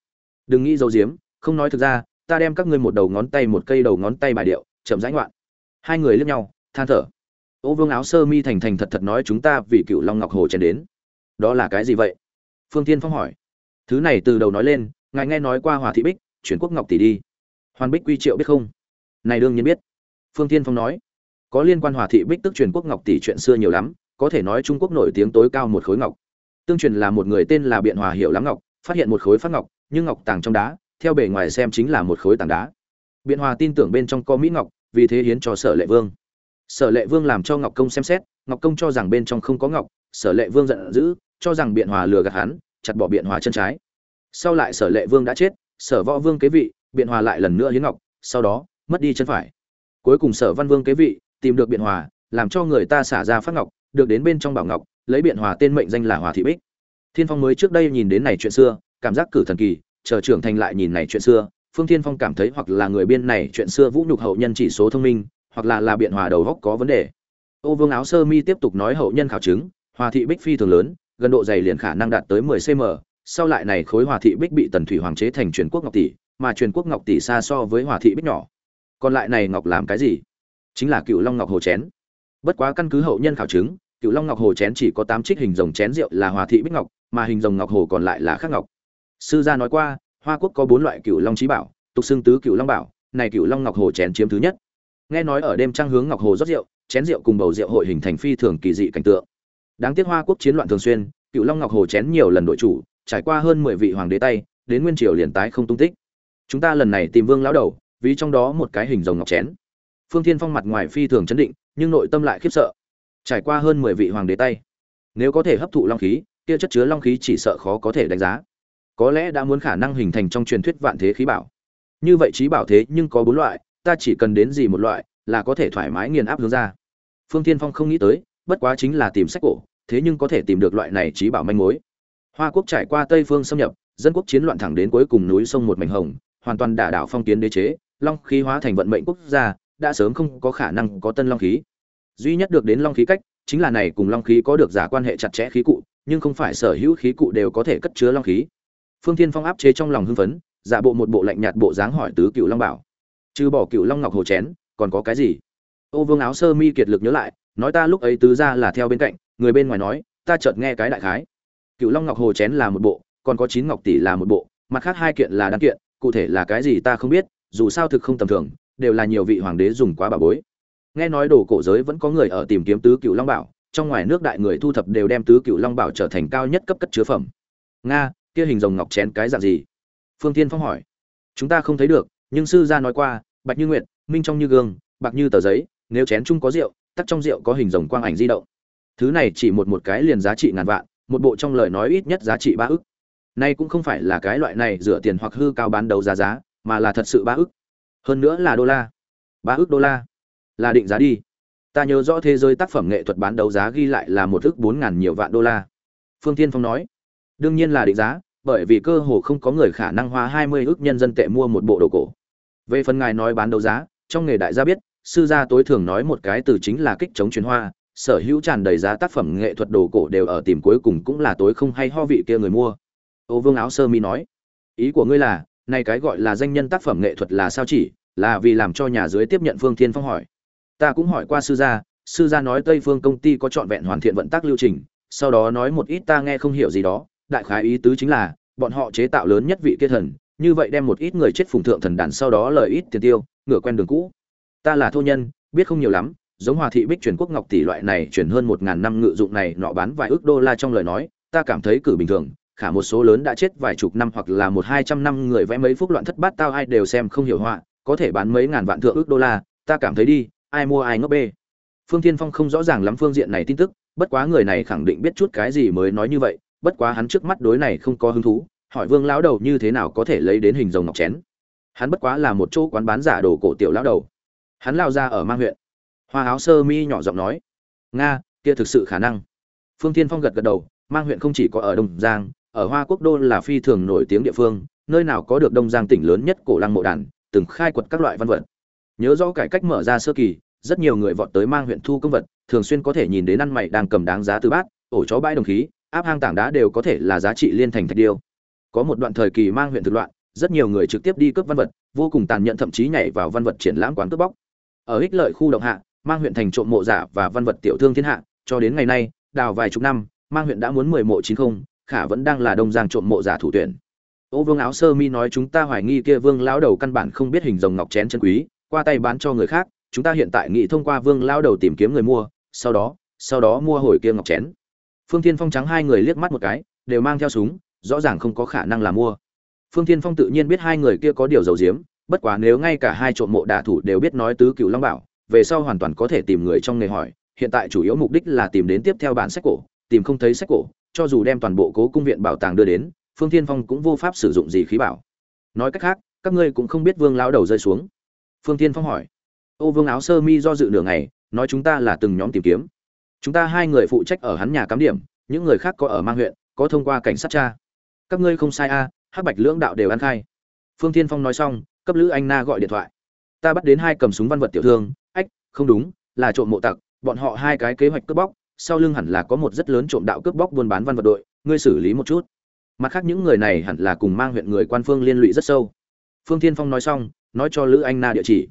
Đừng nghĩ dấu diếm không nói thực ra, ta đem các ngươi một đầu ngón tay một cây đầu ngón tay bài điệu, chậm rãi ngoạn. Hai người liếc nhau, than thở. Ô vương áo sơ mi thành thành thật thật nói chúng ta vì cựu long ngọc hồ chèn đến. Đó là cái gì vậy? Phương tiên phong hỏi. Thứ này từ đầu nói lên ngài nghe nói qua hòa thị bích, chuyển quốc ngọc tỷ đi. Hoàn bích quy triệu biết không? Này đương nhiên biết. Phương tiên phong nói. Có liên quan hòa thị bích tức truyền quốc ngọc tỷ chuyện xưa nhiều lắm, có thể nói trung quốc nổi tiếng tối cao một khối ngọc. Tương truyền là một người tên là biện hòa hiểu lắm ngọc, phát hiện một khối phát ngọc, nhưng ngọc tàng trong đá, theo bề ngoài xem chính là một khối tảng đá. Biện hòa tin tưởng bên trong có mỹ ngọc, vì thế hiến cho sở lệ vương. Sở lệ vương làm cho ngọc công xem xét, ngọc công cho rằng bên trong không có ngọc, sở lệ vương giận dữ, cho rằng biện hòa lừa gạt hắn, chặt bỏ biện hòa chân trái sau lại sở lệ vương đã chết, sở võ vương kế vị, biện hòa lại lần nữa hiến ngọc, sau đó, mất đi chân phải. Cuối cùng sở văn vương kế vị, tìm được biện hòa, làm cho người ta xả ra phát ngọc, được đến bên trong bảo ngọc, lấy biện hòa tên mệnh danh là hòa thị bích. Thiên phong mới trước đây nhìn đến này chuyện xưa, cảm giác cử thần kỳ, chờ trưởng thành lại nhìn này chuyện xưa, phương thiên phong cảm thấy hoặc là người biên này chuyện xưa vũ nhục hậu nhân chỉ số thông minh, hoặc là là biện hòa đầu góc có vấn đề. Ô vương áo sơ mi tiếp tục nói hậu nhân khảo chứng hòa thị bích phi thường lớn, gần độ dày liền khả năng đạt tới 10 cm sau lại này khối hòa thị bích bị tần thủy hoàng chế thành truyền quốc ngọc tỷ, mà truyền quốc ngọc tỷ xa so với hòa thị bích nhỏ. Còn lại này ngọc làm cái gì? Chính là cựu long ngọc hồ chén. Bất quá căn cứ hậu nhân khảo chứng, cựu long ngọc hồ chén chỉ có tám trích hình rồng chén rượu là hòa thị bích ngọc, mà hình rồng ngọc hồ còn lại là khác ngọc. Sư gia nói qua, hoa quốc có bốn loại cựu long trí bảo, tục xưng tứ cựu long bảo, này cựu long ngọc hồ chén chiếm thứ nhất. Nghe nói ở đêm trăng hướng ngọc hồ rót rượu, chén rượu cùng bầu rượu hội hình thành phi thường kỳ dị cảnh tượng. Đáng tiếc hoa quốc chiến loạn thường xuyên, cựu long ngọc hồ chén nhiều lần đội chủ trải qua hơn mười vị hoàng đế tay, đến nguyên triều liền tái không tung tích. Chúng ta lần này tìm vương lão đầu, vì trong đó một cái hình rồng ngọc chén. Phương thiên phong mặt ngoài phi thường chấn định, nhưng nội tâm lại khiếp sợ. Trải qua hơn mười vị hoàng đế tay, nếu có thể hấp thụ long khí, kia chất chứa long khí chỉ sợ khó có thể đánh giá. Có lẽ đã muốn khả năng hình thành trong truyền thuyết vạn thế khí bảo. Như vậy trí bảo thế nhưng có bốn loại, ta chỉ cần đến gì một loại, là có thể thoải mái nghiền áp hướng ra. Phương Thiên phong không nghĩ tới, bất quá chính là tìm sách cổ, thế nhưng có thể tìm được loại này trí bảo manh mối hoa quốc trải qua tây phương xâm nhập, dân quốc chiến loạn thẳng đến cuối cùng núi sông một mảnh hồng, hoàn toàn đả đảo phong kiến đế chế, long khí hóa thành vận mệnh quốc gia, đã sớm không có khả năng có tân long khí. Duy nhất được đến long khí cách, chính là này cùng long khí có được giả quan hệ chặt chẽ khí cụ, nhưng không phải sở hữu khí cụ đều có thể cất chứa long khí. Phương thiên phong áp chế trong lòng hưng phấn, giả bộ một bộ lạnh nhạt bộ dáng hỏi tứ cựu long bảo. Trừ bỏ cựu long ngọc hồ chén, còn có cái gì? Ô vương áo sơ mi kiệt lực nhớ lại, nói ta lúc ấy tứ ra là theo bên cạnh, người bên ngoài nói, ta chợt nghe cái đại khái cựu long ngọc hồ chén là một bộ, còn có chín ngọc tỷ là một bộ, mặt khác hai kiện là đan kiện, cụ thể là cái gì ta không biết, dù sao thực không tầm thường, đều là nhiều vị hoàng đế dùng quá bà bối. Nghe nói đồ cổ giới vẫn có người ở tìm kiếm tứ cựu long bảo, trong ngoài nước đại người thu thập đều đem tứ cựu long bảo trở thành cao nhất cấp cất chứa phẩm. Nga, kia hình rồng ngọc chén cái dạng gì? Phương tiên phong hỏi. Chúng ta không thấy được, nhưng sư gia nói qua, bạch như nguyệt, minh trong như gương, bạc như tờ giấy, nếu chén chung có rượu tắt trong rượu có hình rồng quang ảnh di động. Thứ này chỉ một một cái liền giá trị ngàn vạn một bộ trong lời nói ít nhất giá trị ba ức. Nay cũng không phải là cái loại này dựa tiền hoặc hư cao bán đấu giá giá, mà là thật sự ba ức. Hơn nữa là đô la. Ba ức đô la. Là định giá đi. Ta nhớ rõ thế giới tác phẩm nghệ thuật bán đấu giá ghi lại là một ức bốn ngàn nhiều vạn đô la. Phương tiên phong nói, đương nhiên là định giá, bởi vì cơ hồ không có người khả năng hoa hai mươi ức nhân dân tệ mua một bộ đồ cổ. Về phần ngài nói bán đấu giá, trong nghề đại gia biết, sư gia tối thường nói một cái từ chính là kích chống chuyến hoa sở hữu tràn đầy giá tác phẩm nghệ thuật đồ cổ đều ở tìm cuối cùng cũng là tối không hay ho vị kia người mua. Ô vương áo sơ mi nói, ý của ngươi là nay cái gọi là danh nhân tác phẩm nghệ thuật là sao chỉ? Là vì làm cho nhà dưới tiếp nhận phương thiên phong hỏi. Ta cũng hỏi qua sư gia sư gia nói tây phương công ty có trọn vẹn hoàn thiện vận tác lưu trình, sau đó nói một ít ta nghe không hiểu gì đó, đại khái ý tứ chính là, bọn họ chế tạo lớn nhất vị kia thần, như vậy đem một ít người chết phùng thượng thần đàn sau đó lời ít tiền tiêu ngửa quen đường cũ. Ta là thô nhân, biết không nhiều lắm giống hòa thị bích truyền quốc ngọc tỷ loại này chuyển hơn một ngàn năm ngự dụng này, nọ bán vài ước đô la trong lời nói, ta cảm thấy cử bình thường. Khả một số lớn đã chết vài chục năm hoặc là một hai trăm năm người vẽ mấy phút loạn thất bát tao ai đều xem không hiểu họa, có thể bán mấy ngàn vạn thượng ước đô la, ta cảm thấy đi, ai mua ai ngốc bê. Phương tiên phong không rõ ràng lắm phương diện này tin tức, bất quá người này khẳng định biết chút cái gì mới nói như vậy, bất quá hắn trước mắt đối này không có hứng thú, hỏi vương lão đầu như thế nào có thể lấy đến hình rồng ngọc chén. Hắn bất quá là một chỗ quán bán giả đồ cổ tiểu lão đầu. Hắn lao ra ở mang huyện hoa áo sơ mi nhỏ giọng nói, nga, kia thực sự khả năng. Phương tiên phong gật gật đầu, mang huyện không chỉ có ở đông giang, ở hoa quốc đô là phi thường nổi tiếng địa phương, nơi nào có được đông giang tỉnh lớn nhất cổ lăng mộ đàn, từng khai quật các loại văn vật. Nhớ rõ cải cách mở ra sơ kỳ, rất nhiều người vọt tới mang huyện thu công vật, thường xuyên có thể nhìn đến ăn mày đang cầm đáng giá từ bát, ổ chó bãi đồng khí, áp hang tảng đá đều có thể là giá trị liên thành thạch điêu. Có một đoạn thời kỳ mang huyện thực loạn, rất nhiều người trực tiếp đi cướp văn vật, vô cùng tàn nhẫn thậm chí nhảy vào văn vật triển lãm quán cướp bóc. Ở ích lợi khu động hạ mang huyện thành trộm mộ giả và văn vật tiểu thương thiên hạ, cho đến ngày nay, đào vài chục năm, mang huyện đã muốn mười mộ chín không, khả vẫn đang là đông giang trộm mộ giả thủ tuyển. Ô vương áo sơ mi nói chúng ta hoài nghi kia vương lão đầu căn bản không biết hình rồng ngọc chén chân quý, qua tay bán cho người khác, chúng ta hiện tại nghĩ thông qua vương lão đầu tìm kiếm người mua, sau đó sau đó mua hồi kia ngọc chén. Phương thiên phong trắng hai người liếc mắt một cái, đều mang theo súng, rõ ràng không có khả năng là mua. Phương thiên phong tự nhiên biết hai người kia có điều dầu diếm bất quá nếu ngay cả hai trộm mộ đả thủ đều biết nói tứ cựu long bảo về sau hoàn toàn có thể tìm người trong nghề hỏi, hiện tại chủ yếu mục đích là tìm đến tiếp theo bản sách cổ, tìm không thấy sách cổ, cho dù đem toàn bộ cố cung viện bảo tàng đưa đến, phương thiên phong cũng vô pháp sử dụng gì khí bảo. Nói cách khác, các ngươi cũng không biết vương lão đầu rơi xuống. Phương thiên phong hỏi. Ô vương áo sơ mi do dự nửa ngày, nói chúng ta là từng nhóm tìm kiếm. Chúng ta hai người phụ trách ở hắn nhà cắm điểm, những người khác có ở mang huyện, có thông qua cảnh sát cha các ngươi không sai a, hắc bạch lưỡng đạo đều ăn khai. Phương thiên phong nói xong, cấp lữ anh na gọi điện thoại. Ta bắt đến hai cầm súng văn vật tiểu thương không đúng, là trộm mộ tặc, bọn họ hai cái kế hoạch cướp bóc, sau lưng hẳn là có một rất lớn trộm đạo cướp bóc buôn bán văn vật đội, ngươi xử lý một chút. Mặt khác những người này hẳn là cùng mang huyện người quan phương liên lụy rất sâu. Phương thiên phong nói xong, nói cho lữ anh na địa chỉ.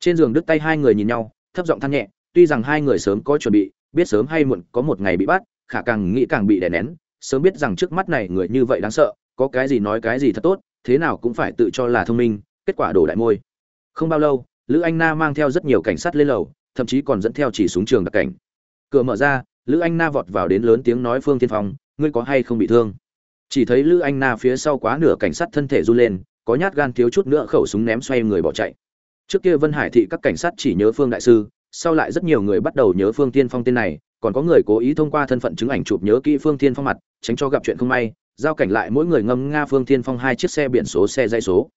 Trên giường đứt tay hai người nhìn nhau, thấp giọng than nhẹ, tuy rằng hai người sớm có chuẩn bị, biết sớm hay muộn có một ngày bị bắt, khả càng nghĩ càng bị đè nén, sớm biết rằng trước mắt này người như vậy đáng sợ, có cái gì nói cái gì thật tốt, thế nào cũng phải tự cho là thông minh, kết quả đổ đại môi. Không bao lâu lữ anh na mang theo rất nhiều cảnh sát lên lầu, thậm chí còn dẫn theo chỉ súng trường đặc cảnh. Cửa mở ra, lữ anh na vọt vào đến lớn tiếng nói phương tiên phong, ngươi có hay không bị thương? Chỉ thấy lữ anh na phía sau quá nửa cảnh sát thân thể run lên, có nhát gan thiếu chút nữa khẩu súng ném xoay người bỏ chạy. Trước kia vân hải thị các cảnh sát chỉ nhớ phương đại sư, sau lại rất nhiều người bắt đầu nhớ phương tiên phong tên này, còn có người cố ý thông qua thân phận chứng ảnh chụp nhớ kỹ phương tiên phong mặt, tránh cho gặp chuyện không may, giao cảnh lại mỗi người ngâm nga phương tiên phong hai chiếc xe biển số, xe dây số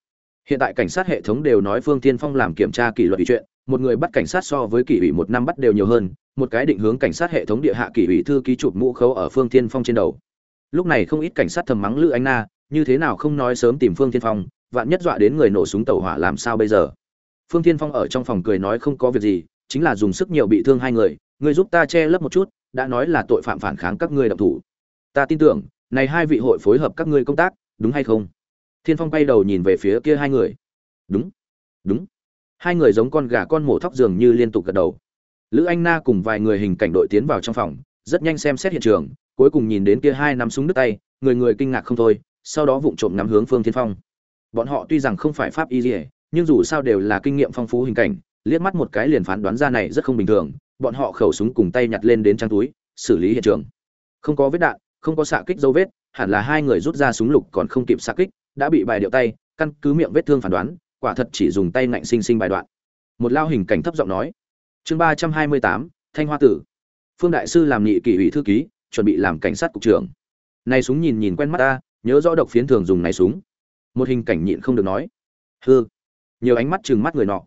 hiện tại cảnh sát hệ thống đều nói phương tiên phong làm kiểm tra kỷ luật chuyện, một người bắt cảnh sát so với kỷ ủy một năm bắt đều nhiều hơn, một cái định hướng cảnh sát hệ thống địa hạ kỷ ủy thư ký chụp mũ khấu ở phương tiên phong trên đầu. Lúc này không ít cảnh sát thầm mắng lữ anh na, như thế nào không nói sớm tìm phương tiên phong, vạn nhất dọa đến người nổ súng tàu hỏa làm sao bây giờ? Phương tiên phong ở trong phòng cười nói không có việc gì, chính là dùng sức nhiều bị thương hai người người giúp ta che lấp một chút, đã nói là tội phạm phản kháng các ngươi động thủ. Ta tin tưởng, này hai vị hội phối hợp các ngươi công tác, đúng hay không? Thiên phong bay đầu nhìn về phía kia hai người. Đúng đúng. Hai người giống con gà con mổ thóc dường như liên tục gật đầu. Lữ anh na cùng vài người hình cảnh đội tiến vào trong phòng, rất nhanh xem xét hiện trường, cuối cùng nhìn đến kia hai nắm súng đứt tay, người người kinh ngạc không thôi, sau đó vụng trộm nắm hướng phương thiên phong. Bọn họ tuy rằng không phải pháp y dỉa nhưng dù sao đều là kinh nghiệm phong phú hình cảnh, liếc mắt một cái liền phán đoán ra này rất không bình thường, bọn họ khẩu súng cùng tay nhặt lên đến trang túi, xử lý hiện trường. Không có vết đạn, không có xạ kích dấu vết, hẳn là hai người rút ra súng lục còn không kịp xạ kích đã bị bài điệu tay, căn cứ miệng vết thương phán đoán, quả thật chỉ dùng tay ngạnh sinh sinh bài đoạn. Một lao hình cảnh thấp giọng nói. Chương ba trăm hai mươi tám, thanh hoa tử. Phương đại sư làm nghị kỷ ủy thư ký, chuẩn bị làm cảnh sát cục trưởng. Này súng nhìn nhìn quen mắt ta, nhớ rõ độc phiến thường dùng này súng. Một hình cảnh nhịn không được nói. Hư nhiều ánh mắt chừng mắt người nọ.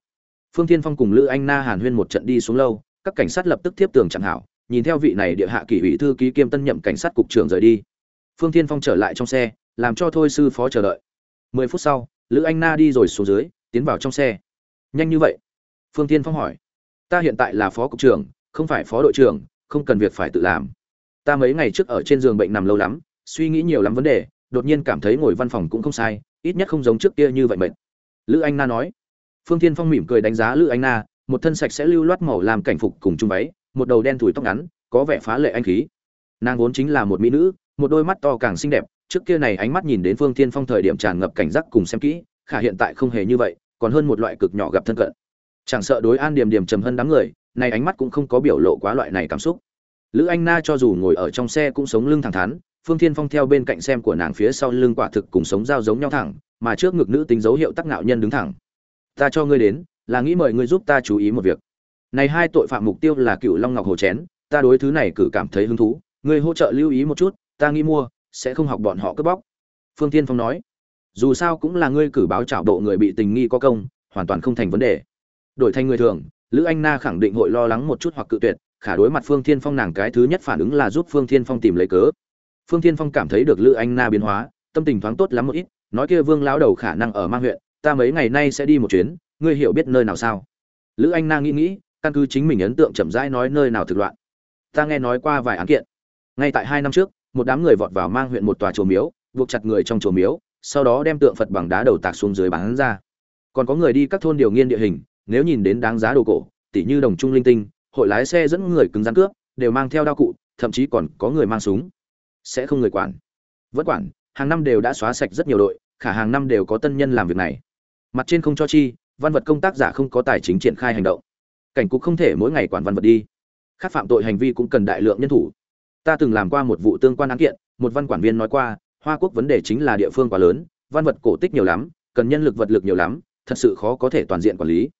Phương thiên phong cùng lữ anh na hàn huyên một trận đi xuống lâu, các cảnh sát lập tức tiếp tường chẳng hảo, nhìn theo vị này địa hạ kỷ ủy thư ký kiêm tân nhậm cảnh sát cục trưởng rời đi. Phương thiên phong trở lại trong xe làm cho thôi sư phó chờ đợi. Mười phút sau, lữ anh na đi rồi xuống dưới, tiến vào trong xe. Nhanh như vậy? Phương thiên phong hỏi. Ta hiện tại là phó cục trưởng, không phải phó đội trưởng, không cần việc phải tự làm. Ta mấy ngày trước ở trên giường bệnh nằm lâu lắm, suy nghĩ nhiều lắm vấn đề, đột nhiên cảm thấy ngồi văn phòng cũng không sai, ít nhất không giống trước kia như vậy mệt. Lữ anh na nói. Phương thiên phong mỉm cười đánh giá lữ anh na, một thân sạch sẽ lưu loát màu làm cảnh phục cùng chung váy, một đầu đen thủi tóc ngắn, có vẻ phá lệ anh khí. Nàng vốn chính là một mỹ nữ, một đôi mắt to càng xinh đẹp trước kia này ánh mắt nhìn đến phương thiên phong thời điểm tràn ngập cảnh giác cùng xem kỹ, khả hiện tại không hề như vậy, còn hơn một loại cực nhỏ gặp thân cận. Chẳng sợ đối an điểm điểm trầm hơn đám người, này ánh mắt cũng không có biểu lộ quá loại này cảm xúc. Lữ anh na cho dù ngồi ở trong xe cũng sống lưng thẳng thắn, phương thiên phong theo bên cạnh xem của nàng phía sau lưng quả thực cùng sống dao giống nhau thẳng, mà trước ngực nữ tính dấu hiệu tắc ngạo nhân đứng thẳng. Ta cho ngươi đến, là nghĩ mời ngươi giúp ta chú ý một việc. Này hai tội phạm mục tiêu là cựu long ngọc hồ chén, ta đối thứ này cử cảm thấy hứng thú, ngươi hỗ trợ lưu ý một chút, ta nghĩ mua sẽ không học bọn họ cướp bóc. Phương tiên phong nói, dù sao cũng là ngươi cử báo trảo độ người bị tình nghi có công, hoàn toàn không thành vấn đề. Đổi thành người thường, lữ anh na khẳng định hội lo lắng một chút hoặc cự tuyệt, khả đối mặt phương thiên phong nàng cái thứ nhất phản ứng là giúp phương thiên phong tìm lấy cớ. Phương thiên phong cảm thấy được lữ anh na biến hóa, tâm tình thoáng tốt lắm một ít, nói kia vương lão đầu khả năng ở mang huyện, ta mấy ngày nay sẽ đi một chuyến, ngươi hiểu biết nơi nào sao? Lữ anh na nghĩ nghĩ, căn cứ chính mình ấn tượng chậm rãi nói nơi nào thực loạn. Ta nghe nói qua vài án kiện. Ngay tại hai năm trước một đám người vọt vào mang huyện một tòa chùa miếu, buộc chặt người trong chùa miếu, sau đó đem tượng phật bằng đá đầu tạc xuống dưới bán ra. Còn có người đi các thôn điều nghiên địa hình, nếu nhìn đến đáng giá đồ cổ, tỉ như đồng trung linh tinh, hội lái xe dẫn người cứng rắn cướp, đều mang theo đao cụ, thậm chí còn có người mang súng. Sẽ không người quản. Vẫn quản, hàng năm đều đã xóa sạch rất nhiều đội, khả hàng năm đều có tân nhân làm việc này. Mặt trên không cho chi, văn vật công tác giả không có tài chính triển khai hành động. Cảnh cục không thể mỗi ngày quản văn vật đi. Khác phạm tội hành vi cũng cần đại lượng nhân thủ ta từng làm qua một vụ tương quan án kiện, một văn quản viên nói qua, hoa quốc vấn đề chính là địa phương quá lớn, văn vật cổ tích nhiều lắm, cần nhân lực vật lực nhiều lắm, thật sự khó có thể toàn diện quản lý.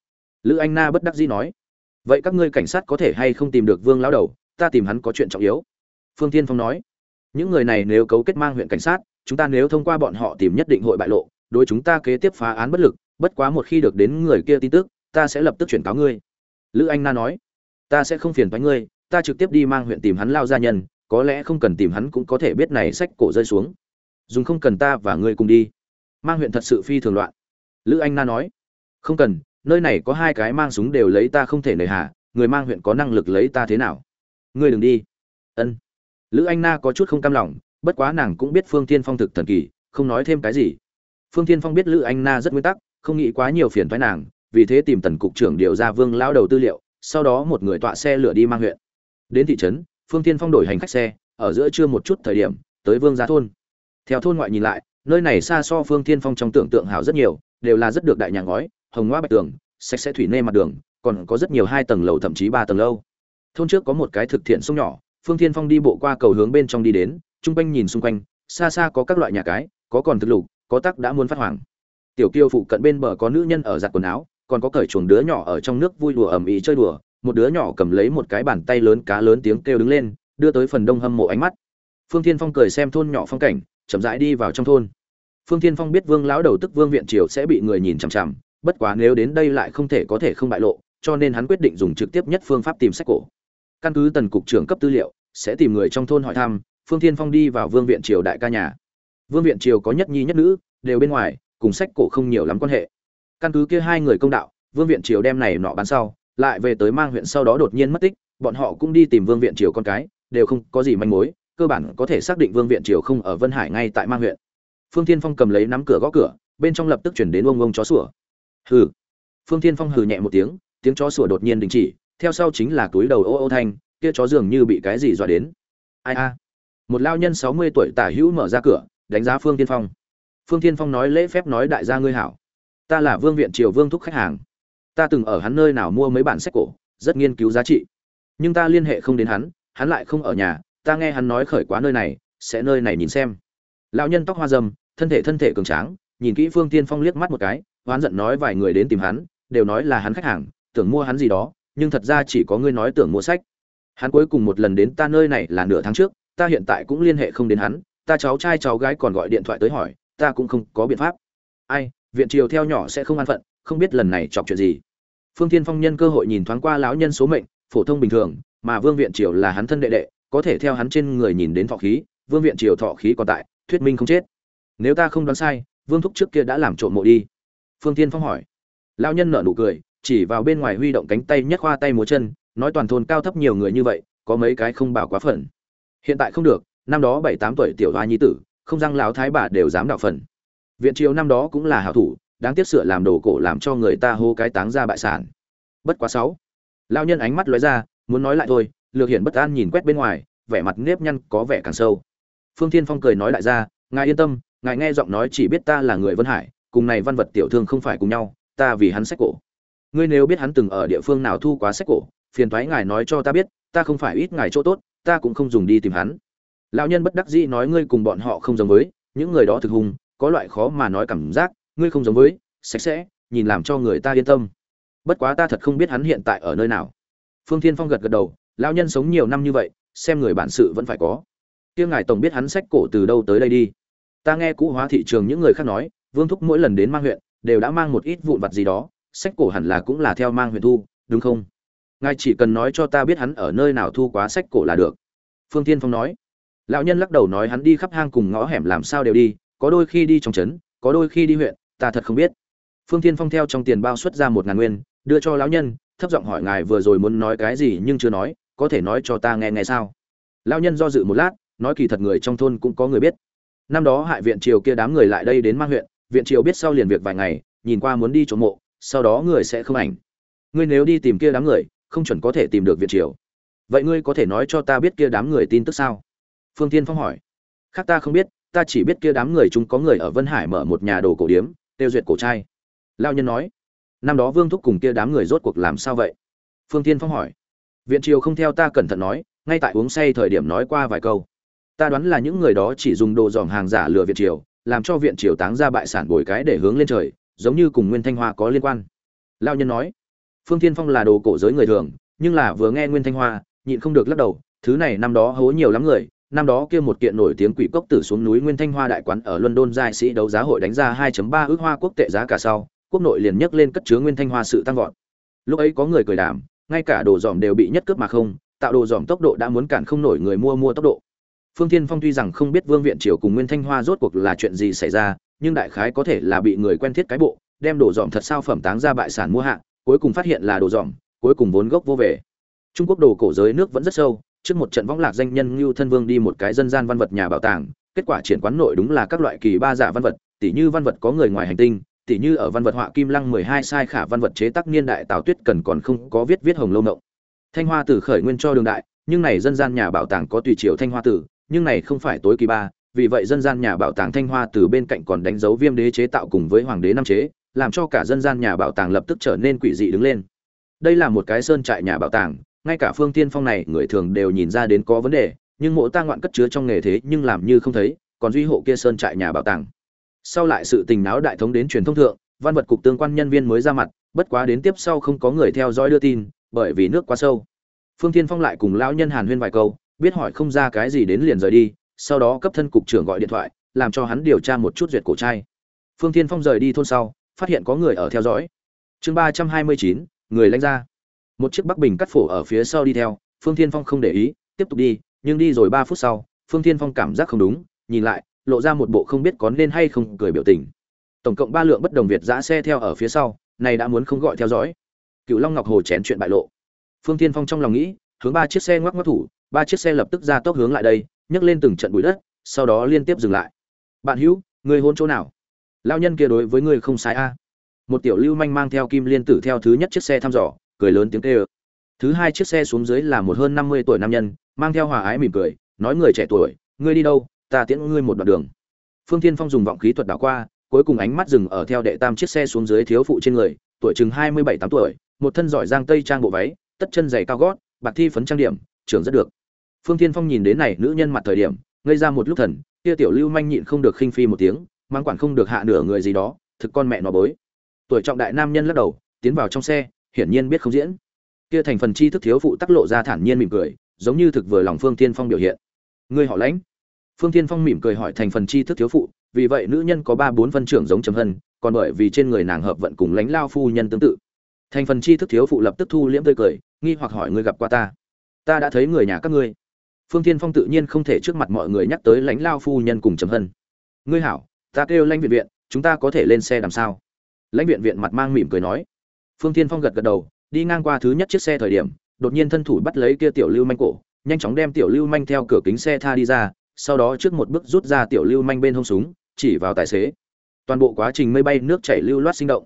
Lữ anh na bất đắc dĩ nói, vậy các ngươi cảnh sát có thể hay không tìm được vương lão đầu? Ta tìm hắn có chuyện trọng yếu. Phương tiên phong nói, những người này nếu cấu kết mang huyện cảnh sát, chúng ta nếu thông qua bọn họ tìm nhất định hội bại lộ, đối chúng ta kế tiếp phá án bất lực, bất quá một khi được đến người kia tin tức, ta sẽ lập tức chuyển cáo ngươi. Lữ anh na nói, ta sẽ không phiền thoái ngươi, ta trực tiếp đi mang huyện tìm hắn lao gia nhân có lẽ không cần tìm hắn cũng có thể biết này sách cổ rơi xuống. Dùng không cần ta và ngươi cùng đi. Mang huyện thật sự phi thường loạn. Lữ anh na nói, không cần, nơi này có hai cái mang súng đều lấy ta không thể nề hà người mang huyện có năng lực lấy ta thế nào? Ngươi đừng đi. Ân. Lữ anh na có chút không cam lòng, bất quá nàng cũng biết phương tiên phong thực thần kỳ, không nói thêm cái gì. Phương tiên phong biết lữ anh na rất nguyên tắc, không nghĩ quá nhiều phiền thoái nàng, vì thế tìm tần cục trưởng điều ra vương lao đầu tư liệu, sau đó một người tọa xe lửa đi mang huyện. Đến thị trấn phương tiên phong đổi hành khách xe, ở giữa trưa một chút thời điểm, tới vương gia thôn. Theo thôn ngoại nhìn lại, nơi này xa so phương tiên phong trong tưởng tượng hảo rất nhiều, đều là rất được đại nhà ngói, hồng ngoa bạch tường, sạch sẽ thủy nê mặt đường, còn có rất nhiều hai tầng lầu thậm chí ba tầng lâu. Thôn trước có một cái thực thiện sông nhỏ, phương tiên phong đi bộ qua cầu hướng bên trong đi đến trung quanh nhìn xung quanh, xa xa có các loại nhà cái, có còn thực lục, có tắc đã muốn phát hoàng tiểu kiêu phụ cận bên bờ có nữ nhân ở giặt quần áo, còn có cởi chuồng đứa nhỏ ở trong nước vui đùa ẩm ý chơi đùa một đứa nhỏ cầm lấy một cái bàn tay lớn cá lớn tiếng kêu đứng lên, đưa tới phần đông hâm mộ ánh mắt. Phương thiên phong cười xem thôn nhỏ phong cảnh, chậm rãi đi vào trong thôn. Phương thiên phong biết vương lão đầu tức vương viện triều sẽ bị người nhìn chằm chằm, bất quá nếu đến đây lại không thể có thể không bại lộ, cho nên hắn quyết định dùng trực tiếp nhất phương pháp tìm sách cổ. Căn cứ tần cục trưởng cấp tư liệu, sẽ tìm người trong thôn hỏi thăm, phương thiên phong đi vào vương viện triều đại ca nhà. Vương viện triều có nhất nhi nhất nữ, đều bên ngoài, cùng sách cổ không nhiều lắm quan hệ. Căn cứ kia hai người công đạo, vương viện triều đem này nọ bán sau lại về tới mang huyện sau đó đột nhiên mất tích, bọn họ cũng đi tìm vương viện triều con cái, đều không có gì manh mối, cơ bản có thể xác định vương viện triều không ở vân hải ngay tại mang huyện. Phương thiên phong cầm lấy nắm cửa gõ cửa, bên trong lập tức chuyển đến ông ông chó sủa. Hừ. Phương thiên phong hừ nhẹ một tiếng tiếng chó sủa đột nhiên đình chỉ, theo sau chính là túi đầu ô ô thanh, kia chó dường như bị cái gì dọa đến. Ai a? Một lao nhân sáu mươi tuổi tả hữu mở ra cửa, đánh giá phương thiên phong. Phương thiên phong nói lễ phép nói đại gia ngươi hảo. Ta là vương viện triều vương thúc khách hàng ta từng ở hắn nơi nào mua mấy bản sách cổ, rất nghiên cứu giá trị. Nhưng ta liên hệ không đến hắn hắn lại không ở nhà, ta nghe hắn nói khởi quá nơi này, sẽ nơi này nhìn xem. Lão nhân tóc hoa dâm thân thể thân thể cường tráng, nhìn kỹ phương tiên phong liếc mắt một cái, oán giận nói vài người đến tìm hắn, đều nói là hắn khách hàng, tưởng mua hắn gì đó, nhưng thật ra chỉ có ngươi nói tưởng mua sách. Hắn cuối cùng một lần đến ta nơi này là nửa tháng trước, ta hiện tại cũng liên hệ không đến hắn, ta cháu trai cháu gái còn gọi điện thoại tới hỏi, ta cũng không có biện pháp. Ai, viện triều theo nhỏ sẽ không an phận, không biết lần này chọc chuyện gì phương Thiên phong nhân cơ hội nhìn thoáng qua lão nhân số mệnh, phổ thông bình thường, mà vương viện triều là hắn thân đệ đệ, có thể theo hắn trên người nhìn đến thọ khí, vương viện triều thọ khí còn tại, thuyết minh không chết. Nếu ta không đoán sai, vương thúc trước kia đã làm trộm mộ đi. Phương Thiên phong hỏi. Lão nhân nở nụ cười, chỉ vào bên ngoài huy động cánh tay nhấc khoa tay múa chân, nói toàn thôn cao thấp nhiều người như vậy, có mấy cái không bảo quá phận. Hiện tại không được, năm đó bảy tám tuổi tiểu hoa nhi tử, không răng lão thái bà đều dám đạo phần. Viện triều năm đó cũng là hảo thủ đáng tiếc sửa làm đồ cổ làm cho người ta hô cái táng ra bại sản. Bất quá sáu. Lao nhân ánh mắt lóe ra, muốn nói lại thôi, lược hiển bất an nhìn quét bên ngoài, vẻ mặt nếp nhăn có vẻ càng sâu. Phương thiên phong cười nói lại ra, ngài yên tâm, ngài nghe giọng nói chỉ biết ta là người vân hải, cùng này văn vật tiểu thương không phải cùng nhau, ta vì hắn sách cổ. Ngươi nếu biết hắn từng ở địa phương nào thu quá sách cổ, phiền thoái ngài nói cho ta biết, ta không phải ít ngài chỗ tốt, ta cũng không dùng đi tìm hắn. Lão nhân bất đắc dĩ nói, ngươi cùng bọn họ không giống với, những người đó thực hùng, có loại khó mà nói cảm giác ngươi không giống với, sạch sẽ, nhìn làm cho người ta yên tâm. Bất quá ta thật không biết hắn hiện tại ở nơi nào. Phương thiên phong gật gật đầu, lão nhân sống nhiều năm như vậy, xem người bản sự vẫn phải có. Kia ngài tổng biết hắn sách cổ từ đâu tới đây đi. Ta nghe cũ hóa thị trường những người khác nói, vương thúc mỗi lần đến mang huyện, đều đã mang một ít vụn vặt gì đó, sách cổ hẳn là cũng là theo mang huyện thu, đúng không? Ngài chỉ cần nói cho ta biết hắn ở nơi nào thu quá sách cổ là được. Phương tiên phong nói. Lão nhân lắc đầu nói hắn đi khắp hang cùng ngõ hẻm làm sao đều đi, có đôi khi đi trong trấn, có đôi khi đi huyện ta thật không biết. Phương tiên phong theo trong tiền bao xuất ra một ngàn nguyên, đưa cho lão nhân, thấp giọng hỏi ngài vừa rồi muốn nói cái gì nhưng chưa nói, có thể nói cho ta nghe nghe sao? Lão nhân do dự một lát, nói kỳ thật người trong thôn cũng có người biết. Năm đó hại viện triều kia đám người lại đây đến mang huyện, viện triều biết sau liền việc vài ngày, nhìn qua muốn đi chỗ mộ, sau đó người sẽ không ảnh. Ngươi nếu đi tìm kia đám người, không chuẩn có thể tìm được viện triều. Vậy ngươi có thể nói cho ta biết kia đám người tin tức sao? Phương tiên phong hỏi. Khác ta không biết, ta chỉ biết kia đám người chúng có người ở vân hải mở một nhà đồ cổ điếm tiêu duyệt cổ trai. Lao nhân nói, năm đó vương thúc cùng kia đám người rốt cuộc làm sao vậy? Phương tiên phong hỏi. Viện triều không theo ta cẩn thận nói, ngay tại uống say thời điểm nói qua vài câu. Ta đoán là những người đó chỉ dùng đồ dòm hàng giả lừa viện triều, làm cho viện triều táng ra bại sản bồi cái để hướng lên trời, giống như cùng nguyên thanh hoa có liên quan. Lao nhân nói. Phương tiên phong là đồ cổ giới người thường, nhưng là vừa nghe nguyên thanh hoa, nhịn không được lắc đầu, thứ này năm đó hố nhiều lắm người năm đó kia một kiện nổi tiếng quỷ cốc tử xuống núi Nguyên Thanh Hoa đại quán ở London giai sĩ đấu giá hội đánh ra 2.3 ước hoa quốc tệ giá cả sau, quốc nội liền nhấc lên cất chứa Nguyên Thanh Hoa sự tăng vọt. Lúc ấy có người cười đàm, ngay cả đồ dòm đều bị nhất cướp mà không, tạo đồ dòm tốc độ đã muốn cản không nổi người mua mua tốc độ. Phương Thiên Phong tuy rằng không biết Vương Viện Triều cùng Nguyên Thanh Hoa rốt cuộc là chuyện gì xảy ra, nhưng đại khái có thể là bị người quen thiết cái bộ, đem đồ dòm thật sao phẩm táng ra bại sản mua hạ, cuối cùng phát hiện là đồ dòm, cuối cùng vốn gốc vô về. Trung Quốc đồ cổ giới nước vẫn rất sâu, trước một trận võng lạc danh nhân Lưu Thân Vương đi một cái dân gian văn vật nhà bảo tàng, kết quả triển quán nội đúng là các loại kỳ ba giả văn vật, tỉ như văn vật có người ngoài hành tinh, tỉ như ở văn vật họa kim lăng 12 sai khả văn vật chế tác niên đại Tào Tuyết cần còn không có viết viết hồng lâu nộng. Thanh Hoa tử khởi nguyên cho đường đại, nhưng này dân gian nhà bảo tàng có tùy triều Thanh Hoa tử, nhưng này không phải tối kỳ ba, vì vậy dân gian nhà bảo tàng Thanh Hoa tử bên cạnh còn đánh dấu Viêm đế chế tạo cùng với hoàng đế năm chế, làm cho cả dân gian nhà bảo tàng lập tức trở nên quỷ dị đứng lên. Đây là một cái sơn trại nhà bảo tàng, ngay cả Phương Tiên Phong này người thường đều nhìn ra đến có vấn đề, nhưng mộ ta ngoạn cất chứa trong nghề thế nhưng làm như không thấy, còn duy hộ kia sơn trại nhà bảo tàng. Sau lại sự tình náo đại thống đến truyền thông thượng, văn vật cục tương quan nhân viên mới ra mặt, bất quá đến tiếp sau không có người theo dõi đưa tin, bởi vì nước quá sâu. Phương Thiên Phong lại cùng lão nhân Hàn Huyên vài câu, biết hỏi không ra cái gì đến liền rời đi, sau đó cấp thân cục trưởng gọi điện thoại, làm cho hắn điều tra một chút duyệt cổ trai. Phương Thiên Phong rời đi thôn sau, phát hiện có người ở theo dõi. Chương ba trăm hai mươi chín, người lãnh ra. Một chiếc Bắc Bình cắt phổ ở phía sau đi theo, Phương Thiên Phong không để ý, tiếp tục đi, nhưng đi rồi ba phút sau, Phương Thiên Phong cảm giác không đúng, nhìn lại, lộ ra một bộ không biết có nên hay không cười biểu tình. Tổng cộng ba lượng bất đồng Việt dã xe theo ở phía sau, này đã muốn không gọi theo dõi. Cựu Long Ngọc Hồ chén chuyện bại lộ. Phương Thiên Phong trong lòng nghĩ, hướng ba chiếc xe ngoắc ngoắc thủ, ba chiếc xe lập tức ra tốc hướng lại đây, nhấc lên từng trận bụi đất, sau đó liên tiếp dừng lại. "Bạn hữu, người hôn chỗ nào?" lao nhân kia đối với người không sai a. Một tiểu lưu manh mang theo kim liên tử theo thứ nhất chiếc xe thăm dò, cười lớn tiếng kêu. Thứ hai chiếc xe xuống dưới là một hơn năm mươi tuổi nam nhân, mang theo hòa ái mỉm cười, nói người trẻ tuổi, ngươi đi đâu, ta tiễn ngươi một đoạn đường. Phương Thiên Phong dùng vọng khí thuật đảo qua, cuối cùng ánh mắt dừng ở theo đệ tam chiếc xe xuống dưới thiếu phụ trên người, tuổi chừng hai mươi bảy tám tuổi, một thân giỏi giang tây trang bộ váy, tất chân giày cao gót, bạc thi phấn trang điểm, trưởng rất được. Phương Thiên Phong nhìn đến này nữ nhân mặt thời điểm, ngây ra một lúc thần, kia tiểu lưu manh nhịn không được khinh phi một tiếng, mang quản không được hạ nửa người gì đó, thực con mẹ nó bối. Tuổi trọng đại nam nhân lắc đầu, tiến vào trong xe, hiển nhiên biết không diễn. Kia thành phần chi thức thiếu phụ tắc lộ ra thản nhiên mỉm cười, giống như thực vừa lòng phương tiên phong biểu hiện. Ngươi họ lãnh. Phương tiên phong mỉm cười hỏi thành phần chi thức thiếu phụ, vì vậy nữ nhân có ba bốn phân trưởng giống trầm hân, còn bởi vì trên người nàng hợp vận cùng lãnh lao phu nhân tương tự. Thành phần chi thức thiếu phụ lập tức thu liễm tươi cười, nghi hoặc hỏi ngươi gặp qua ta. Ta đã thấy người nhà các ngươi. Phương tiên phong tự nhiên không thể trước mặt mọi người nhắc tới lãnh lao phu nhân cùng trầm hân. Ngươi hảo, ta kêu lãnh viện viện, chúng ta có thể lên xe làm sao? Lãnh viện viện mặt mang mỉm cười nói phương tiên phong gật gật đầu, đi ngang qua thứ nhất chiếc xe thời điểm, đột nhiên thân thủ bắt lấy kia tiểu lưu manh cổ, nhanh chóng đem tiểu lưu manh theo cửa kính xe tha đi ra, sau đó trước một bước rút ra tiểu lưu manh bên hông súng, chỉ vào tài xế. Toàn bộ quá trình mây bay, nước chảy lưu loát sinh động.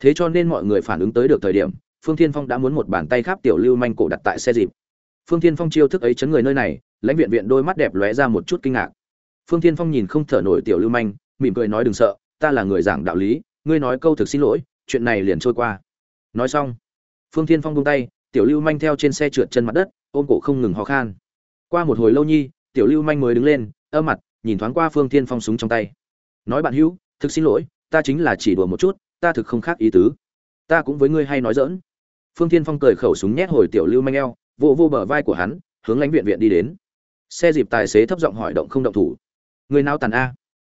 Thế cho nên mọi người phản ứng tới được thời điểm, phương thiên phong đã muốn một bàn tay khắp tiểu lưu manh cổ đặt tại xe dịp. Phương thiên phong chiêu thức ấy chấn người nơi này, lãnh viện viện đôi mắt đẹp lóe ra một chút kinh ngạc. Phương thiên phong nhìn không thở nổi tiểu lưu manh, mỉm cười nói đừng sợ, ta là người giảng đạo lý, ngươi nói câu thực xin lỗi, chuyện này liền trôi qua nói xong, phương thiên phong buông tay, tiểu lưu manh theo trên xe trượt chân mặt đất, ôm cổ không ngừng ho khan. Qua một hồi lâu nhi, tiểu lưu manh mới đứng lên ơ mặt, nhìn thoáng qua phương thiên phong súng trong tay. Nói bạn hữu, thực xin lỗi, ta chính là chỉ đùa một chút, ta thực không khác ý tứ. Ta cũng với ngươi hay nói dỡn phương thiên phong cười khẩu súng nhét hồi tiểu lưu manh eo vô vô bờ vai của hắn, hướng lãnh viện viện đi đến. Xe dịp tài xế thấp giọng hỏi động không động thủ. Người nào tàn a?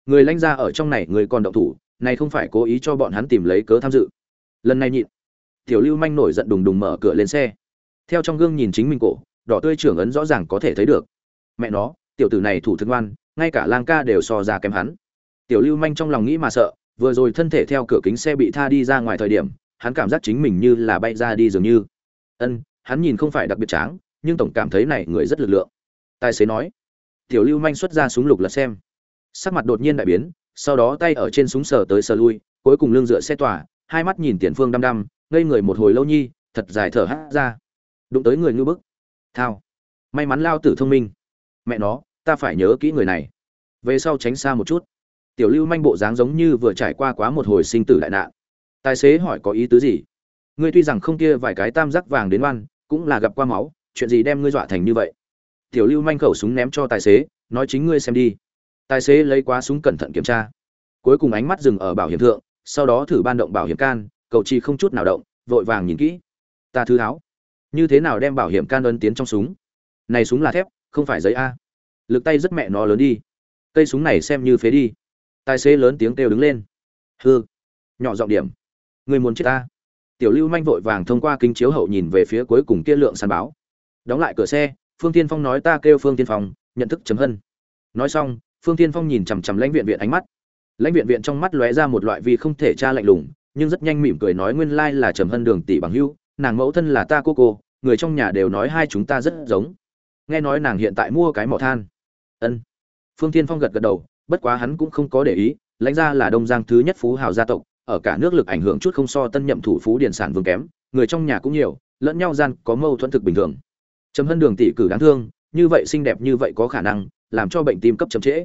Người lãnh ra ở trong này, người còn động thủ, này không phải cố ý cho bọn hắn tìm lấy cớ tham dự. Lần này nhịn tiểu lưu manh nổi giận đùng đùng mở cửa lên xe. Theo trong gương nhìn chính mình cổ, đỏ tươi trưởng ấn rõ ràng có thể thấy được. Mẹ nó, tiểu tử này thủ thương ngoan, ngay cả lang ca đều so ra kém hắn. Tiểu lưu manh trong lòng nghĩ mà sợ, vừa rồi thân thể theo cửa kính xe bị tha đi ra ngoài thời điểm, hắn cảm giác chính mình như là bay ra đi dường như. Ân, hắn nhìn không phải đặc biệt tráng, nhưng tổng cảm thấy này người rất lực lượng. Tài xế nói. Tiểu lưu manh xuất ra súng lục lật xem. Sắc mặt đột nhiên đại biến, sau đó tay ở trên súng sờ tới sờ lui, cuối cùng lưng dựa xe tỏa, hai mắt nhìn tiền phương đăm đăm ngây người một hồi lâu nhi, thật dài thở hát ra. Đụng tới người ngư bức. Thao. May mắn lao tử thông minh. Mẹ nó, ta phải nhớ kỹ người này. Về sau tránh xa một chút. Tiểu lưu manh bộ dáng giống như vừa trải qua quá một hồi sinh tử đại nạn. Tài xế hỏi có ý tứ gì? Ngươi tuy rằng không kia vài cái tam giác vàng đến oan, cũng là gặp qua máu, chuyện gì đem ngươi dọa thành như vậy? Tiểu lưu manh khẩu súng ném cho tài xế, nói chính ngươi xem đi. Tài xế lấy quá súng cẩn thận kiểm tra. Cuối cùng ánh mắt dừng ở bảo hiểm thượng, sau đó thử ban động bảo hiểm can cậu chi không chút nào động, vội vàng nhìn kỹ. Ta thứ tháo. Như thế nào đem bảo hiểm can ân tiến trong súng? Này súng là thép, không phải giấy a. Lực tay rất mẹ nó lớn đi. Cây súng này xem như phế đi. Tài xế lớn tiếng kêu đứng lên. Hư nhỏ giọng điểm. Người muốn chết ta. Tiểu lưu manh vội vàng thông qua kính chiếu hậu nhìn về phía cuối cùng kia lượng sàn báo. Đóng lại cửa xe, phương tiên phong nói ta kêu phương tiên phong, nhận thức chấm hân. Nói xong, phương tiên phong nhìn chằm chằm lãnh viện viện ánh mắt. Lãnh viện viện trong mắt lóe ra một loại vì không thể tra lạnh lùng nhưng rất nhanh mỉm cười nói nguyên lai là trầm hân đường tỷ bằng hưu nàng mẫu thân là ta cô cô, người trong nhà đều nói hai chúng ta rất giống. Nghe nói nàng hiện tại mua cái mỏ than. Ân. Phương tiên phong gật gật đầu, bất quá hắn cũng không có để ý, lãnh ra là đông giang thứ nhất phú hào gia tộc, ở cả nước lực ảnh hưởng chút không so tân nhậm thủ phú điển sản vương kém, người trong nhà cũng nhiều, lẫn nhau gian có mâu thuẫn thực bình thường. Trầm hân đường tỷ cử đáng thương, như vậy xinh đẹp như vậy có khả năng, làm cho bệnh tim cấp chậm trễ.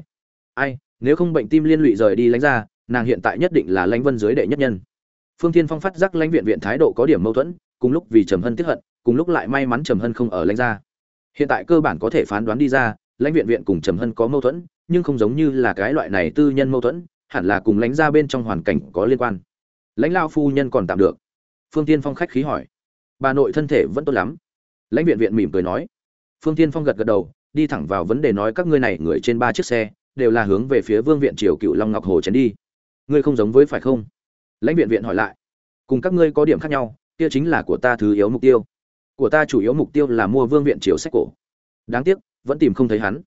Ai, nếu không bệnh tim liên lụy rời đi lãnh ra, nàng hiện tại nhất định là lãnh vân dưới đệ nhất nhân phương thiên phong phát giác lãnh viện viện thái độ có điểm mâu thuẫn, cùng lúc vì trầm hân tiếp hận, cùng lúc lại may mắn trầm hân không ở lãnh gia. Hiện tại cơ bản có thể phán đoán đi ra, lãnh viện viện cùng trầm hân có mâu thuẫn, nhưng không giống như là cái loại này tư nhân mâu thuẫn, hẳn là cùng lãnh gia bên trong hoàn cảnh có liên quan. Lãnh lao phu nhân còn tạm được. Phương tiên phong khách khí hỏi. Bà nội thân thể vẫn tốt lắm. Lãnh viện viện mỉm cười nói. Phương tiên phong gật gật đầu, đi thẳng vào vấn đề nói các ngươi này người trên ba chiếc xe, đều là hướng về phía vương viện triều cựu long ngọc hồ chén đi. Ngươi không giống với phải không? Lãnh viện viện hỏi lại, cùng các ngươi có điểm khác nhau, kia chính là của ta thứ yếu mục tiêu. Của ta chủ yếu mục tiêu là mua vương viện triều sách cổ. Đáng tiếc, vẫn tìm không thấy hắn.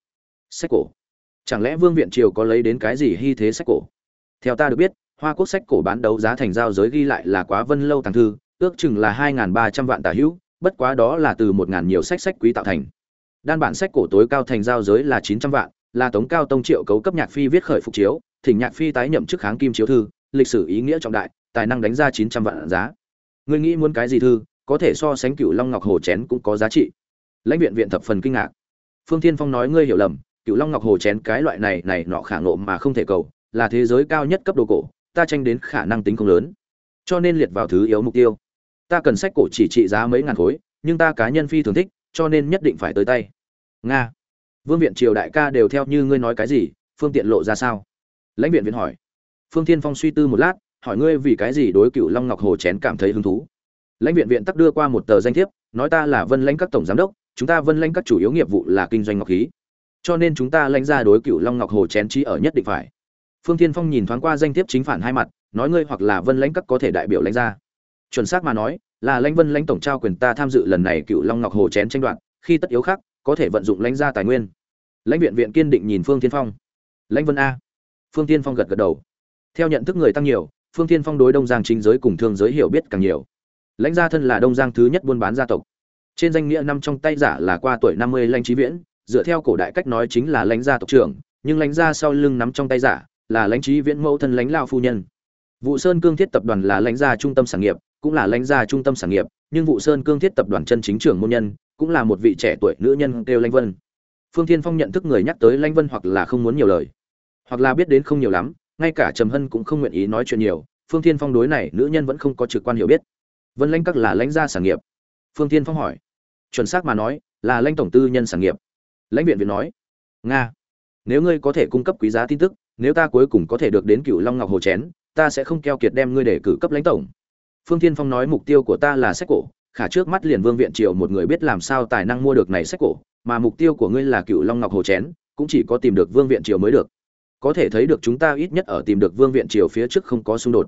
Sách cổ? Chẳng lẽ vương viện triều có lấy đến cái gì hy thế sách cổ? Theo ta được biết, hoa quốc sách cổ bán đấu giá thành giao giới ghi lại là quá vân lâu tàng thư, ước chừng là hai ba trăm vạn tả hữu, bất quá đó là từ một nhiều sách sách quý tạo thành. Đan bản sách cổ tối cao thành giao giới là chín trăm vạn, là tống cao tông triệu cấu cấp nhạc phi viết khởi phục chiếu, thỉnh nhạc phi tái nhậm chức kháng kim chiếu thư lịch sử ý nghĩa trọng đại, tài năng đánh ra chín trăm vạn giá. Ngươi nghĩ muốn cái gì thư, có thể so sánh cựu long ngọc hồ chén cũng có giá trị. Lãnh viện viện thập phần kinh ngạc. Phương thiên phong nói ngươi hiểu lầm cựu long ngọc hồ chén cái loại này này nọ khả ngộ mà không thể cầu, là thế giới cao nhất cấp đồ cổ, ta tranh đến khả năng tính không lớn. Cho nên liệt vào thứ yếu mục tiêu. Ta cần sách cổ chỉ trị giá mấy ngàn khối, nhưng ta cá nhân phi thường thích, cho nên nhất định phải tới tay. Nga. Vương viện triều đại ca đều theo như ngươi nói cái gì, phương tiện lộ ra sao? Lãnh viện viện hỏi phương thiên phong suy tư một lát, hỏi ngươi vì cái gì đối cựu long ngọc hồ chén cảm thấy hứng thú? Lãnh viện viện tắc đưa qua một tờ danh thiếp, nói ta là vân lãnh các tổng giám đốc, chúng ta vân lãnh các chủ yếu nghiệp vụ là kinh doanh ngọc khí. Cho nên chúng ta lãnh ra đối cựu long ngọc hồ chén trí ở nhất định phải. Phương thiên phong nhìn thoáng qua danh thiếp chính phản hai mặt, nói ngươi hoặc là vân lãnh các có thể đại biểu lãnh ra. Chuẩn xác mà nói, là lãnh vân lãnh tổng trao quyền ta tham dự lần này cựu long ngọc hồ chén tranh đoạt, khi tất yếu khác, có thể vận dụng lãnh ra tài nguyên. Lãnh viện viện kiên định nhìn phương tiên phong. Lãnh vân a. Phương tiên phong gật gật đầu theo nhận thức người tăng nhiều, phương tiên phong đối đông giang chính giới cùng thương giới hiểu biết càng nhiều. Lãnh gia thân là đông giang thứ nhất buôn bán gia tộc. Trên danh nghĩa năm trong tay giả là qua tuổi năm mươi lãnh trí viễn, dựa theo cổ đại cách nói chính là lãnh gia tộc trưởng, nhưng lãnh gia sau lưng nắm trong tay giả là lãnh trí viễn mẫu thân lãnh lao phu nhân. Vụ sơn cương thiết tập đoàn là lãnh gia trung tâm sản nghiệp, cũng là lãnh gia trung tâm sản nghiệp, nhưng vụ sơn cương thiết tập đoàn chân chính trưởng môn nhân, cũng là một vị trẻ tuổi nữ nhân kêu lãnh vân. Phương thiên phong nhận thức người nhắc tới lãnh vân hoặc là không muốn nhiều lời, hoặc là biết đến không nhiều lắm ngay cả trầm hân cũng không nguyện ý nói chuyện nhiều, phương thiên phong đối này nữ nhân vẫn không có trực quan hiểu biết. Vân lãnh các là lãnh gia sản nghiệp. Phương thiên phong hỏi, chuẩn xác mà nói, là lãnh tổng tư nhân sản nghiệp. Lãnh viện viện nói, nga, nếu ngươi có thể cung cấp quý giá tin tức, nếu ta cuối cùng có thể được đến cựu long ngọc hồ chén, ta sẽ không keo kiệt đem ngươi để cử cấp lãnh tổng. Phương thiên phong nói, mục tiêu của ta là sách cổ, khả trước mắt liền vương viện triều một người biết làm sao tài năng mua được này sách cổ, mà mục tiêu của ngươi là cựu long ngọc hồ chén, cũng chỉ có tìm được vương viện triều mới được có thể thấy được chúng ta ít nhất ở tìm được vương viện triều phía trước không có xung đột.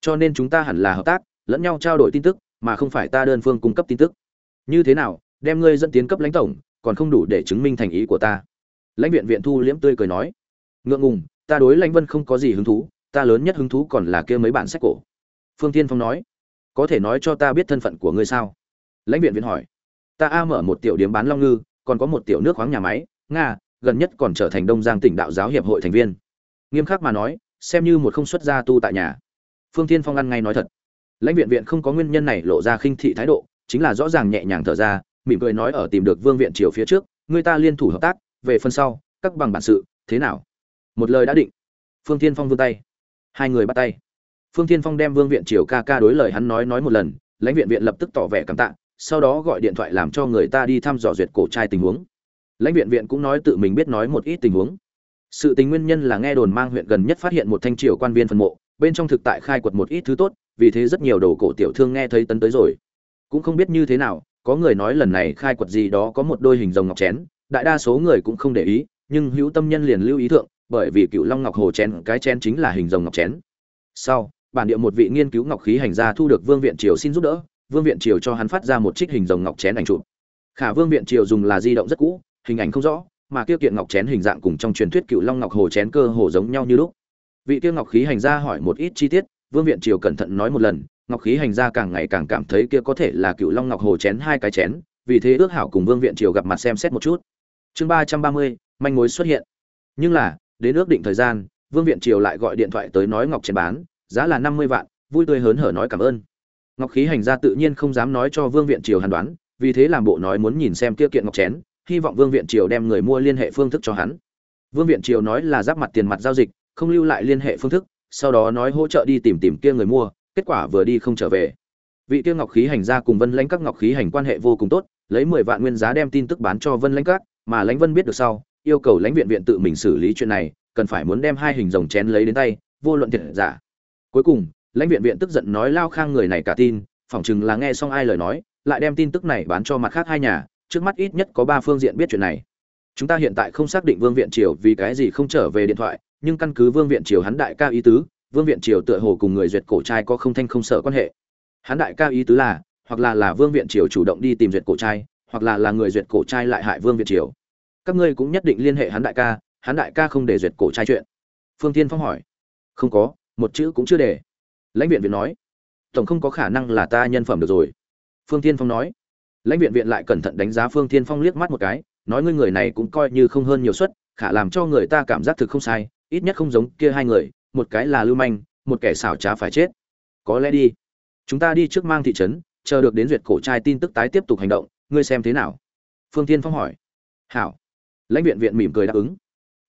Cho nên chúng ta hẳn là hợp tác, lẫn nhau trao đổi tin tức, mà không phải ta đơn phương cung cấp tin tức. Như thế nào, đem ngươi dẫn tiến cấp lãnh tổng, còn không đủ để chứng minh thành ý của ta. Lãnh viện viện thu liễm tươi cười nói. Ngượng ngùng, ta đối lãnh vân không có gì hứng thú, ta lớn nhất hứng thú còn là kia mấy bản sách cổ. Phương tiên phong nói. Có thể nói cho ta biết thân phận của ngươi sao? Lãnh viện viện hỏi. Ta a mở một tiểu điếm bán long ngư, còn có một tiểu nước khoáng nhà máy, nga gần nhất còn trở thành đông giang tỉnh đạo giáo hiệp hội thành viên. Nghiêm khắc mà nói, xem như một không xuất gia tu tại nhà. Phương tiên phong ăn ngay nói thật. Lãnh viện viện không có nguyên nhân này lộ ra khinh thị thái độ, chính là rõ ràng nhẹ nhàng thở ra, mỉm cười nói ở tìm được vương viện triều phía trước, người ta liên thủ hợp tác, về phần sau, các bằng bản sự, thế nào? Một lời đã định. Phương tiên phong vươn tay. Hai người bắt tay. Phương tiên phong đem vương viện triều ca ca đối lời hắn nói nói một lần, lãnh viện viện lập tức tỏ vẻ cảm tạ, sau đó gọi điện thoại làm cho người ta đi thăm dò duyệt cổ trai tình huống lãnh viện viện cũng nói tự mình biết nói một ít tình huống. Sự tình nguyên nhân là nghe đồn mang huyện gần nhất phát hiện một thanh triều quan viên phân mộ, bên trong thực tại khai quật một ít thứ tốt, vì thế rất nhiều đồ cổ tiểu thương nghe thấy tấn tới rồi. Cũng không biết như thế nào, có người nói lần này khai quật gì đó có một đôi hình rồng ngọc chén, đại đa số người cũng không để ý, nhưng hữu tâm nhân liền lưu ý thượng, bởi vì cựu long ngọc hồ chén, cái chén chính là hình rồng ngọc chén. Sau, bản địa một vị nghiên cứu ngọc khí hành gia thu được vương viện triều xin giúp đỡ, vương viện triều cho hắn phát ra một trích hình rồng ngọc chén ảnh chụp. Khả vương viện triều dùng là di động rất cũ hình ảnh không rõ, mà kia kiện ngọc chén hình dạng cùng trong truyền thuyết cựu long ngọc hồ chén cơ hồ giống nhau như lúc. Vị kia ngọc khí hành gia hỏi một ít chi tiết, vương viện triều cẩn thận nói một lần, ngọc khí hành gia càng ngày càng cảm thấy kia có thể là cựu long ngọc hồ chén hai cái chén, vì thế ước hảo cùng vương viện triều gặp mặt xem xét một chút. Chương ba trăm ba mươi, manh mối xuất hiện. Nhưng là, đến ước định thời gian, vương viện triều lại gọi điện thoại tới nói ngọc chén bán, giá là năm mươi vạn, vui tươi hớn hở nói cảm ơn. Ngọc khí hành gia tự nhiên không dám nói cho vương viện triều hàn đoán, vì thế làm bộ nói muốn nhìn xem kia kiện ngọc chén hy vọng vương viện triều đem người mua liên hệ phương thức cho hắn. Vương viện triều nói là giáp mặt tiền mặt giao dịch, không lưu lại liên hệ phương thức, sau đó nói hỗ trợ đi tìm tìm kia người mua, kết quả vừa đi không trở về. Vị kia ngọc khí hành gia cùng vân lãnh các ngọc khí hành quan hệ vô cùng tốt, lấy mười vạn nguyên giá đem tin tức bán cho vân lãnh các, mà lãnh vân biết được sau, yêu cầu lãnh viện viện tự mình xử lý chuyện này, cần phải muốn đem hai hình rồng chén lấy đến tay, vô luận thiệt giả. Cuối cùng, lãnh viện viện tức giận nói lao khang người này cả tin, phỏng chừng là nghe xong ai lời nói, lại đem tin tức này bán cho mặt khác hai nhà trước mắt ít nhất có ba phương diện biết chuyện này. Chúng ta hiện tại không xác định vương viện triều vì cái gì không trở về điện thoại, nhưng căn cứ vương viện triều hắn đại ca ý tứ, vương viện triều tựa hồ cùng người duyệt cổ trai có không thanh không sợ quan hệ. Hắn đại ca ý tứ là, hoặc là là vương viện triều chủ động đi tìm duyệt cổ trai, hoặc là là người duyệt cổ trai lại hại vương viện triều. Các ngươi cũng nhất định liên hệ hắn đại ca, hắn đại ca không để duyệt cổ trai chuyện. Phương tiên phong hỏi. Không có, một chữ cũng chưa để. Lãnh viện viện nói. Tổng không có khả năng là ta nhân phẩm được rồi. Phương tiên phong nói lãnh viện viện lại cẩn thận đánh giá phương Thiên phong liếc mắt một cái, nói ngươi người này cũng coi như không hơn nhiều suất, khả làm cho người ta cảm giác thực không sai, ít nhất không giống kia hai người, một cái là lưu manh, một kẻ xảo trá phải chết. Có lẽ đi. Chúng ta đi trước mang thị trấn, chờ được đến duyệt cổ trai tin tức tái tiếp tục hành động, ngươi xem thế nào? Phương tiên phong hỏi. Hảo. Lãnh viện viện mỉm cười đáp ứng.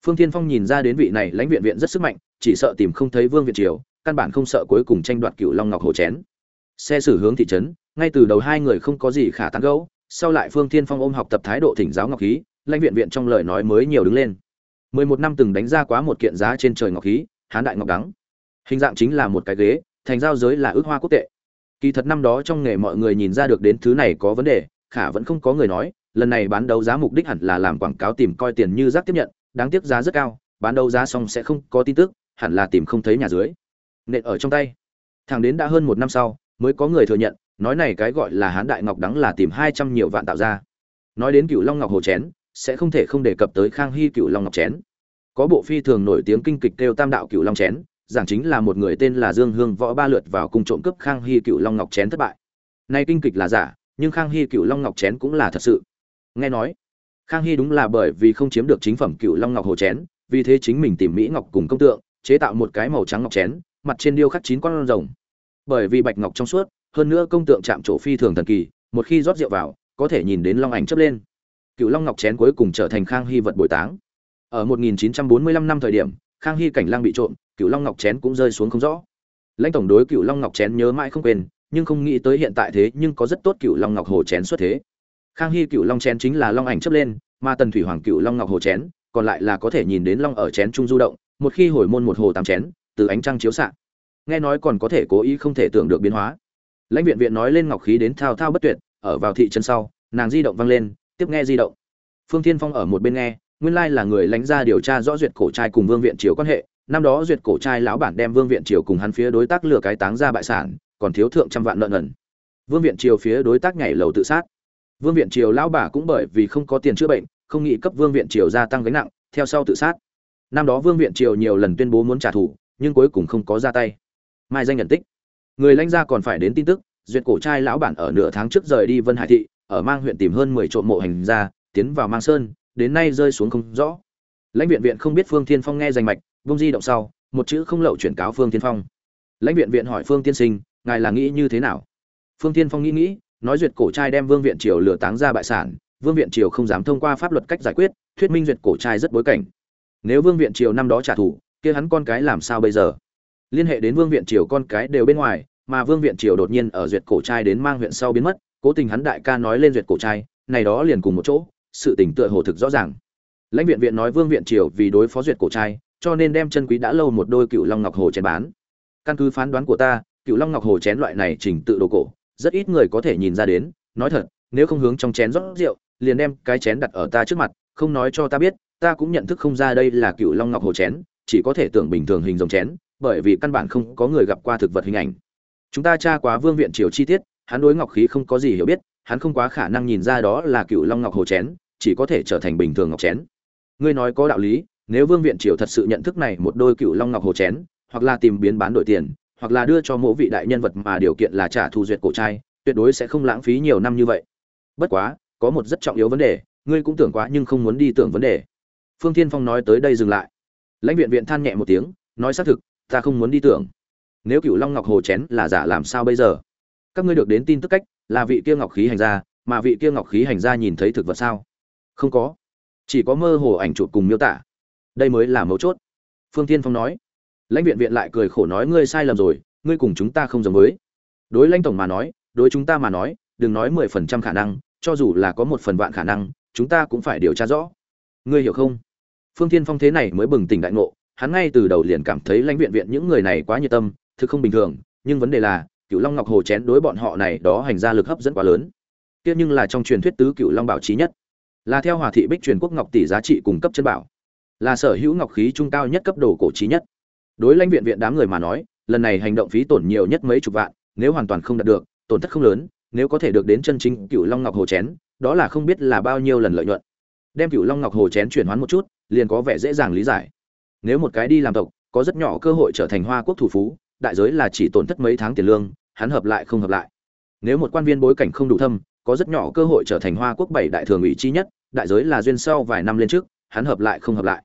Phương tiên phong nhìn ra đến vị này lãnh viện viện rất sức mạnh, chỉ sợ tìm không thấy vương viện triều, căn bản không sợ cuối cùng tranh đoạt cựu long ngọc hồ chén. Xe xử hướng thị trấn ngay từ đầu hai người không có gì khả tán gẫu, sau lại phương Thiên phong ôm học tập thái độ thỉnh giáo ngọc khí, lãnh viện viện trong lời nói mới nhiều đứng lên. Mười một năm từng đánh ra quá một kiện giá trên trời ngọc khí, hán đại ngọc đắng. Hình dạng chính là một cái ghế, thành giao giới là ước hoa quốc tệ. Kỳ thật năm đó trong nghề mọi người nhìn ra được đến thứ này có vấn đề, khả vẫn không có người nói, lần này bán đấu giá mục đích hẳn là làm quảng cáo tìm coi tiền như rác tiếp nhận, đáng tiếc giá rất cao, bán đấu giá xong sẽ không có tin tức, hẳn là tìm không thấy nhà dưới. Nện ở trong tay. Thằng đến đã hơn một năm sau, mới có người thừa nhận nói này cái gọi là hán đại ngọc đắng là tìm hai trăm nhiều vạn tạo ra. Nói đến cựu long ngọc hồ chén, sẽ không thể không đề cập tới khang hy cựu long ngọc chén. Có bộ phi thường nổi tiếng kinh kịch kêu tam đạo cựu long chén, giảng chính là một người tên là dương hương võ ba lượt vào cung trộm cướp khang hy cựu long ngọc chén thất bại. Nay kinh kịch là giả, nhưng khang hy cựu long ngọc chén cũng là thật sự. Nghe nói, khang hy đúng là bởi vì không chiếm được chính phẩm cựu long ngọc hồ chén, vì thế chính mình tìm mỹ ngọc cùng công tượng, chế tạo một cái màu trắng ngọc chén, mặt trên điêu khắc chín con rồng. Bởi vì bạch ngọc trong suốt hơn nữa công tượng chạm trổ phi thường thần kỳ, một khi rót rượu vào, có thể nhìn đến long ảnh chấp lên. Cựu long ngọc chén cuối cùng trở thành khang hy vật bồi táng. Ở 1945 năm thời điểm, khang hy cảnh lang bị trộm, cựu long ngọc chén cũng rơi xuống không rõ. Lãnh tổng đối cựu long ngọc chén nhớ mãi không quên, nhưng không nghĩ tới hiện tại thế nhưng có rất tốt cựu long ngọc hồ chén xuất thế. Khang hy cựu long chén chính là long ảnh chấp lên, mà tần thủy hoàng cựu long ngọc hồ chén, còn lại là có thể nhìn đến long ở chén trung du động, một khi hồi môn một hồ tám chén, từ ánh trăng chiếu xạ. Nghe nói còn có thể cố ý không thể tưởng được biến hóa lãnh viện viện nói lên ngọc khí đến thao thao bất tuyệt, ở vào thị trấn sau, nàng di động vang lên, tiếp nghe di động. Phương thiên phong ở một bên nghe, nguyên lai là người lãnh ra điều tra rõ duyệt cổ trai cùng vương viện triều quan hệ, năm đó duyệt cổ trai lão bản đem vương viện triều cùng hắn phía đối tác lừa cái táng ra bại sản, còn thiếu thượng trăm vạn lợn ẩn vương viện triều phía đối tác nhảy lầu tự sát. Vương viện triều lão bà cũng bởi vì không có tiền chữa bệnh, không nghĩ cấp vương viện triều gia tăng gánh nặng, theo sau tự sát. Năm đó vương viện triều nhiều lần tuyên bố muốn trả thù, nhưng cuối cùng không có ra tay. Mai danh nhận tích người lãnh gia còn phải đến tin tức, duyệt cổ trai lão bản ở nửa tháng trước rời đi vân hải thị, ở mang huyện tìm hơn mười trộm mộ hành gia, tiến vào mang sơn, đến nay rơi xuống không rõ. Lãnh viện viện không biết phương thiên phong nghe danh mạch, vung di động sau, một chữ không lậu chuyển cáo phương thiên phong. Lãnh viện viện hỏi phương tiên sinh, ngài là nghĩ như thế nào? Phương tiên phong nghĩ nghĩ, nói duyệt cổ trai đem vương viện triều lừa táng ra bại sản, vương viện triều không dám thông qua pháp luật cách giải quyết, thuyết minh duyệt cổ trai rất bối cảnh. Nếu vương viện triều năm đó trả thù, kia hắn con cái làm sao bây giờ? Liên hệ đến vương viện triều con cái đều bên ngoài mà vương viện triều đột nhiên ở duyệt cổ trai đến mang huyện sau biến mất, cố tình hắn đại ca nói lên duyệt cổ trai, này đó liền cùng một chỗ, sự tình tựa hồ thực rõ ràng. Lãnh viện viện nói vương viện triều vì đối phó duyệt cổ trai, cho nên đem chân quý đã lâu một đôi cựu long ngọc hồ chén bán. Căn cứ phán đoán của ta cựu long ngọc hồ chén loại này trình tự đồ cổ, rất ít người có thể nhìn ra đến, nói thật, nếu không hướng trong chén rót rượu, liền đem cái chén đặt ở ta trước mặt, không nói cho ta biết, ta cũng nhận thức không ra đây là cựu long ngọc hồ chén, chỉ có thể tưởng bình thường hình dòng chén, bởi vì căn bản không có người gặp qua thực vật hình ảnh chúng ta tra quá vương viện triều chi tiết, hắn đối ngọc khí không có gì hiểu biết, hắn không quá khả năng nhìn ra đó là cựu long ngọc hồ chén, chỉ có thể trở thành bình thường ngọc chén. Ngươi nói có đạo lý, nếu vương viện triều thật sự nhận thức này một đôi cựu long ngọc hồ chén, hoặc là tìm biến bán đổi tiền, hoặc là đưa cho mỗi vị đại nhân vật mà điều kiện là trả thu duyệt cổ trai, tuyệt đối sẽ không lãng phí nhiều năm như vậy. Bất quá, có một rất trọng yếu vấn đề, ngươi cũng tưởng quá nhưng không muốn đi tưởng vấn đề. Phương thiên phong nói tới đây dừng lại. Lãnh viện viện than nhẹ một tiếng, nói xác thực, ta không muốn đi tưởng nếu cựu long ngọc hồ chén là giả làm sao bây giờ? Các ngươi được đến tin tức cách, là vị kia ngọc khí hành gia, mà vị kia ngọc khí hành gia nhìn thấy thực vật sao? Không có. Chỉ có mơ hồ ảnh chụp cùng miêu tả. Đây mới là mấu chốt. Phương tiên phong nói. Lãnh viện viện lại cười khổ nói, ngươi sai lầm rồi, ngươi cùng chúng ta không giống với. Đối lãnh tổng mà nói, đối chúng ta mà nói, đừng nói mười phần trăm khả năng, cho dù là có một phần vạn khả năng, chúng ta cũng phải điều tra rõ. Ngươi hiểu không? Phương tiên phong thế này mới bừng tỉnh đại ngộ, hắn ngay từ đầu liền cảm thấy lãnh viện viện những người này quá nhiệt tâm thực không bình thường, nhưng vấn đề là, cửu long ngọc hồ chén đối bọn họ này đó hành ra lực hấp dẫn quá lớn. Kia nhưng là trong truyền thuyết tứ cửu long bảo chí nhất. Là theo hòa thị bích truyền quốc ngọc tỷ giá trị cung cấp chân bảo. Là sở hữu ngọc khí trung cao nhất cấp đồ cổ chí nhất. Đối lãnh viện viện đám người mà nói, lần này hành động phí tổn nhiều nhất mấy chục vạn, nếu hoàn toàn không đạt được, tổn thất không lớn, nếu có thể được đến chân chính cửu long ngọc hồ chén, đó là không biết là bao nhiêu lần lợi nhuận. Đem cửu long ngọc hồ chén chuyển hoán một chút, liền có vẻ dễ dàng lý giải. Nếu một cái đi làm tộc, có rất nhỏ cơ hội trở thành hoa quốc thủ phú đại giới là chỉ tổn thất mấy tháng tiền lương, hắn hợp lại không hợp lại. Nếu một quan viên bối cảnh không đủ thâm, có rất nhỏ cơ hội trở thành hoa quốc bảy đại thường ủy chi nhất, đại giới là duyên sau vài năm lên trước, hắn hợp lại không hợp lại.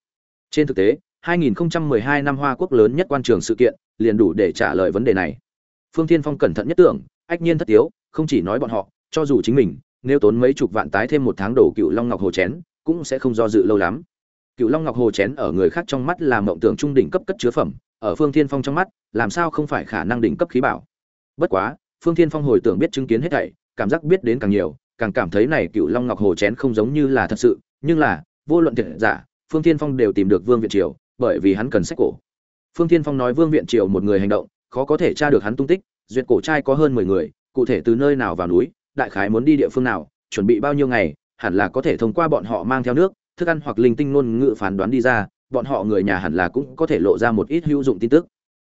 Trên thực tế 2012 năm hoa quốc lớn nhất quan trường sự kiện, liền đủ để trả lời vấn đề này. Phương thiên phong cẩn thận nhất tưởng, ách nhiên thất tiếu, không chỉ nói bọn họ, cho dù chính mình, nếu tốn mấy chục vạn tái thêm một tháng đổ cựu long ngọc hồ chén, cũng sẽ không do dự lâu lắm. Cựu long ngọc hồ chén ở người khác trong mắt là mộng tưởng trung đỉnh cấp cất chứa phẩm ở phương thiên phong trong mắt, làm sao không phải khả năng đỉnh cấp khí bảo? Bất quá, phương thiên phong hồi tưởng biết chứng kiến hết thảy, cảm giác biết đến càng nhiều, càng cảm thấy này cựu long ngọc hồ chén không giống như là thật sự, nhưng là, vô luận thiệt giả, phương thiên phong đều tìm được vương viện triều, bởi vì hắn cần sách cổ. Phương thiên phong nói vương viện triều một người hành động, khó có thể tra được hắn tung tích, duyệt cổ trai có hơn mười người, cụ thể từ nơi nào vào núi, đại khái muốn đi địa phương nào, chuẩn bị bao nhiêu ngày, hẳn là có thể thông qua bọn họ mang theo nước, thức ăn hoặc linh tinh ngôn ngữ phán đoán đi ra bọn họ người nhà hẳn là cũng có thể lộ ra một ít hữu dụng tin tức.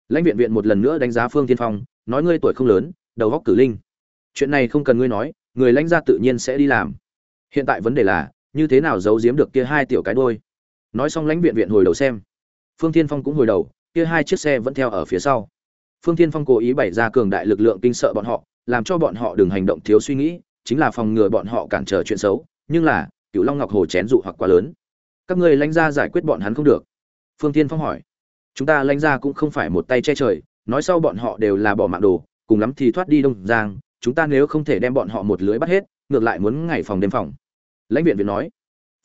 Lãnh viện viện một lần nữa đánh giá phương tiên phong, nói ngươi tuổi không lớn, đầu góc cử linh. Chuyện này không cần ngươi nói, người lãnh gia tự nhiên sẽ đi làm. Hiện tại vấn đề là, như thế nào giấu giếm được kia hai tiểu cái đôi nói xong lãnh viện viện hồi đầu xem. Phương tiên phong cũng hồi đầu, kia hai chiếc xe vẫn theo ở phía sau. Phương tiên phong cố ý bày ra cường đại lực lượng kinh sợ bọn họ, làm cho bọn họ đừng hành động thiếu suy nghĩ, chính là phòng ngừa bọn họ cản trở chuyện xấu, nhưng là cựu long ngọc hồ chén dụ hoặc quá lớn các ngươi lãnh gia giải quyết bọn hắn không được. Phương tiên phong hỏi. Chúng ta lãnh gia cũng không phải một tay che trời, nói sau bọn họ đều là bỏ mạng đồ, cùng lắm thì thoát đi đông giang, chúng ta nếu không thể đem bọn họ một lưới bắt hết, ngược lại muốn ngày phòng đêm phòng. Lãnh viện viện nói.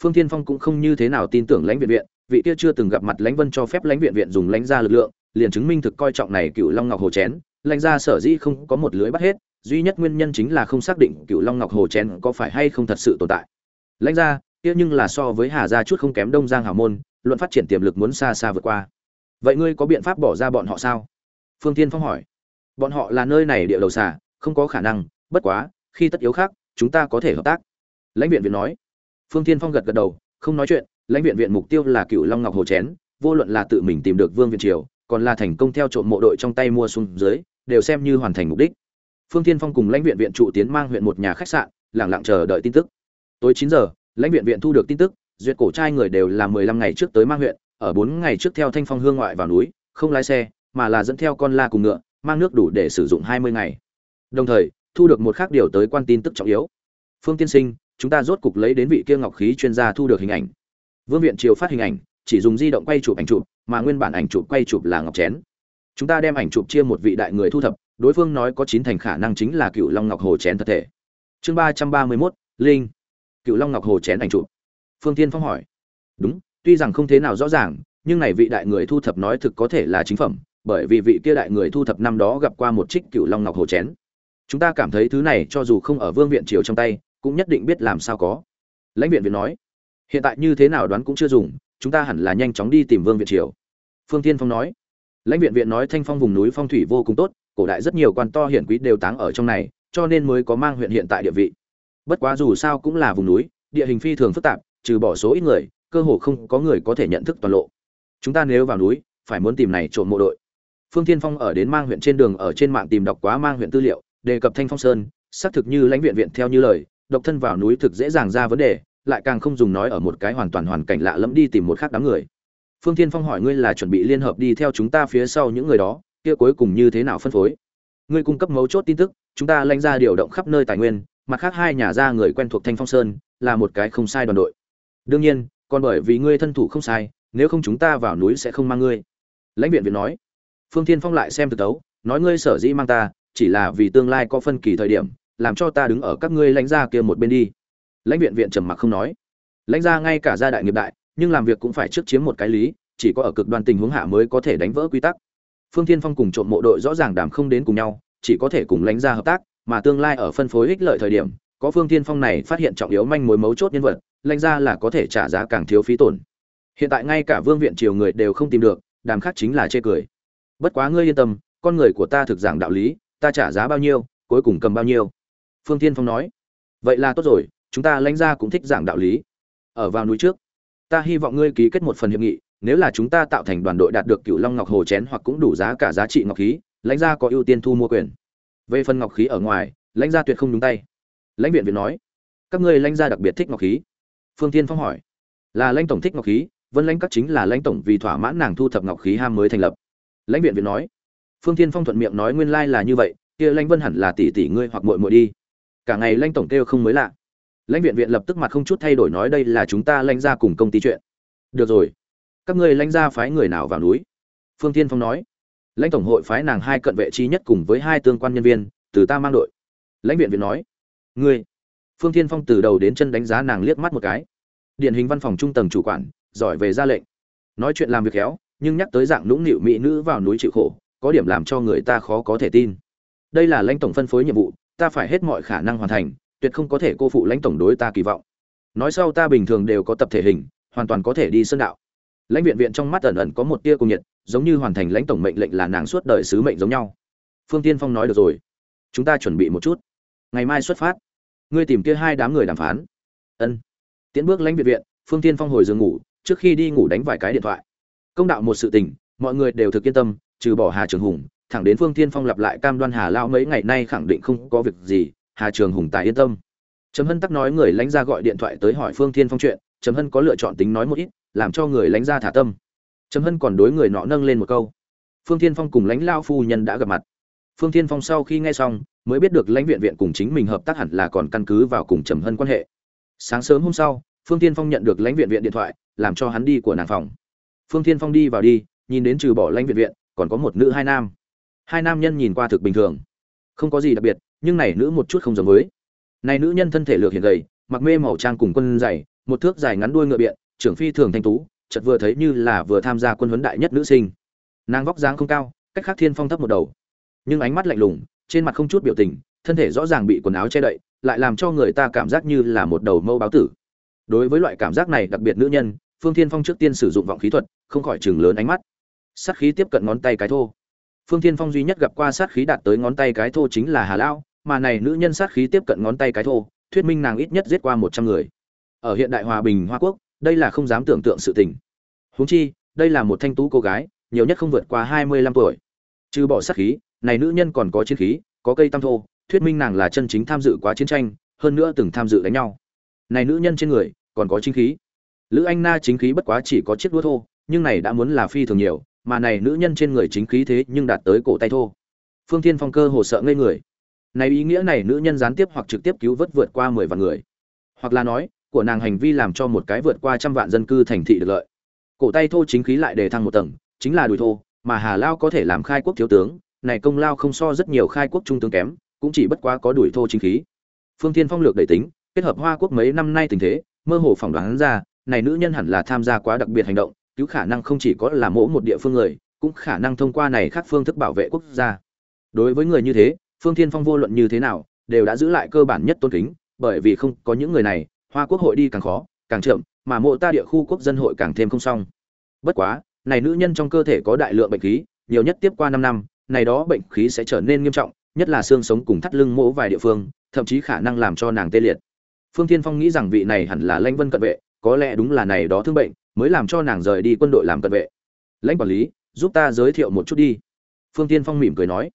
Phương tiên phong cũng không như thế nào tin tưởng lãnh viện viện, vị kia chưa từng gặp mặt lãnh vân cho phép lãnh viện viện dùng lãnh gia lực lượng, liền chứng minh thực coi trọng này cựu long ngọc hồ chén. Lãnh gia sở dĩ không có một lưới bắt hết, duy nhất nguyên nhân chính là không xác định cựu long ngọc hồ chén có phải hay không thật sự tồn tại. Lãnh gia kia nhưng là so với hà gia chút không kém đông giang hào môn luận phát triển tiềm lực muốn xa xa vượt qua. Vậy ngươi có biện pháp bỏ ra bọn họ sao? Phương Thiên phong hỏi. Bọn họ là nơi này địa đầu xà, không có khả năng bất quá khi tất yếu khác chúng ta có thể hợp tác. Lãnh viện viện nói. Phương Thiên phong gật gật đầu không nói chuyện lãnh viện viện mục tiêu là cựu long ngọc hồ chén vô luận là tự mình tìm được vương viện triều còn là thành công theo trộm mộ đội trong tay mua xuống dưới đều xem như hoàn thành mục đích. Phương Thiên phong cùng lãnh viện viện trụ tiến mang huyện một nhà khách sạn lẳng lặng chờ đợi tin tức. Tối chín giờ lãnh viện viện thu được tin tức, duyệt cổ trai người đều là mười lăm ngày trước tới mang huyện, ở bốn ngày trước theo thanh phong hương ngoại vào núi, không lái xe, mà là dẫn theo con la cùng ngựa, mang nước đủ để sử dụng hai mươi ngày. Đồng thời, thu được một khác điều tới quan tin tức trọng yếu. Phương tiên sinh, chúng ta rốt cục lấy đến vị kia ngọc khí chuyên gia thu được hình ảnh. Vương viện triều phát hình ảnh, chỉ dùng di động quay chụp ảnh chụp, mà nguyên bản ảnh chụp quay chụp là ngọc chén. Chúng ta đem ảnh chụp chia một vị đại người thu thập, đối phương nói có chín thành khả năng chính là cựu long ngọc hồ chén thật thể. Chương ba trăm ba mươi mốt, linh cựu long ngọc hồ chén ảnh chụp. Phương tiên phong hỏi. Đúng, tuy rằng không thế nào rõ ràng, nhưng này vị đại người thu thập nói thực có thể là chính phẩm, bởi vì vị kia đại người thu thập năm đó gặp qua một trích cựu long ngọc hồ chén. Chúng ta cảm thấy thứ này cho dù không ở vương viện triều trong tay, cũng nhất định biết làm sao có. Lãnh viện viện nói. Hiện tại như thế nào đoán cũng chưa dùng, chúng ta hẳn là nhanh chóng đi tìm vương viện triều. Phương tiên phong nói. Lãnh viện viện nói thanh phong vùng núi phong thủy vô cùng tốt, cổ đại rất nhiều quan to hiển quý đều táng ở trong này, cho nên mới có mang huyện hiện tại địa vị bất quá dù sao cũng là vùng núi, địa hình phi thường phức tạp, trừ bỏ số ít người, cơ hồ không có người có thể nhận thức toàn lộ. Chúng ta nếu vào núi, phải muốn tìm này trộm mộ đội. Phương thiên phong ở đến mang huyện trên đường ở trên mạng tìm đọc quá mang huyện tư liệu, đề cập thanh phong sơn, xác thực như lãnh viện viện theo như lời, độc thân vào núi thực dễ dàng ra vấn đề, lại càng không dùng nói ở một cái hoàn toàn hoàn cảnh lạ lẫm đi tìm một khác đám người. Phương thiên phong hỏi ngươi là chuẩn bị liên hợp đi theo chúng ta phía sau những người đó, kia cuối cùng như thế nào phân phối? Ngươi cung cấp mấu chốt tin tức, chúng ta lãnh ra điều động khắp nơi tài nguyên mặt khác hai nhà gia người quen thuộc thanh phong sơn là một cái không sai đoàn đội. Đương nhiên, còn bởi vì ngươi thân thủ không sai, nếu không chúng ta vào núi sẽ không mang ngươi. Lãnh viện viện nói. Phương thiên phong lại xem thực tấu, nói ngươi sở dĩ mang ta, chỉ là vì tương lai có phân kỳ thời điểm, làm cho ta đứng ở các ngươi lãnh gia kia một bên đi. Lãnh viện viện trầm mặc không nói. Lãnh gia ngay cả gia đại nghiệp đại, nhưng làm việc cũng phải trước chiếm một cái lý, chỉ có ở cực đoan tình huống hạ mới có thể đánh vỡ quy tắc. Phương thiên phong cùng trộm mộ đội rõ ràng đàm không đến cùng nhau, chỉ có thể cùng lãnh gia hợp tác mà tương lai ở phân phối ích lợi thời điểm, có phương thiên phong này phát hiện trọng yếu manh mối mấu chốt nhân vật lãnh gia là có thể trả giá càng thiếu phí tổn. Hiện tại ngay cả vương viện triều người đều không tìm được, đàm khác chính là chê cười. Bất quá ngươi yên tâm, con người của ta thực giảng đạo lý, ta trả giá bao nhiêu, cuối cùng cầm bao nhiêu. Phương thiên phong nói. Vậy là tốt rồi, chúng ta lãnh gia cũng thích giảng đạo lý. Ở vào núi trước, ta hy vọng ngươi ký kết một phần hiệp nghị, nếu là chúng ta tạo thành đoàn đội đạt được cửu long ngọc hồ chén hoặc cũng đủ giá cả giá trị ngọc khí lãnh gia có ưu tiên thu mua quyền về phần ngọc khí ở ngoài, lãnh gia tuyệt không nhúng tay. Lãnh viện viện nói, các ngươi lãnh gia đặc biệt thích ngọc khí. Phương tiên phong hỏi, là lãnh tổng thích ngọc khí, vân lãnh các chính là lãnh tổng vì thỏa mãn nàng thu thập ngọc khí ham mới thành lập. Lãnh viện viện nói, phương tiên phong thuận miệng nói nguyên lai là như vậy, kia lãnh vân hẳn là tỷ tỷ ngươi hoặc muội muội đi. Cả ngày lãnh tổng kêu không mới lạ. Lãnh viện viện lập tức mặt không chút thay đổi nói đây là chúng ta lãnh gia cùng công ty chuyện. Được rồi, các ngươi lãnh gia phái người nào vào núi? Phương tiên phong nói lãnh tổng hội phái nàng hai cận vệ chi nhất cùng với hai tương quan nhân viên, từ ta mang đội. Lãnh viện viện nói, ngươi. Phương thiên phong từ đầu đến chân đánh giá nàng liếc mắt một cái. Điển hình văn phòng trung tầng chủ quản, giỏi về ra lệnh. Nói chuyện làm việc khéo, nhưng nhắc tới dạng nũng nịu mỹ nữ vào núi chịu khổ, có điểm làm cho người ta khó có thể tin. Đây là lãnh tổng phân phối nhiệm vụ, ta phải hết mọi khả năng hoàn thành, tuyệt không có thể cô phụ lãnh tổng đối ta kỳ vọng. Nói sau ta bình thường đều có tập thể hình, hoàn toàn có thể đi sơn đạo. Lãnh viện viện trong mắt ẩn ẩn có một tia cùng nhiệt giống như hoàn thành lãnh tổng mệnh lệnh là nàng suốt đời sứ mệnh giống nhau. Phương tiên phong nói được rồi. Chúng ta chuẩn bị một chút. Ngày mai xuất phát. Ngươi tìm kia hai đám người đàm phán. Ân. Tiến bước lãnh viện viện, phương tiên phong hồi giường ngủ, trước khi đi ngủ đánh vài cái điện thoại. Công đạo một sự tình, mọi người đều thực yên tâm, trừ bỏ hà trường hùng, thẳng đến phương tiên phong lặp lại cam đoan hà lao mấy ngày nay khẳng định không có việc gì, hà trường hùng tài yên tâm. Trầm hân tắc nói người lãnh gia gọi điện thoại tới hỏi phương tiên phong chuyện, trầm hân có lựa chọn tính nói một ít, làm cho người lãnh gia thả tâm trầm hân còn đối người nọ nâng lên một câu. Phương thiên phong cùng lãnh lao phu nhân đã gặp mặt. Phương thiên phong sau khi nghe xong, mới biết được lãnh viện viện cùng chính mình hợp tác hẳn là còn căn cứ vào cùng trầm hân quan hệ. Sáng sớm hôm sau, phương tiên phong nhận được lãnh viện viện điện thoại, làm cho hắn đi của nàng phòng. Phương tiên phong đi vào đi, nhìn đến trừ bỏ lãnh viện viện, còn có một nữ hai nam. Hai nam nhân nhìn qua thực bình thường. Không có gì đặc biệt, nhưng này nữ một chút không giống với. Này nữ nhân thân thể lược hiện gầy, mặc mê màu trang cùng quân dày, một thước dài ngắn đuôi ngựa biện, trưởng phi thường thanh tú chợt vừa thấy như là vừa tham gia quân huấn đại nhất nữ sinh. Nàng vóc dáng không cao, cách khác thiên phong thấp một đầu. Nhưng ánh mắt lạnh lùng, trên mặt không chút biểu tình, thân thể rõ ràng bị quần áo che đậy, lại làm cho người ta cảm giác như là một đầu mâu báo tử. Đối với loại cảm giác này đặc biệt nữ nhân, phương thiên phong trước tiên sử dụng vọng khí thuật, không khỏi chừng lớn ánh mắt. Sát khí tiếp cận ngón tay cái thô. Phương thiên phong duy nhất gặp qua sát khí đạt tới ngón tay cái thô chính là hà lao mà này nữ nhân sát khí tiếp cận ngón tay cái thô, thuyết minh nàng ít nhất giết qua một trăm người. Ở hiện đại hòa bình hoa quốc đây là không dám tưởng tượng sự tình. Huống chi, đây là một thanh tú cô gái, nhiều nhất không vượt qua hai mươi lăm tuổi. Trừ bỏ sát khí, này nữ nhân còn có chiến khí, có cây tam thô, thuyết minh nàng là chân chính tham dự quá chiến tranh, hơn nữa từng tham dự đánh nhau. Này nữ nhân trên người, còn có chính khí. Lữ anh na chính khí bất quá chỉ có chiếc đũa thô, nhưng này đã muốn là phi thường nhiều, mà này nữ nhân trên người chính khí thế nhưng đạt tới cổ tay thô. Phương thiên phong cơ hồ sợ ngây người. Này ý nghĩa này nữ nhân gián tiếp hoặc trực tiếp cứu vớt vượt qua mười vạn người. Hoặc là nói của nàng hành vi làm cho một cái vượt qua trăm vạn dân cư thành thị được lợi. Cổ tay thô chính khí lại đề thăng một tầng, chính là đùi thô, mà hà lao có thể làm khai quốc thiếu tướng, này công lao không so rất nhiều khai quốc trung tướng kém, cũng chỉ bất quá có đuổi thô chính khí. Phương thiên phong lược đẩy tính, kết hợp hoa quốc mấy năm nay tình thế, mơ hồ phỏng đoán ra, này nữ nhân hẳn là tham gia quá đặc biệt hành động, cứu khả năng không chỉ có là mỗ một địa phương người, cũng khả năng thông qua này khác phương thức bảo vệ quốc gia. Đối với người như thế, phương thiên phong vô luận như thế nào, đều đã giữ lại cơ bản nhất tôn kính, bởi vì không có những người này hoa quốc hội đi càng khó, càng chậm, mà mộ ta địa khu quốc dân hội càng thêm không xong. Bất quá, này nữ nhân trong cơ thể có đại lượng bệnh khí, nhiều nhất tiếp qua năm năm, này đó bệnh khí sẽ trở nên nghiêm trọng, nhất là xương sống cùng thắt lưng mỗ vài địa phương, thậm chí khả năng làm cho nàng tê liệt. Phương thiên phong nghĩ rằng vị này hẳn là lãnh vân cận vệ, có lẽ đúng là này đó thương bệnh, mới làm cho nàng rời đi quân đội làm cận vệ. Lãnh quản lý, giúp ta giới thiệu một chút đi. Phương tiên phong mỉm cười nói.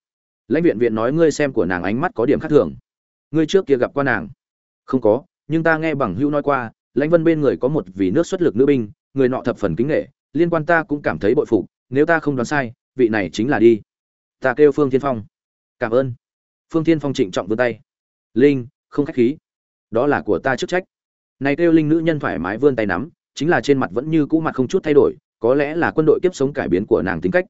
Lãnh viện viện nói ngươi xem của nàng ánh mắt có điểm khác thường. Ngươi trước kia gặp qua nàng. Không có nhưng ta nghe bằng hữu nói qua, lãnh vân bên người có một vị nước xuất lực nữ binh, người nọ thập phần kính nghệ, liên quan ta cũng cảm thấy bội phục, nếu ta không đoán sai, vị này chính là đi. Ta kêu phương thiên phong. Cảm ơn. Phương thiên phong trịnh trọng vươn tay. Linh, không khách khí. Đó là của ta chức trách. Này kêu linh nữ nhân thoải mái vươn tay nắm, chính là trên mặt vẫn như cũ mặt không chút thay đổi, có lẽ là quân đội kiếp sống cải biến của nàng tính cách.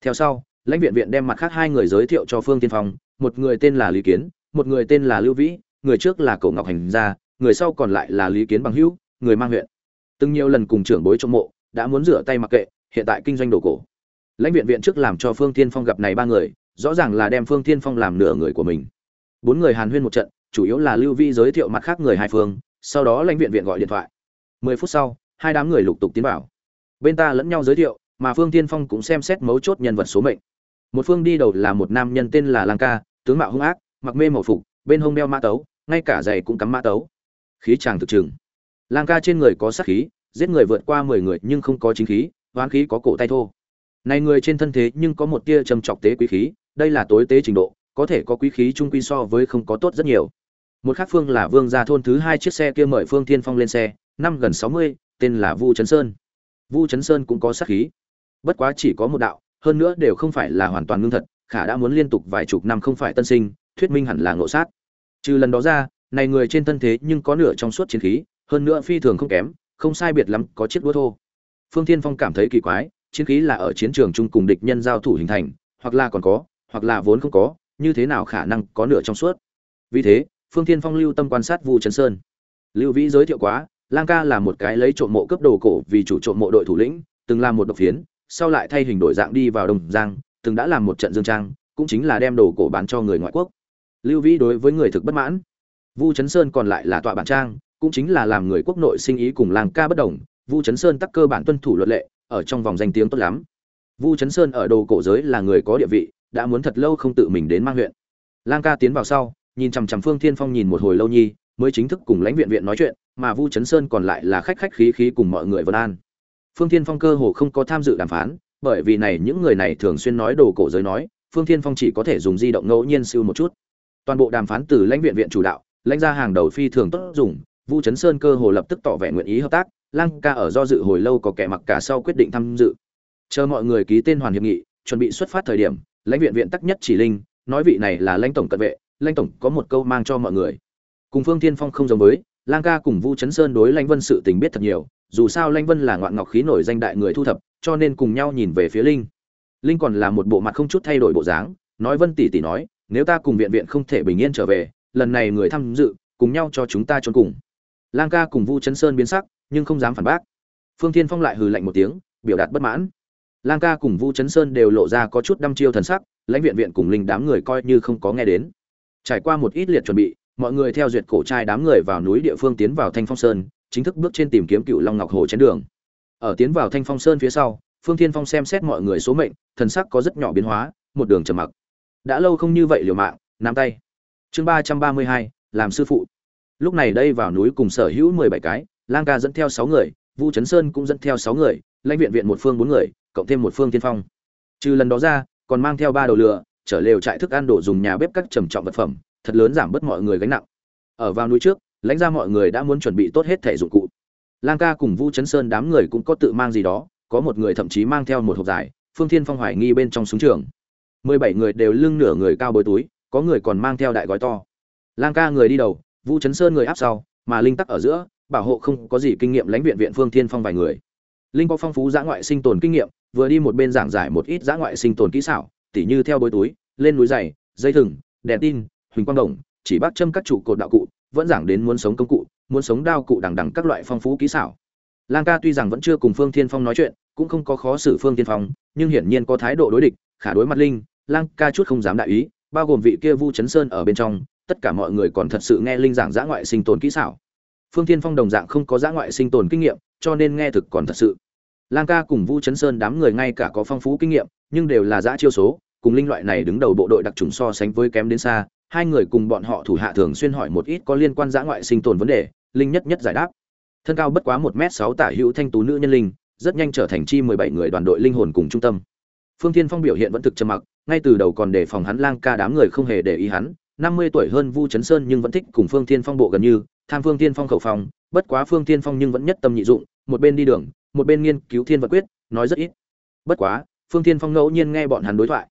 Theo sau, lãnh viện viện đem mặt khác hai người giới thiệu cho phương tiên phong, một người tên là lý kiến, một người tên là lưu vĩ, người trước là cổ ngọc hành gia người sau còn lại là lý kiến bằng hữu, người mang huyện. Từng nhiều lần cùng trưởng bối trong mộ, đã muốn rửa tay mặc kệ, hiện tại kinh doanh đồ cổ. Lãnh viện viện trước làm cho phương tiên phong gặp này ba người, rõ ràng là đem phương tiên phong làm nửa người của mình. Bốn người hàn huyên một trận, chủ yếu là lưu vi giới thiệu mặt khác người hai phương, sau đó lãnh viện viện gọi điện thoại. Mười phút sau, hai đám người lục tục tiến vào. Bên ta lẫn nhau giới thiệu, mà phương tiên phong cũng xem xét mấu chốt nhân vật số mệnh. Một phương đi đầu là một nam nhân tên là lang ca, tướng mạo hung ác, mặc mê màu phục, bên hông đeo mã tấu, ngay cả giày cũng cắm mã tấu khí chàng thực trường. lang ca trên người có sát khí, giết người vượt qua mười người nhưng không có chính khí, hoán khí có cổ tay thô. Này người trên thân thế nhưng có một tia trầm trọc tế quý khí, đây là tối tế trình độ, có thể có quý khí trung quy so với không có tốt rất nhiều. Một khác phương là vương gia thôn thứ hai chiếc xe kia mời phương thiên phong lên xe, năm gần sáu mươi, tên là vu trấn sơn. Vu trấn sơn cũng có sát khí. Bất quá chỉ có một đạo, hơn nữa đều không phải là hoàn toàn ngưng thật, khả đã muốn liên tục vài chục năm không phải tân sinh, thuyết minh hẳn là ngộ sát. Trừ lần đó ra này người trên thân thế nhưng có nửa trong suốt chiến khí, hơn nữa phi thường không kém, không sai biệt lắm có chiếc đũa thô. Phương thiên phong cảm thấy kỳ quái, chiến khí là ở chiến trường chung cùng địch nhân giao thủ hình thành, hoặc là còn có, hoặc là vốn không có, như thế nào khả năng có nửa trong suốt? Vì thế, phương thiên phong lưu tâm quan sát vu trấn sơn. Lưu vĩ giới thiệu quá, lang ca là một cái lấy trộm mộ cấp đồ cổ vì chủ trộm mộ đội thủ lĩnh, từng làm một độc phiến, sau lại thay hình đổi dạng đi vào đồng giang, từng đã làm một trận dương trang, cũng chính là đem đồ cổ bán cho người ngoại quốc. Lưu vĩ đối với người thực bất mãn vu Chấn sơn còn lại là tọa bản trang, cũng chính là làm người quốc nội sinh ý cùng lang ca bất đồng. Vu Chấn sơn tắc cơ bản tuân thủ luật lệ, ở trong vòng danh tiếng tốt lắm. Vu Chấn sơn ở đồ cổ giới là người có địa vị, đã muốn thật lâu không tự mình đến mang huyện. Lang ca tiến vào sau, nhìn chằm chằm phương thiên phong nhìn một hồi lâu nhi, mới chính thức cùng lãnh viện viện nói chuyện, mà vu Chấn sơn còn lại là khách khách khí khí cùng mọi người vân an. Phương thiên phong cơ hồ không có tham dự đàm phán, bởi vì này những người này thường xuyên nói đồ cổ giới nói, phương thiên phong chỉ có thể dùng di động ngẫu nhiên siêu một chút. Toàn bộ đàm phán từ lãnh viện viện chủ đạo lãnh ra hàng đầu phi thường tốt dùng, vu trấn sơn cơ hồ lập tức tỏ vẻ nguyện ý hợp tác lang ca ở do dự hồi lâu có kẻ mặc cả sau quyết định tham dự. Chờ mọi người ký tên hoàn hiệp nghị, chuẩn bị xuất phát thời điểm, lãnh viện viện tắc nhất chỉ linh, nói vị này là lãnh tổng cận vệ, lãnh tổng có một câu mang cho mọi người. Cùng phương thiên phong không giống với lang ca cùng vu chấn sơn đối lãnh vân sự tình biết thật nhiều, dù sao lãnh vân là ngoạn ngọc khí nổi danh đại người thu thập, cho nên cùng nhau nhìn về phía linh. Linh còn là một bộ mặt không chút thay đổi bộ dáng, nói vân tỷ tỷ nói, nếu ta cùng viện viện không thể bình yên trở về lần này người tham dự, cùng nhau cho chúng ta trốn cùng. Lang ca cùng vu chấn sơn biến sắc, nhưng không dám phản bác. Phương thiên phong lại hừ lạnh một tiếng, biểu đạt bất mãn. Lang ca cùng vu chấn sơn đều lộ ra có chút đăm chiêu thần sắc, lãnh viện viện cùng linh đám người coi như không có nghe đến. Trải qua một ít liệt chuẩn bị, mọi người theo duyệt cổ trai đám người vào núi địa phương tiến vào thanh phong sơn, chính thức bước trên tìm kiếm cựu long ngọc hồ chén đường. Ở tiến vào thanh phong sơn phía sau, phương thiên phong xem xét mọi người số mệnh, thần sắc có rất nhỏ biến hóa, một đường trầm mặc. Đã lâu không như vậy liều mạng, nắm tay chương ba trăm ba mươi hai, làm sư phụ. Lúc này đây vào núi cùng sở hữu mười bảy cái, lang ca dẫn theo sáu người, vu trấn sơn cũng dẫn theo sáu người, lãnh viện viện một phương bốn người, cộng thêm một phương tiên phong. Trừ lần đó ra, còn mang theo ba đầu lửa trở lều trại thức ăn đồ dùng nhà bếp các trầm trọng vật phẩm, thật lớn giảm bớt mọi người gánh nặng. Ở vào núi trước, lãnh ra mọi người đã muốn chuẩn bị tốt hết thể dụng cụ. Lang ca cùng vu chấn sơn đám người cũng có tự mang gì đó, có một người thậm chí mang theo một hộp dài phương thiên phong hoài nghi bên trong súng trường. Mười bảy người đều lưng nửa người cao bối túi có người còn mang theo đại gói to. Lang ca người đi đầu, vu chấn sơn người áp sau, mà linh tắc ở giữa, bảo hộ không có gì kinh nghiệm lãnh viện viện phương thiên phong vài người. Linh có phong phú giã ngoại sinh tồn kinh nghiệm, vừa đi một bên giảng giải một ít giã ngoại sinh tồn kỹ xảo, tỉ như theo bối túi, lên núi dày, dây thừng, đèn tin, huỳnh quang đồng, chỉ bác châm các trụ cột đạo cụ, vẫn giảng đến muốn sống công cụ, muốn sống đao cụ đằng đằng các loại phong phú kỹ xảo. Lang ca tuy rằng vẫn chưa cùng phương thiên phong nói chuyện, cũng không có khó xử phương thiên phong, nhưng hiển nhiên có thái độ đối địch, khả đối mặt linh, lang ca chút không dám đại ý bao gồm vị kia vu chấn sơn ở bên trong, tất cả mọi người còn thật sự nghe linh giảng giã ngoại sinh tồn kỹ xảo. Phương thiên phong đồng dạng không có giã ngoại sinh tồn kinh nghiệm, cho nên nghe thực còn thật sự. Lang ca cùng vu chấn sơn đám người ngay cả có phong phú kinh nghiệm, nhưng đều là giã chiêu số, cùng linh loại này đứng đầu bộ đội đặc trùng so sánh với kém đến xa, hai người cùng bọn họ thủ hạ thường xuyên hỏi một ít có liên quan giã ngoại sinh tồn vấn đề, linh nhất nhất giải đáp. Thân cao bất quá một m sáu tả hữu thanh tú nữ nhân linh, rất nhanh trở thành chi mười bảy người đoàn đội linh hồn cùng trung tâm phương thiên phong biểu hiện vẫn thực trầm mặc, ngay từ đầu còn đề phòng hắn lang ca đám người không hề để ý hắn. Năm mươi tuổi hơn vu chấn sơn nhưng vẫn thích cùng phương thiên phong bộ gần như, tham phương thiên phong khẩu phòng. bất quá phương thiên phong nhưng vẫn nhất tâm nhị dụng, một bên đi đường, một bên nghiên cứu thiên vật quyết, nói rất ít. Bất quá, phương thiên phong ngẫu nhiên nghe bọn hắn đối thoại.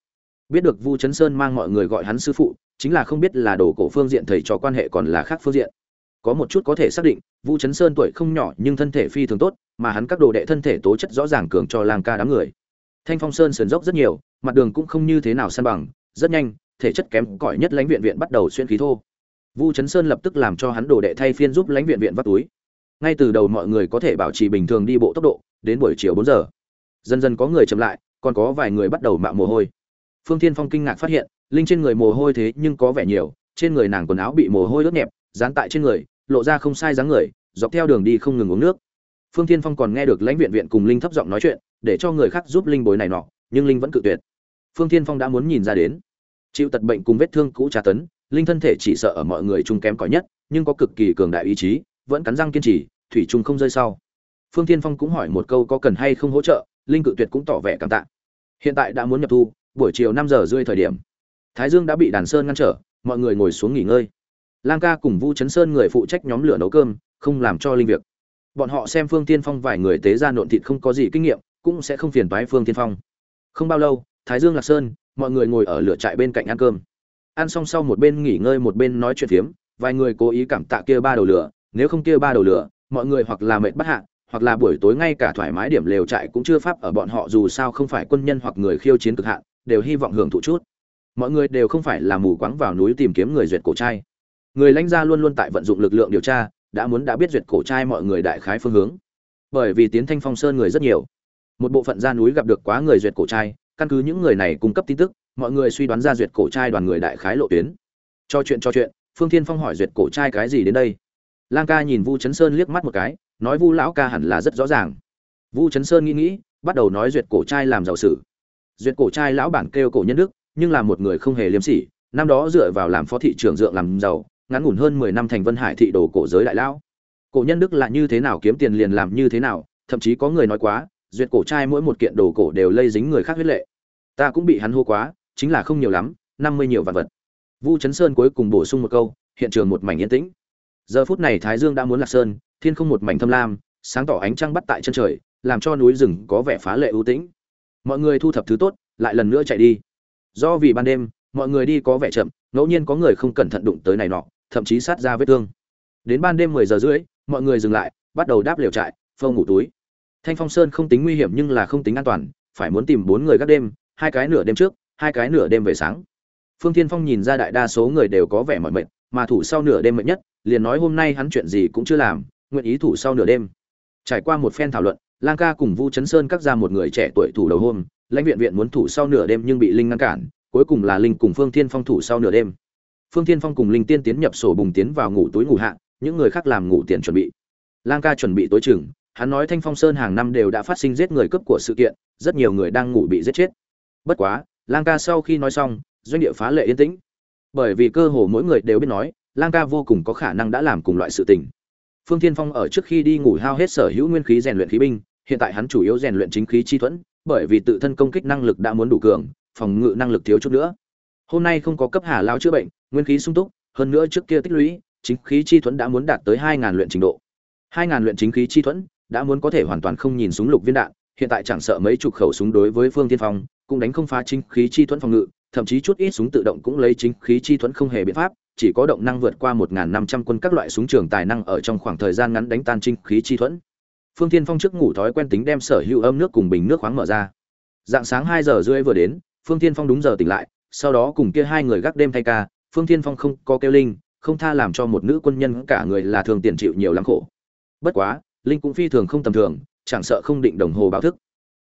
Biết được vu chấn sơn mang mọi người gọi hắn sư phụ, chính là không biết là đồ cổ phương diện thầy trò quan hệ còn là khác phương diện. Có một chút có thể xác định, vu chấn sơn tuổi không nhỏ nhưng thân thể phi thường tốt, mà hắn các đồ đệ thân thể tố chất rõ ràng cường cho Lang ca đám người thanh phong sơn sườn dốc rất nhiều, mặt đường cũng không như thế nào san bằng, rất nhanh, thể chất kém cỏi nhất lãnh viện viện bắt đầu xuyên khí thô. Vu chấn sơn lập tức làm cho hắn đồ đệ thay phiên giúp lãnh viện viện vắt túi. Ngay từ đầu mọi người có thể bảo trì bình thường đi bộ tốc độ, đến buổi chiều bốn giờ. Dần dần có người chậm lại, còn có vài người bắt đầu mạo mồ hôi. Phương thiên phong kinh ngạc phát hiện, linh trên người mồ hôi thế nhưng có vẻ nhiều, trên người nàng quần áo bị mồ hôi ướt nhẹp, dán tại trên người, lộ ra không sai dáng người, dọc theo đường đi không ngừng uống nước. Phương thiên phong còn nghe được lãnh viện viện cùng linh thấp giọng nói chuyện để cho người khác giúp linh bối này nọ, nhưng linh vẫn cự tuyệt. Phương thiên phong đã muốn nhìn ra đến. Chịu tật bệnh cùng vết thương cũ tra tấn, linh thân thể chỉ sợ ở mọi người chung kém cỏi nhất, nhưng có cực kỳ cường đại ý chí, vẫn cắn răng kiên trì, thủy chung không rơi sau. Phương thiên phong cũng hỏi một câu có cần hay không hỗ trợ, linh cự tuyệt cũng tỏ vẻ cảm tạ. Hiện tại đã muốn nhập thu, buổi chiều năm giờ rưỡi thời điểm. Thái dương đã bị đàn sơn ngăn trở, mọi người ngồi xuống nghỉ ngơi. Lang ca cùng vu chấn sơn người phụ trách nhóm lửa nấu cơm, không làm cho linh việc. Bọn họ xem phương tiên phong vài người tế ra nộn thịt không có gì kinh nghiệm cũng sẽ không phiền toái phương tiên phong. Không bao lâu, thái dương lạc sơn, mọi người ngồi ở lửa trại bên cạnh ăn cơm. Ăn xong sau một bên nghỉ ngơi một bên nói chuyện phiếm, vài người cố ý cảm tạ kia ba đầu lửa, nếu không kia ba đầu lửa, mọi người hoặc là mệt bất hạ, hoặc là buổi tối ngay cả thoải mái điểm lều trại cũng chưa pháp ở bọn họ dù sao không phải quân nhân hoặc người khiêu chiến cực hạn, đều hy vọng hưởng thụ chút. Mọi người đều không phải là mù quáng vào núi tìm kiếm người duyệt cổ trai. Người lãnh gia luôn luôn tại vận dụng lực lượng điều tra, đã muốn đã biết duyệt cổ trai mọi người đại khái phương hướng. Bởi vì tiến thanh phong sơn người rất nhiều một bộ phận ra núi gặp được quá người duyệt cổ trai, căn cứ những người này cung cấp tin tức, mọi người suy đoán ra duyệt cổ trai đoàn người đại khái lộ tuyến. Cho chuyện cho chuyện, phương thiên phong hỏi duyệt cổ trai cái gì đến đây? Lang ca nhìn vu chấn sơn liếc mắt một cái, nói vu lão ca hẳn là rất rõ ràng. Vu chấn sơn nghĩ nghĩ, bắt đầu nói duyệt cổ trai làm giàu sử. Duyệt cổ trai lão bản kêu cổ nhân đức, nhưng là một người không hề liêm sỉ, năm đó dựa vào làm phó thị trưởng dượng làm giàu, ngắn ngủn hơn mười năm thành vân hải thị đồ cổ giới đại lão. Cổ nhân đức là như thế nào kiếm tiền liền làm như thế nào, thậm chí có người nói quá duyệt cổ trai mỗi một kiện đồ cổ đều lây dính người khác huyết lệ. Ta cũng bị hắn hô quá, chính là không nhiều lắm, năm mươi nhiều vạn vật. Vu chấn sơn cuối cùng bổ sung một câu, hiện trường một mảnh yên tĩnh. Giờ phút này thái dương đã muốn lạc sơn, thiên không một mảnh thâm lam, sáng tỏ ánh trăng bắt tại chân trời, làm cho núi rừng có vẻ phá lệ ưu tĩnh. Mọi người thu thập thứ tốt, lại lần nữa chạy đi. Do vì ban đêm, mọi người đi có vẻ chậm, ngẫu nhiên có người không cẩn thận đụng tới này nọ, thậm chí sát ra vết thương. Đến ban đêm mười giờ rưỡi, mọi người dừng lại, bắt đầu đáp liều trại, phâu ngủ túi thanh phong sơn không tính nguy hiểm nhưng là không tính an toàn, phải muốn tìm bốn người gác đêm, hai cái nửa đêm trước, hai cái nửa đêm về sáng. Phương thiên phong nhìn ra đại đa số người đều có vẻ mỏi mệt, mà thủ sau nửa đêm mệt nhất, liền nói hôm nay hắn chuyện gì cũng chưa làm, nguyện ý thủ sau nửa đêm. Trải qua một phen thảo luận, lang ca cùng vu chấn sơn cắt ra một người trẻ tuổi thủ đầu hôm, lãnh viện viện muốn thủ sau nửa đêm nhưng bị linh ngăn cản, cuối cùng là linh cùng phương thiên phong thủ sau nửa đêm. Phương thiên phong cùng linh tiên tiến nhập sổ bùng tiến vào ngủ túi ngủ hạ, những người khác làm ngủ tiền chuẩn bị. Lang ca chuẩn bị tối chừng hắn nói thanh phong sơn hàng năm đều đã phát sinh giết người cướp của sự kiện, rất nhiều người đang ngủ bị giết chết. Bất quá, lang ca sau khi nói xong, doanh địa phá lệ yên tĩnh. Bởi vì cơ hồ mỗi người đều biết nói, lang ca vô cùng có khả năng đã làm cùng loại sự tình. Phương thiên phong ở trước khi đi ngủ hao hết sở hữu nguyên khí rèn luyện khí binh, hiện tại hắn chủ yếu rèn luyện chính khí chi thuẫn, bởi vì tự thân công kích năng lực đã muốn đủ cường, phòng ngự năng lực thiếu chút nữa. Hôm nay không có cấp hà lao chữa bệnh, nguyên khí sung túc, hơn nữa trước kia tích lũy, chính khí chi thuẫn đã muốn đạt tới hai ngàn luyện trình độ. Hai ngàn luyện chính khí chi thuẫn đã muốn có thể hoàn toàn không nhìn súng lục viên đạn, hiện tại chẳng sợ mấy chục khẩu súng đối với phương tiên phong, cũng đánh không phá chính khí chi thuẫn phòng ngự, thậm chí chút ít súng tự động cũng lấy chính khí chi thuẫn không hề biện pháp, chỉ có động năng vượt qua một năm trăm quân các loại súng trường tài năng ở trong khoảng thời gian ngắn đánh tan chính khí chi thuẫn. Phương tiên phong trước ngủ thói quen tính đem sở hữu âm nước cùng bình nước khoáng mở ra. Dạng sáng hai giờ rưỡi vừa đến, phương tiên phong đúng giờ tỉnh lại, sau đó cùng kia hai người gác đêm thay ca, phương tiên phong không có kêu linh, không tha làm cho một nữ quân nhân cả người là thường tiền chịu nhiều lắm khổ. Bất quá linh cũng phi thường không tầm thường, chẳng sợ không định đồng hồ báo thức.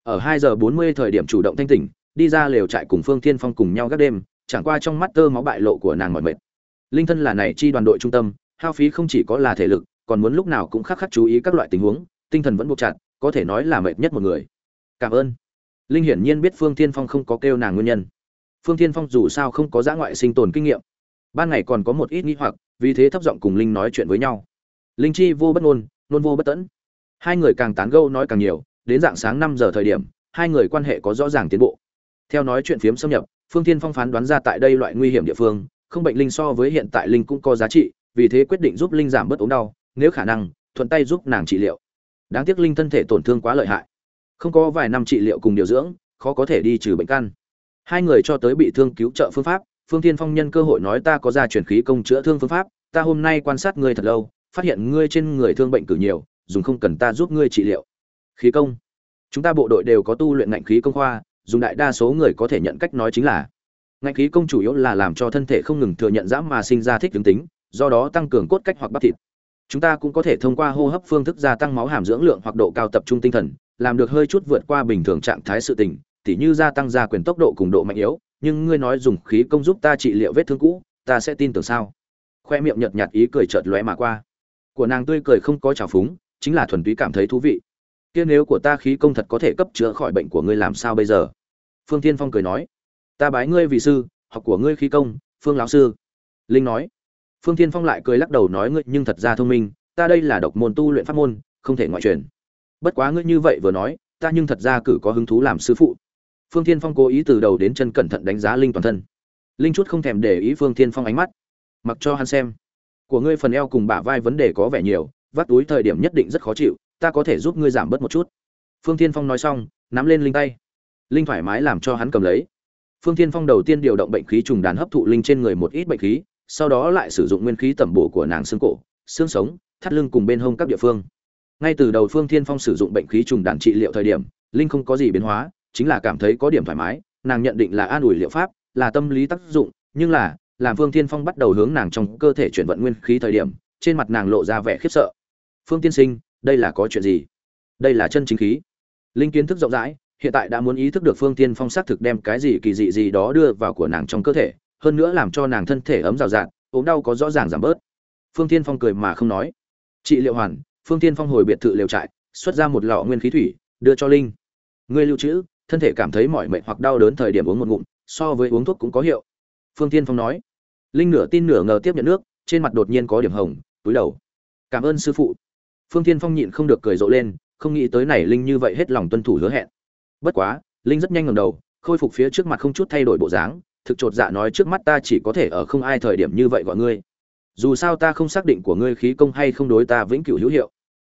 Ở hai giờ bốn mươi thời điểm chủ động thanh tỉnh, đi ra lều trại cùng phương Thiên phong cùng nhau gác đêm, chẳng qua trong mắt tơ máu bại lộ của nàng mọi mệt. Linh thân là này chi đoàn đội trung tâm, hao phí không chỉ có là thể lực, còn muốn lúc nào cũng khắc khắc chú ý các loại tình huống, tinh thần vẫn buộc chặt, có thể nói là mệt nhất một người. Cảm ơn. Linh hiển nhiên biết phương Thiên phong không có kêu nàng nguyên nhân. Phương Thiên phong dù sao không có giã ngoại sinh tồn kinh nghiệm. Ban ngày còn có một ít nghĩ hoặc, vì thế thấp giọng cùng linh nói chuyện với nhau. Linh chi vô bất ngôn nôn vô bất tẫn. Hai người càng tán gẫu nói càng nhiều, đến dạng sáng năm giờ thời điểm, hai người quan hệ có rõ ràng tiến bộ. Theo nói chuyện phiếm xâm nhập, phương thiên phong phán đoán ra tại đây loại nguy hiểm địa phương, không bệnh linh so với hiện tại linh cũng có giá trị, vì thế quyết định giúp linh giảm bớt ốm đau, nếu khả năng, thuận tay giúp nàng trị liệu. Đáng tiếc linh thân thể tổn thương quá lợi hại. Không có vài năm trị liệu cùng điều dưỡng, khó có thể đi trừ bệnh căn. Hai người cho tới bị thương cứu trợ phương pháp, phương thiên phong nhân cơ hội nói ta có ra chuyển khí công chữa thương phương pháp, ta hôm nay quan sát ngươi thật lâu phát hiện ngươi trên người thương bệnh cử nhiều, dùng không cần ta giúp ngươi trị liệu. Khí công. Chúng ta bộ đội đều có tu luyện ngạnh khí công khoa, dùng đại đa số người có thể nhận cách nói chính là. Ngạnh khí công chủ yếu là làm cho thân thể không ngừng thừa nhận giãm mà sinh ra thích tướng tính, do đó tăng cường cốt cách hoặc bắp thịt. Chúng ta cũng có thể thông qua hô hấp phương thức gia tăng máu hàm dưỡng lượng hoặc độ cao tập trung tinh thần, làm được hơi chút vượt qua bình thường trạng thái sự tình, tỉ như gia tăng gia quyền tốc độ cùng độ mạnh yếu, nhưng ngươi nói dùng khí công giúp ta trị liệu vết thương cũ, ta sẽ tin tưởng sao? Khoe miệng nhợt nhạt ý cười chợt lóe mà qua của nàng tươi cười không có trào phúng, chính là thuần túy cảm thấy thú vị. Kia nếu của ta khí công thật có thể cấp chữa khỏi bệnh của ngươi làm sao bây giờ? Phương tiên phong cười nói. Ta bái ngươi vì sư, học của ngươi khí công, phương lão sư. Linh nói. Phương tiên phong lại cười lắc đầu nói ngươi nhưng thật ra thông minh, ta đây là độc môn tu luyện pháp môn, không thể ngoại truyền. Bất quá ngươi như vậy vừa nói, ta nhưng thật ra cử có hứng thú làm sư phụ. Phương tiên phong cố ý từ đầu đến chân cẩn thận đánh giá linh toàn thân. Linh chút không thèm để ý phương tiên phong ánh mắt. Mặc cho hắn xem của ngươi phần eo cùng bả vai vấn đề có vẻ nhiều, vắt túi thời điểm nhất định rất khó chịu, ta có thể giúp ngươi giảm bớt một chút. Phương tiên phong nói xong, nắm lên linh tay. Linh thoải mái làm cho hắn cầm lấy. Phương tiên phong đầu tiên điều động bệnh khí trùng đàn hấp thụ linh trên người một ít bệnh khí, sau đó lại sử dụng nguyên khí tẩm bổ của nàng xương cổ, xương sống, thắt lưng cùng bên hông các địa phương. Ngay từ đầu phương Thiên phong sử dụng bệnh khí trùng đàn trị liệu thời điểm, linh không có gì biến hóa, chính là cảm thấy có điểm thoải mái, nàng nhận định là an ủi liệu pháp, là tâm lý tác dụng, nhưng là làm phương Thiên phong bắt đầu hướng nàng trong cơ thể chuyển vận nguyên khí thời điểm, trên mặt nàng lộ ra vẻ khiếp sợ. Phương tiên sinh, đây là có chuyện gì? Đây là chân chính khí. Linh kiến thức rộng rãi, hiện tại đã muốn ý thức được phương Thiên phong xác thực đem cái gì kỳ dị gì đó đưa vào của nàng trong cơ thể, hơn nữa làm cho nàng thân thể ấm rào rạt, ốm đau có rõ ràng giảm bớt. Phương Thiên phong cười mà không nói. Trị liệu hoàn, phương Thiên phong hồi biệt thự liều trại, xuất ra một lọ nguyên khí thủy, đưa cho linh. Ngươi lưu trữ, thân thể cảm thấy mỏi mệt hoặc đau đớn thời điểm uống một ngụm, so với uống thuốc cũng có hiệu phương tiên phong nói. Linh nửa tin nửa ngờ tiếp nhận nước, trên mặt đột nhiên có điểm hồng, túi đầu. Cảm ơn sư phụ. Phương tiên phong nhịn không được cười rộ lên, không nghĩ tới này linh như vậy hết lòng tuân thủ hứa hẹn. Bất quá, linh rất nhanh ngẩng đầu, khôi phục phía trước mặt không chút thay đổi bộ dáng, thực chột dạ nói trước mắt ta chỉ có thể ở không ai thời điểm như vậy gọi ngươi. Dù sao ta không xác định của ngươi khí công hay không đối ta vĩnh cửu hữu hiệu.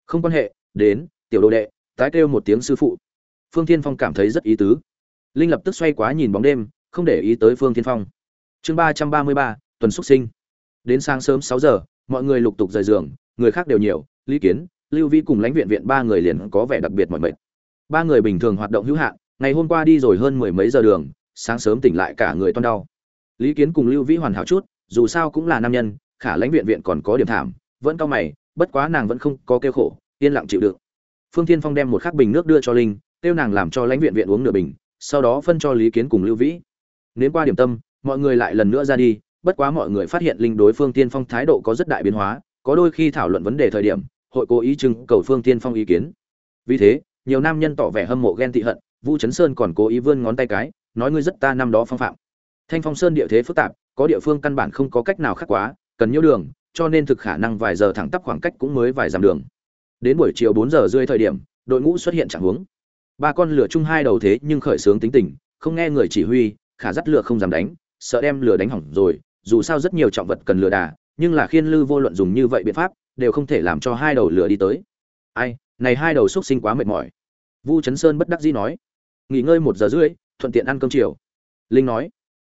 Không quan hệ, đến, tiểu đồ đệ, tái kêu một tiếng sư phụ. Phương thiên phong cảm thấy rất ý tứ. Linh lập tức xoay quá nhìn bóng đêm, không để ý tới phương thiên phong chương ba trăm ba mươi ba, tuần xuất sinh. Đến sáng sớm sáu giờ, mọi người lục tục rời giường, người khác đều nhiều, lý kiến, lưu vi cùng lãnh viện viện ba người liền có vẻ đặc biệt mọi mệt. Ba người bình thường hoạt động hữu hạn, ngày hôm qua đi rồi hơn mười mấy giờ đường, sáng sớm tỉnh lại cả người toan đau. Lý kiến cùng lưu vĩ hoàn hảo chút, dù sao cũng là nam nhân, khả lãnh viện viện còn có điểm thảm, vẫn cao mày, bất quá nàng vẫn không có kêu khổ, yên lặng chịu đựng. Phương tiên phong đem một khắc bình nước đưa cho linh, kêu nàng làm cho lãnh viện viện uống nửa bình, sau đó phân cho lý kiến cùng lưu vĩ. Nếu qua điểm tâm mọi người lại lần nữa ra đi, bất quá mọi người phát hiện linh đối phương tiên phong thái độ có rất đại biến hóa, có đôi khi thảo luận vấn đề thời điểm, hội cố ý trưng cầu phương tiên phong ý kiến. Vì thế, nhiều nam nhân tỏ vẻ hâm mộ ghen tị hận, vu chấn sơn còn cố ý vươn ngón tay cái, nói ngươi rất ta năm đó phong phạm. Thanh phong sơn địa thế phức tạp, có địa phương căn bản không có cách nào khác quá, cần nhiêu đường, cho nên thực khả năng vài giờ thẳng tắp khoảng cách cũng mới vài dặm đường. Đến buổi chiều bốn giờ rưỡi thời điểm, đội ngũ xuất hiện chẳng hướng ba con lửa chung hai đầu thế nhưng khởi sướng tính tình, không nghe người chỉ huy, khả dắt lửa không dám đánh sợ đem lửa đánh hỏng rồi, dù sao rất nhiều trọng vật cần lửa đà, nhưng là khiên lư vô luận dùng như vậy biện pháp, đều không thể làm cho hai đầu lửa đi tới. Ai, này hai đầu xúc sinh quá mệt mỏi. Vu chấn sơn bất đắc dĩ nói. Nghỉ ngơi một giờ rưỡi, thuận tiện ăn cơm chiều. Linh nói.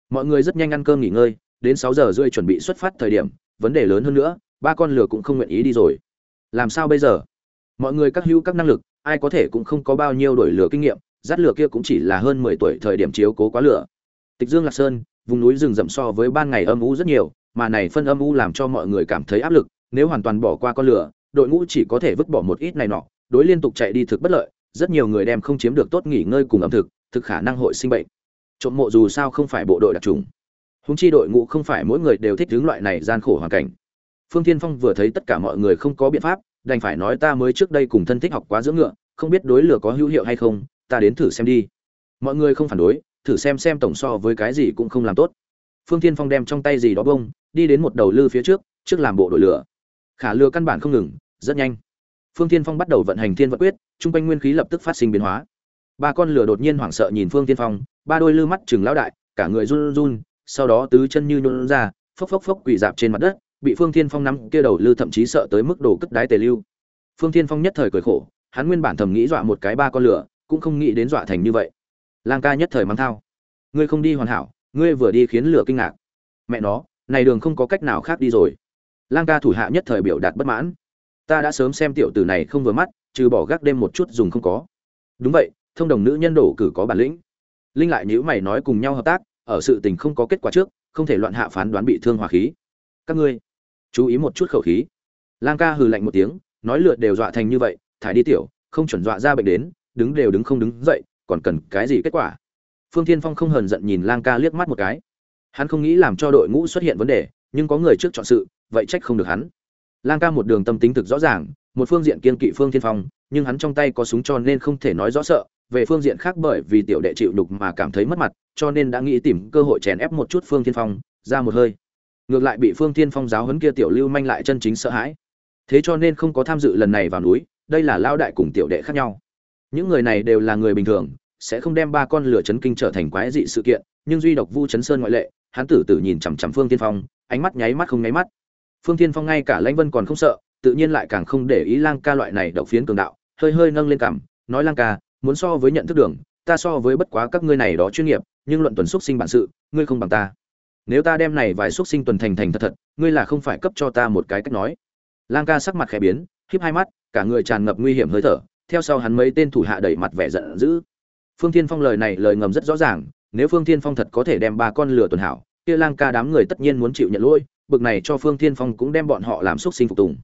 Mọi người rất nhanh ăn cơm nghỉ ngơi, đến sáu giờ rưỡi chuẩn bị xuất phát thời điểm, vấn đề lớn hơn nữa, ba con lửa cũng không nguyện ý đi rồi. Làm sao bây giờ? Mọi người các hữu các năng lực, ai có thể cũng không có bao nhiêu đổi lửa kinh nghiệm dắt lửa kia cũng chỉ là hơn mười tuổi thời điểm chiếu cố quá lửa. Tịch dương lạc sơn vùng núi rừng rậm so với ban ngày âm u rất nhiều, mà này phân âm u làm cho mọi người cảm thấy áp lực, nếu hoàn toàn bỏ qua con lửa, đội ngũ chỉ có thể vứt bỏ một ít này nọ, đối liên tục chạy đi thực bất lợi, rất nhiều người đem không chiếm được tốt nghỉ ngơi cùng ẩm thực thực khả năng hội sinh bệnh. Trộm mộ dù sao không phải bộ đội đặc trùng. Huống chi đội ngũ không phải mỗi người đều thích hướng loại này gian khổ hoàn cảnh. Phương thiên phong vừa thấy tất cả mọi người không có biện pháp, đành phải nói ta mới trước đây cùng thân thích học quá dưỡng ngựa, không biết đối lửa có hữu hiệu hay không, ta đến thử xem đi. Mọi người không phản đối thử xem xem tổng so với cái gì cũng không làm tốt. Phương Thiên phong đem trong tay gì đó bông, đi đến một đầu lư phía trước trước làm bộ đội lửa. Khả lừa căn bản không ngừng, rất nhanh. Phương Thiên phong bắt đầu vận hành thiên vận quyết trung quanh nguyên khí lập tức phát sinh biến hóa. Ba con lửa đột nhiên hoảng sợ nhìn phương Thiên phong, ba đôi lư mắt chừng lão đại, cả người run run sau đó tứ chân như nhún ra, phốc phốc phốc quỳ dạp trên mặt đất, bị phương Thiên phong nắm kia đầu lư thậm chí sợ tới mức đổ cất đái tề lưu. Phương Thiên phong nhất thời cười khổ, hắn nguyên bản thầm nghĩ dọa một cái ba con lửa, cũng không nghĩ đến dọa thành như vậy lang ca nhất thời mắng thao. Ngươi không đi hoàn hảo, ngươi vừa đi khiến lửa kinh ngạc. Mẹ nó, này đường không có cách nào khác đi rồi. Lang ca thủ hạ nhất thời biểu đạt bất mãn. Ta đã sớm xem tiểu tử này không vừa mắt, trừ bỏ gác đêm một chút dùng không có. Đúng vậy, thông đồng nữ nhân đổ cử có bản lĩnh. Linh lại nhữ mày nói cùng nhau hợp tác, ở sự tình không có kết quả trước, không thể loạn hạ phán đoán bị thương hòa khí. Các ngươi, chú ý một chút khẩu khí. Lang ca hừ lạnh một tiếng, nói lượt đều dọa thành như vậy thải đi tiểu, không chuẩn dọa ra bệnh đến, đứng đều đứng không đứng dậy còn cần cái gì kết quả? Phương thiên phong không hờn giận nhìn lang ca liếc mắt một cái. Hắn không nghĩ làm cho đội ngũ xuất hiện vấn đề, nhưng có người trước chọn sự, vậy trách không được hắn. Lang ca một đường tâm tính thực rõ ràng, một phương diện kiên kỵ phương thiên phong, nhưng hắn trong tay có súng cho nên không thể nói rõ sợ, về phương diện khác bởi vì tiểu đệ chịu đục mà cảm thấy mất mặt, cho nên đã nghĩ tìm cơ hội chèn ép một chút phương thiên phong, ra một hơi. Ngược lại bị phương thiên phong giáo huấn kia tiểu lưu manh lại chân chính sợ hãi. Thế cho nên không có tham dự lần này vào núi, đây là lao đại cùng tiểu đệ khác nhau những người này đều là người bình thường, sẽ không đem ba con lửa chấn kinh trở thành quái dị sự kiện, nhưng duy độc vu chấn sơn ngoại lệ, hắn tử tử nhìn chằm chằm phương tiên phong, ánh mắt nháy mắt không nháy mắt. Phương tiên phong ngay cả lãnh vân còn không sợ, tự nhiên lại càng không để ý lang ca loại này độc phiến cường đạo, hơi hơi nâng lên cằm, nói lang ca, muốn so với nhận thức đường, ta so với bất quá các ngươi này đó chuyên nghiệp, nhưng luận tuần xúc sinh bản sự, ngươi không bằng ta. Nếu ta đem này vài xúc sinh tuần thành thành thật thật, ngươi là không phải cấp cho ta một cái cách nói. Lang ca sắc mặt khẽ biến, híp hai mắt, cả người tràn ngập nguy hiểm hơi thở theo sau hắn mấy tên thủ hạ đẩy mặt vẻ giận dữ. Phương thiên phong lời này lời ngầm rất rõ ràng, nếu phương thiên phong thật có thể đem ba con lừa tuần hảo, kia lang ca đám người tất nhiên muốn chịu nhận lỗi, bực này cho phương thiên phong cũng đem bọn họ làm xúc sinh phục tùng.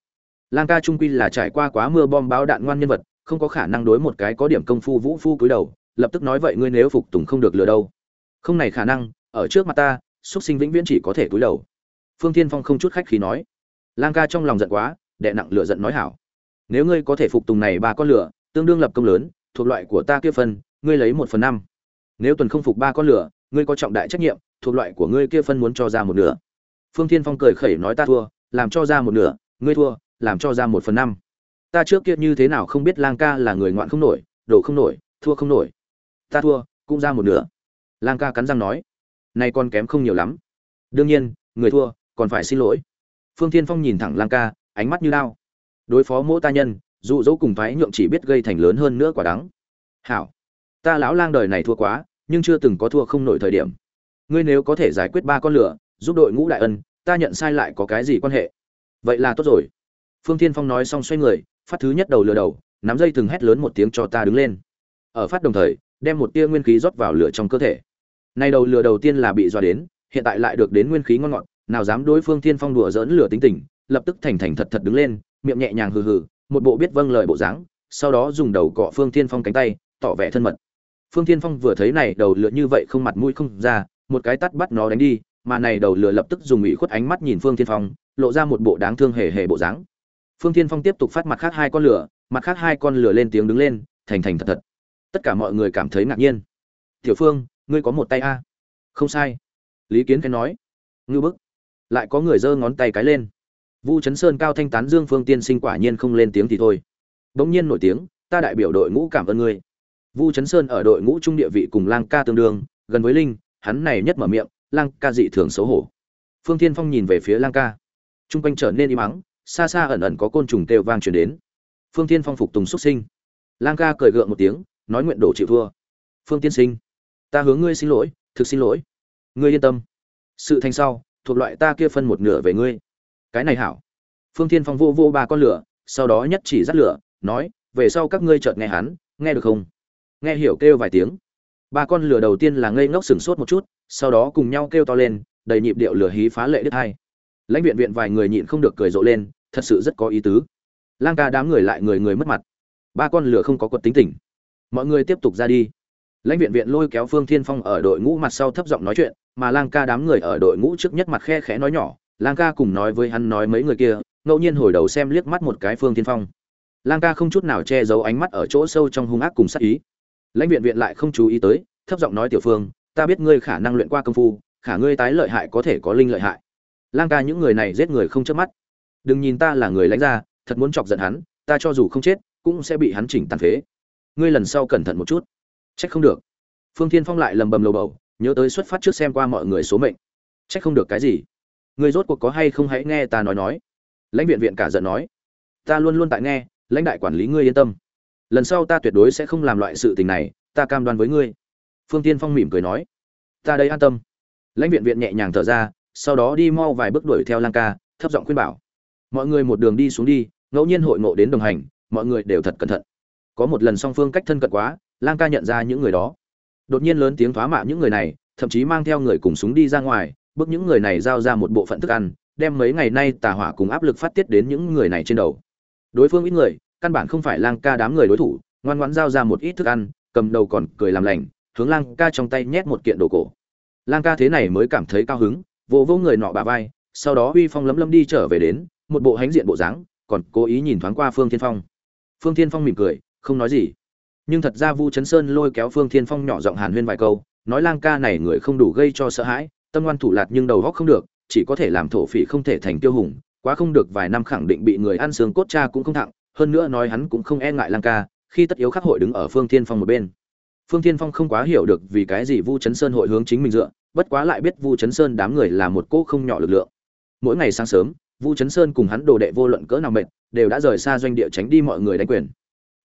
Lang ca trung quy là trải qua quá mưa bom báo đạn ngoan nhân vật, không có khả năng đối một cái có điểm công phu vũ phu cúi đầu, lập tức nói vậy ngươi nếu phục tùng không được lừa đâu. Không này khả năng, ở trước mặt ta, xúc sinh vĩnh viễn chỉ có thể cúi đầu. Phương thiên phong không chút khách khí nói. Lang ca trong lòng giận quá đệ nặng lửa giận nói hảo. Nếu ngươi có thể phục tùng này ba con lửa tương đương lập công lớn, thuộc loại của ta kia phân, ngươi lấy một phần năm. Nếu tuần không phục ba con lửa, ngươi có trọng đại trách nhiệm, thuộc loại của ngươi kia phân muốn cho ra một nửa. Phương thiên phong cười khẩy nói ta thua, làm cho ra một nửa, ngươi thua, làm cho ra một phần năm. Ta trước kia như thế nào không biết lang ca là người ngoạn không nổi, đổ không nổi, thua không nổi. Ta thua, cũng ra một nửa. Lang ca cắn răng nói nay con kém không nhiều lắm. Đương nhiên, người thua, còn phải xin lỗi. Phương thiên phong nhìn thẳng lang ca, ánh mắt như lao. Đối phó mỗi ta nhân dụ dỗ cùng phái nhượng chỉ biết gây thành lớn hơn nữa quả đắng. Hảo, ta lão lang đời này thua quá, nhưng chưa từng có thua không nổi thời điểm. Ngươi nếu có thể giải quyết ba con lửa, giúp đội ngũ đại ân, ta nhận sai lại có cái gì quan hệ? Vậy là tốt rồi. Phương thiên phong nói xong xoay người, phát thứ nhất đầu lửa đầu, nắm dây từng hét lớn một tiếng cho ta đứng lên. Ở phát đồng thời, đem một tia nguyên khí rót vào lửa trong cơ thể. Nay đầu lửa đầu tiên là bị dọa đến, hiện tại lại được đến nguyên khí ngon ngọt, nào dám đối phương thiên phong đùa dỡn lửa tính tình, lập tức thành thành thật thật đứng lên, miệng nhẹ nhàng hừ hừ một bộ biết vâng lời bộ dáng, sau đó dùng đầu cọ phương tiên phong cánh tay, tỏ vẻ thân mật. Phương tiên phong vừa thấy này đầu lựa như vậy không mặt mũi không ra, một cái tắt bắt nó đánh đi, mà này đầu lừa lập tức dùng ủy khuất ánh mắt nhìn phương tiên phong, lộ ra một bộ đáng thương hề hề bộ dáng. Phương tiên phong tiếp tục phát mặt khác hai con lửa, mặt khác hai con lửa lên tiếng đứng lên, thành thành thật thật. Tất cả mọi người cảm thấy ngạc nhiên. Tiểu phương, ngươi có một tay a? Không sai. Lý kiến cái nói. Ngư bức. Lại có người giơ ngón tay cái lên vu chấn sơn cao thanh tán dương phương tiên sinh quả nhiên không lên tiếng thì thôi. Bỗng nhiên nổi tiếng, ta đại biểu đội ngũ cảm ơn ngươi. Vu chấn sơn ở đội ngũ trung địa vị cùng lang ca tương đương, gần với linh, hắn này nhất mở miệng, lang ca dị thường xấu hổ. Phương Thiên phong nhìn về phía lang ca. Trung quanh trở nên im mắng xa xa ẩn ẩn có côn trùng kêu vang truyền đến. Phương Thiên phong phục tùng xuất sinh. Lang ca cười gượng một tiếng, nói nguyện đổ chịu thua. Phương tiên sinh, ta hướng ngươi xin lỗi, thực xin lỗi. Ngươi yên tâm. Sự thành sau, thuộc loại ta kia phân một nửa về ngươi cái này hảo. Phương thiên phong vô vô ba con lửa, sau đó nhất chỉ dắt lửa, nói, về sau các ngươi chợt nghe hắn, nghe được không? Nghe hiểu kêu vài tiếng. Ba con lửa đầu tiên là ngây ngốc sửng sốt một chút, sau đó cùng nhau kêu to lên, đầy nhịp điệu lửa hí phá lệ đứt hai. Lãnh viện viện vài người nhịn không được cười rộ lên, thật sự rất có ý tứ. Lang ca đám người lại người người mất mặt. Ba con lửa không có quật tính tình. Mọi người tiếp tục ra đi. Lãnh viện viện lôi kéo phương thiên phong ở đội ngũ mặt sau thấp giọng nói chuyện, mà lang ca đám người ở đội ngũ trước nhất mặt khe khẽ nói nhỏ lang ca cùng nói với hắn nói mấy người kia, ngẫu nhiên hồi đầu xem liếc mắt một cái phương thiên phong. Lang ca không chút nào che giấu ánh mắt ở chỗ sâu trong hung ác cùng sát ý. Lãnh viện viện lại không chú ý tới, thấp giọng nói tiểu phương, ta biết ngươi khả năng luyện qua công phu, khả ngươi tái lợi hại có thể có linh lợi hại. Lang ca những người này giết người không chớp mắt. Đừng nhìn ta là người lãnh gia, thật muốn chọc giận hắn, ta cho dù không chết, cũng sẽ bị hắn chỉnh tàn phế. Ngươi lần sau cẩn thận một chút. Trách không được. Phương thiên phong lại lầm bầm lầu bầu, nhớ tới xuất phát trước xem qua mọi người số mệnh. Trách không được cái gì? Ngươi rốt cuộc có hay không hãy nghe ta nói nói? Lãnh viện viện cả giận nói. Ta luôn luôn tại nghe, lãnh đại quản lý ngươi yên tâm. Lần sau ta tuyệt đối sẽ không làm loại sự tình này, ta cam đoan với ngươi. Phương tiên phong mỉm cười nói. Ta đây an tâm. Lãnh viện viện nhẹ nhàng thở ra, sau đó đi mau vài bước đuổi theo lang ca, thấp giọng khuyên bảo. Mọi người một đường đi xuống đi, ngẫu nhiên hội ngộ đến đồng hành, mọi người đều thật cẩn thận. Có một lần song phương cách thân cận quá, lang ca nhận ra những người đó. Đột nhiên lớn tiếng thoá mạ những người này, thậm chí mang theo người cùng súng đi ra ngoài bước những người này giao ra một bộ phận thức ăn, đem mấy ngày nay tà hỏa cùng áp lực phát tiết đến những người này trên đầu. Đối phương ít người, căn bản không phải lang ca đám người đối thủ, ngoan ngoãn giao ra một ít thức ăn, cầm đầu còn cười làm lành, hướng lang ca trong tay nhét một kiện đồ cổ. Lang ca thế này mới cảm thấy cao hứng, vỗ vỗ người nọ bà vai, sau đó uy phong lấm lấm đi trở về đến, một bộ hánh diện bộ dáng, còn cố ý nhìn thoáng qua phương thiên phong. Phương thiên phong mỉm cười, không nói gì. Nhưng thật ra vu chấn sơn lôi kéo phương thiên phong nhỏ giọng hàn huyên vài câu, nói lang ca này người không đủ gây cho sợ hãi tâm ngoan thủ lạt nhưng đầu góc không được, chỉ có thể làm thổ phỉ không thể thành tiêu hùng, quá không được vài năm khẳng định bị người ăn xương cốt cha cũng không thặng hơn nữa nói hắn cũng không e ngại lang ca, khi tất yếu khắc hội đứng ở phương thiên phong một bên. Phương thiên phong không quá hiểu được vì cái gì vu chấn sơn hội hướng chính mình dựa, bất quá lại biết vu chấn sơn đám người là một cỗ không nhỏ lực lượng. Mỗi ngày sáng sớm, vu chấn sơn cùng hắn đồ đệ vô luận cỡ nào mệt, đều đã rời xa doanh địa tránh đi mọi người đánh quyền.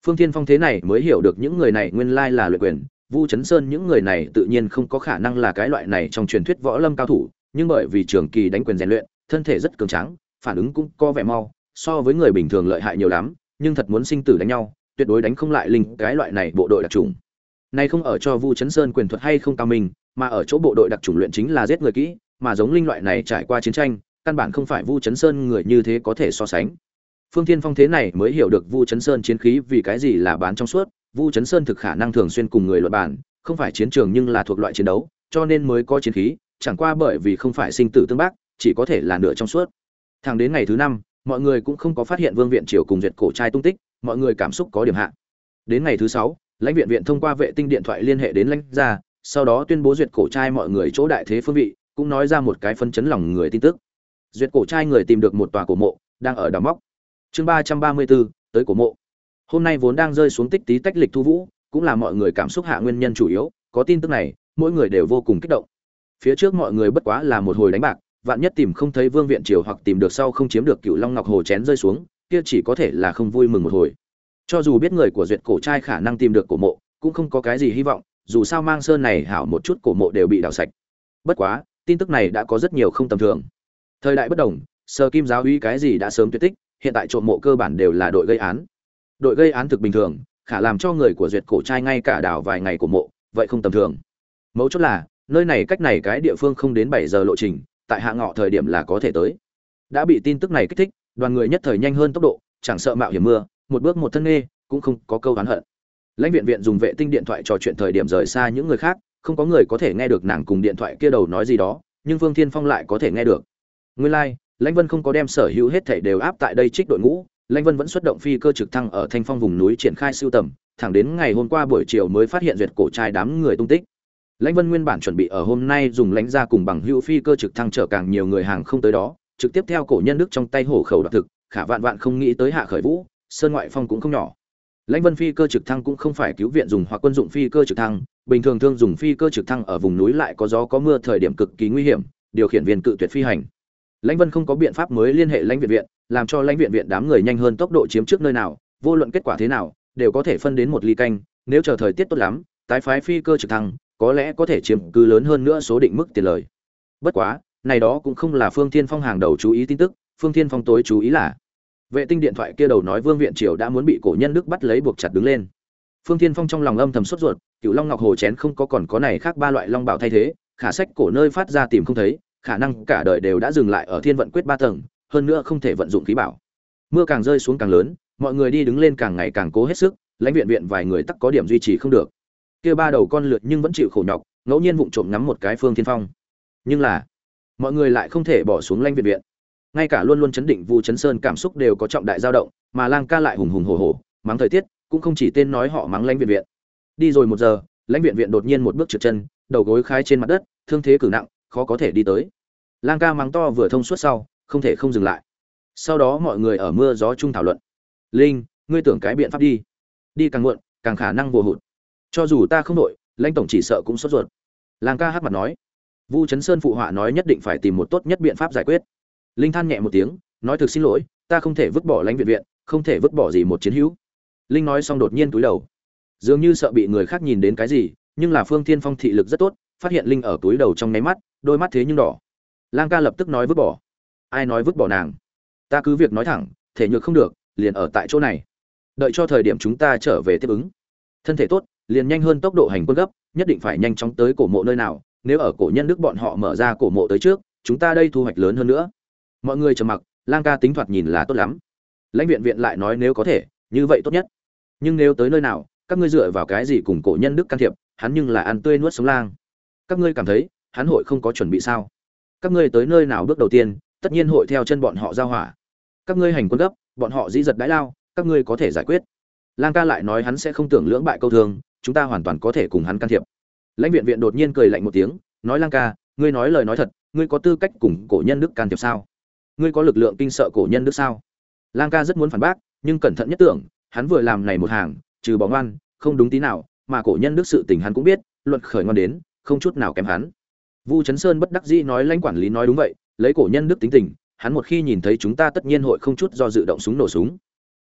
Phương thiên phong thế này mới hiểu được những người này nguyên lai là luyện quyền vu chấn sơn những người này tự nhiên không có khả năng là cái loại này trong truyền thuyết võ lâm cao thủ, nhưng bởi vì trường kỳ đánh quyền rèn luyện, thân thể rất cường tráng, phản ứng cũng có vẻ mau, so với người bình thường lợi hại nhiều lắm, nhưng thật muốn sinh tử đánh nhau, tuyệt đối đánh không lại linh cái loại này bộ đội đặc trùng này không ở cho vu chấn sơn quyền thuật hay không cao minh, mà ở chỗ bộ đội đặc trùng luyện chính là giết người kỹ, mà giống linh loại này trải qua chiến tranh, căn bản không phải vu chấn sơn người như thế có thể so sánh. Phương thiên phong thế này mới hiểu được vu chấn sơn chiến khí vì cái gì là bán trong suốt vu chấn sơn thực khả năng thường xuyên cùng người luận bàn, không phải chiến trường nhưng là thuộc loại chiến đấu cho nên mới có chiến khí chẳng qua bởi vì không phải sinh tử tương bác chỉ có thể là nửa trong suốt. Thẳng đến ngày thứ năm mọi người cũng không có phát hiện vương viện triều cùng duyệt cổ trai tung tích mọi người cảm xúc có điểm hạ. Đến ngày thứ sáu lãnh viện viện thông qua vệ tinh điện thoại liên hệ đến lãnh gia sau đó tuyên bố duyệt cổ trai mọi người chỗ đại thế phương vị cũng nói ra một cái phân chấn lòng người tin tức. Duyệt cổ trai người tìm được một tòa cổ mộ đang ở đào móc. Chương ba trăm ba mươi bốn tới cổ mộ hôm nay vốn đang rơi xuống tích tí tách lịch thu vũ, cũng là mọi người cảm xúc hạ nguyên nhân chủ yếu, có tin tức này, mỗi người đều vô cùng kích động. Phía trước mọi người bất quá là một hồi đánh bạc, vạn nhất tìm không thấy vương viện triều hoặc tìm được sau không chiếm được cựu long ngọc hồ chén rơi xuống, kia chỉ có thể là không vui mừng một hồi. Cho dù biết người của duyệt cổ trai khả năng tìm được cổ mộ, cũng không có cái gì hy vọng, dù sao mang sơn này hảo một chút cổ mộ đều bị đào sạch. Bất quá, tin tức này đã có rất nhiều không tầm thường. Thời đại bất đồng sơ kim giáo uy cái gì đã sớm tuyệt tích, hiện tại trộm mộ cơ bản đều là đội gây án đội gây án thực bình thường khả làm cho người của duyệt cổ trai ngay cả đảo vài ngày của mộ vậy không tầm thường. Mấu chốt là nơi này cách này cái địa phương không đến bảy giờ lộ trình tại hạ ngọ thời điểm là có thể tới. Đã bị tin tức này kích thích đoàn người nhất thời nhanh hơn tốc độ chẳng sợ mạo hiểm mưa một bước một thân nghê cũng không có câu oán hận. Lãnh viện viện dùng vệ tinh điện thoại trò chuyện thời điểm rời xa những người khác không có người có thể nghe được nàng cùng điện thoại kia đầu nói gì đó nhưng vương thiên phong lại có thể nghe được. Nguyên lai、like, lãnh vân không có đem sở hữu hết thảy đều áp tại đây trích đội ngũ lãnh vân vẫn xuất động phi cơ trực thăng ở thanh phong vùng núi triển khai siêu tầm, thẳng đến ngày hôm qua buổi chiều mới phát hiện duyệt cổ trai đám người tung tích. Lãnh vân nguyên bản chuẩn bị ở hôm nay dùng lãnh ra cùng bằng hữu phi cơ trực thăng chở càng nhiều người hàng không tới đó, trực tiếp theo cổ nhân đức trong tay hổ khẩu đoạt thực, khả vạn vạn không nghĩ tới hạ khởi vũ, sơn ngoại phong cũng không nhỏ. Lãnh vân phi cơ trực thăng cũng không phải cứu viện dùng hoặc quân dụng phi cơ trực thăng, bình thường thường dùng phi cơ trực thăng ở vùng núi lại có gió có mưa thời điểm cực kỳ nguy hiểm, điều khiển viên cự tuyệt phi hành lãnh vân không có biện pháp mới liên hệ lãnh viện viện, làm cho lãnh viện viện đám người nhanh hơn tốc độ chiếm trước nơi nào, vô luận kết quả thế nào, đều có thể phân đến một ly canh, nếu chờ thời tiết tốt lắm, tái phái phi cơ trực thăng, có lẽ có thể chiếm cứ lớn hơn nữa số định mức tiền lời. Bất quá, này đó cũng không là phương thiên phong hàng đầu chú ý tin tức, phương thiên phong tối chú ý là, vệ tinh điện thoại kia đầu nói vương viện triều đã muốn bị cổ nhân đức bắt lấy buộc chặt đứng lên. Phương thiên phong trong lòng âm thầm sốt ruột cựu long ngọc hồ chén không có còn có này khác ba loại long bảo thay thế, khả sách cổ nơi phát ra tìm không thấy khả năng cả đời đều đã dừng lại ở thiên vận quyết ba tầng, hơn nữa không thể vận dụng khí bảo. Mưa càng rơi xuống càng lớn, mọi người đi đứng lên càng ngày càng cố hết sức, lãnh viện viện vài người tắc có điểm duy trì không được. Kia ba đầu con lượt nhưng vẫn chịu khổ nhọc, ngẫu nhiên vụng trộm ngắm một cái phương thiên phong. Nhưng là, mọi người lại không thể bỏ xuống lãnh viện viện. Ngay cả luôn luôn chấn định vu chấn sơn cảm xúc đều có trọng đại dao động, mà lang ca lại hùng hùng hổ hổ, mắng thời tiết, cũng không chỉ tên nói họ mắng lãnh viện viện. Đi rồi một giờ, lãnh viện viện đột nhiên một bước trượt chân, đầu gối khai trên mặt đất, thương thế cử nặng khó có thể đi tới. Lang ca mắng to vừa thông suốt sau, không thể không dừng lại. Sau đó mọi người ở mưa gió chung thảo luận. Linh, ngươi tưởng cái biện pháp đi. Đi càng muộn, càng khả năng vô hụt. Cho dù ta không đội, lãnh tổng chỉ sợ cũng sốt ruột. Lang ca hát mặt nói. Vu chấn sơn phụ họa nói nhất định phải tìm một tốt nhất biện pháp giải quyết. Linh than nhẹ một tiếng, nói thực xin lỗi, ta không thể vứt bỏ lãnh viện viện, không thể vứt bỏ gì một chiến hữu. Linh nói xong đột nhiên túi đầu. Dường như sợ bị người khác nhìn đến cái gì, nhưng là phương thiên phong thị lực rất tốt, phát hiện linh ở túi đầu trong nháy mắt đôi mắt thế nhưng đỏ. Lang ca lập tức nói vứt bỏ. Ai nói vứt bỏ nàng? Ta cứ việc nói thẳng, thể nhược không được, liền ở tại chỗ này. Đợi cho thời điểm chúng ta trở về tiếp ứng. Thân thể tốt, liền nhanh hơn tốc độ hành quân gấp, nhất định phải nhanh chóng tới cổ mộ nơi nào. Nếu ở cổ nhân đức bọn họ mở ra cổ mộ tới trước, chúng ta đây thu hoạch lớn hơn nữa. Mọi người trầm mặc, lang ca tính thoạt nhìn là tốt lắm. Lãnh viện viện lại nói nếu có thể, như vậy tốt nhất. Nhưng nếu tới nơi nào, các ngươi dựa vào cái gì cùng cổ nhân đức can thiệp, hắn nhưng là ăn tươi nuốt sống lang. Các ngươi cảm thấy hắn hội không có chuẩn bị sao? Các ngươi tới nơi nào bước đầu tiên, tất nhiên hội theo chân bọn họ giao hỏa. Các ngươi hành quân gấp, bọn họ dĩ giật đãi lao, các ngươi có thể giải quyết. Lang ca lại nói hắn sẽ không tưởng lưỡng bại câu thương chúng ta hoàn toàn có thể cùng hắn can thiệp. Lãnh viện viện đột nhiên cười lạnh một tiếng, nói lang ca, ngươi nói lời nói thật, ngươi có tư cách cùng cổ nhân đức can thiệp sao? Ngươi có lực lượng kinh sợ cổ nhân đức sao? Lang ca rất muốn phản bác, nhưng cẩn thận nhất tưởng, hắn vừa làm này một hàng, trừ bỏ ngoan, không đúng tí nào, mà cổ nhân đức sự tình hắn cũng biết luật khởi ngoan đến, không chút nào kém hắn vu chấn sơn bất đắc dĩ nói lãnh quản lý nói đúng vậy, lấy cổ nhân đức tính tình, hắn một khi nhìn thấy chúng ta tất nhiên hội không chút do dự động súng nổ súng.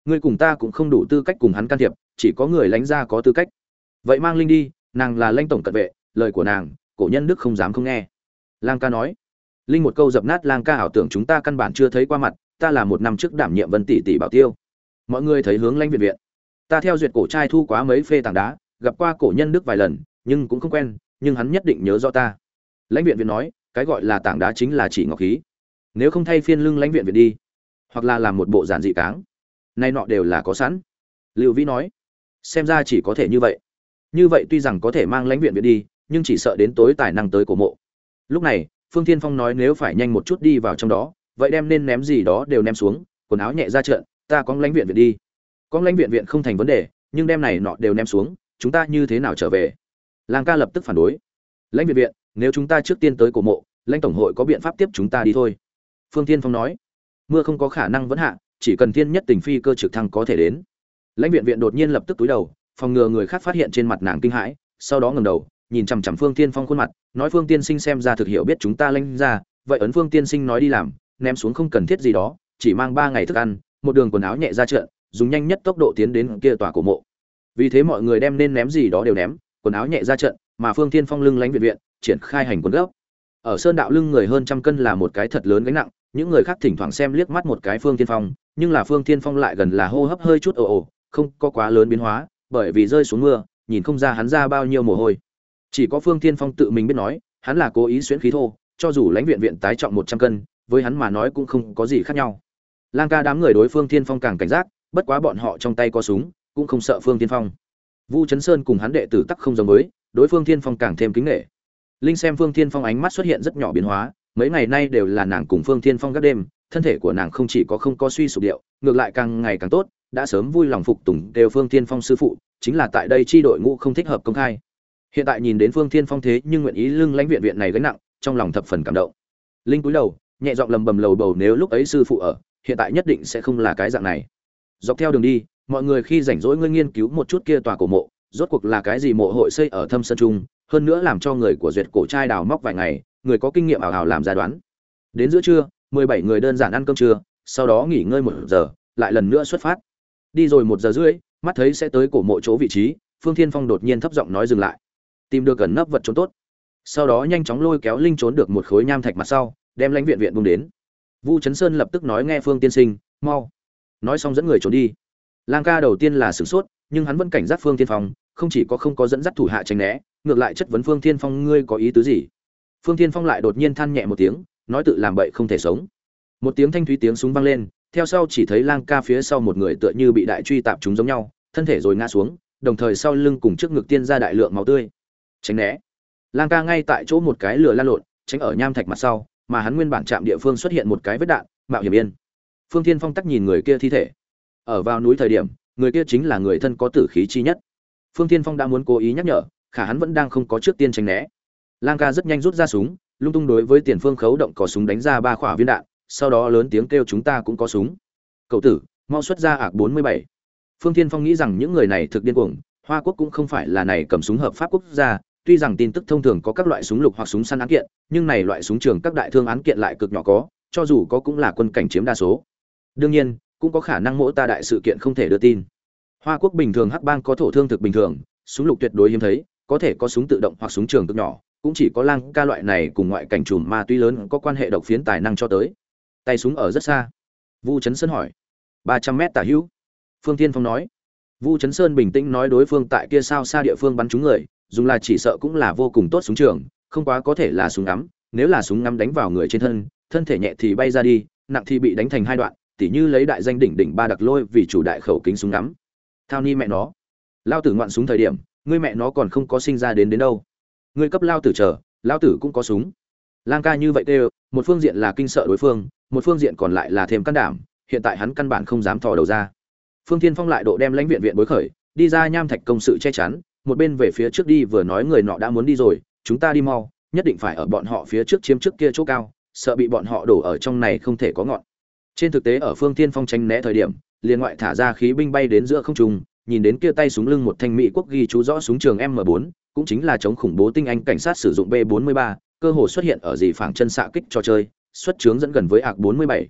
Ngươi cùng ta cũng không đủ tư cách cùng hắn can thiệp, chỉ có người lãnh gia có tư cách. Vậy mang linh đi, nàng là lãnh tổng cận vệ, lời của nàng, cổ nhân đức không dám không nghe. Lang ca nói. Linh một câu dập nát lang ca ảo tưởng chúng ta căn bản chưa thấy qua mặt, ta là một năm trước đảm nhiệm vân tỷ tỷ bảo tiêu. Mọi người thấy hướng lãnh viện viện. Ta theo duyệt cổ trai thu quá mấy phê tảng đá, gặp qua cổ nhân đức vài lần, nhưng cũng không quen, nhưng hắn nhất định nhớ rõ ta lãnh viện viện nói, cái gọi là tảng đá chính là chỉ ngọc khí. Nếu không thay phiên lưng lãnh viện viện đi, hoặc là làm một bộ giản dị cáng nay nọ đều là có sẵn. Liệu vĩ nói, xem ra chỉ có thể như vậy. Như vậy tuy rằng có thể mang lãnh viện viện đi, nhưng chỉ sợ đến tối tài năng tới cổ mộ. Lúc này, phương thiên phong nói nếu phải nhanh một chút đi vào trong đó, vậy đem nên ném gì đó đều ném xuống, quần áo nhẹ ra trận, ta có lãnh viện viện đi. Có lãnh viện viện không thành vấn đề, nhưng đem này nọ đều ném xuống, chúng ta như thế nào trở về? Lang ca lập tức phản đối. Lãnh viện viện nếu chúng ta trước tiên tới cổ mộ, lãnh tổng hội có biện pháp tiếp chúng ta đi thôi. Phương tiên phong nói. Mưa không có khả năng vẫn hạ, chỉ cần thiên nhất tình phi cơ trực thăng có thể đến. Lãnh viện viện đột nhiên lập tức túi đầu, phòng ngừa người khác phát hiện trên mặt nàng kinh hãi, sau đó ngầm đầu, nhìn chằm chằm phương tiên phong khuôn mặt, nói, phương tiên sinh xem ra thực hiểu biết chúng ta lãnh ra, vậy ấn phương tiên sinh nói đi làm, ném xuống không cần thiết gì đó, chỉ mang ba ngày thức ăn, một đường quần áo nhẹ ra trận dùng nhanh nhất tốc độ tiến đến kia tòa cổ mộ. Vì thế mọi người đem nên ném gì đó đều ném, quần áo nhẹ ra trận mà phương tiên phong lưng lãnh viện viện triển khai hành quân gốc. Ở sơn đạo lưng người hơn trăm cân là một cái thật lớn gánh nặng, những người khác thỉnh thoảng xem liếc mắt một cái phương tiên phong, nhưng là phương tiên phong lại gần là hô hấp hơi chút ồ ồ, không có quá lớn biến hóa, bởi vì rơi xuống mưa, nhìn không ra hắn ra bao nhiêu mồ hôi. Chỉ có phương tiên phong tự mình biết nói, hắn là cố ý xuyễn khí thô, cho dù lãnh viện viện tái trọng một trăm cân, với hắn mà nói cũng không có gì khác nhau. Lang ca đám người đối phương tiên phong càng cảnh giác, bất quá bọn họ trong tay có súng, cũng không sợ phương tiên phong. Vu chấn sơn cùng hắn đệ tử tắc không giống với, đối phương tiên phong càng thêm kính nghệ linh xem phương Thiên phong ánh mắt xuất hiện rất nhỏ biến hóa, mấy ngày nay đều là nàng cùng phương Thiên phong các đêm, thân thể của nàng không chỉ có không có suy sụp điệu, ngược lại càng ngày càng tốt, đã sớm vui lòng phục tùng đều phương Thiên phong sư phụ, chính là tại đây chi đội ngũ không thích hợp công khai. Hiện tại nhìn đến phương Thiên phong thế nhưng nguyện ý lưng lãnh viện viện này gánh nặng, trong lòng thập phần cảm động. Linh cúi đầu, nhẹ giọng lầm bầm lầu bầu nếu lúc ấy sư phụ ở, hiện tại nhất định sẽ không là cái dạng này. Dọc theo đường đi, mọi người khi rảnh rỗi ngươi nghiên cứu một chút kia tòa cổ mộ, rốt cuộc là cái gì mộ hội xây ở thâm sơn trung hơn nữa làm cho người của duyệt cổ trai đào móc vài ngày, người có kinh nghiệm ảo hào làm gia đoán. Đến giữa trưa, mười bảy người đơn giản ăn cơm trưa, sau đó nghỉ ngơi một giờ, lại lần nữa xuất phát. Đi rồi một giờ rưỡi, mắt thấy sẽ tới cổ mộ chỗ vị trí, phương thiên phong đột nhiên thấp giọng nói dừng lại. Tìm được gần nấp vật trốn tốt. Sau đó nhanh chóng lôi kéo linh trốn được một khối nham thạch mặt sau, đem lãnh viện viện bung đến. Vu chấn sơn lập tức nói nghe phương tiên sinh, mau. Nói xong dẫn người trốn đi. Lang ca đầu tiên là sửng sốt, nhưng hắn vẫn cảnh giác phương tiên phong không chỉ có không có dẫn dắt thủ hạ tránh né, ngược lại chất vấn phương Thiên phong, ngươi có ý tứ gì? Phương Thiên phong lại đột nhiên than nhẹ một tiếng, nói tự làm bậy không thể sống. Một tiếng thanh thúy tiếng súng vang lên, theo sau chỉ thấy lang ca phía sau một người tựa như bị đại truy tạp chúng giống nhau, thân thể rồi ngã xuống, đồng thời sau lưng cùng trước ngực tiên ra đại lượng máu tươi. Tránh né. Lang ca ngay tại chỗ một cái lửa lan lộn, tránh ở nham thạch mặt sau, mà hắn nguyên bản chạm địa phương xuất hiện một cái vết đạn, mạo hiểm yên. Phương thiên phong tắc nhìn người kia thi thể. Ở vào núi thời điểm, người kia chính là người thân có tử khí chi nhất phương thiên phong đã muốn cố ý nhắc nhở, khả hắn vẫn đang không có trước tiên tránh né. Lang ca rất nhanh rút ra súng, lung tung đối với tiền phương khấu động cò súng đánh ra ba khỏa viên đạn, sau đó lớn tiếng kêu chúng ta cũng có súng. Cậu tử, mau xuất ra ạc bốn mươi bảy. Phương thiên phong nghĩ rằng những người này thực điên cuồng, hoa quốc cũng không phải là này cầm súng hợp pháp quốc gia, tuy rằng tin tức thông thường có các loại súng lục hoặc súng săn án kiện, nhưng này loại súng trường các đại thương án kiện lại cực nhỏ có, cho dù có cũng là quân cảnh chiếm đa số. Đương nhiên, cũng có khả năng mỗi ta đại sự kiện không thể đưa tin hoa quốc bình thường hắc bang có thổ thương thực bình thường, súng lục tuyệt đối hiếm thấy, có thể có súng tự động hoặc súng trường cực nhỏ, cũng chỉ có lang ca loại này cùng ngoại cảnh trùm ma túy lớn có quan hệ độc phiến tài năng cho tới. Tay súng ở rất xa. Vu chấn sơn hỏi. Ba trăm mét tả hữu. Phương tiên phong nói. Vu chấn sơn bình tĩnh nói đối phương tại kia sao xa địa phương bắn trúng người, dùng là chỉ sợ cũng là vô cùng tốt súng trường, không quá có thể là súng ngắm, nếu là súng ngắm đánh vào người trên thân thân thể nhẹ thì bay ra đi, nặng thì bị đánh thành hai đoạn, tỉ như lấy đại danh đỉnh đỉnh ba đặc lôi vì chủ đại khẩu kính súng ngắm thao ni mẹ nó. Lao tử ngoạn súng thời điểm, ngươi mẹ nó còn không có sinh ra đến đến đâu. Ngươi cấp lao tử chờ, lao tử cũng có súng. Lang ca như vậy kêu một phương diện là kinh sợ đối phương, một phương diện còn lại là thêm can đảm, hiện tại hắn căn bản không dám thò đầu ra. Phương thiên phong lại độ đem lãnh viện viện bối khởi, đi ra nham thạch công sự che chắn, một bên về phía trước đi vừa nói người nọ đã muốn đi rồi, chúng ta đi mau, nhất định phải ở bọn họ phía trước chiếm trước kia chỗ cao, sợ bị bọn họ đổ ở trong này không thể có ngọn. Trên thực tế ở phương thiên phong tránh né thời điểm liền ngoại thả ra khí binh bay đến giữa không trung nhìn đến kia tay súng lưng một thanh mỹ quốc ghi chú rõ súng trường M4, cũng chính là chống khủng bố tinh anh cảnh sát sử dụng B43, cơ hội xuất hiện ở dị phảng chân xạ kích cho chơi, xuất chướng dẫn gần với ạc 47.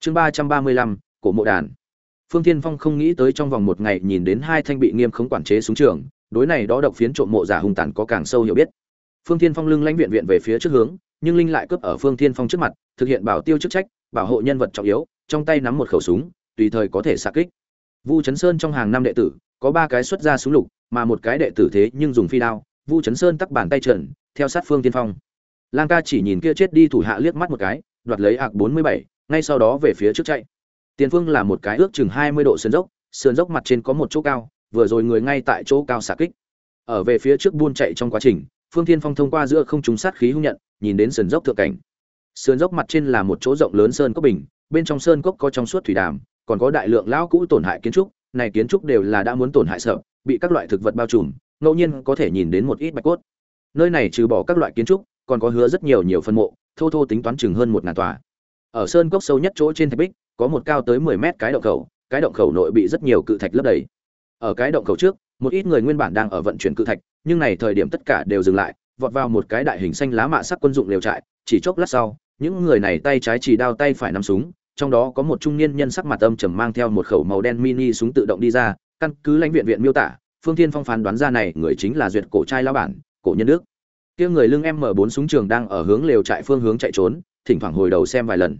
Chương 335, cổ mộ đàn. Phương Thiên Phong không nghĩ tới trong vòng một ngày nhìn đến hai thanh bị nghiêm khống quản chế súng trường, đối này đó độc phiến trộm mộ giả hung tàn có càng sâu hiểu biết. Phương Thiên Phong lưng lãnh viện viện về phía trước hướng, nhưng linh lại cướp ở Phương Thiên Phong trước mặt, thực hiện bảo tiêu chức trách, bảo hộ nhân vật trọng yếu, trong tay nắm một khẩu súng, tùy thời có thể xạ kích. Vu Chấn Sơn trong hàng năm đệ tử, có ba cái xuất ra súng lục, mà một cái đệ tử thế nhưng dùng phi đao. Vu Chấn Sơn tắc bàn tay trần, theo sát Phương Tiên Phong. Lang ca chỉ nhìn kia chết đi thủ hạ liếc mắt một cái, đoạt lấy ạc 47, ngay sau đó về phía trước chạy. Tiền Phương là một cái ước chừng 20 độ sườn dốc, sườn dốc mặt trên có một chỗ cao, vừa rồi người ngay tại chỗ cao xạ kích. Ở về phía trước buôn chạy trong quá trình, Phương Thiên Phong thông qua giữa không trúng sát khí hung nhận, nhìn đến sườn dốc thượng cảnh. Sườn dốc mặt trên là một chỗ rộng lớn sơn cốc bình, bên trong sơn cốc có trong suốt thủy đàm, còn có đại lượng lão cũ tổn hại kiến trúc, này kiến trúc đều là đã muốn tổn hại sợ, bị các loại thực vật bao trùm, ngẫu nhiên có thể nhìn đến một ít bạch cốt. Nơi này trừ bỏ các loại kiến trúc, còn có hứa rất nhiều nhiều phân mộ, thô thô tính toán chừng hơn một ngàn tòa. Ở sơn cốc sâu nhất chỗ trên thạch bích, có một cao tới 10 mét cái động khẩu, cái động khẩu nội bị rất nhiều cự thạch lấp đầy. Ở cái động khẩu trước, một ít người nguyên bản đang ở vận chuyển cự thạch, nhưng này thời điểm tất cả đều dừng lại, vọt vào một cái đại hình xanh lá mạ sắc quân dụng liều trại, chỉ chốc lát sau, những người này tay trái chỉ đao tay phải nắm súng, trong đó có một trung niên nhân sắc mặt âm trầm mang theo một khẩu màu đen mini súng tự động đi ra, căn cứ lãnh viện viện miêu tả, Phương Thiên Phong phán đoán ra này người chính là duyệt cổ trai lão bản, cổ nhân đức. Kia người lưng m bốn súng trường đang ở hướng lều trại phương hướng chạy trốn, thỉnh thoảng hồi đầu xem vài lần.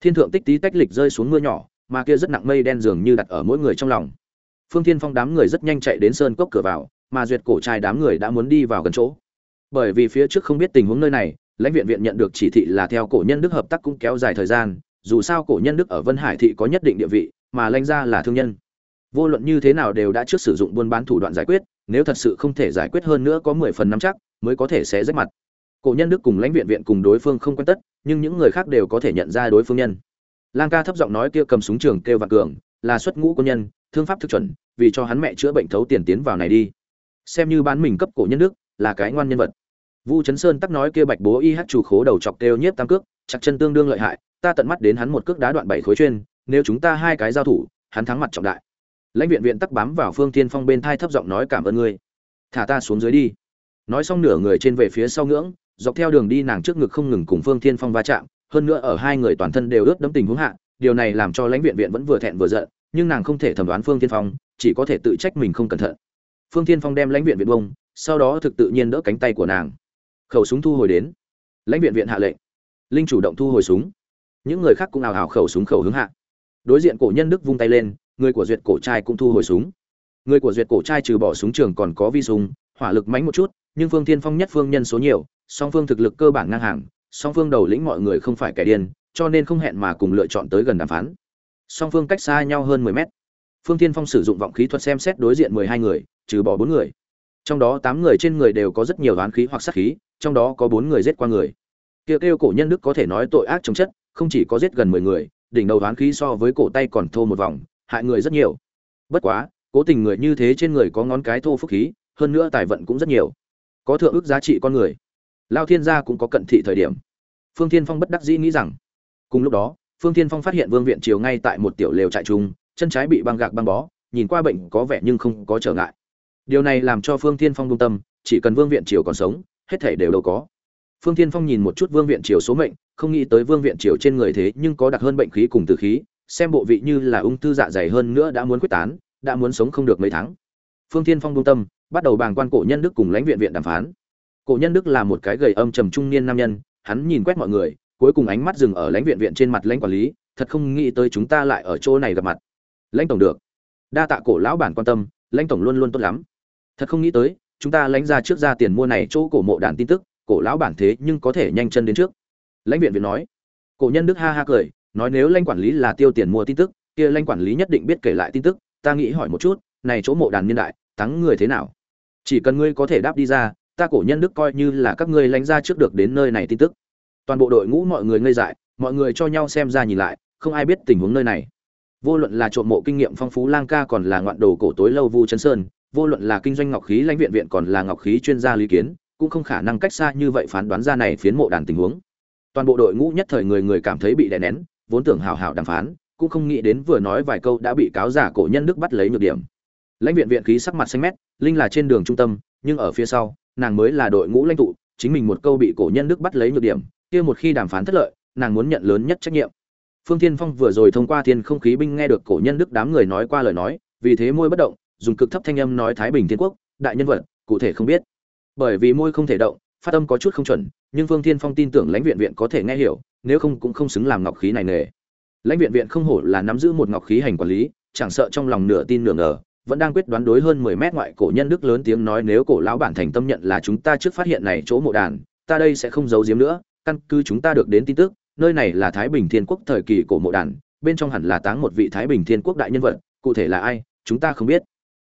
Thiên thượng tích tí tách lịch rơi xuống mưa nhỏ, mà kia rất nặng mây đen dường như đặt ở mỗi người trong lòng. Phương Thiên Phong đám người rất nhanh chạy đến sơn cốc cửa vào, mà duyệt cổ trai đám người đã muốn đi vào gần chỗ. Bởi vì phía trước không biết tình huống nơi này, lãnh viện viện nhận được chỉ thị là theo cổ nhân đức hợp tác cũng kéo dài thời gian, dù sao cổ nhân đức ở Vân Hải thị có nhất định địa vị, mà lãnh gia là thương nhân. Vô luận như thế nào đều đã trước sử dụng buôn bán thủ đoạn giải quyết, nếu thật sự không thể giải quyết hơn nữa có 10 phần nắm chắc, mới có thể sẽ rách mặt. Cổ nhân đức cùng lãnh viện viện cùng đối phương không quen tất, nhưng những người khác đều có thể nhận ra đối phương nhân. Lang ca thấp giọng nói kia cầm súng trường kêu vạn cường, là xuất ngũ quân nhân, thương pháp thực chuẩn, vì cho hắn mẹ chữa bệnh thấu tiền tiến vào này đi. Xem như bán mình cấp cổ nhân đức, là cái ngoan nhân vật. Vu Chấn Sơn tắc nói kia Bạch Bố y hát chủ khố đầu chọc kêu nhiếp tam cước, chặt chân tương đương lợi hại, ta tận mắt đến hắn một cước đá đoạn bảy khối chuyên, nếu chúng ta hai cái giao thủ, hắn thắng mặt trọng đại. Lãnh viện viện tắc bám vào Phương Thiên Phong bên thai thấp giọng nói cảm ơn ngươi. Thả ta xuống dưới đi. Nói xong nửa người trên về phía sau ngưỡng, dọc theo đường đi nàng trước ngực không ngừng cùng Phương Thiên Phong va chạm, hơn nữa ở hai người toàn thân đều ướt đẫm tình huống hạ, điều này làm cho lãnh viện viện vẫn vừa thẹn vừa giận, nhưng nàng không thể thẩm đoán Phương Thiên Phong, chỉ có thể tự trách mình không cẩn thận. Phương Thiên Phong đem lãnh viện viện bông, sau đó thực tự nhiên đỡ cánh tay của nàng khẩu súng thu hồi đến lãnh viện viện hạ lệnh linh chủ động thu hồi súng những người khác cũng ào ào khẩu súng khẩu hướng hạ. Đối diện cổ nhân đức vung tay lên, người của duyệt cổ trai cũng thu hồi súng. Người của duyệt cổ trai trừ bỏ súng trường còn có vi súng, hỏa lực mánh một chút, nhưng phương tiên phong nhất phương nhân số nhiều, song phương thực lực cơ bản ngang hàng, song phương đầu lĩnh mọi người không phải kẻ điên, cho nên không hẹn mà cùng lựa chọn tới gần đàm phán. Song phương cách xa nhau hơn mười mét. Phương tiên phong sử dụng vọng khí thuật xem xét đối diện mười hai người, trừ bỏ bốn người. Trong đó tám người trên người đều có rất nhiều đoán khí hoặc sát khí, trong đó có bốn người giết qua người. Kia kêu cổ nhân đức có thể nói tội ác chống chất không chỉ có giết gần mười người, đỉnh đầu đoán khí so với cổ tay còn thô một vòng, hại người rất nhiều. Bất quá, cố tình người như thế trên người có ngón cái thô phúc khí, hơn nữa tài vận cũng rất nhiều. Có thượng ước giá trị con người. Lao thiên gia cũng có cận thị thời điểm. Phương thiên phong bất đắc dĩ nghĩ rằng, cùng lúc đó, phương thiên phong phát hiện vương viện chiều ngay tại một tiểu lều trại trung, chân trái bị băng gạc băng bó, nhìn qua bệnh có vẻ nhưng không có trở ngại. Điều này làm cho phương thiên phong buông tâm, chỉ cần vương viện triều còn sống, hết thể đều đâu có phương thiên phong nhìn một chút vương viện triều số mệnh, không nghĩ tới vương viện triều trên người thế nhưng có đặc hơn bệnh khí cùng tử khí, xem bộ vị như là ung thư dạ dày hơn nữa đã muốn quyết tán, đã muốn sống không được mấy tháng. Phương thiên phong buông tâm, bắt đầu bàng quan cổ nhân đức cùng lãnh viện viện đàm phán. Cổ nhân đức là một cái gầy âm trầm trung niên nam nhân, hắn nhìn quét mọi người, cuối cùng ánh mắt dừng ở lãnh viện viện trên mặt lãnh quản lý, thật không nghĩ tới chúng ta lại ở chỗ này gặp mặt. Lãnh tổng được. Đa tạ cổ lão bản quan tâm, lãnh tổng luôn luôn tốt lắm. Thật không nghĩ tới, chúng ta lãnh ra trước ra tiền mua này chỗ cổ mộ đàn tin tức cổ lão bản thế nhưng có thể nhanh chân đến trước. Lãnh viện viện nói. Cổ nhân đức ha ha cười, nói nếu lãnh quản lý là tiêu tiền mua tin tức, kia lãnh quản lý nhất định biết kể lại tin tức, ta nghĩ hỏi một chút, này chỗ mộ đàn niên đại thắng người thế nào? Chỉ cần ngươi có thể đáp đi ra, ta cổ nhân đức coi như là các ngươi lãnh ra trước được đến nơi này tin tức. Toàn bộ đội ngũ mọi người ngây dại, mọi người cho nhau xem ra nhìn lại, không ai biết tình huống nơi này. Vô luận là trộm mộ kinh nghiệm phong phú lang ca còn là ngoạn đồ cổ tối lâu vu chấn sơn, vô luận là kinh doanh ngọc khí lãnh viện viện còn là ngọc khí chuyên gia lý kiến cũng không khả năng cách xa như vậy phán đoán ra này phiến mộ đàn tình huống. Toàn bộ đội ngũ nhất thời người người cảm thấy bị đè nén, vốn tưởng hào hào đàm phán, cũng không nghĩ đến vừa nói vài câu đã bị cáo giả cổ nhân đức bắt lấy nhược điểm. Lãnh viện viện khí sắc mặt xanh mét, linh là trên đường trung tâm, nhưng ở phía sau, nàng mới là đội ngũ lãnh tụ, chính mình một câu bị cổ nhân đức bắt lấy nhược điểm, kia một khi đàm phán thất lợi, nàng muốn nhận lớn nhất trách nhiệm. Phương thiên phong vừa rồi thông qua thiên không khí binh nghe được cổ nhân đức đám người nói qua lời nói, vì thế môi bất động, dùng cực thấp thanh âm nói thái bình thiên quốc, đại nhân vật, cụ thể không biết bởi vì môi không thể động, phát âm có chút không chuẩn, nhưng phương thiên phong tin tưởng lãnh viện viện có thể nghe hiểu, nếu không cũng không xứng làm ngọc khí này nghề. Lãnh viện viện không hổ là nắm giữ một ngọc khí hành quản lý, chẳng sợ trong lòng nửa tin nửa ngờ, vẫn đang quyết đoán đối hơn mười mét ngoại cổ nhân đức lớn tiếng nói nếu cổ lão bản thành tâm nhận là chúng ta trước phát hiện này chỗ mộ đàn, ta đây sẽ không giấu giếm nữa, căn cứ chúng ta được đến tin tức, nơi này là thái bình thiên quốc thời kỳ cổ mộ đàn, bên trong hẳn là táng một vị thái bình thiên quốc đại nhân vật, cụ thể là ai, chúng ta không biết.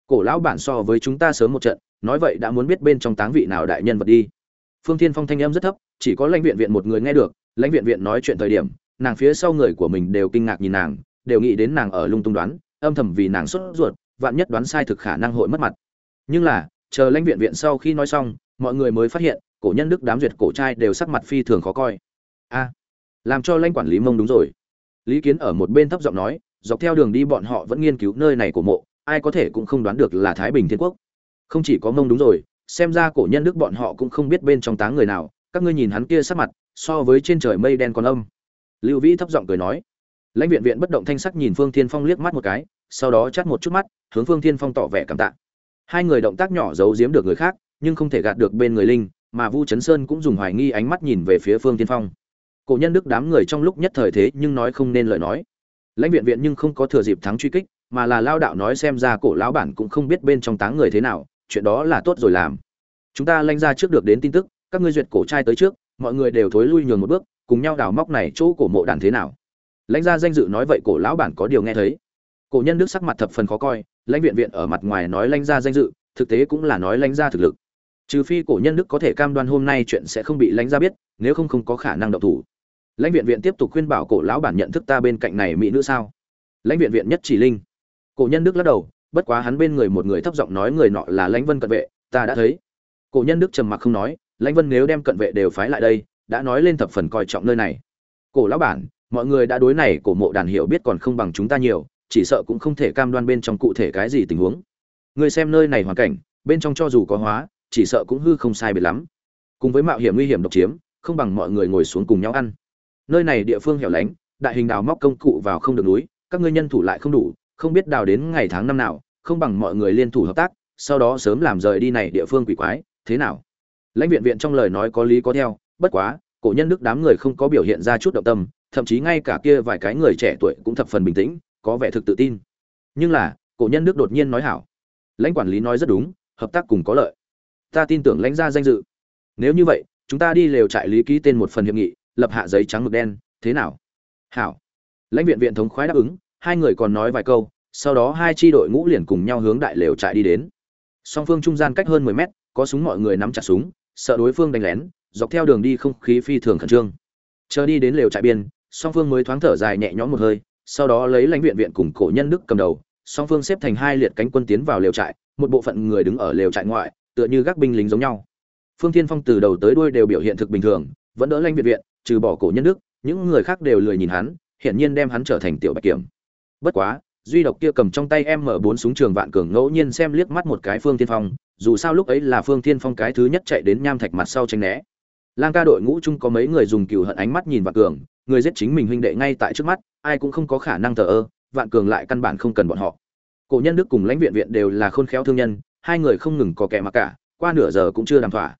Cổ lão bản so với chúng ta sớm một trận nói vậy đã muốn biết bên trong táng vị nào đại nhân vật đi. Phương thiên phong thanh âm rất thấp, chỉ có lãnh viện viện một người nghe được. Lãnh viện viện nói chuyện thời điểm, nàng phía sau người của mình đều kinh ngạc nhìn nàng, đều nghĩ đến nàng ở lung tung đoán, âm thầm vì nàng sốt ruột, vạn nhất đoán sai thực khả năng hội mất mặt. Nhưng là, chờ lãnh viện viện sau khi nói xong, mọi người mới phát hiện, cổ nhân đức đám duyệt cổ trai đều sắc mặt phi thường khó coi. A, làm cho lãnh quản lý mông đúng rồi. Lý kiến ở một bên thấp giọng nói, dọc theo đường đi bọn họ vẫn nghiên cứu nơi này của mộ, ai có thể cũng không đoán được là thái bình thiên quốc không chỉ có mông đúng rồi, xem ra cổ nhân đức bọn họ cũng không biết bên trong táng người nào, các ngươi nhìn hắn kia sắc mặt, so với trên trời mây đen còn âm. Lưu vĩ thấp giọng cười nói. Lãnh viện viện bất động thanh sắc nhìn phương thiên phong liếc mắt một cái, sau đó chắt một chút mắt, hướng phương thiên phong tỏ vẻ cảm tạ. Hai người động tác nhỏ giấu giếm được người khác, nhưng không thể gạt được bên người linh, mà vu chấn sơn cũng dùng hoài nghi ánh mắt nhìn về phía phương thiên phong. Cổ nhân đức đám người trong lúc nhất thời thế nhưng nói không nên lời nói. Lãnh viện viện nhưng không có thừa dịp thắng truy kích, mà là lao đạo nói xem ra cổ lão bản cũng không biết bên trong táng người thế nào chuyện đó là tốt rồi làm. Chúng ta lanh ra trước được đến tin tức, các ngươi duyệt cổ trai tới trước, mọi người đều thối lui nhường một bước, cùng nhau đào móc này chỗ cổ mộ đàn thế nào. Lãnh gia danh dự nói vậy cổ lão bản có điều nghe thấy. Cổ nhân đức sắc mặt thập phần khó coi, lãnh viện viện ở mặt ngoài nói lãnh gia danh dự, thực tế cũng là nói lãnh gia thực lực. Trừ phi cổ nhân đức có thể cam đoan hôm nay chuyện sẽ không bị lãnh gia biết, nếu không không có khả năng động thủ. Lãnh viện viện tiếp tục khuyên bảo cổ lão bản nhận thức ta bên cạnh này mỹ nữ sao? Lãnh viện viện nhất chỉ linh. Cổ nhân đức lắc đầu bất quá hắn bên người một người thấp giọng nói người nọ là lãnh vân cận vệ, ta đã thấy. Cổ nhân đức trầm mặc không nói, lãnh vân nếu đem cận vệ đều phái lại đây, đã nói lên thập phần coi trọng nơi này. Cổ lão bản, mọi người đã đối này cổ mộ đàn hiểu biết còn không bằng chúng ta nhiều, chỉ sợ cũng không thể cam đoan bên trong cụ thể cái gì tình huống. Người xem nơi này hoàn cảnh, bên trong cho dù có hóa, chỉ sợ cũng hư không sai biệt lắm. Cùng với mạo hiểm nguy hiểm độc chiếm, không bằng mọi người ngồi xuống cùng nhau ăn. Nơi này địa phương hẻo lánh, đại hình đào móc công cụ vào không được núi, các ngươi nhân thủ lại không đủ không biết đào đến ngày tháng năm nào, không bằng mọi người liên thủ hợp tác, sau đó sớm làm rời đi này địa phương quỷ quái, thế nào? Lãnh viện viện trong lời nói có lý có theo, bất quá, cổ nhân đức đám người không có biểu hiện ra chút động tâm, thậm chí ngay cả kia vài cái người trẻ tuổi cũng thập phần bình tĩnh, có vẻ thực tự tin. Nhưng là, cổ nhân đức đột nhiên nói hảo. Lãnh quản lý nói rất đúng, hợp tác cùng có lợi. Ta tin tưởng lãnh gia danh dự. Nếu như vậy, chúng ta đi lều trại lý ký tên một phần hiệp nghị, lập hạ giấy trắng mực đen, thế nào? Hảo. Lãnh viện viện thống khoái đáp ứng hai người còn nói vài câu, sau đó hai tri đội ngũ liền cùng nhau hướng đại lều trại đi đến. Song phương trung gian cách hơn mười mét, có súng mọi người nắm chặt súng, sợ đối phương đánh lén, dọc theo đường đi không khí phi thường khẩn trương. Chờ đi đến lều trại biên, song phương mới thoáng thở dài nhẹ nhõm một hơi, sau đó lấy lãnh viện viện cùng cổ nhân đức cầm đầu, song phương xếp thành hai liệt cánh quân tiến vào lều trại, một bộ phận người đứng ở lều trại ngoại, tựa như các binh lính giống nhau. Phương thiên phong từ đầu tới đuôi đều biểu hiện thực bình thường, vẫn đỡ lãnh viện viện, trừ bỏ cổ nhân đức, những người khác đều lười nhìn hắn, hiển nhiên đem hắn trở thành tiểu bạch kiểm bất quá, duy độc kia cầm trong tay em mở bốn súng trường vạn cường ngẫu nhiên xem liếc mắt một cái phương tiên phong, dù sao lúc ấy là phương tiên phong cái thứ nhất chạy đến nham thạch mặt sau tranh né. Lang ca đội ngũ chung có mấy người dùng cừu hận ánh mắt nhìn vạn cường, người giết chính mình huynh đệ ngay tại trước mắt, ai cũng không có khả năng thờ ơ, vạn cường lại căn bản không cần bọn họ. Cổ nhân đức cùng lãnh viện viện đều là khôn khéo thương nhân, hai người không ngừng có kẻ mặc cả, qua nửa giờ cũng chưa đàm thỏa.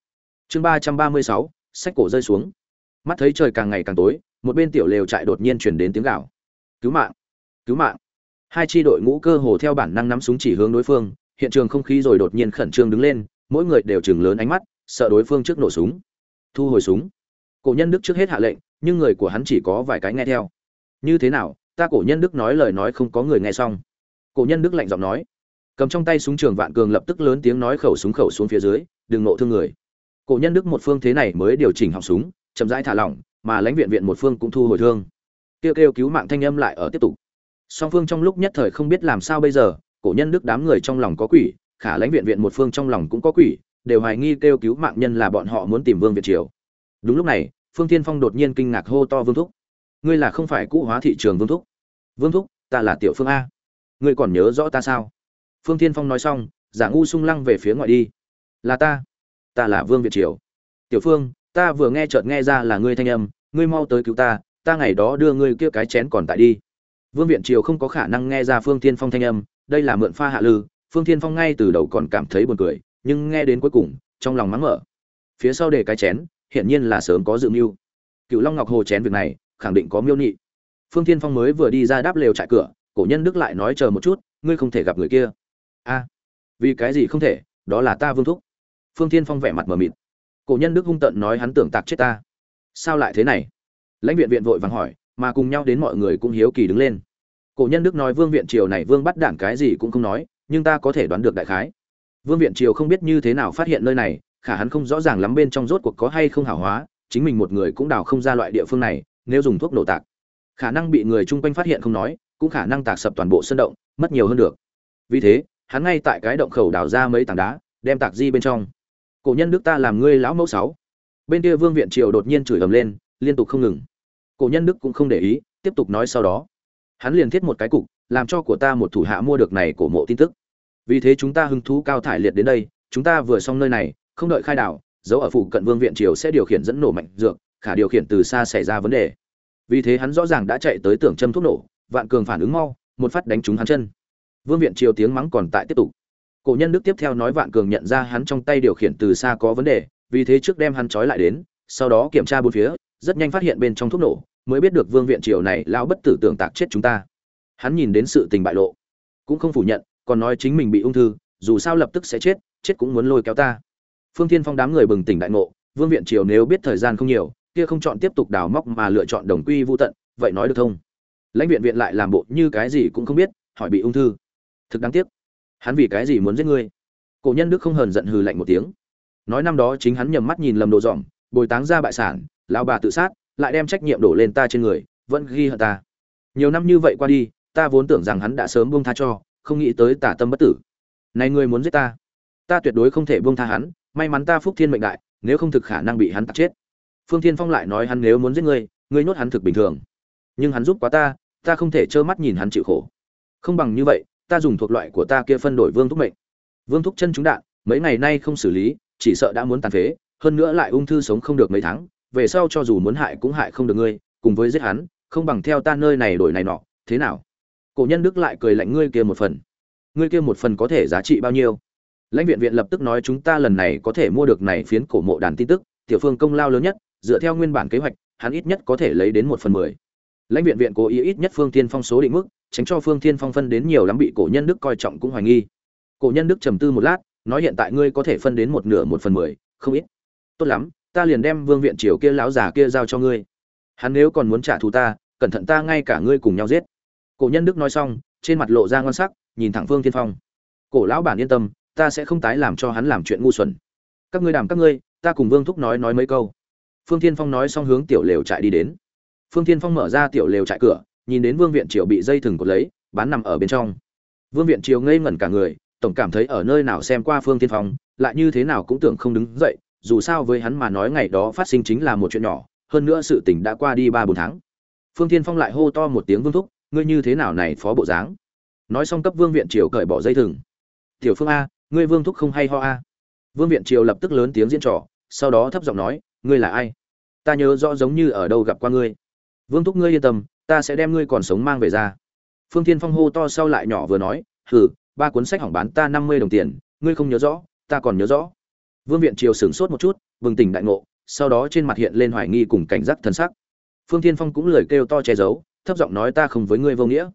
Chương ba trăm ba mươi sáu, sách cổ rơi xuống. Mắt thấy trời càng ngày càng tối, một bên tiểu lều trại đột nhiên chuyển đến tiếng gạo cứu mạng! Cứu mạng. Hai tri đội ngũ cơ hồ theo bản năng nắm súng chỉ hướng đối phương, hiện trường không khí rồi đột nhiên khẩn trương đứng lên, mỗi người đều chừng lớn ánh mắt, sợ đối phương trước nổ súng. Thu hồi súng. Cổ nhân đức trước hết hạ lệnh, nhưng người của hắn chỉ có vài cái nghe theo. Như thế nào, ta cổ nhân đức nói lời nói không có người nghe xong. Cổ nhân đức lạnh giọng nói. Cầm trong tay súng trường vạn cường lập tức lớn tiếng nói khẩu súng khẩu xuống phía dưới, đừng nộ thương người. Cổ nhân đức một phương thế này mới điều chỉnh họng súng, chậm rãi thả lỏng, mà lãnh viện viện một phương cũng thu hồi thương. Kêu kêu cứu mạng thanh âm lại ở tiếp tục song phương trong lúc nhất thời không biết làm sao bây giờ, cổ nhân đức đám người trong lòng có quỷ, khả lãnh viện viện một phương trong lòng cũng có quỷ, đều hoài nghi kêu cứu mạng nhân là bọn họ muốn tìm vương việt triều. Đúng lúc này, phương tiên phong đột nhiên kinh ngạc hô to vương thúc. Ngươi là không phải cũ hóa thị trường vương thúc. Vương thúc, ta là tiểu phương a. Ngươi còn nhớ rõ ta sao? Phương tiên phong nói xong, giả ngu sung lăng về phía ngoài đi. Là ta. Ta là vương việt triều. Tiểu phương, ta vừa nghe chợt nghe ra là ngươi thanh âm, ngươi mau tới cứu ta ta ngày đó đưa ngươi kia cái chén còn tại đi vương viện triều không có khả năng nghe ra phương thiên phong thanh âm, đây là mượn pha hạ lư, phương thiên phong ngay từ đầu còn cảm thấy buồn cười, nhưng nghe đến cuối cùng, trong lòng mắng mở. Phía sau để cái chén, hiển nhiên là sớm có dự mưu. Cựu long ngọc hồ chén việc này, khẳng định có miêu nhị phương thiên phong mới vừa đi ra đáp lều trại cửa, cổ nhân đức lại nói chờ một chút, ngươi không thể gặp người kia. A, vì cái gì không thể, đó là ta vương thúc. Phương thiên phong vẻ mặt mờ mịt. Cổ nhân đức hung tận nói hắn tưởng tạc chết ta. Sao lại thế này? Lãnh viện viện vội vàng hỏi mà cùng nhau đến mọi người cũng hiếu kỳ đứng lên. Cổ nhân đức nói vương viện triều này vương bắt đảng cái gì cũng không nói, nhưng ta có thể đoán được đại khái. Vương viện triều không biết như thế nào phát hiện nơi này, khả hắn không rõ ràng lắm bên trong rốt cuộc có hay không hảo hóa, chính mình một người cũng đào không ra loại địa phương này, nếu dùng thuốc nổ tạc, khả năng bị người chung quanh phát hiện không nói, cũng khả năng tạc sập toàn bộ sân động, mất nhiều hơn được. Vì thế, hắn ngay tại cái động khẩu đào ra mấy tảng đá, đem tạc di bên trong. Cổ nhân đức ta làm ngươi lão mẫu sáu. Bên kia vương viện triều đột nhiên chửi ầm lên, liên tục không ngừng cổ nhân đức cũng không để ý, tiếp tục nói sau đó. Hắn liền thiết một cái cục, làm cho của ta một thủ hạ mua được này cổ mộ tin tức. Vì thế chúng ta hứng thú cao thải liệt đến đây, chúng ta vừa xong nơi này, không đợi khai đảo, dấu ở phụ cận vương viện triều sẽ điều khiển dẫn nổ mạnh dược, khả điều khiển từ xa xảy ra vấn đề. Vì thế hắn rõ ràng đã chạy tới tưởng châm thuốc nổ, vạn cường phản ứng mau, một phát đánh trúng hắn chân. Vương viện triều tiếng mắng còn tại tiếp tục. Cổ nhân đức tiếp theo nói vạn cường nhận ra hắn trong tay điều khiển từ xa có vấn đề, vì thế trước đem hắn trói lại đến, sau đó kiểm tra bốn phía rất nhanh phát hiện bên trong thuốc nổ, mới biết được vương viện triều này lão bất tử tưởng tạc chết chúng ta. Hắn nhìn đến sự tình bại lộ, cũng không phủ nhận, còn nói chính mình bị ung thư, dù sao lập tức sẽ chết chết cũng muốn lôi kéo ta. Phương thiên phong đám người bừng tỉnh đại ngộ, vương viện triều nếu biết thời gian không nhiều, kia không chọn tiếp tục đào móc mà lựa chọn đồng quy vô tận, vậy nói được thông lãnh viện viện lại làm bộ như cái gì cũng không biết, hỏi bị ung thư. Thực đáng tiếc. Hắn vì cái gì muốn giết ngươi? Cổ nhân đức không hờn giận hừ lạnh một tiếng. Nói năm đó chính hắn nhầm mắt nhìn lầm đồ dỏm bồi táng ra bại sản lão bà tự sát, lại đem trách nhiệm đổ lên ta trên người, vẫn ghi hận ta. Nhiều năm như vậy qua đi, ta vốn tưởng rằng hắn đã sớm buông tha cho, không nghĩ tới tả tâm bất tử. Này ngươi muốn giết ta. Ta tuyệt đối không thể buông tha hắn, may mắn ta phúc thiên mệnh đại, nếu không thực khả năng bị hắn tạt chết. Phương thiên phong lại nói hắn nếu muốn giết ngươi ngươi nhốt hắn thực bình thường. Nhưng hắn giúp quá ta ta không thể trơ mắt nhìn hắn chịu khổ. Không bằng như vậy, ta dùng thuộc loại của ta kia phân đổi vương thúc mệnh. Vương thúc chân trúng đạn, mấy ngày nay không xử lý, chỉ sợ đã muốn tàn phế, hơn nữa lại ung thư sống không được mấy tháng về sau cho dù muốn hại cũng hại không được ngươi, cùng với giết hắn, không bằng theo ta nơi này đổi này nọ, thế nào? Cổ nhân đức lại cười lạnh ngươi kia một phần. Ngươi kia một phần có thể giá trị bao nhiêu? Lãnh viện viện lập tức nói chúng ta lần này có thể mua được này phiến cổ mộ đàn tin tức, tiểu phương công lao lớn nhất, dựa theo nguyên bản kế hoạch, hắn ít nhất có thể lấy đến một phần mười. Lãnh viện viện cố ý ít nhất phương tiên phong số định mức, tránh cho phương tiên phong phân đến nhiều lắm bị cổ nhân đức coi trọng cũng hoài nghi. Cổ nhân đức trầm tư một lát, nói hiện tại ngươi có thể phân đến một nửa một phần mười, không ít. Tốt lắm ta liền đem vương viện triều kia lão già kia giao cho ngươi. Hắn nếu còn muốn trả thù ta, cẩn thận ta ngay cả ngươi cùng nhau giết. Cổ nhân đức nói xong, trên mặt lộ ra ngon sắc, nhìn thẳng vương tiên phong. Cổ lão bản yên tâm, ta sẽ không tái làm cho hắn làm chuyện ngu xuẩn. Các ngươi đàm các ngươi, ta cùng vương thúc nói nói mấy câu. Phương tiên phong nói xong hướng tiểu lều trại đi đến. Phương tiên phong mở ra tiểu lều trại cửa, nhìn đến vương viện triều bị dây thừng cột lấy, bán nằm ở bên trong. Vương viện triều ngây ngẩn cả người, tổng cảm thấy ở nơi nào xem qua phương tiên phong, lại như thế nào cũng tưởng không đứng dậy dù sao với hắn mà nói ngày đó phát sinh chính là một chuyện nhỏ, hơn nữa sự tình đã qua đi ba bốn tháng. Phương tiên phong lại hô to một tiếng vương thúc, ngươi như thế nào này phó bộ dáng? Nói xong cấp vương viện triều cởi bỏ dây thừng. Tiểu phương a, ngươi vương thúc không hay ho a? Vương viện triều lập tức lớn tiếng diễn trò, sau đó thấp giọng nói, ngươi là ai? Ta nhớ rõ giống như ở đâu gặp qua ngươi. Vương thúc ngươi yên tâm, ta sẽ đem ngươi còn sống mang về ra. Phương thiên phong hô to sau lại nhỏ vừa nói, hừ, ba cuốn sách hỏng bán ta năm mươi đồng tiền, ngươi không nhớ rõ, ta còn nhớ rõ vương viện triều sửng sốt một chút, bừng tỉnh đại ngộ, sau đó trên mặt hiện lên hoài nghi cùng cảnh giác thân sắc. Phương thiên phong cũng lời kêu to che giấu, thấp giọng nói ta không với ngươi vô nghĩa.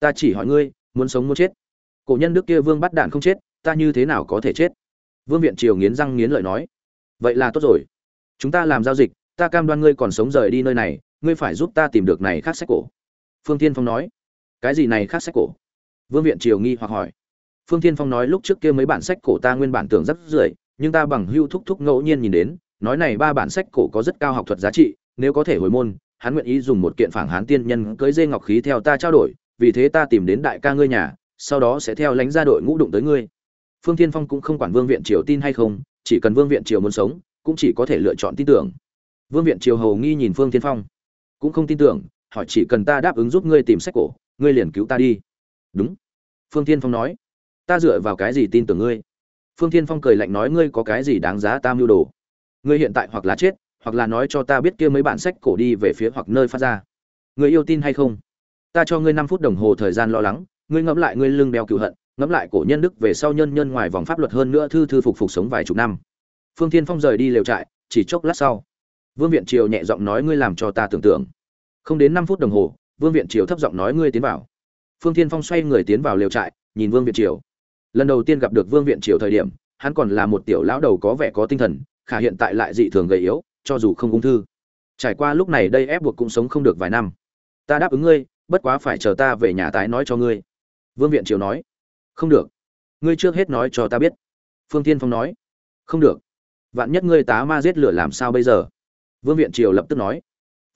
Ta chỉ hỏi ngươi, muốn sống muốn chết. Cổ nhân đức kia vương bắt đạn không chết, ta như thế nào có thể chết? Vương viện triều nghiến răng nghiến lợi nói. Vậy là tốt rồi. Chúng ta làm giao dịch, ta cam đoan ngươi còn sống rời đi nơi này, ngươi phải giúp ta tìm được này khác sách cổ. Phương Thiên phong nói. Cái gì này khác sách cổ? Vương viện triều nghi hoặc hỏi. Phương Thiên phong nói lúc trước kia mấy bản sách cổ ta nguyên bản tưởng rất rưởi nhưng ta bằng hưu thúc thúc ngẫu nhiên nhìn đến, nói này ba bản sách cổ có rất cao học thuật giá trị, nếu có thể hồi môn, hắn nguyện ý dùng một kiện phảng hán tiên nhân cưới dê ngọc khí theo ta trao đổi, vì thế ta tìm đến đại ca ngươi nhà, sau đó sẽ theo lánh ra đội ngũ đụng tới ngươi. Phương tiên phong cũng không quản vương viện triều tin hay không, chỉ cần vương viện triều muốn sống, cũng chỉ có thể lựa chọn tin tưởng. Vương viện triều hầu nghi nhìn phương tiên phong, cũng không tin tưởng, hỏi chỉ cần ta đáp ứng giúp ngươi tìm sách cổ, ngươi liền cứu ta đi. Đúng, phương tiên phong nói, ta dựa vào cái gì tin tưởng ngươi? Phương Thiên phong cười lạnh nói, ngươi có cái gì đáng giá ta mưu đồ? Ngươi hiện tại hoặc là chết, hoặc là nói cho ta biết kia mấy bản sách cổ đi về phía hoặc nơi phát ra. Ngươi yêu tin hay không? Ta cho ngươi năm phút đồng hồ thời gian lo lắng, ngươi ngẫm lại ngươi lưng đeo cựu hận, ngẫm lại cổ nhân đức về sau nhân nhân ngoài vòng pháp luật hơn nữa thư thư phục phục sống vài chục năm. Phương Thiên phong rời đi lều trại, chỉ chốc lát sau, vương viện triều nhẹ giọng nói, ngươi làm cho ta tưởng tượng. Không đến năm phút đồng hồ, vương viện triều thấp giọng nói, ngươi tiến vào. Phương Thiên phong xoay người tiến vào lều trại, nhìn vương viện triều lần đầu tiên gặp được vương viện triều thời điểm, hắn còn là một tiểu lão đầu có vẻ có tinh thần, khả hiện tại lại dị thường gầy yếu, cho dù không ung thư. Trải qua lúc này đây ép buộc cũng sống không được vài năm. Ta đáp ứng ngươi, bất quá phải chờ ta về nhà tái nói cho ngươi. Vương viện triều nói. Không được. Ngươi trước hết nói cho ta biết. Phương tiên phong nói. Không được. Vạn nhất ngươi tá ma giết lửa làm sao bây giờ? Vương viện triều lập tức nói.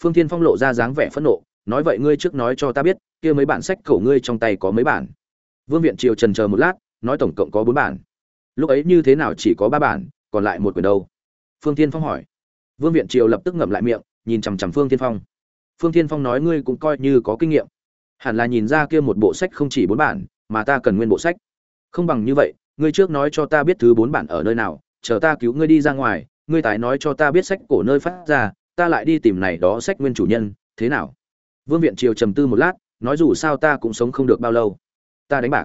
Phương tiên phong lộ ra dáng vẻ phẫn nộ, nói vậy ngươi trước nói cho ta biết, kia mấy bản sách cổ ngươi trong tay có mấy bản? Vương viện triều trần chờ một lát nói tổng cộng có bốn bản. Lúc ấy như thế nào chỉ có ba bản, còn lại một quyển đâu? Phương tiên phong hỏi. Vương viện triều lập tức ngậm lại miệng, nhìn chằm chằm phương tiên phong. Phương tiên phong nói ngươi cũng coi như có kinh nghiệm. Hẳn là nhìn ra kia một bộ sách không chỉ bốn bản, mà ta cần nguyên bộ sách. Không bằng như vậy, ngươi trước nói cho ta biết thứ bốn bản ở nơi nào, chờ ta cứu ngươi đi ra ngoài, ngươi tái nói cho ta biết sách cổ nơi phát ra, ta lại đi tìm này đó sách nguyên chủ nhân, thế nào? Vương viện triều trầm tư một lát, nói dù sao ta cũng sống không được bao lâu. Ta đánh bạc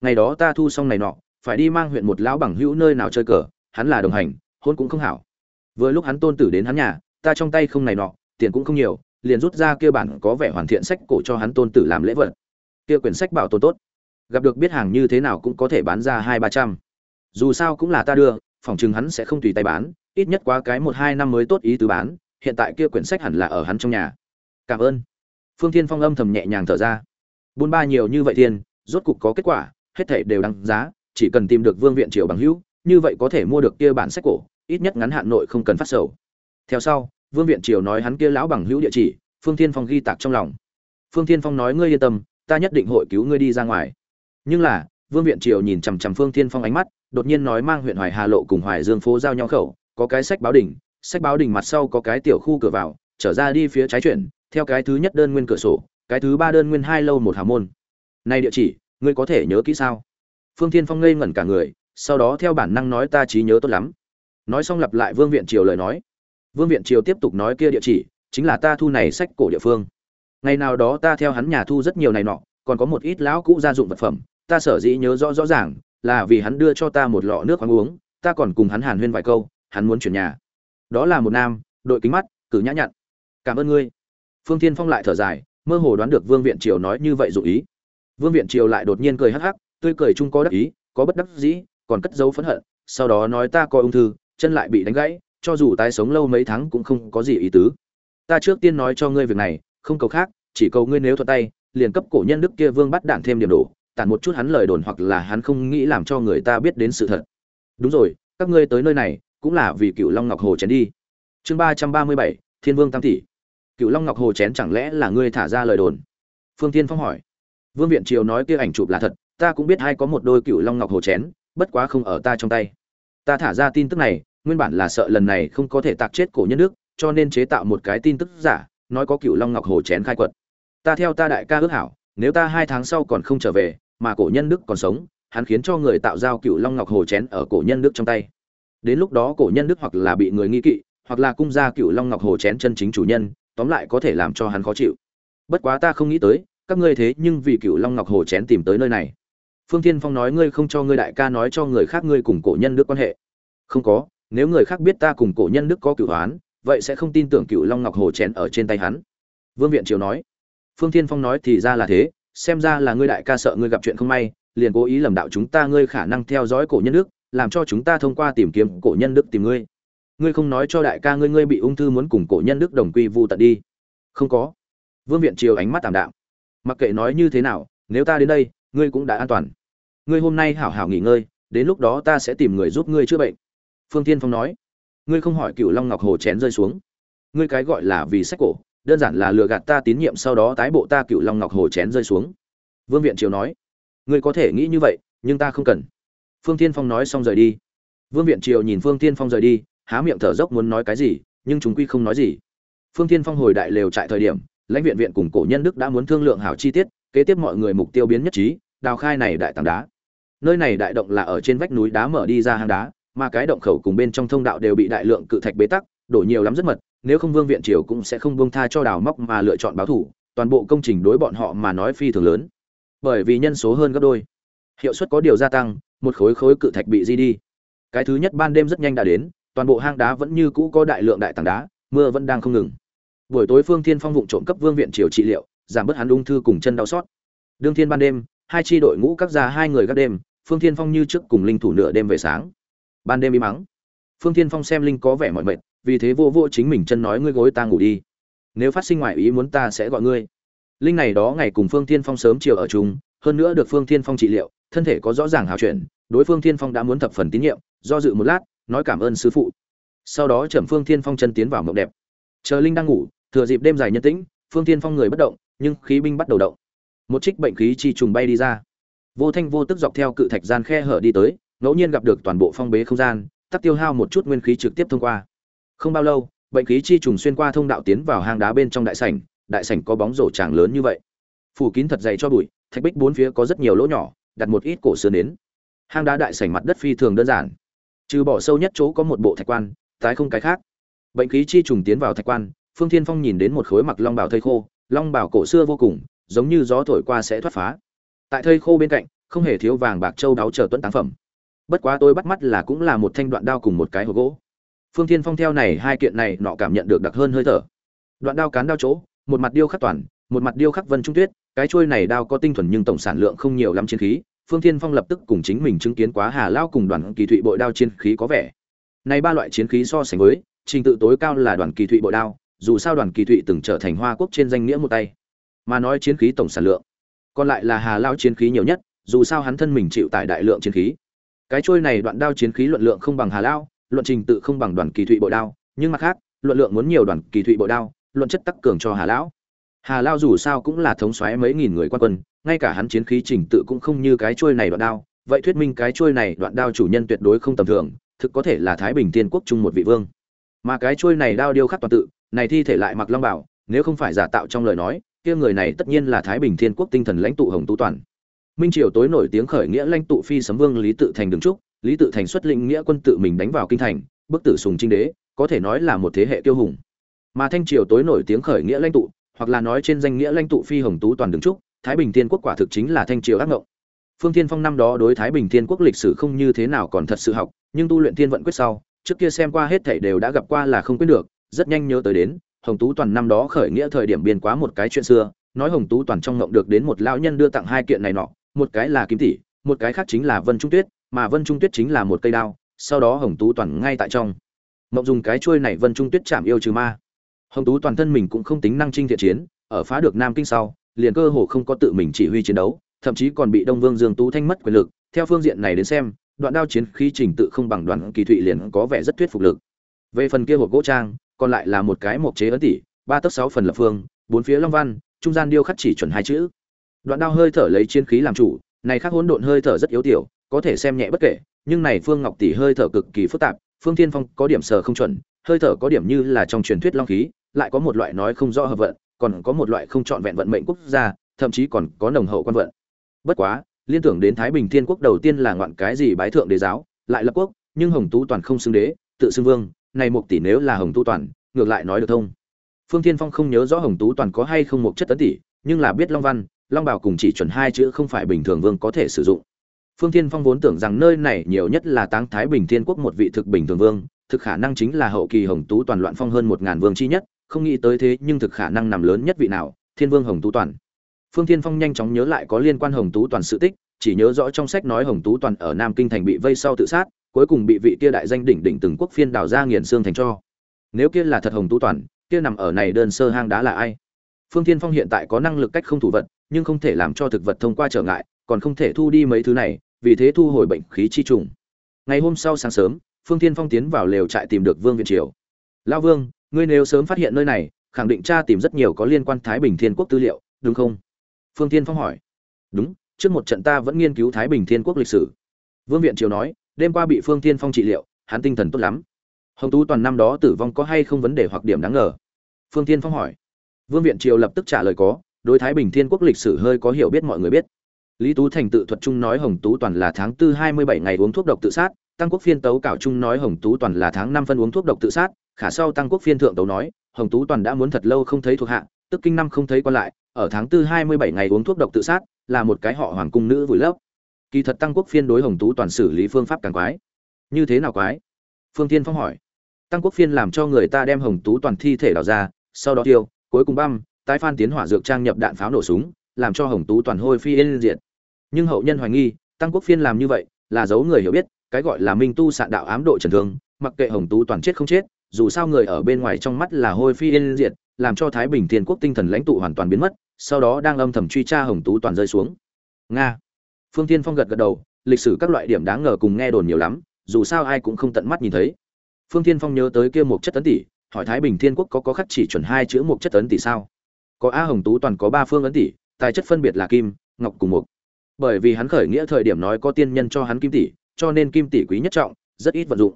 ngày đó ta thu xong này nọ, phải đi mang huyện một lão bằng hữu nơi nào chơi cờ, hắn là đồng hành, hôn cũng không hảo. Vừa lúc hắn tôn tử đến hắn nhà, ta trong tay không này nọ, tiền cũng không nhiều, liền rút ra kia bản có vẻ hoàn thiện sách cổ cho hắn tôn tử làm lễ vật. Kia quyển sách bảo tồn tốt. Gặp được biết hàng như thế nào cũng có thể bán ra hai ba trăm. Dù sao cũng là ta đưa, phòng chừng hắn sẽ không tùy tay bán, ít nhất quá cái một hai năm mới tốt ý tứ bán, hiện tại kia quyển sách hẳn là ở hắn trong nhà. Cảm ơn. Phương thiên phong âm thầm nhẹ nhàng thở ra. Buôn ba nhiều như vậy thiên rốt cục có kết quả hết thảy đều đáng giá, chỉ cần tìm được vương viện triều bằng hữu, như vậy có thể mua được kia bản sách cổ, ít nhất ngắn hạn nội không cần phát sầu. Theo sau, vương viện triều nói hắn kia lão bằng hữu địa chỉ, phương thiên phong ghi tạc trong lòng. Phương thiên phong nói, ngươi yên tâm, ta nhất định hội cứu ngươi đi ra ngoài. Nhưng là, vương viện triều nhìn chằm chằm phương thiên phong ánh mắt, đột nhiên nói mang huyện hoài hà lộ cùng hoài dương phố giao nhau khẩu, có cái sách báo đỉnh, sách báo đỉnh mặt sau có cái tiểu khu cửa vào, trở ra đi phía trái chuyển, theo cái thứ nhất đơn nguyên cửa sổ, cái thứ ba đơn nguyên hai lâu một hà môn. Này địa chỉ ngươi có thể nhớ kỹ sao? Phương thiên phong ngây ngẩn cả người, sau đó theo bản năng nói ta trí nhớ tốt lắm. Nói xong lặp lại vương viện triều lời nói. Vương viện triều tiếp tục nói kia địa chỉ, chính là ta thu này sách cổ địa phương. Ngày nào đó ta theo hắn nhà thu rất nhiều này nọ, còn có một ít lão cũ gia dụng vật phẩm, ta sở dĩ nhớ rõ rõ ràng, là vì hắn đưa cho ta một lọ nước khoáng uống, ta còn cùng hắn hàn huyên vài câu, hắn muốn chuyển nhà. Đó là một nam, đội kính mắt, cử nhã nhặn. Cảm ơn ngươi. Phương thiên phong lại thở dài, mơ hồ đoán được vương viện triều nói như vậy dụ ý vương viện triều lại đột nhiên cười hắc hắc, tươi cười chung có đắc ý, có bất đắc dĩ, còn cất giấu phẫn hận, sau đó nói ta coi ung thư, chân lại bị đánh gãy, cho dù tái sống lâu mấy tháng cũng không có gì ý tứ. Ta trước tiên nói cho ngươi việc này, không cầu khác, chỉ cầu ngươi nếu thuận tay, liền cấp cổ nhân đức kia vương bắt đạn thêm điểm đổ, tản một chút hắn lời đồn hoặc là hắn không nghĩ làm cho người ta biết đến sự thật. Đúng rồi, các ngươi tới nơi này, cũng là vì cựu long ngọc hồ chén đi. Chương ba trăm ba mươi bảy, thiên vương tam tỷ. Cựu long ngọc hồ chén chẳng lẽ là ngươi thả ra lời đồn? Phương Thiên phong hỏi vương viện triều nói kia ảnh chụp là thật, ta cũng biết hai có một đôi cựu long ngọc hồ chén, bất quá không ở ta trong tay. Ta thả ra tin tức này, nguyên bản là sợ lần này không có thể tạc chết cổ nhân đức cho nên chế tạo một cái tin tức giả, nói có cựu long ngọc hồ chén khai quật. Ta theo ta đại ca ước hảo, nếu ta hai tháng sau còn không trở về, mà cổ nhân đức còn sống, hắn khiến cho người tạo giao cựu long ngọc hồ chén ở cổ nhân đức trong tay. Đến lúc đó cổ nhân đức hoặc là bị người nghi kỵ, hoặc là cung ra cựu long ngọc hồ chén chân chính chủ nhân, tóm lại có thể làm cho hắn khó chịu. Bất quá ta không nghĩ tới các ngươi thế nhưng vì cựu long ngọc hồ chén tìm tới nơi này. Phương tiên phong nói ngươi không cho ngươi đại ca nói cho người khác ngươi cùng cổ nhân đức quan hệ. Không có, nếu người khác biết ta cùng cổ nhân đức có cựu hoán vậy sẽ không tin tưởng cựu long ngọc hồ chén ở trên tay hắn. Vương viện triều nói. Phương tiên phong nói thì ra là thế, xem ra là ngươi đại ca sợ ngươi gặp chuyện không may, liền cố ý lầm đạo chúng ta ngươi khả năng theo dõi cổ nhân đức, làm cho chúng ta thông qua tìm kiếm cổ nhân đức tìm ngươi. Ngươi không nói cho đại ca ngươi ngươi bị ung thư muốn cùng cổ nhân đức đồng quy vu tận đi. Không có. Vương viện triều ánh mắt tảm đạm mặc kệ nói như thế nào, nếu ta đến đây, ngươi cũng đã an toàn. Ngươi hôm nay hảo hảo nghỉ ngơi, đến lúc đó ta sẽ tìm người giúp ngươi chữa bệnh. Phương tiên phong nói. Ngươi không hỏi cựu long ngọc hồ chén rơi xuống. Ngươi cái gọi là vì sách cổ, đơn giản là lừa gạt ta tín nhiệm sau đó tái bộ ta cựu long ngọc hồ chén rơi xuống. Vương viện triều nói. Ngươi có thể nghĩ như vậy, nhưng ta không cần. Phương tiên phong nói xong rời đi. Vương viện triều nhìn phương tiên phong rời đi, há miệng thở dốc muốn nói cái gì, nhưng chúng quy không nói gì. Phương tiên phong hồi đại lều trại thời điểm lãnh viện viện cùng cổ nhân đức đã muốn thương lượng hảo chi tiết, kế tiếp mọi người mục tiêu biến nhất trí, đào khai này đại tảng đá. Nơi này đại động là ở trên vách núi đá mở đi ra hang đá, mà cái động khẩu cùng bên trong thông đạo đều bị đại lượng cự thạch bế tắc, đổ nhiều lắm rất mật, nếu không vương viện triều cũng sẽ không buông tha cho đào móc mà lựa chọn báo thủ, toàn bộ công trình đối bọn họ mà nói phi thường lớn. Bởi vì nhân số hơn gấp đôi. Hiệu suất có điều gia tăng, một khối khối cự thạch bị di đi. Cái thứ nhất ban đêm rất nhanh đã đến, toàn bộ hang đá vẫn như cũ có đại lượng đại tảng đá, mưa vẫn đang không ngừng buổi tối phương thiên phong vụng trộm cấp vương viện triều trị liệu, giảm bớt hắn ung thư cùng chân đau xót. Đương thiên ban đêm, hai tri đội ngũ các ra hai người các đêm, phương thiên phong như trước cùng linh thủ nửa đêm về sáng. Ban đêm im mắng. Phương thiên phong xem linh có vẻ mỏi mệt, vì thế vô vô chính mình chân nói ngươi gối ta ngủ đi. Nếu phát sinh ngoại ý muốn ta sẽ gọi ngươi. Linh này đó ngày cùng phương thiên phong sớm chiều ở chung, hơn nữa được phương thiên phong trị liệu, thân thể có rõ ràng hào chuyển, đối phương thiên phong đã muốn thập phần tín nhiệm, do dự một lát, nói cảm ơn sư phụ. Sau đó trầm phương thiên phong chân tiến vào mộng đẹp. Chờ linh đang ngủ thừa dịp đêm dài nhân tĩnh, phương thiên phong người bất động, nhưng khí binh bắt đầu động. Một trích bệnh khí chi trùng bay đi ra. Vô thanh vô tức dọc theo cự thạch gian khe hở đi tới, ngẫu nhiên gặp được toàn bộ phong bế không gian, tắc tiêu hao một chút nguyên khí trực tiếp thông qua. Không bao lâu, bệnh khí chi trùng xuyên qua thông đạo tiến vào hang đá bên trong đại sảnh đại sảnh có bóng rổ tràng lớn như vậy. Phủ kín thật dày cho bụi, thạch bích bốn phía có rất nhiều lỗ nhỏ, đặt một ít cổ sườn đến hang đá đại sảnh mặt đất phi thường đơn giản. Trừ bỏ sâu nhất chỗ có một bộ thạch quan, tái không cái khác. Bệnh khí chi trùng tiến vào thạch quan phương thiên phong nhìn đến một khối mặc long bào thây khô, long bào cổ xưa vô cùng, giống như gió thổi qua sẽ thoát phá. Tại thây khô bên cạnh, không hề thiếu vàng bạc châu đáo chờ tuấn táng phẩm. Bất quá tôi bắt mắt là cũng là một thanh đoạn đao cùng một cái hồ gỗ. Phương thiên phong theo này hai kiện này, nọ cảm nhận được đặc hơn hơi thở. Đoạn đao cán đao chỗ, một mặt điêu khắc toàn, một mặt điêu khắc vân trung tuyết, cái chuôi này đao có tinh thuần nhưng tổng sản lượng không nhiều lắm chiến khí, phương thiên phong lập tức cùng chính mình chứng kiến quá hà lao cùng đoàn kỳ thụy bội đao chiến khí có vẻ. Này ba loại chiến khí so sánh với, trình tự tối cao là đoàn kỳ thụy bội đao dù sao đoàn kỳ thụy từng trở thành hoa quốc trên danh nghĩa một tay. Mà nói chiến khí tổng sản lượng, còn lại là hà lao chiến khí nhiều nhất, dù sao hắn thân mình chịu tải đại lượng chiến khí. Cái trôi này đoạn đao chiến khí luận lượng không bằng hà lao, luận trình tự không bằng đoàn kỳ thụy bội đao, nhưng mặt khác, luận lượng muốn nhiều đoàn kỳ thụy bội đao, luận chất tắc cường cho hà lão hà lao dù sao cũng là thống xoáy mấy nghìn người quan quân, ngay cả hắn chiến khí trình tự cũng không như cái trôi này đoạn đao. Vậy thuyết minh cái trôi này đoạn đao chủ nhân tuyệt đối không tầm thường, thực có thể là thái bình tiên quốc chung một vị vương. Mà cái trôi này đao điêu khắc toàn tự này thi thể lại mặc long bảo, nếu không phải giả tạo trong lời nói, kia người này tất nhiên là thái bình thiên quốc tinh thần lãnh tụ hồng tú toàn. Minh triều tối nổi tiếng khởi nghĩa lãnh tụ phi sấm vương lý tự thành đứng trúc lý tự thành xuất lĩnh nghĩa quân tự mình đánh vào kinh thành, bức tử sùng trinh đế, có thể nói là một thế hệ tiêu hùng. Mà thanh triều tối nổi tiếng khởi nghĩa lãnh tụ, hoặc là nói trên danh nghĩa lãnh tụ phi hồng tú toàn đứng trúc thái bình thiên quốc quả thực chính là thanh triều ác ngộng. Phương thiên phong năm đó đối thái bình thiên quốc lịch sử không như thế nào còn thật sự học, nhưng tu luyện thiên vận quyết sau, trước kia xem qua hết thảy đều đã gặp qua là không quyết được rất nhanh nhớ tới đến, hồng tú toàn năm đó khởi nghĩa thời điểm biên quá một cái chuyện xưa, nói hồng tú toàn trong ngộng được đến một lão nhân đưa tặng hai kiện này nọ, một cái là kim tỷ, một cái khác chính là vân trung tuyết, mà vân trung tuyết chính là một cây đao, sau đó hồng tú toàn ngay tại trong mộng dùng cái chuôi này vân trung tuyết chạm yêu trừ ma. Hồng tú toàn thân mình cũng không tính năng trinh thiện chiến, ở phá được nam kinh sau, liền cơ hồ không có tự mình chỉ huy chiến đấu, thậm chí còn bị đông vương dương tú thanh mất quyền lực. Theo phương diện này đến xem, đoạn đao chiến khí trình tự không bằng đoàn kỳ thụy liền có vẻ rất thuyết phục lực. Về phần kia hộp gỗ trang còn lại là một cái mộc chế ấn tỷ ba tấc sáu phần lập phương, bốn phía long văn, trung gian điêu khắc chỉ chuẩn hai chữ. Đoạn đao hơi thở lấy chiến khí làm chủ, này khác hỗn độn hơi thở rất yếu tiểu, có thể xem nhẹ bất kể, nhưng này phương ngọc tỷ hơi thở cực kỳ phức tạp, phương thiên phong có điểm sờ không chuẩn, hơi thở có điểm như là trong truyền thuyết long khí, lại có một loại nói không rõ hợp vận, còn có một loại không chọn vẹn vận mệnh quốc gia, thậm chí còn có nồng hậu quan vận. Bất quá, liên tưởng đến thái bình thiên quốc đầu tiên là ngoạn cái gì bái thượng đế giáo, lại lập quốc, nhưng hồng tú toàn không xưng đế, tự xưng vương này một tỷ nếu là hồng tú toàn, ngược lại nói được thông. Phương thiên phong không nhớ rõ hồng tú toàn có hay không một chất tấn tỷ, nhưng là biết long văn, long bảo cùng chỉ chuẩn hai chữ không phải bình thường vương có thể sử dụng. Phương thiên phong vốn tưởng rằng nơi này nhiều nhất là táng thái bình thiên quốc một vị thực bình thường vương, thực khả năng chính là hậu kỳ hồng tú toàn loạn phong hơn một ngàn vương chi nhất, không nghĩ tới thế nhưng thực khả năng nằm lớn nhất vị nào, thiên vương hồng tú toàn. Phương thiên phong nhanh chóng nhớ lại có liên quan hồng tú toàn sự tích, chỉ nhớ rõ trong sách nói hồng tú toàn ở nam kinh thành bị vây sau tự sát cuối cùng bị vị kia đại danh đỉnh đỉnh từng quốc phiên đào ra nghiền xương thành cho. Nếu kia là thật hồng Tu toàn, kia nằm ở này đơn sơ hang đá là ai? Phương thiên phong hiện tại có năng lực cách không thủ vật, nhưng không thể làm cho thực vật thông qua trở ngại, còn không thể thu đi mấy thứ này, vì thế thu hồi bệnh khí chi trùng. Ngày hôm sau sáng sớm, phương thiên phong tiến vào lều trại tìm được vương viện triều. Lao vương, ngươi nếu sớm phát hiện nơi này, khẳng định cha tìm rất nhiều có liên quan thái bình thiên quốc tư liệu, đúng không? Phương thiên phong hỏi. Đúng, trước một trận ta vẫn nghiên cứu thái bình thiên quốc lịch sử. Vương viện triều nói đêm qua bị phương thiên phong trị liệu, hắn tinh thần tốt lắm. Hồng tú toàn năm đó tử vong có hay không vấn đề hoặc điểm đáng ngờ? Phương thiên phong hỏi. Vương viện triều lập tức trả lời có, đối thái bình thiên quốc lịch sử hơi có hiểu biết mọi người biết. Lý tú thành tự thuật chung nói hồng tú toàn là tháng tư hai mươi bảy ngày uống thuốc độc tự sát, tăng quốc phiên tấu cảo chung nói hồng tú toàn là tháng năm phân uống thuốc độc tự sát, khả sau tăng quốc phiên thượng tấu nói, hồng tú toàn đã muốn thật lâu không thấy thuộc hạ, tức kinh năm không thấy còn lại, ở tháng tư hai mươi bảy ngày uống thuốc độc tự sát, là một cái họ hoàng cung nữ vùi lấp kỳ thật tăng quốc phiên đối hồng tú toàn xử lý phương pháp càng quái. Như thế nào quái? Phương tiên phong hỏi. Tăng quốc phiên làm cho người ta đem hồng tú toàn thi thể đào ra, sau đó tiêu, cuối cùng băm, tái phan tiến hỏa dược trang nhập đạn pháo nổ súng, làm cho hồng tú toàn hôi phi yên diệt. Nhưng hậu nhân hoài nghi, tăng quốc phiên làm như vậy, là giấu người hiểu biết, cái gọi là minh tu sạn đạo ám độ trần thương, mặc kệ hồng tú toàn chết không chết, dù sao người ở bên ngoài trong mắt là hôi phi yên diệt, làm cho thái bình thiên quốc tinh thần lãnh tụ hoàn toàn biến mất, sau đó đang âm thầm truy tra hồng tú toàn rơi xuống. Nga phương tiên phong gật gật đầu, lịch sử các loại điểm đáng ngờ cùng nghe đồn nhiều lắm, dù sao ai cũng không tận mắt nhìn thấy. Phương tiên phong nhớ tới kia một chất tấn tỷ, hỏi thái bình thiên quốc có có khắc chỉ chuẩn hai chữ một chất tấn tỷ sao? Có a hồng tú toàn có ba phương ấn tỷ, tài chất phân biệt là kim, ngọc cùng mục bởi vì hắn khởi nghĩa thời điểm nói có tiên nhân cho hắn kim tỷ, cho nên kim tỷ quý nhất trọng, rất ít vận dụng.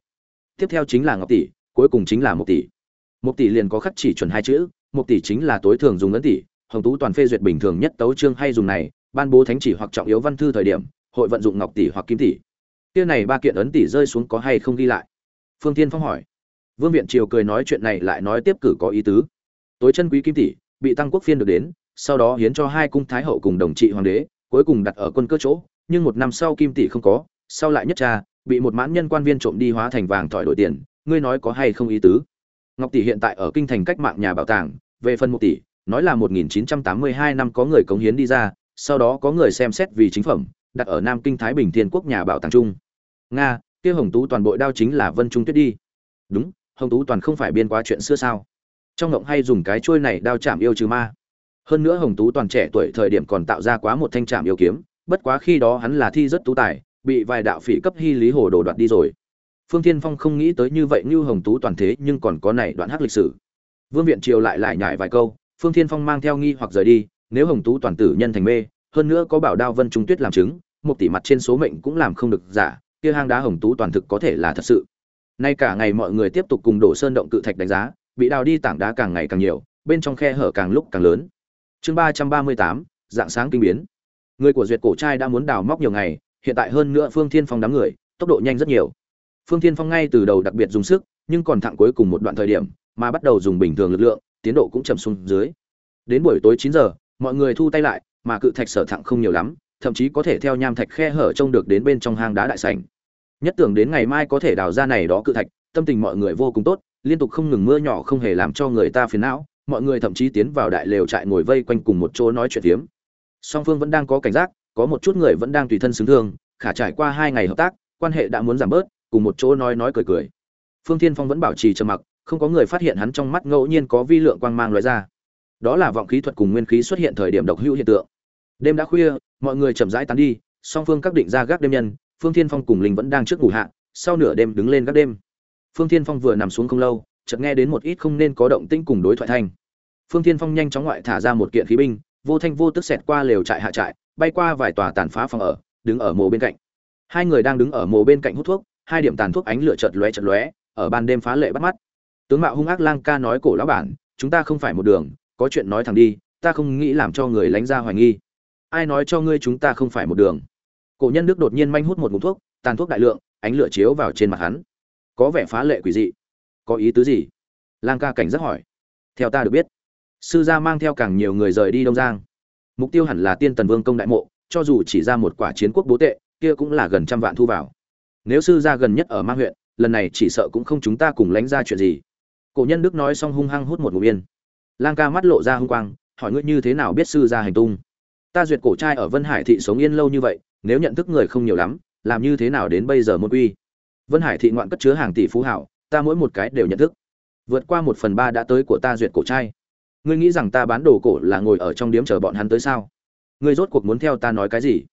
Tiếp theo chính là ngọc tỷ, cuối cùng chính là một tỷ. Một tỷ liền có khắc chỉ chuẩn hai chữ một tỷ chính là tối thường dùng ấn tỷ, hồng tú toàn phê duyệt bình thường nhất tấu chương hay dùng này ban bố thánh chỉ hoặc trọng yếu văn thư thời điểm, hội vận dụng ngọc tỷ hoặc kim tỷ. Kia này ba kiện ấn tỷ rơi xuống có hay không ghi lại? Phương tiên phong hỏi. Vương viện triều cười nói chuyện này lại nói tiếp cử có ý tứ. Tối chân quý kim tỷ, bị tăng quốc phiên được đến, sau đó hiến cho hai cung thái hậu cùng đồng trị hoàng đế, cuối cùng đặt ở quân cơ chỗ, nhưng một năm sau kim tỷ không có, sau lại nhất tra bị một mãn nhân quan viên trộm đi hóa thành vàng thỏi đổi tiền, ngươi nói có hay không ý tứ? Ngọc tỷ hiện tại ở kinh thành cách mạng nhà bảo tàng, về phần một tỷ, nói là 1982 năm có người cống hiến đi ra sau đó có người xem xét vì chính phẩm, đặt ở nam kinh thái bình thiên quốc nhà bảo tàng trung nga, kia hồng tú toàn bộ đao chính là vân trung tuyết đi. Đúng, hồng tú toàn không phải biên quá chuyện xưa sao? Trong ngộng hay dùng cái trôi này đao chạm yêu trừ ma. Hơn nữa hồng tú toàn trẻ tuổi thời điểm còn tạo ra quá một thanh trạm yêu kiếm, bất quá khi đó hắn là thi rất tú tài, bị vài đạo phỉ cấp hy lý hồ đồ đoạt đi rồi. Phương thiên phong không nghĩ tới như vậy như hồng tú toàn thế nhưng còn có này đoạn hắc lịch sử. Vương viện triều lại lại nhải vài câu, phương thiên phong mang theo nghi hoặc rời đi nếu hồng tú toàn tử nhân thành mê, hơn nữa có bảo đao vân trung tuyết làm chứng, một tỷ mặt trên số mệnh cũng làm không được giả, kia hang đá hồng tú toàn thực có thể là thật sự. Nay cả ngày mọi người tiếp tục cùng đổ sơn động cự thạch đánh giá, bị đào đi tảng đá càng ngày càng nhiều, bên trong khe hở càng lúc càng lớn. Chương ba trăm ba mươi tám, dạng sáng kinh biến. Người của duyệt cổ trai đã muốn đào móc nhiều ngày, hiện tại hơn nữa phương thiên phong đám người, tốc độ nhanh rất nhiều. Phương thiên phong ngay từ đầu đặc biệt dùng sức, nhưng còn thẳng cuối cùng một đoạn thời điểm, mà bắt đầu dùng bình thường lực lượng, tiến độ cũng chậm xuống dưới. Đến buổi tối chín giờ mọi người thu tay lại, mà cự thạch sở thẳng không nhiều lắm, thậm chí có thể theo nham thạch khe hở trông được đến bên trong hang đá đại sảnh. Nhất tưởng đến ngày mai có thể đào ra này đó cự thạch, tâm tình mọi người vô cùng tốt, liên tục không ngừng mưa nhỏ không hề làm cho người ta phiền não, mọi người thậm chí tiến vào đại lều trại ngồi vây quanh cùng một chỗ nói chuyện phiếm. Song phương vẫn đang có cảnh giác, có một chút người vẫn đang tùy thân xứng thương, khả trải qua hai ngày hợp tác, quan hệ đã muốn giảm bớt, cùng một chỗ nói nói cười cười. Phương thiên phong vẫn bảo trì trầm mặc, không có người phát hiện hắn trong mắt ngẫu nhiên có vi lượng quang mang loại ra đó là vọng khí thuật cùng nguyên khí xuất hiện thời điểm độc hữu hiện tượng. Đêm đã khuya, mọi người chậm rãi tán đi, song phương các định ra gác đêm nhân, phương thiên phong cùng linh vẫn đang trước ngủ hạ, sau nửa đêm đứng lên gác đêm. Phương thiên phong vừa nằm xuống không lâu, chợt nghe đến một ít không nên có động tĩnh cùng đối thoại thanh. Phương thiên phong nhanh chóng ngoại thả ra một kiện khí binh, vô thanh vô tức xẹt qua lều trại hạ trại, bay qua vài tòa tàn phá phòng ở, đứng ở mồ bên cạnh. Hai người đang đứng ở mồ bên cạnh hút thuốc, hai điểm tàn thuốc ánh lửa chợt lóe chợt lóe, ở ban đêm phá lệ bắt mắt. Tướng mạo hung ác lang ca nói cổ lão bản, chúng ta không phải một đường có chuyện nói thẳng đi, ta không nghĩ làm cho người lánh ra hoài nghi. Ai nói cho ngươi chúng ta không phải một đường? Cổ nhân đức đột nhiên manh hút một ngụm thuốc, tàn thuốc đại lượng, ánh lửa chiếu vào trên mặt hắn. Có vẻ phá lệ quỷ dị. Có ý tứ gì? Lang ca cảnh giác hỏi. Theo ta được biết, sư gia mang theo càng nhiều người rời đi đông giang. Mục tiêu hẳn là tiên tần vương công đại mộ, cho dù chỉ ra một quả chiến quốc bố tệ, kia cũng là gần trăm vạn thu vào. Nếu sư gia gần nhất ở mang huyện, lần này chỉ sợ cũng không chúng ta cùng lánh ra chuyện gì. Cổ nhân đức nói xong hung hăng hút một ngụm yên lang ca mắt lộ ra hung quang, hỏi ngươi như thế nào biết sư gia hành tung? Ta duyệt cổ trai ở vân hải thị sống yên lâu như vậy, nếu nhận thức người không nhiều lắm, làm như thế nào đến bây giờ môn quy? Vân hải thị ngoạn cất chứa hàng tỷ phú hảo, ta mỗi một cái đều nhận thức. Vượt qua một phần ba đã tới của ta duyệt cổ trai. Ngươi nghĩ rằng ta bán đồ cổ là ngồi ở trong điếm chờ bọn hắn tới sao? Ngươi rốt cuộc muốn theo ta nói cái gì?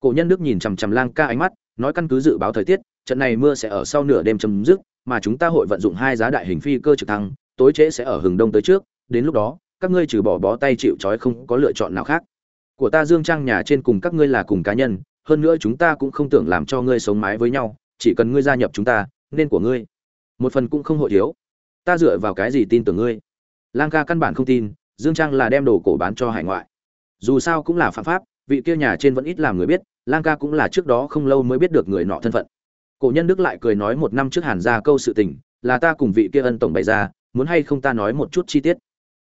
Cổ nhân đức nhìn chằm chằm lang ca ánh mắt, nói căn cứ dự báo thời tiết, trận này mưa sẽ ở sau nửa đêm chấm dứt, mà chúng ta hội vận dụng hai giá đại hình phi cơ trực thăng, tối trễ sẽ ở hừng đông tới trước đến lúc đó, các ngươi trừ bỏ bó tay chịu trói không có lựa chọn nào khác. Của ta dương trang nhà trên cùng các ngươi là cùng cá nhân, hơn nữa chúng ta cũng không tưởng làm cho ngươi sống mái với nhau, chỉ cần ngươi gia nhập chúng ta, nên của ngươi. Một phần cũng không hội thiếu. Ta dựa vào cái gì tin tưởng ngươi? Lang ca căn bản không tin, dương trang là đem đồ cổ bán cho hải ngoại. Dù sao cũng là phạm pháp, vị kia nhà trên vẫn ít làm người biết, lang ca cũng là trước đó không lâu mới biết được người nọ thân phận. Cổ nhân đức lại cười nói một năm trước hàn ra câu sự tình, là ta cùng vị kia ân tổng bày ra, muốn hay không ta nói một chút chi tiết?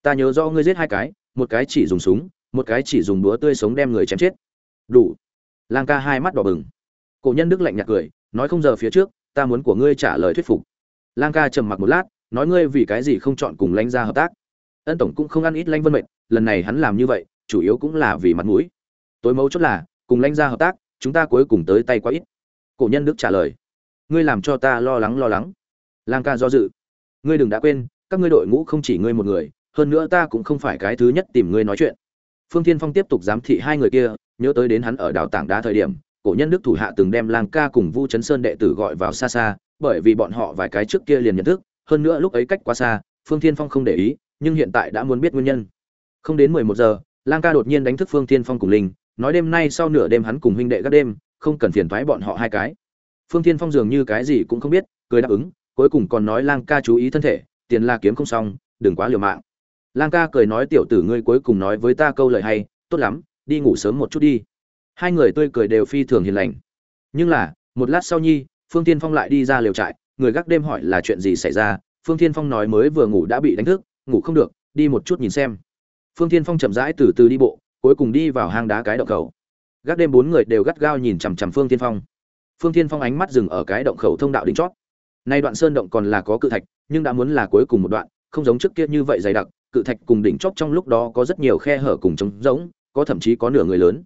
Ta nhớ do ngươi giết hai cái, một cái chỉ dùng súng, một cái chỉ dùng búa tươi sống đem người chém chết. Đủ. Lang ca hai mắt đỏ bừng. Cổ nhân đức lạnh nhạt cười, nói không giờ phía trước, ta muốn của ngươi trả lời thuyết phục. Lang ca trầm mặc một lát, nói ngươi vì cái gì không chọn cùng lãnh gia hợp tác. Ân tổng cũng không ăn ít lãnh vân mệnh, lần này hắn làm như vậy, chủ yếu cũng là vì mặt mũi. Tối mấu chốt là, cùng lãnh gia hợp tác, chúng ta cuối cùng tới tay quá ít. Cổ nhân đức trả lời. Ngươi làm cho ta lo lắng lo lắng. Lang ca do dự. Ngươi đừng đã quên, các ngươi đội ngũ không chỉ ngươi một người hơn nữa ta cũng không phải cái thứ nhất tìm ngươi nói chuyện. Phương thiên phong tiếp tục giám thị hai người kia, nhớ tới đến hắn ở đảo tảng đá thời điểm, cổ nhân đức thủ hạ từng đem lang ca cùng vu chấn sơn đệ tử gọi vào xa xa, bởi vì bọn họ vài cái trước kia liền nhận thức, hơn nữa lúc ấy cách quá xa, phương thiên phong không để ý, nhưng hiện tại đã muốn biết nguyên nhân. Không đến mười một giờ, lang ca đột nhiên đánh thức phương thiên phong cùng linh, nói đêm nay sau nửa đêm hắn cùng huynh đệ các đêm, không cần phiền thoái bọn họ hai cái. Phương thiên phong dường như cái gì cũng không biết, cười đáp ứng, cuối cùng còn nói lang ca chú ý thân thể, tiền la kiếm không xong, đừng quá liều mạng lang ca cười nói, tiểu tử ngươi cuối cùng nói với ta câu lời hay, tốt lắm, đi ngủ sớm một chút đi. Hai người tươi cười đều phi thường hiền lành. Nhưng là, một lát sau nhi, phương Thiên phong lại đi ra liều trại, người gác đêm hỏi là chuyện gì xảy ra, phương Thiên phong nói mới vừa ngủ đã bị đánh thức, ngủ không được, đi một chút nhìn xem. Phương Thiên phong chậm rãi từ từ đi bộ, cuối cùng đi vào hang đá cái động khẩu. Gác đêm bốn người đều gắt gao nhìn chằm chằm phương Thiên phong. Phương Thiên phong ánh mắt dừng ở cái động khẩu thông đạo đỉnh chót. Nay đoạn sơn động còn là có cự thạch, nhưng đã muốn là cuối cùng một đoạn, không giống trước kia như vậy dày đặc cự thạch cùng đỉnh chóp trong lúc đó có rất nhiều khe hở cùng trống rỗng, có thậm chí có nửa người lớn.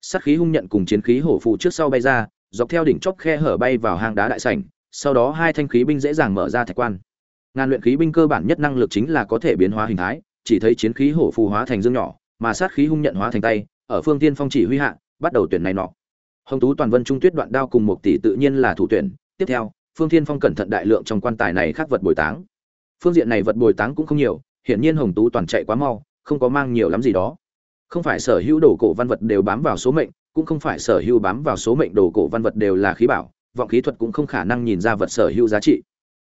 Sát khí hung nhận cùng chiến khí hổ phù trước sau bay ra, dọc theo đỉnh chóp khe hở bay vào hang đá đại sảnh, sau đó hai thanh khí binh dễ dàng mở ra thạch quan. Ngàn luyện khí binh cơ bản nhất năng lực chính là có thể biến hóa hình thái, chỉ thấy chiến khí hổ phù hóa thành dương nhỏ, mà sát khí hung nhận hóa thành tay, ở phương tiên phong chỉ huy hạ, bắt đầu tuyển này nọ. Hồng tú toàn vân trung tuyết đoạn đao cùng một tỷ tự nhiên là thủ tuyển, tiếp theo, phương thiên phong cẩn thận đại lượng trong quan tài này khác vật bồi táng. Phương diện này vật bồi táng cũng không nhiều hiển nhiên hồng tú toàn chạy quá mau, không có mang nhiều lắm gì đó. Không phải sở hữu đồ cổ văn vật đều bám vào số mệnh, cũng không phải sở hữu bám vào số mệnh đồ cổ văn vật đều là khí bảo, vọng khí thuật cũng không khả năng nhìn ra vật sở hữu giá trị.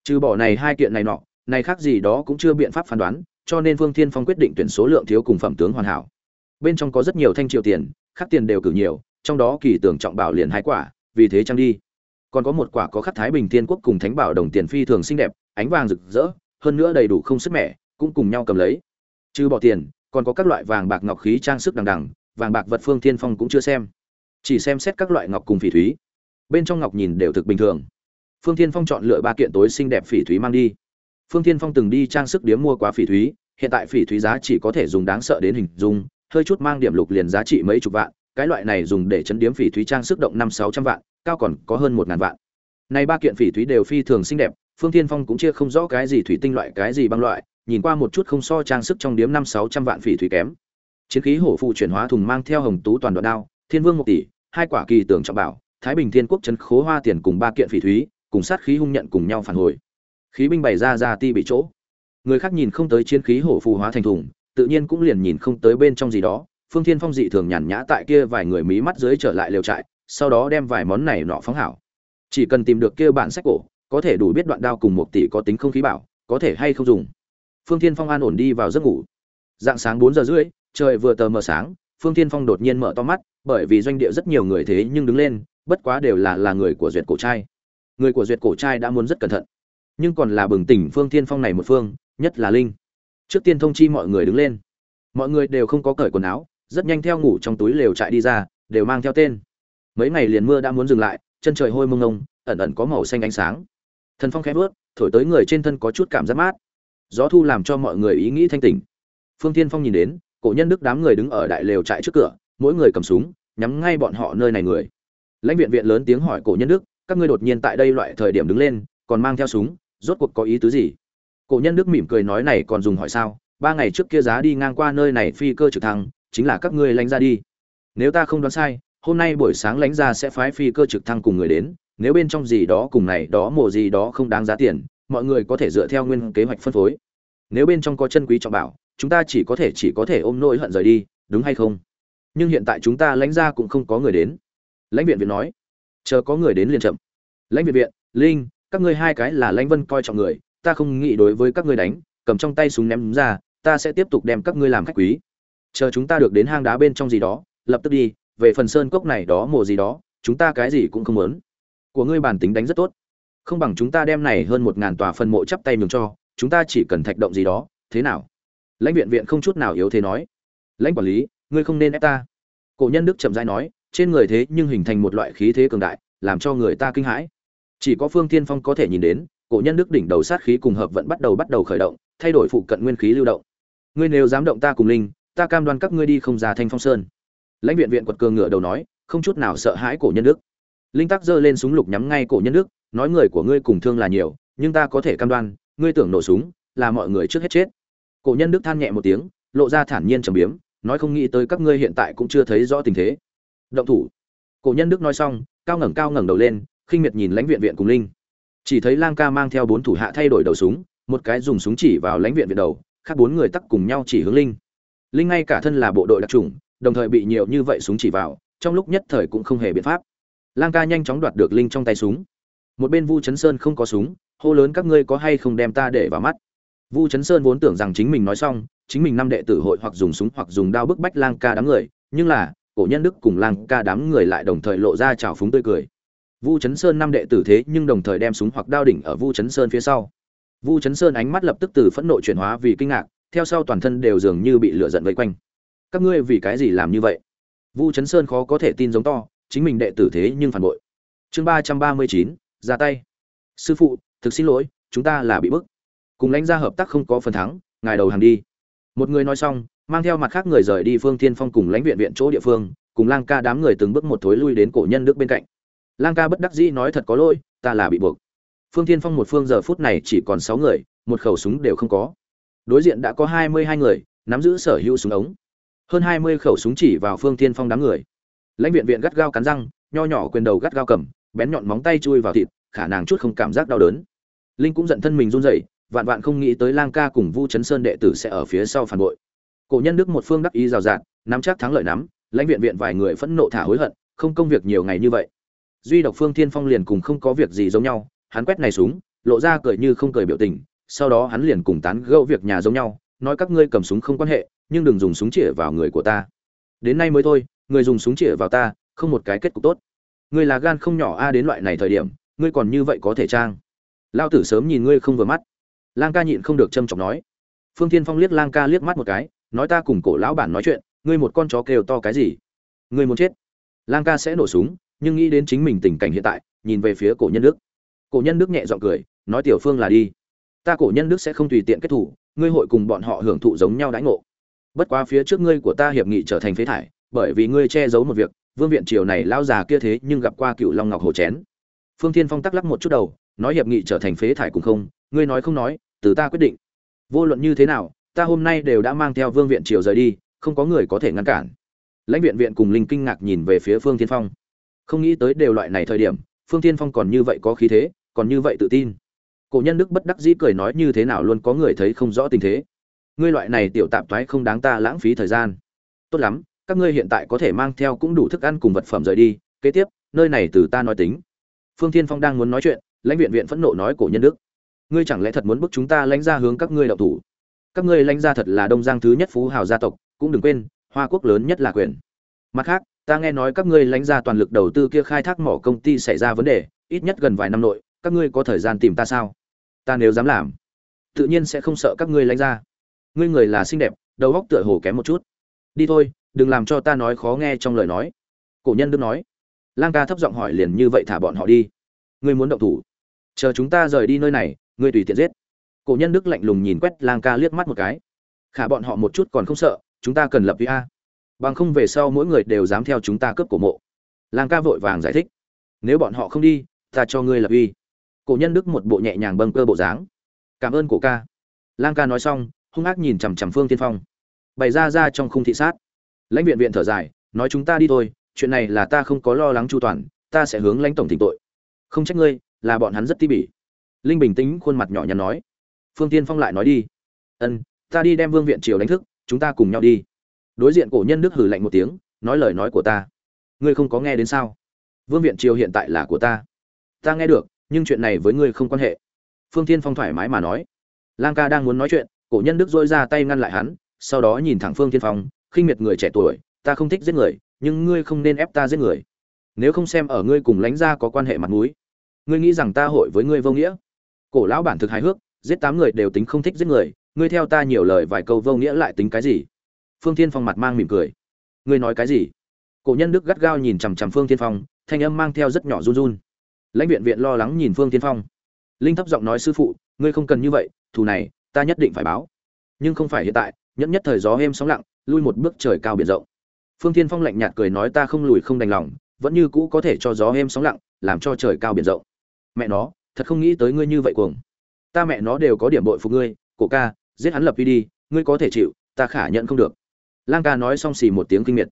Trừ bỏ này hai kiện này nọ, này khác gì đó cũng chưa biện pháp phán đoán, cho nên vương thiên phong quyết định tuyển số lượng thiếu cùng phẩm tướng hoàn hảo. Bên trong có rất nhiều thanh triệu tiền khác tiền đều cử nhiều, trong đó kỳ tưởng trọng bảo liền hai quả, vì thế trang đi. Còn có một quả có khắc thái bình thiên quốc cùng thánh bảo đồng tiền phi thường xinh đẹp, ánh vàng rực rỡ, hơn nữa đầy đủ không sức mẻ cũng cùng nhau cầm lấy. Trừ bỏ tiền, còn có các loại vàng bạc ngọc khí trang sức đằng đằng, vàng bạc vật phương thiên phong cũng chưa xem. Chỉ xem xét các loại ngọc cùng phỉ thúy. Bên trong ngọc nhìn đều thực bình thường. Phương thiên phong chọn lựa ba kiện tối xinh đẹp phỉ thúy mang đi. Phương thiên phong từng đi trang sức điếm mua quá phỉ thúy, hiện tại phỉ thúy giá chỉ có thể dùng đáng sợ đến hình dung, hơi chút mang điểm lục liền giá trị mấy chục vạn, cái loại này dùng để chấn điếm phỉ thúy trang sức động năm sáu trăm vạn, cao còn có hơn một ngàn vạn. Này ba kiện phỉ thúy đều phi thường xinh đẹp, phương thiên phong cũng chia không rõ cái gì thủy tinh loại, cái gì băng loại nhìn qua một chút không so trang sức trong điếm năm sáu trăm vạn phỉ thủy kém. Chiến khí hổ phụ chuyển hóa thùng mang theo hồng tú toàn đoạn đao, thiên vương một tỷ, hai quả kỳ tưởng trọng bảo, thái bình thiên quốc trấn khố hoa tiền cùng ba kiện phỉ thúy, cùng sát khí hung nhận cùng nhau phản hồi. Khí binh bày ra ra ti bị chỗ. Người khác nhìn không tới chiến khí hổ phù hóa thành thùng, tự nhiên cũng liền nhìn không tới bên trong gì đó. Phương thiên phong dị thường nhàn nhã tại kia vài người mí mắt dưới trở lại lều trại, sau đó đem vài món này nọ phóng hảo. Chỉ cần tìm được kia bản sách cổ, có thể đủ biết đoạn đao cùng một tỷ có tính không khí bảo, có thể hay không dùng phương thiên phong an ổn đi vào giấc ngủ. Dạng sáng bốn giờ rưỡi, trời vừa tờ mờ sáng, phương Thiên phong đột nhiên mở to mắt, bởi vì doanh địa rất nhiều người thế nhưng đứng lên, bất quá đều là là người của duyệt cổ trai. Người của duyệt cổ trai đã muốn rất cẩn thận. Nhưng còn là bừng tỉnh phương Thiên phong này một phương, nhất là linh. Trước tiên thông chi mọi người đứng lên. Mọi người đều không có cởi quần áo, rất nhanh theo ngủ trong túi lều trại đi ra, đều mang theo tên. Mấy ngày liền mưa đã muốn dừng lại, chân trời hôi mông ngông, ẩn ẩn có màu xanh ánh sáng. Thần phong khẽ vớt thổi tới người trên thân có chút cảm giác mát gió thu làm cho mọi người ý nghĩ thanh tỉnh. Phương tiên phong nhìn đến, cổ nhân đức đám người đứng ở đại lều trại trước cửa, mỗi người cầm súng, nhắm ngay bọn họ nơi này người. Lãnh viện viện lớn tiếng hỏi cổ nhân đức, các ngươi đột nhiên tại đây loại thời điểm đứng lên, còn mang theo súng, rốt cuộc có ý tứ gì? Cổ nhân đức mỉm cười nói này còn dùng hỏi sao? Ba ngày trước kia giá đi ngang qua nơi này phi cơ trực thăng, chính là các ngươi lánh ra đi. Nếu ta không đoán sai, hôm nay buổi sáng lánh ra sẽ phái phi cơ trực thăng cùng người đến, nếu bên trong gì đó cùng này đó mồ gì đó không đáng giá tiền mọi người có thể dựa theo nguyên kế hoạch phân phối. Nếu bên trong có chân quý trọng bảo, chúng ta chỉ có thể chỉ có thể ôm nỗi hận rời đi, đúng hay không? Nhưng hiện tại chúng ta lãnh ra cũng không có người đến. Lãnh viện viện nói, chờ có người đến liền chậm. Lãnh viện viện, linh, các ngươi hai cái là lãnh vân coi trọng người, ta không nghĩ đối với các ngươi đánh, cầm trong tay súng ném ra, ta sẽ tiếp tục đem các ngươi làm khách quý. Chờ chúng ta được đến hang đá bên trong gì đó, lập tức đi, về phần sơn cốc này đó mồ gì đó, chúng ta cái gì cũng không muốn. Của ngươi bản tính đánh rất tốt không bằng chúng ta đem này hơn một ngàn tòa phân mộ chắp tay nhường cho, chúng ta chỉ cần thạch động gì đó, thế nào? Lãnh viện viện không chút nào yếu thế nói. Lãnh quản lý, ngươi không nên ép ta. Cổ nhân đức chậm rãi nói, trên người thế nhưng hình thành một loại khí thế cường đại, làm cho người ta kinh hãi. Chỉ có phương thiên phong có thể nhìn đến, cổ nhân đức đỉnh đầu sát khí cùng hợp vận bắt đầu bắt đầu khởi động, thay đổi phụ cận nguyên khí lưu động. Ngươi nếu dám động ta cùng linh, ta cam đoan các ngươi đi không ra thanh phong sơn. Lãnh viện viện quật cường ngựa đầu nói, không chút nào sợ hãi cổ nhân đức. Linh tắc giơ lên súng lục nhắm ngay cổ nhân đức nói người của ngươi cùng thương là nhiều, nhưng ta có thể cam đoan, ngươi tưởng nổ súng, là mọi người trước hết chết. Cổ nhân đức than nhẹ một tiếng, lộ ra thản nhiên trầm biếm, nói không nghĩ tới các ngươi hiện tại cũng chưa thấy rõ tình thế. Động thủ. Cổ nhân đức nói xong, cao ngẩng cao ngẩng đầu lên, khinh miệt nhìn lãnh viện viện cùng linh. Chỉ thấy lang ca mang theo bốn thủ hạ thay đổi đầu súng, một cái dùng súng chỉ vào lãnh viện viện đầu, khác bốn người tắc cùng nhau chỉ hướng linh. Linh ngay cả thân là bộ đội đặc trùng đồng thời bị nhiều như vậy súng chỉ vào, trong lúc nhất thời cũng không hề biện pháp. Lang ca nhanh chóng đoạt được linh trong tay súng một bên vu chấn sơn không có súng, hô lớn các ngươi có hay không đem ta để vào mắt. Vu chấn sơn vốn tưởng rằng chính mình nói xong, chính mình năm đệ tử hội hoặc dùng súng hoặc dùng đao bức bách lang ca đám người, nhưng là, cổ nhân đức cùng lang ca đám người lại đồng thời lộ ra trào phúng tươi cười. Vu chấn sơn năm đệ tử thế nhưng đồng thời đem súng hoặc đao đỉnh ở vu chấn sơn phía sau. Vu chấn sơn ánh mắt lập tức từ phẫn nộ chuyển hóa vì kinh ngạc, theo sau toàn thân đều dường như bị lửa giận vây quanh. Các ngươi vì cái gì làm như vậy? Vu chấn sơn khó có thể tin giống to, chính mình đệ tử thế nhưng phản bội. Chương ba trăm ba mươi chín ra tay. Sư phụ, thực xin lỗi, chúng ta là bị bức. Cùng lãnh gia hợp tác không có phần thắng, ngài đầu hàng đi. Một người nói xong, mang theo mặt khác người rời đi phương thiên phong cùng lãnh viện viện chỗ địa phương, cùng lang ca đám người từng bước một thối lui đến cổ nhân đức bên cạnh. Lang ca bất đắc dĩ nói thật có lỗi, ta là bị buộc. Phương thiên phong một phương giờ phút này chỉ còn sáu người, một khẩu súng đều không có. Đối diện đã có hai mươi hai người, nắm giữ sở hữu súng ống. Hơn hai mươi khẩu súng chỉ vào phương thiên phong đám người. Lãnh viện viện gắt gao cắn răng, nho nhỏ quyền đầu gắt gao cầm bén nhọn móng tay chui vào thịt, khả năng chút không cảm giác đau đớn. Linh cũng giận thân mình run rẩy, vạn vạn không nghĩ tới lang ca cùng vu chấn sơn đệ tử sẽ ở phía sau phản bội. Cổ nhân đức một phương đắc ý rào rạt, nắm chắc thắng lợi nắm, lãnh viện viện vài người phẫn nộ thả hối hận, không công việc nhiều ngày như vậy. Duy độc phương thiên phong liền cùng không có việc gì giống nhau, hắn quét này súng, lộ ra cười như không cười biểu tình, sau đó hắn liền cùng tán gẫu việc nhà giống nhau, nói các ngươi cầm súng không quan hệ, nhưng đừng dùng súng chĩa vào người của ta. Đến nay mới thôi, người dùng súng chĩa vào ta, không một cái kết cục tốt ngươi là gan không nhỏ a đến loại này thời điểm, ngươi còn như vậy có thể trang. Lao tử sớm nhìn ngươi không vừa mắt. Lang ca nhịn không được châm chọc nói. Phương thiên phong liếc lang ca liếc mắt một cái, nói ta cùng cổ lão bản nói chuyện, ngươi một con chó kêu to cái gì? Ngươi muốn chết. Lang ca sẽ nổ súng, nhưng nghĩ đến chính mình tình cảnh hiện tại, nhìn về phía cổ nhân đức. Cổ nhân đức nhẹ giọng cười, nói tiểu phương là đi. Ta cổ nhân đức sẽ không tùy tiện kết thủ ngươi hội cùng bọn họ hưởng thụ giống nhau đãi ngộ. Bất quá phía trước ngươi của ta hiệp nghị trở thành phế thải, bởi vì ngươi che giấu một việc vương viện triều này lao già kia thế nhưng gặp qua cựu long ngọc hồ chén. Phương thiên phong tắc lắc một chút đầu, nói hiệp nghị trở thành phế thải cũng không, ngươi nói không nói, từ ta quyết định. Vô luận như thế nào, ta hôm nay đều đã mang theo vương viện triều rời đi, không có người có thể ngăn cản. Lãnh viện viện cùng linh kinh ngạc nhìn về phía phương thiên phong. Không nghĩ tới đều loại này thời điểm, phương thiên phong còn như vậy có khí thế, còn như vậy tự tin. Cổ nhân đức bất đắc dĩ cười nói như thế nào luôn có người thấy không rõ tình thế. Ngươi loại này tiểu tạp thoái không đáng ta lãng phí thời gian. Tốt lắm các ngươi hiện tại có thể mang theo cũng đủ thức ăn cùng vật phẩm rời đi, kế tiếp, nơi này từ ta nói tính. Phương thiên phong đang muốn nói chuyện, lãnh viện viện phẫn nộ nói cổ nhân đức, ngươi chẳng lẽ thật muốn bức chúng ta lãnh ra hướng các ngươi đạo thủ? Các ngươi lãnh ra thật là đông giang thứ nhất phú hào gia tộc, cũng đừng quên, hoa quốc lớn nhất là quyền. Mặt khác, ta nghe nói các ngươi lãnh ra toàn lực đầu tư kia khai thác mỏ công ty xảy ra vấn đề, ít nhất gần vài năm nội, các ngươi có thời gian tìm ta sao? Ta nếu dám làm, tự nhiên sẽ không sợ các ngươi lãnh ra ngươi người là xinh đẹp, đầu góc tựa hồ kém một chút. Đi thôi đừng làm cho ta nói khó nghe trong lời nói. Cổ nhân đức nói. Lang ca thấp giọng hỏi liền như vậy thả bọn họ đi. Ngươi muốn động thủ. Chờ chúng ta rời đi nơi này, ngươi tùy tiện giết. Cổ nhân đức lạnh lùng nhìn quét lang ca liếc mắt một cái. Khả bọn họ một chút còn không sợ, chúng ta cần lập vi a. Bằng không về sau mỗi người đều dám theo chúng ta cướp cổ mộ. Lang ca vội vàng giải thích. Nếu bọn họ không đi, ta cho ngươi lập uy cổ nhân đức một bộ nhẹ nhàng bâng cơ bộ dáng. Cảm ơn cổ ca. Lang ca nói xong, hung ác nhìn chằm chằm phương tiên phong. Bày ra ra trong khung thị sát lãnh viện viện thở dài, nói chúng ta đi thôi, chuyện này là ta không có lo lắng chu toàn, ta sẽ hướng lãnh tổng thỉnh tội. Không trách ngươi, là bọn hắn rất ti bỉ. Linh bình tĩnh khuôn mặt nhỏ nhắn nói. Phương tiên phong lại nói đi. Ân, ta đi đem vương viện triều đánh thức, chúng ta cùng nhau đi. Đối diện cổ nhân đức hử lạnh một tiếng, nói lời nói của ta. Ngươi không có nghe đến sao? Vương viện triều hiện tại là của ta. Ta nghe được, nhưng chuyện này với ngươi không quan hệ. Phương tiên phong thoải mái mà nói. Lang ca đang muốn nói chuyện, cổ nhân đức dôi ra tay ngăn lại hắn, sau đó nhìn thẳng phương tiên phong khinh miệt người trẻ tuổi, ta không thích giết người, nhưng ngươi không nên ép ta giết người. Nếu không xem ở ngươi cùng lãnh gia có quan hệ mặt mũi. Ngươi nghĩ rằng ta hội với ngươi vô nghĩa? Cổ lão bản thực hài hước, giết tám người đều tính không thích giết người, ngươi theo ta nhiều lời vài câu vô nghĩa lại tính cái gì? Phương thiên phong mặt mang mỉm cười. Ngươi nói cái gì? Cổ nhân đức gắt gao nhìn chằm chằm phương thiên phong, thanh âm mang theo rất nhỏ run run. Lãnh viện viện lo lắng nhìn phương thiên phong. Linh thấp giọng nói sư phụ, ngươi không cần như vậy, thù này, ta nhất định phải báo. Nhưng không phải hiện tại nhất nhất thời gió êm sóng lặng lui một bước trời cao biển rộng. Phương thiên phong lạnh nhạt cười nói ta không lùi không đành lòng, vẫn như cũ có thể cho gió êm sóng lặng, làm cho trời cao biển rộng. Mẹ nó, thật không nghĩ tới ngươi như vậy cuồng. Ta mẹ nó đều có điểm bội phục ngươi, cổ ca, giết hắn lập vi đi, ngươi có thể chịu, ta khả nhận không được. Lang ca nói xong xì một tiếng kinh miệt.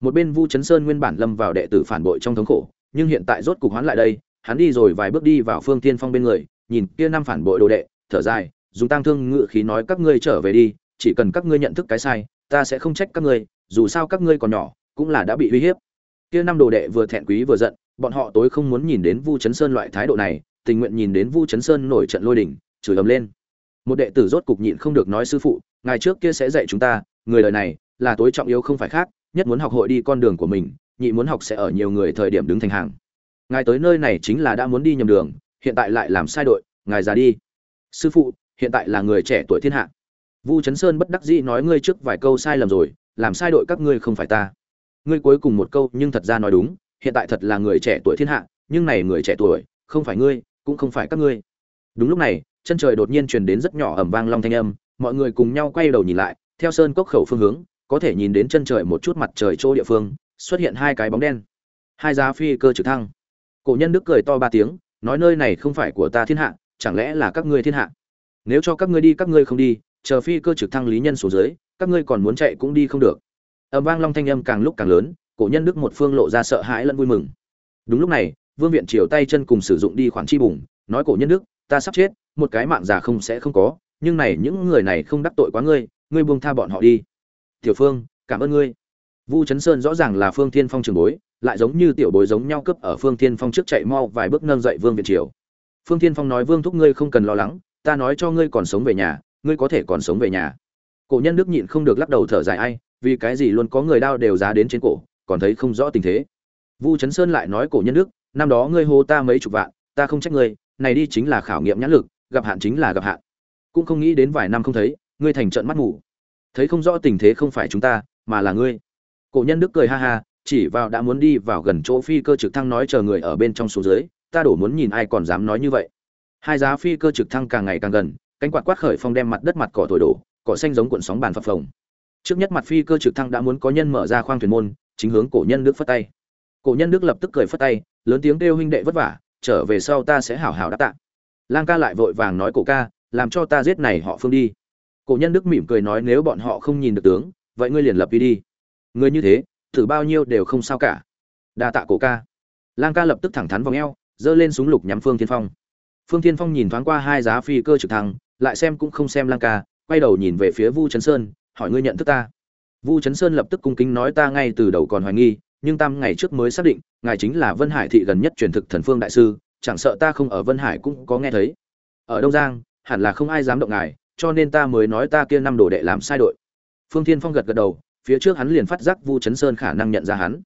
Một bên vu chấn sơn nguyên bản lâm vào đệ tử phản bội trong thống khổ, nhưng hiện tại rốt cục hoán lại đây, hắn đi rồi vài bước đi vào phương tiên phong bên người, nhìn kia năm phản bội đồ đệ, thở dài, dùng tang thương ngự khí nói các ngươi trở về đi, chỉ cần các ngươi nhận thức cái sai ta sẽ không trách các ngươi, dù sao các ngươi còn nhỏ, cũng là đã bị uy hiếp. Kia năm đồ đệ vừa thẹn quý vừa giận, bọn họ tối không muốn nhìn đến vu chấn sơn loại thái độ này, tình nguyện nhìn đến vu chấn sơn nổi trận lôi đình, chửi ầm lên. Một đệ tử rốt cục nhịn không được nói sư phụ, ngài trước kia sẽ dạy chúng ta, người đời này là tối trọng yếu không phải khác, nhất muốn học hội đi con đường của mình, nhị muốn học sẽ ở nhiều người thời điểm đứng thành hàng. Ngài tới nơi này chính là đã muốn đi nhầm đường, hiện tại lại làm sai đội, ngài ra đi. Sư phụ, hiện tại là người trẻ tuổi thiên hạ vu chấn sơn bất đắc dĩ nói ngươi trước vài câu sai lầm rồi, làm sai đội các ngươi không phải ta. Ngươi cuối cùng một câu nhưng thật ra nói đúng, hiện tại thật là người trẻ tuổi thiên hạ, nhưng này người trẻ tuổi, không phải ngươi, cũng không phải các ngươi. Đúng lúc này, chân trời đột nhiên truyền đến rất nhỏ ầm vang long thanh âm, mọi người cùng nhau quay đầu nhìn lại, theo sơn cốc khẩu phương hướng, có thể nhìn đến chân trời một chút mặt trời chỗ địa phương, xuất hiện hai cái bóng đen. Hai giá phi cơ trực thăng. Cổ nhân đức cười to ba tiếng, nói nơi này không phải của ta thiên hạ, chẳng lẽ là các ngươi thiên hạ? Nếu cho các ngươi đi, các ngươi không đi chờ phi cơ trực thăng lý nhân xuống dưới, các ngươi còn muốn chạy cũng đi không được. Ầm vang long thanh âm càng lúc càng lớn, cổ nhân đức một phương lộ ra sợ hãi lẫn vui mừng. Đúng lúc này, vương viện triều tay chân cùng sử dụng đi khoản chi bùng, nói cổ nhân đức, ta sắp chết, một cái mạng già không sẽ không có, nhưng này những người này không đắc tội quá ngươi ngươi buông tha bọn họ đi. Tiểu phương, cảm ơn ngươi. Vu chấn sơn rõ ràng là phương thiên phong trường bối, lại giống như tiểu bối giống nhau cướp ở phương thiên phong trước chạy mau vài bước nâng dậy vương viện triều. Phương thiên phong nói vương thúc ngươi không cần lo lắng, ta nói cho ngươi còn sống về nhà ngươi có thể còn sống về nhà. Cổ nhân đức nhịn không được lắc đầu thở dài ai, vì cái gì luôn có người đao đều giá đến trên cổ, còn thấy không rõ tình thế. Vu chấn sơn lại nói cổ nhân đức, năm đó ngươi hô ta mấy chục vạn, ta không trách ngươi, này đi chính là khảo nghiệm nhãn lực, gặp hạn chính là gặp hạn. Cũng không nghĩ đến vài năm không thấy, ngươi thành trận mắt ngủ thấy không rõ tình thế không phải chúng ta, mà là ngươi. Cổ nhân đức cười ha ha, chỉ vào đã muốn đi vào gần chỗ phi cơ trực thăng nói chờ người ở bên trong số dưới, ta đổ muốn nhìn ai còn dám nói như vậy. Hai giá phi cơ trực thăng càng ngày càng gần cánh quạt quát khởi phong đem mặt đất mặt cỏ thổi đổ, cỏ xanh giống cuộn sóng bàn phập phồng. Trước nhất mặt phi cơ trực thăng đã muốn có nhân mở ra khoang thuyền môn, chính hướng cổ nhân đức phất tay. Cổ nhân đức lập tức cười phất tay, lớn tiếng kêu huynh đệ vất vả, trở về sau ta sẽ hảo hảo đáp tạ. Lang ca lại vội vàng nói cổ ca, làm cho ta giết này họ phương đi. Cổ nhân đức mỉm cười nói nếu bọn họ không nhìn được tướng, vậy ngươi liền lập đi đi. Ngươi như thế, thử bao nhiêu đều không sao cả. Đa tạ cổ ca. Lang ca lập tức thẳng thắn vòng eo, giơ lên súng lục nhắm phương thiên phong. Phương thiên phong nhìn thoáng qua hai giá phi cơ trực thăng lại xem cũng không xem lang ca, quay đầu nhìn về phía vu trấn sơn, hỏi ngươi nhận thức ta. Vu trấn sơn lập tức cung kính nói ta ngay từ đầu còn hoài nghi, nhưng tam ngày trước mới xác định, ngài chính là vân hải thị gần nhất truyền thực thần phương đại sư, chẳng sợ ta không ở vân hải cũng có nghe thấy. Ở đông giang, hẳn là không ai dám động ngài, cho nên ta mới nói ta kia năm đồ đệ làm sai đội. Phương thiên phong gật gật đầu, phía trước hắn liền phát giác vu chấn sơn khả năng nhận ra hắn.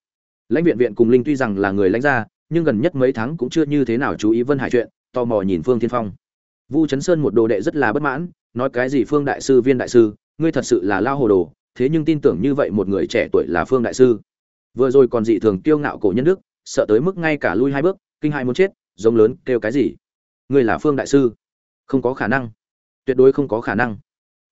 Lãnh viện viện cùng linh tuy rằng là người lãnh gia, nhưng gần nhất mấy tháng cũng chưa như thế nào chú ý vân hải chuyện, tò mò nhìn phương thiên phong vu chấn sơn một đồ đệ rất là bất mãn, nói cái gì phương đại sư viên đại sư, ngươi thật sự là lao hồ đồ, thế nhưng tin tưởng như vậy một người trẻ tuổi là phương đại sư. Vừa rồi còn dị thường kiêu ngạo cổ nhân đức, sợ tới mức ngay cả lui hai bước, kinh hai muốn chết, giống lớn, kêu cái gì? Ngươi là phương đại sư? Không có khả năng. Tuyệt đối không có khả năng.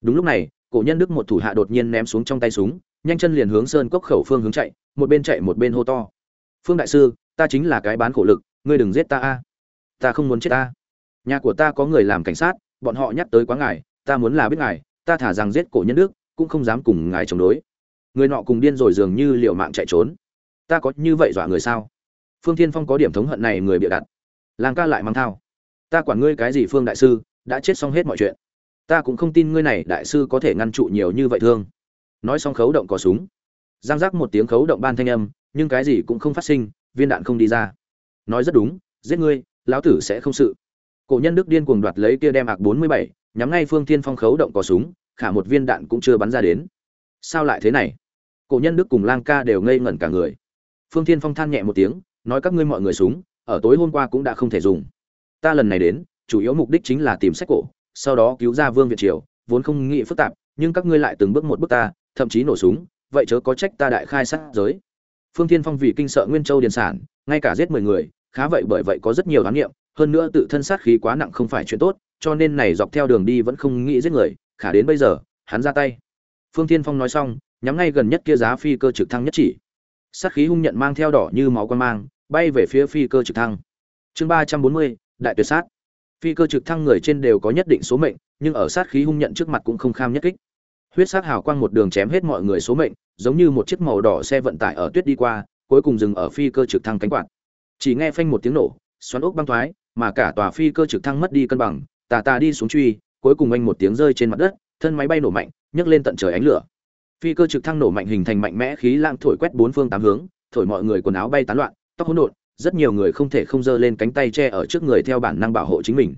Đúng lúc này, cổ nhân đức một thủ hạ đột nhiên ném xuống trong tay súng, nhanh chân liền hướng sơn cốc khẩu phương hướng chạy, một bên chạy một bên hô to. Phương đại sư, ta chính là cái bán khổ lực, ngươi đừng giết ta a. Ta không muốn chết a nhà của ta có người làm cảnh sát, bọn họ nhắc tới quá ngài, ta muốn là biết ngài, ta thả rằng giết cổ nhân đức, cũng không dám cùng ngài chống đối. Người nọ cùng điên rồi dường như liệu mạng chạy trốn. Ta có như vậy dọa người sao? Phương thiên phong có điểm thống hận này người bịa đặt. Làng ca lại mang thao. Ta quản ngươi cái gì phương đại sư, đã chết xong hết mọi chuyện. Ta cũng không tin ngươi này đại sư có thể ngăn trụ nhiều như vậy thương. Nói xong khấu động có súng. Giang giác một tiếng khấu động ban thanh âm, nhưng cái gì cũng không phát sinh, viên đạn không đi ra. Nói rất đúng, giết ngươi, lão tử sẽ không sự cổ nhân đức điên cuồng đoạt lấy kia đem ạc bốn mươi bảy, nhắm ngay phương thiên phong khấu động có súng, khả một viên đạn cũng chưa bắn ra đến. Sao lại thế này? Cổ nhân đức cùng lang ca đều ngây ngẩn cả người. Phương thiên phong than nhẹ một tiếng, nói các ngươi mọi người súng, ở tối hôm qua cũng đã không thể dùng. Ta lần này đến, chủ yếu mục đích chính là tìm sách cổ, sau đó cứu ra vương việt triều, vốn không nghĩ phức tạp, nhưng các ngươi lại từng bước một bước ta, thậm chí nổ súng, vậy chớ có trách ta đại khai sát giới. Phương thiên phong vì kinh sợ nguyên châu điền sản, ngay cả giết mười người, khá vậy bởi vậy có rất nhiều đoán nghiệm hơn nữa tự thân sát khí quá nặng không phải chuyện tốt, cho nên này dọc theo đường đi vẫn không nghĩ giết người, khả đến bây giờ, hắn ra tay. Phương thiên phong nói xong, nhắm ngay gần nhất kia giá phi cơ trực thăng nhất chỉ. Sát khí hung nhận mang theo đỏ như máu quan mang, bay về phía phi cơ trực thăng. Chương ba trăm bốn mươi, đại tuyệt sát. Phi cơ trực thăng người trên đều có nhất định số mệnh, nhưng ở sát khí hung nhận trước mặt cũng không kham nhất kích. Huyết sát hào quang một đường chém hết mọi người số mệnh, giống như một chiếc màu đỏ xe vận tải ở tuyết đi qua, cuối cùng dừng ở phi cơ trực thăng cánh quạt. Chỉ nghe phanh một tiếng nổ, xoắn ốc băng thoái mà cả tòa phi cơ trực thăng mất đi cân bằng, tà tà đi xuống truy, cuối cùng anh một tiếng rơi trên mặt đất, thân máy bay nổ mạnh, nhấc lên tận trời ánh lửa. Phi cơ trực thăng nổ mạnh hình thành mạnh mẽ khí lãng thổi quét bốn phương tám hướng, thổi mọi người quần áo bay tán loạn, tóc hỗn độn, rất nhiều người không thể không giơ lên cánh tay che ở trước người theo bản năng bảo hộ chính mình.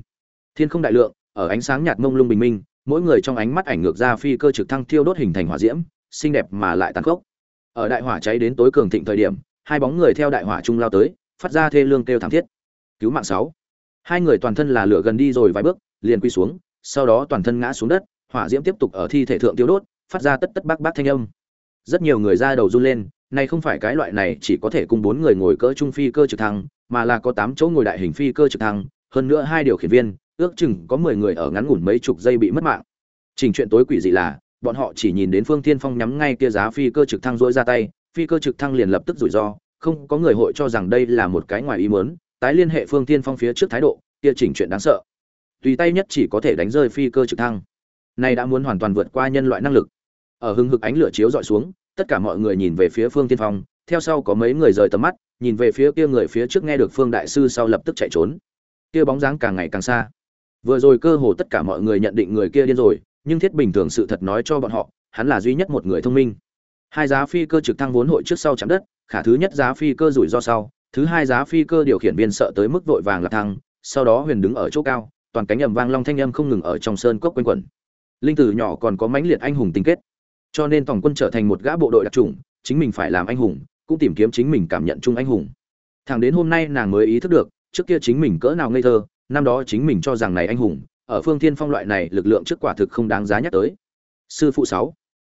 Thiên không đại lượng, ở ánh sáng nhạt mông lung bình minh, mỗi người trong ánh mắt ảnh ngược ra phi cơ trực thăng thiêu đốt hình thành hỏa diễm, xinh đẹp mà lại tàn khốc. Ở đại hỏa cháy đến tối cường thịnh thời điểm, hai bóng người theo đại hỏa trung lao tới, phát ra thê lương kêu thảm thiết. Cứu mạng sáu hai người toàn thân là lửa gần đi rồi vài bước, liền quy xuống, sau đó toàn thân ngã xuống đất, hỏa diễm tiếp tục ở thi thể thượng tiêu đốt, phát ra tất tất bác bác thanh âm. Rất nhiều người ra đầu run lên này không phải cái loại này chỉ có thể cùng bốn người ngồi cỡ trung phi cơ trực thăng, mà là có tám chỗ ngồi đại hình phi cơ trực thăng, hơn nữa hai điều khiển viên, ước chừng có mười người ở ngắn ngủn mấy chục giây bị mất mạng. Trình chuyện tối quỷ dị là, bọn họ chỉ nhìn đến phương thiên phong nhắm ngay kia giá phi cơ trực thăng dỗi ra tay, phi cơ trực thăng liền lập tức rủi ro, không có người hội cho rằng đây là một cái ngoài ý muốn tái liên hệ phương thiên phong phía trước thái độ, kia chỉnh chuyện đáng sợ. Tùy tay nhất chỉ có thể đánh rơi phi cơ trực thăng. Này đã muốn hoàn toàn vượt qua nhân loại năng lực. Ở hưng hực ánh lửa chiếu dọi xuống, tất cả mọi người nhìn về phía phương tiên phong, theo sau có mấy người rời tầm mắt, nhìn về phía kia người phía trước nghe được phương đại sư sau lập tức chạy trốn. Kia bóng dáng càng ngày càng xa. Vừa rồi cơ hồ tất cả mọi người nhận định người kia điên rồi, nhưng thiết bình thường sự thật nói cho bọn họ, hắn là duy nhất một người thông minh. Hai giá phi cơ trực thăng vốn hội trước sau chạm đất, khả thứ nhất giá phi cơ rủi ro sau thứ hai giá phi cơ điều khiển viên sợ tới mức vội vàng là thăng, sau đó huyền đứng ở chỗ cao, toàn cánh ầm vang long thanh âm không ngừng ở trong sơn cốc quanh quẩn. Linh tử nhỏ còn có mãnh liệt anh hùng tình kết. Cho nên tổng quân trở thành một gã bộ đội đặc trùng chính mình phải làm anh hùng, cũng tìm kiếm chính mình cảm nhận chung anh hùng. Thẳng đến hôm nay nàng mới ý thức được, trước kia chính mình cỡ nào ngây thơ, năm đó chính mình cho rằng này anh hùng, ở phương thiên phong loại này lực lượng trước quả thực không đáng giá nhắc tới. Sư phụ sáu.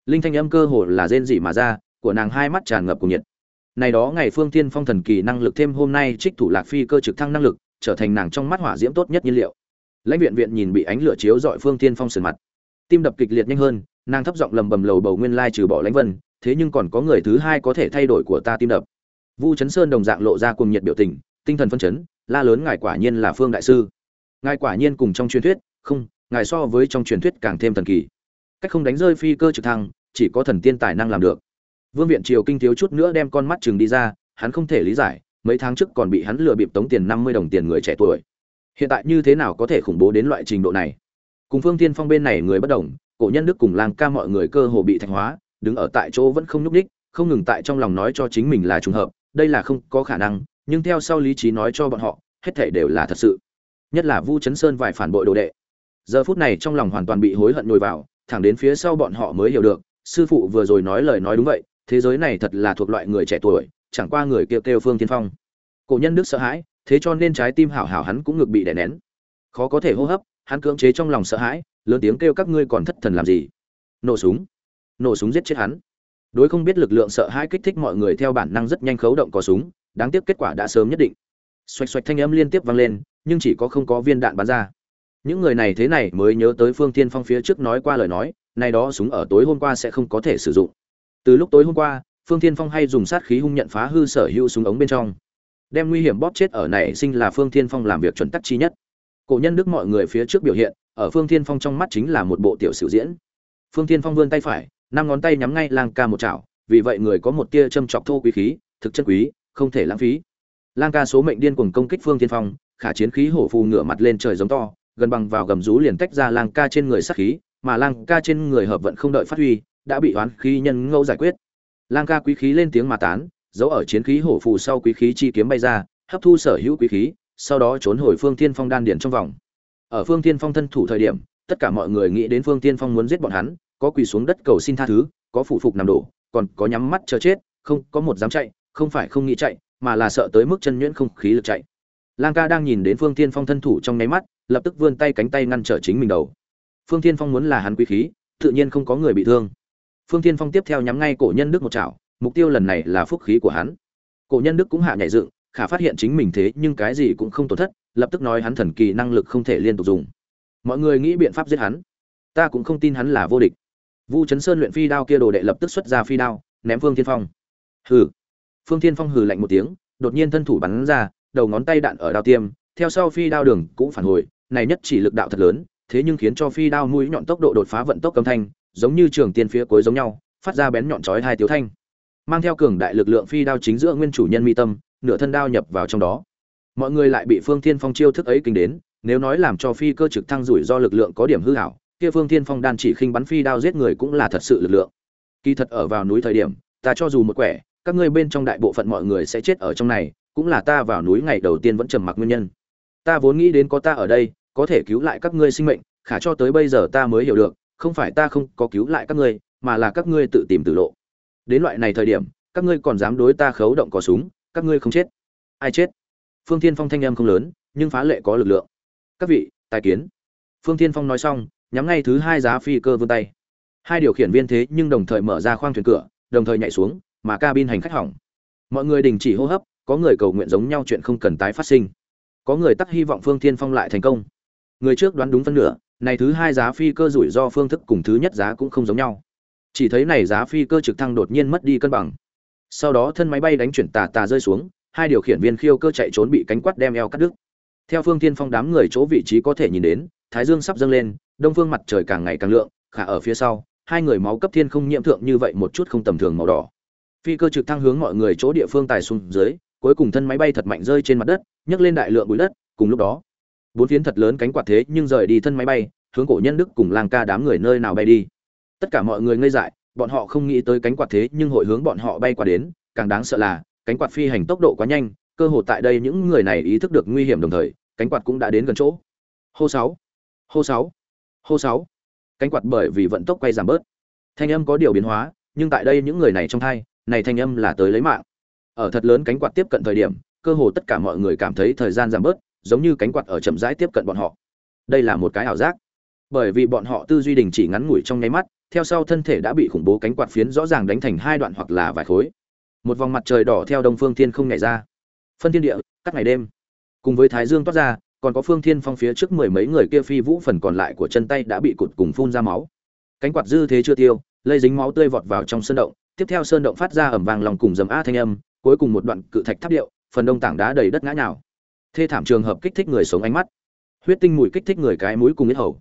Linh thanh âm cơ hồ là rên dị mà ra, của nàng hai mắt tràn ngập cùng nhiệt này đó ngày phương thiên phong thần kỳ năng lực thêm hôm nay trích thủ lạc phi cơ trực thăng năng lực, trở thành nàng trong mắt hỏa diễm tốt nhất nhiên liệu. Lãnh viện viện nhìn bị ánh lửa chiếu dọi phương thiên phong sườn mặt. Tim đập kịch liệt nhanh hơn, nàng thấp giọng lầm bầm lầu bầu nguyên lai trừ bỏ lãnh vân, thế nhưng còn có người thứ hai có thể thay đổi của ta tim đập. Vu chấn sơn đồng dạng lộ ra cùng nhiệt biểu tình, tinh thần phân chấn, la lớn ngài quả nhiên là phương đại sư. Ngài quả nhiên cùng trong truyền thuyết, không, ngài so với trong truyền thuyết càng thêm thần kỳ. Cách không đánh rơi phi cơ trực thăng, chỉ có thần tiên tài năng làm được vương viện triều kinh thiếu chút nữa đem con mắt chừng đi ra hắn không thể lý giải mấy tháng trước còn bị hắn lừa bịp tống tiền năm mươi đồng tiền người trẻ tuổi. Hiện tại như thế nào có thể khủng bố đến loại trình độ này? Cùng phương thiên phong bên này người bất đồng cổ nhân đức cùng lang ca mọi người cơ hồ bị thạch hóa đứng ở tại chỗ vẫn không nhúc nhích, không ngừng tại trong lòng nói cho chính mình là trùng hợp đây là không có khả năng nhưng theo sau lý trí nói cho bọn họ hết thảy đều là thật sự. Nhất là vu chấn sơn vài phản bội đồ đệ. Giờ phút này trong lòng hoàn toàn bị hối hận nhồi vào thẳng đến phía sau bọn họ mới hiểu được sư phụ vừa rồi nói lời nói đúng vậy thế giới này thật là thuộc loại người trẻ tuổi, chẳng qua người kêu kêu phương tiên phong. Cổ nhân đức sợ hãi, thế cho nên trái tim hảo hảo hắn cũng ngực bị đè nén. Khó có thể hô hấp, hắn cưỡng chế trong lòng sợ hãi, lớn tiếng kêu các ngươi còn thất thần làm gì? Nổ súng. Nổ súng giết chết hắn. Đối không biết lực lượng sợ hãi kích thích mọi người theo bản năng rất nhanh khấu động có súng, đáng tiếc kết quả đã sớm nhất định. Xoạch xoạch thanh âm liên tiếp vang lên, nhưng chỉ có không có viên đạn bắn ra. Những người này thế này mới nhớ tới phương tiên phong phía trước nói qua lời nói, nay đó súng ở tối hôm qua sẽ không có thể sử dụng từ lúc tối hôm qua, phương Thiên phong hay dùng sát khí hung nhận phá hư sở hữu súng ống bên trong. Đem nguy hiểm bóp chết ở này sinh là phương Thiên phong làm việc chuẩn tắc chi nhất. Cổ nhân đức mọi người phía trước biểu hiện, ở phương Thiên phong trong mắt chính là một bộ tiểu sử diễn. Phương Thiên phong vươn tay phải, năm ngón tay nhắm ngay lang ca một chảo, vì vậy người có một tia châm chọc thô quý khí, thực chân quý, không thể lãng phí. Lang ca số mệnh điên cuồng công kích phương Thiên phong, khả chiến khí hổ phù ngửa mặt lên trời giống to, gần bằng vào gầm rú liền tách ra lang ca trên người sát khí, mà lang ca trên người hợp vận không đợi phát huy đã bị oán khí nhân ngẫu giải quyết. Lang ca quý khí lên tiếng mà tán, giấu ở chiến khí hổ phù sau quý khí chi kiếm bay ra, hấp thu sở hữu quý khí, sau đó trốn hồi phương thiên phong đan điển trong vòng. Ở phương thiên phong thân thủ thời điểm, tất cả mọi người nghĩ đến phương thiên phong muốn giết bọn hắn, có quỳ xuống đất cầu xin tha thứ, có phụ phục nằm đổ, còn có nhắm mắt chờ chết, không có một dám chạy, không phải không nghĩ chạy, mà là sợ tới mức chân nhuyễn không khí lực chạy. Lang ca đang nhìn đến phương thiên phong thân thủ trong nháy mắt, lập tức vươn tay cánh tay ngăn trở chính mình đầu. Phương thiên phong muốn là hắn quý khí, tự nhiên không có người bị thương phương Thiên phong tiếp theo nhắm ngay cổ nhân đức một chảo, mục tiêu lần này là phúc khí của hắn. Cổ nhân đức cũng hạ nhảy dựng, khả phát hiện chính mình thế nhưng cái gì cũng không tổn thất, lập tức nói hắn thần kỳ năng lực không thể liên tục dùng. Mọi người nghĩ biện pháp giết hắn. Ta cũng không tin hắn là vô địch. Vu chấn sơn luyện phi đao kia đồ đệ lập tức xuất ra phi đao, ném phương Thiên phong. Hừ. Phương Thiên phong hừ lạnh một tiếng, đột nhiên thân thủ bắn ra, đầu ngón tay đạn ở đao tiêm, theo sau phi đao đường cũng phản hồi, này nhất chỉ lực đạo thật lớn, thế nhưng khiến cho phi đao mũi nhọn tốc độ đột phá vận tốc âm thanh giống như trường tiên phía cuối giống nhau, phát ra bén nhọn chói hai tiếng thanh, mang theo cường đại lực lượng phi đao chính giữa nguyên chủ nhân mi tâm, nửa thân đao nhập vào trong đó. Mọi người lại bị phương thiên phong chiêu thức ấy kinh đến, nếu nói làm cho phi cơ trực thăng rủi do lực lượng có điểm hư hảo, kia phương thiên phong đan chỉ khinh bắn phi đao giết người cũng là thật sự lực lượng. Kỳ thật ở vào núi thời điểm, ta cho dù một quẻ, các ngươi bên trong đại bộ phận mọi người sẽ chết ở trong này, cũng là ta vào núi ngày đầu tiên vẫn trầm mặc nguyên nhân. Ta vốn nghĩ đến có ta ở đây, có thể cứu lại các ngươi sinh mệnh, khả cho tới bây giờ ta mới hiểu được không phải ta không có cứu lại các ngươi, mà là các ngươi tự tìm tự lộ. Đến loại này thời điểm, các ngươi còn dám đối ta khấu động có súng, các ngươi không chết. Ai chết? Phương thiên phong thanh âm không lớn, nhưng phá lệ có lực lượng. Các vị, tài kiến. Phương thiên phong nói xong, nhắm ngay thứ hai giá phi cơ vươn tay. Hai điều khiển viên thế nhưng đồng thời mở ra khoang thuyền cửa, đồng thời nhảy xuống, mà cabin hành khách hỏng. Mọi người đình chỉ hô hấp, có người cầu nguyện giống nhau chuyện không cần tái phát sinh. Có người tắc hy vọng phương thiên phong lại thành công. Người trước đoán đúng phân nửa này thứ hai giá phi cơ rủi ro phương thức cùng thứ nhất giá cũng không giống nhau. Chỉ thấy này giá phi cơ trực thăng đột nhiên mất đi cân bằng. Sau đó thân máy bay đánh chuyển tà tà rơi xuống, hai điều khiển viên khiêu cơ chạy trốn bị cánh quát đem eo cắt đứt. Theo phương thiên phong đám người chỗ vị trí có thể nhìn đến, thái dương sắp dâng lên, đông phương mặt trời càng ngày càng lượng, khả ở phía sau, hai người máu cấp thiên không nhiễm thượng như vậy một chút không tầm thường màu đỏ. Phi cơ trực thăng hướng mọi người chỗ địa phương tài xuống dưới, cuối cùng thân máy bay thật mạnh rơi trên mặt đất, nhấc lên đại lượng bụi đất, cùng lúc đó bốn phiến thật lớn cánh quạt thế nhưng rời đi thân máy bay, hướng cổ nhân đức cùng lang ca đám người nơi nào bay đi. Tất cả mọi người ngây dại, bọn họ không nghĩ tới cánh quạt thế nhưng hội hướng bọn họ bay qua đến, càng đáng sợ là, cánh quạt phi hành tốc độ quá nhanh, cơ hồ tại đây những người này ý thức được nguy hiểm đồng thời, cánh quạt cũng đã đến gần chỗ. Hô sáu hô sáu hô sáu. Cánh quạt bởi vì vận tốc quay giảm bớt. Thanh âm có điều biến hóa, nhưng tại đây những người này trong thai, này thanh âm là tới lấy mạng. Ở thật lớn cánh quạt tiếp cận thời điểm, cơ hồ tất cả mọi người cảm thấy thời gian giảm bớt giống như cánh quạt ở chậm rãi tiếp cận bọn họ. Đây là một cái ảo giác. Bởi vì bọn họ tư duy đình chỉ ngắn ngủi trong nháy mắt, theo sau thân thể đã bị khủng bố cánh quạt phiến rõ ràng đánh thành hai đoạn hoặc là vài khối. Một vòng mặt trời đỏ theo đông phương thiên không nhảy ra. Phân thiên địa, cắt ngày đêm. Cùng với thái dương toát ra, còn có phương thiên phong phía trước mười mấy người kia phi vũ phần còn lại của chân tay đã bị cụt cùng phun ra máu. Cánh quạt dư thế chưa tiêu, lây dính máu tươi vọt vào trong sơn động, tiếp theo sơn động phát ra ẩm vàng lòng cùng dầm a thanh âm, cuối cùng một đoạn cự thạch tháp điệu, phần đông tảng đá đầy đất ngã nhào thê thảm trường hợp kích thích người sống ánh mắt. Huyết tinh mùi kích thích người cái mũi cùng yết hầu.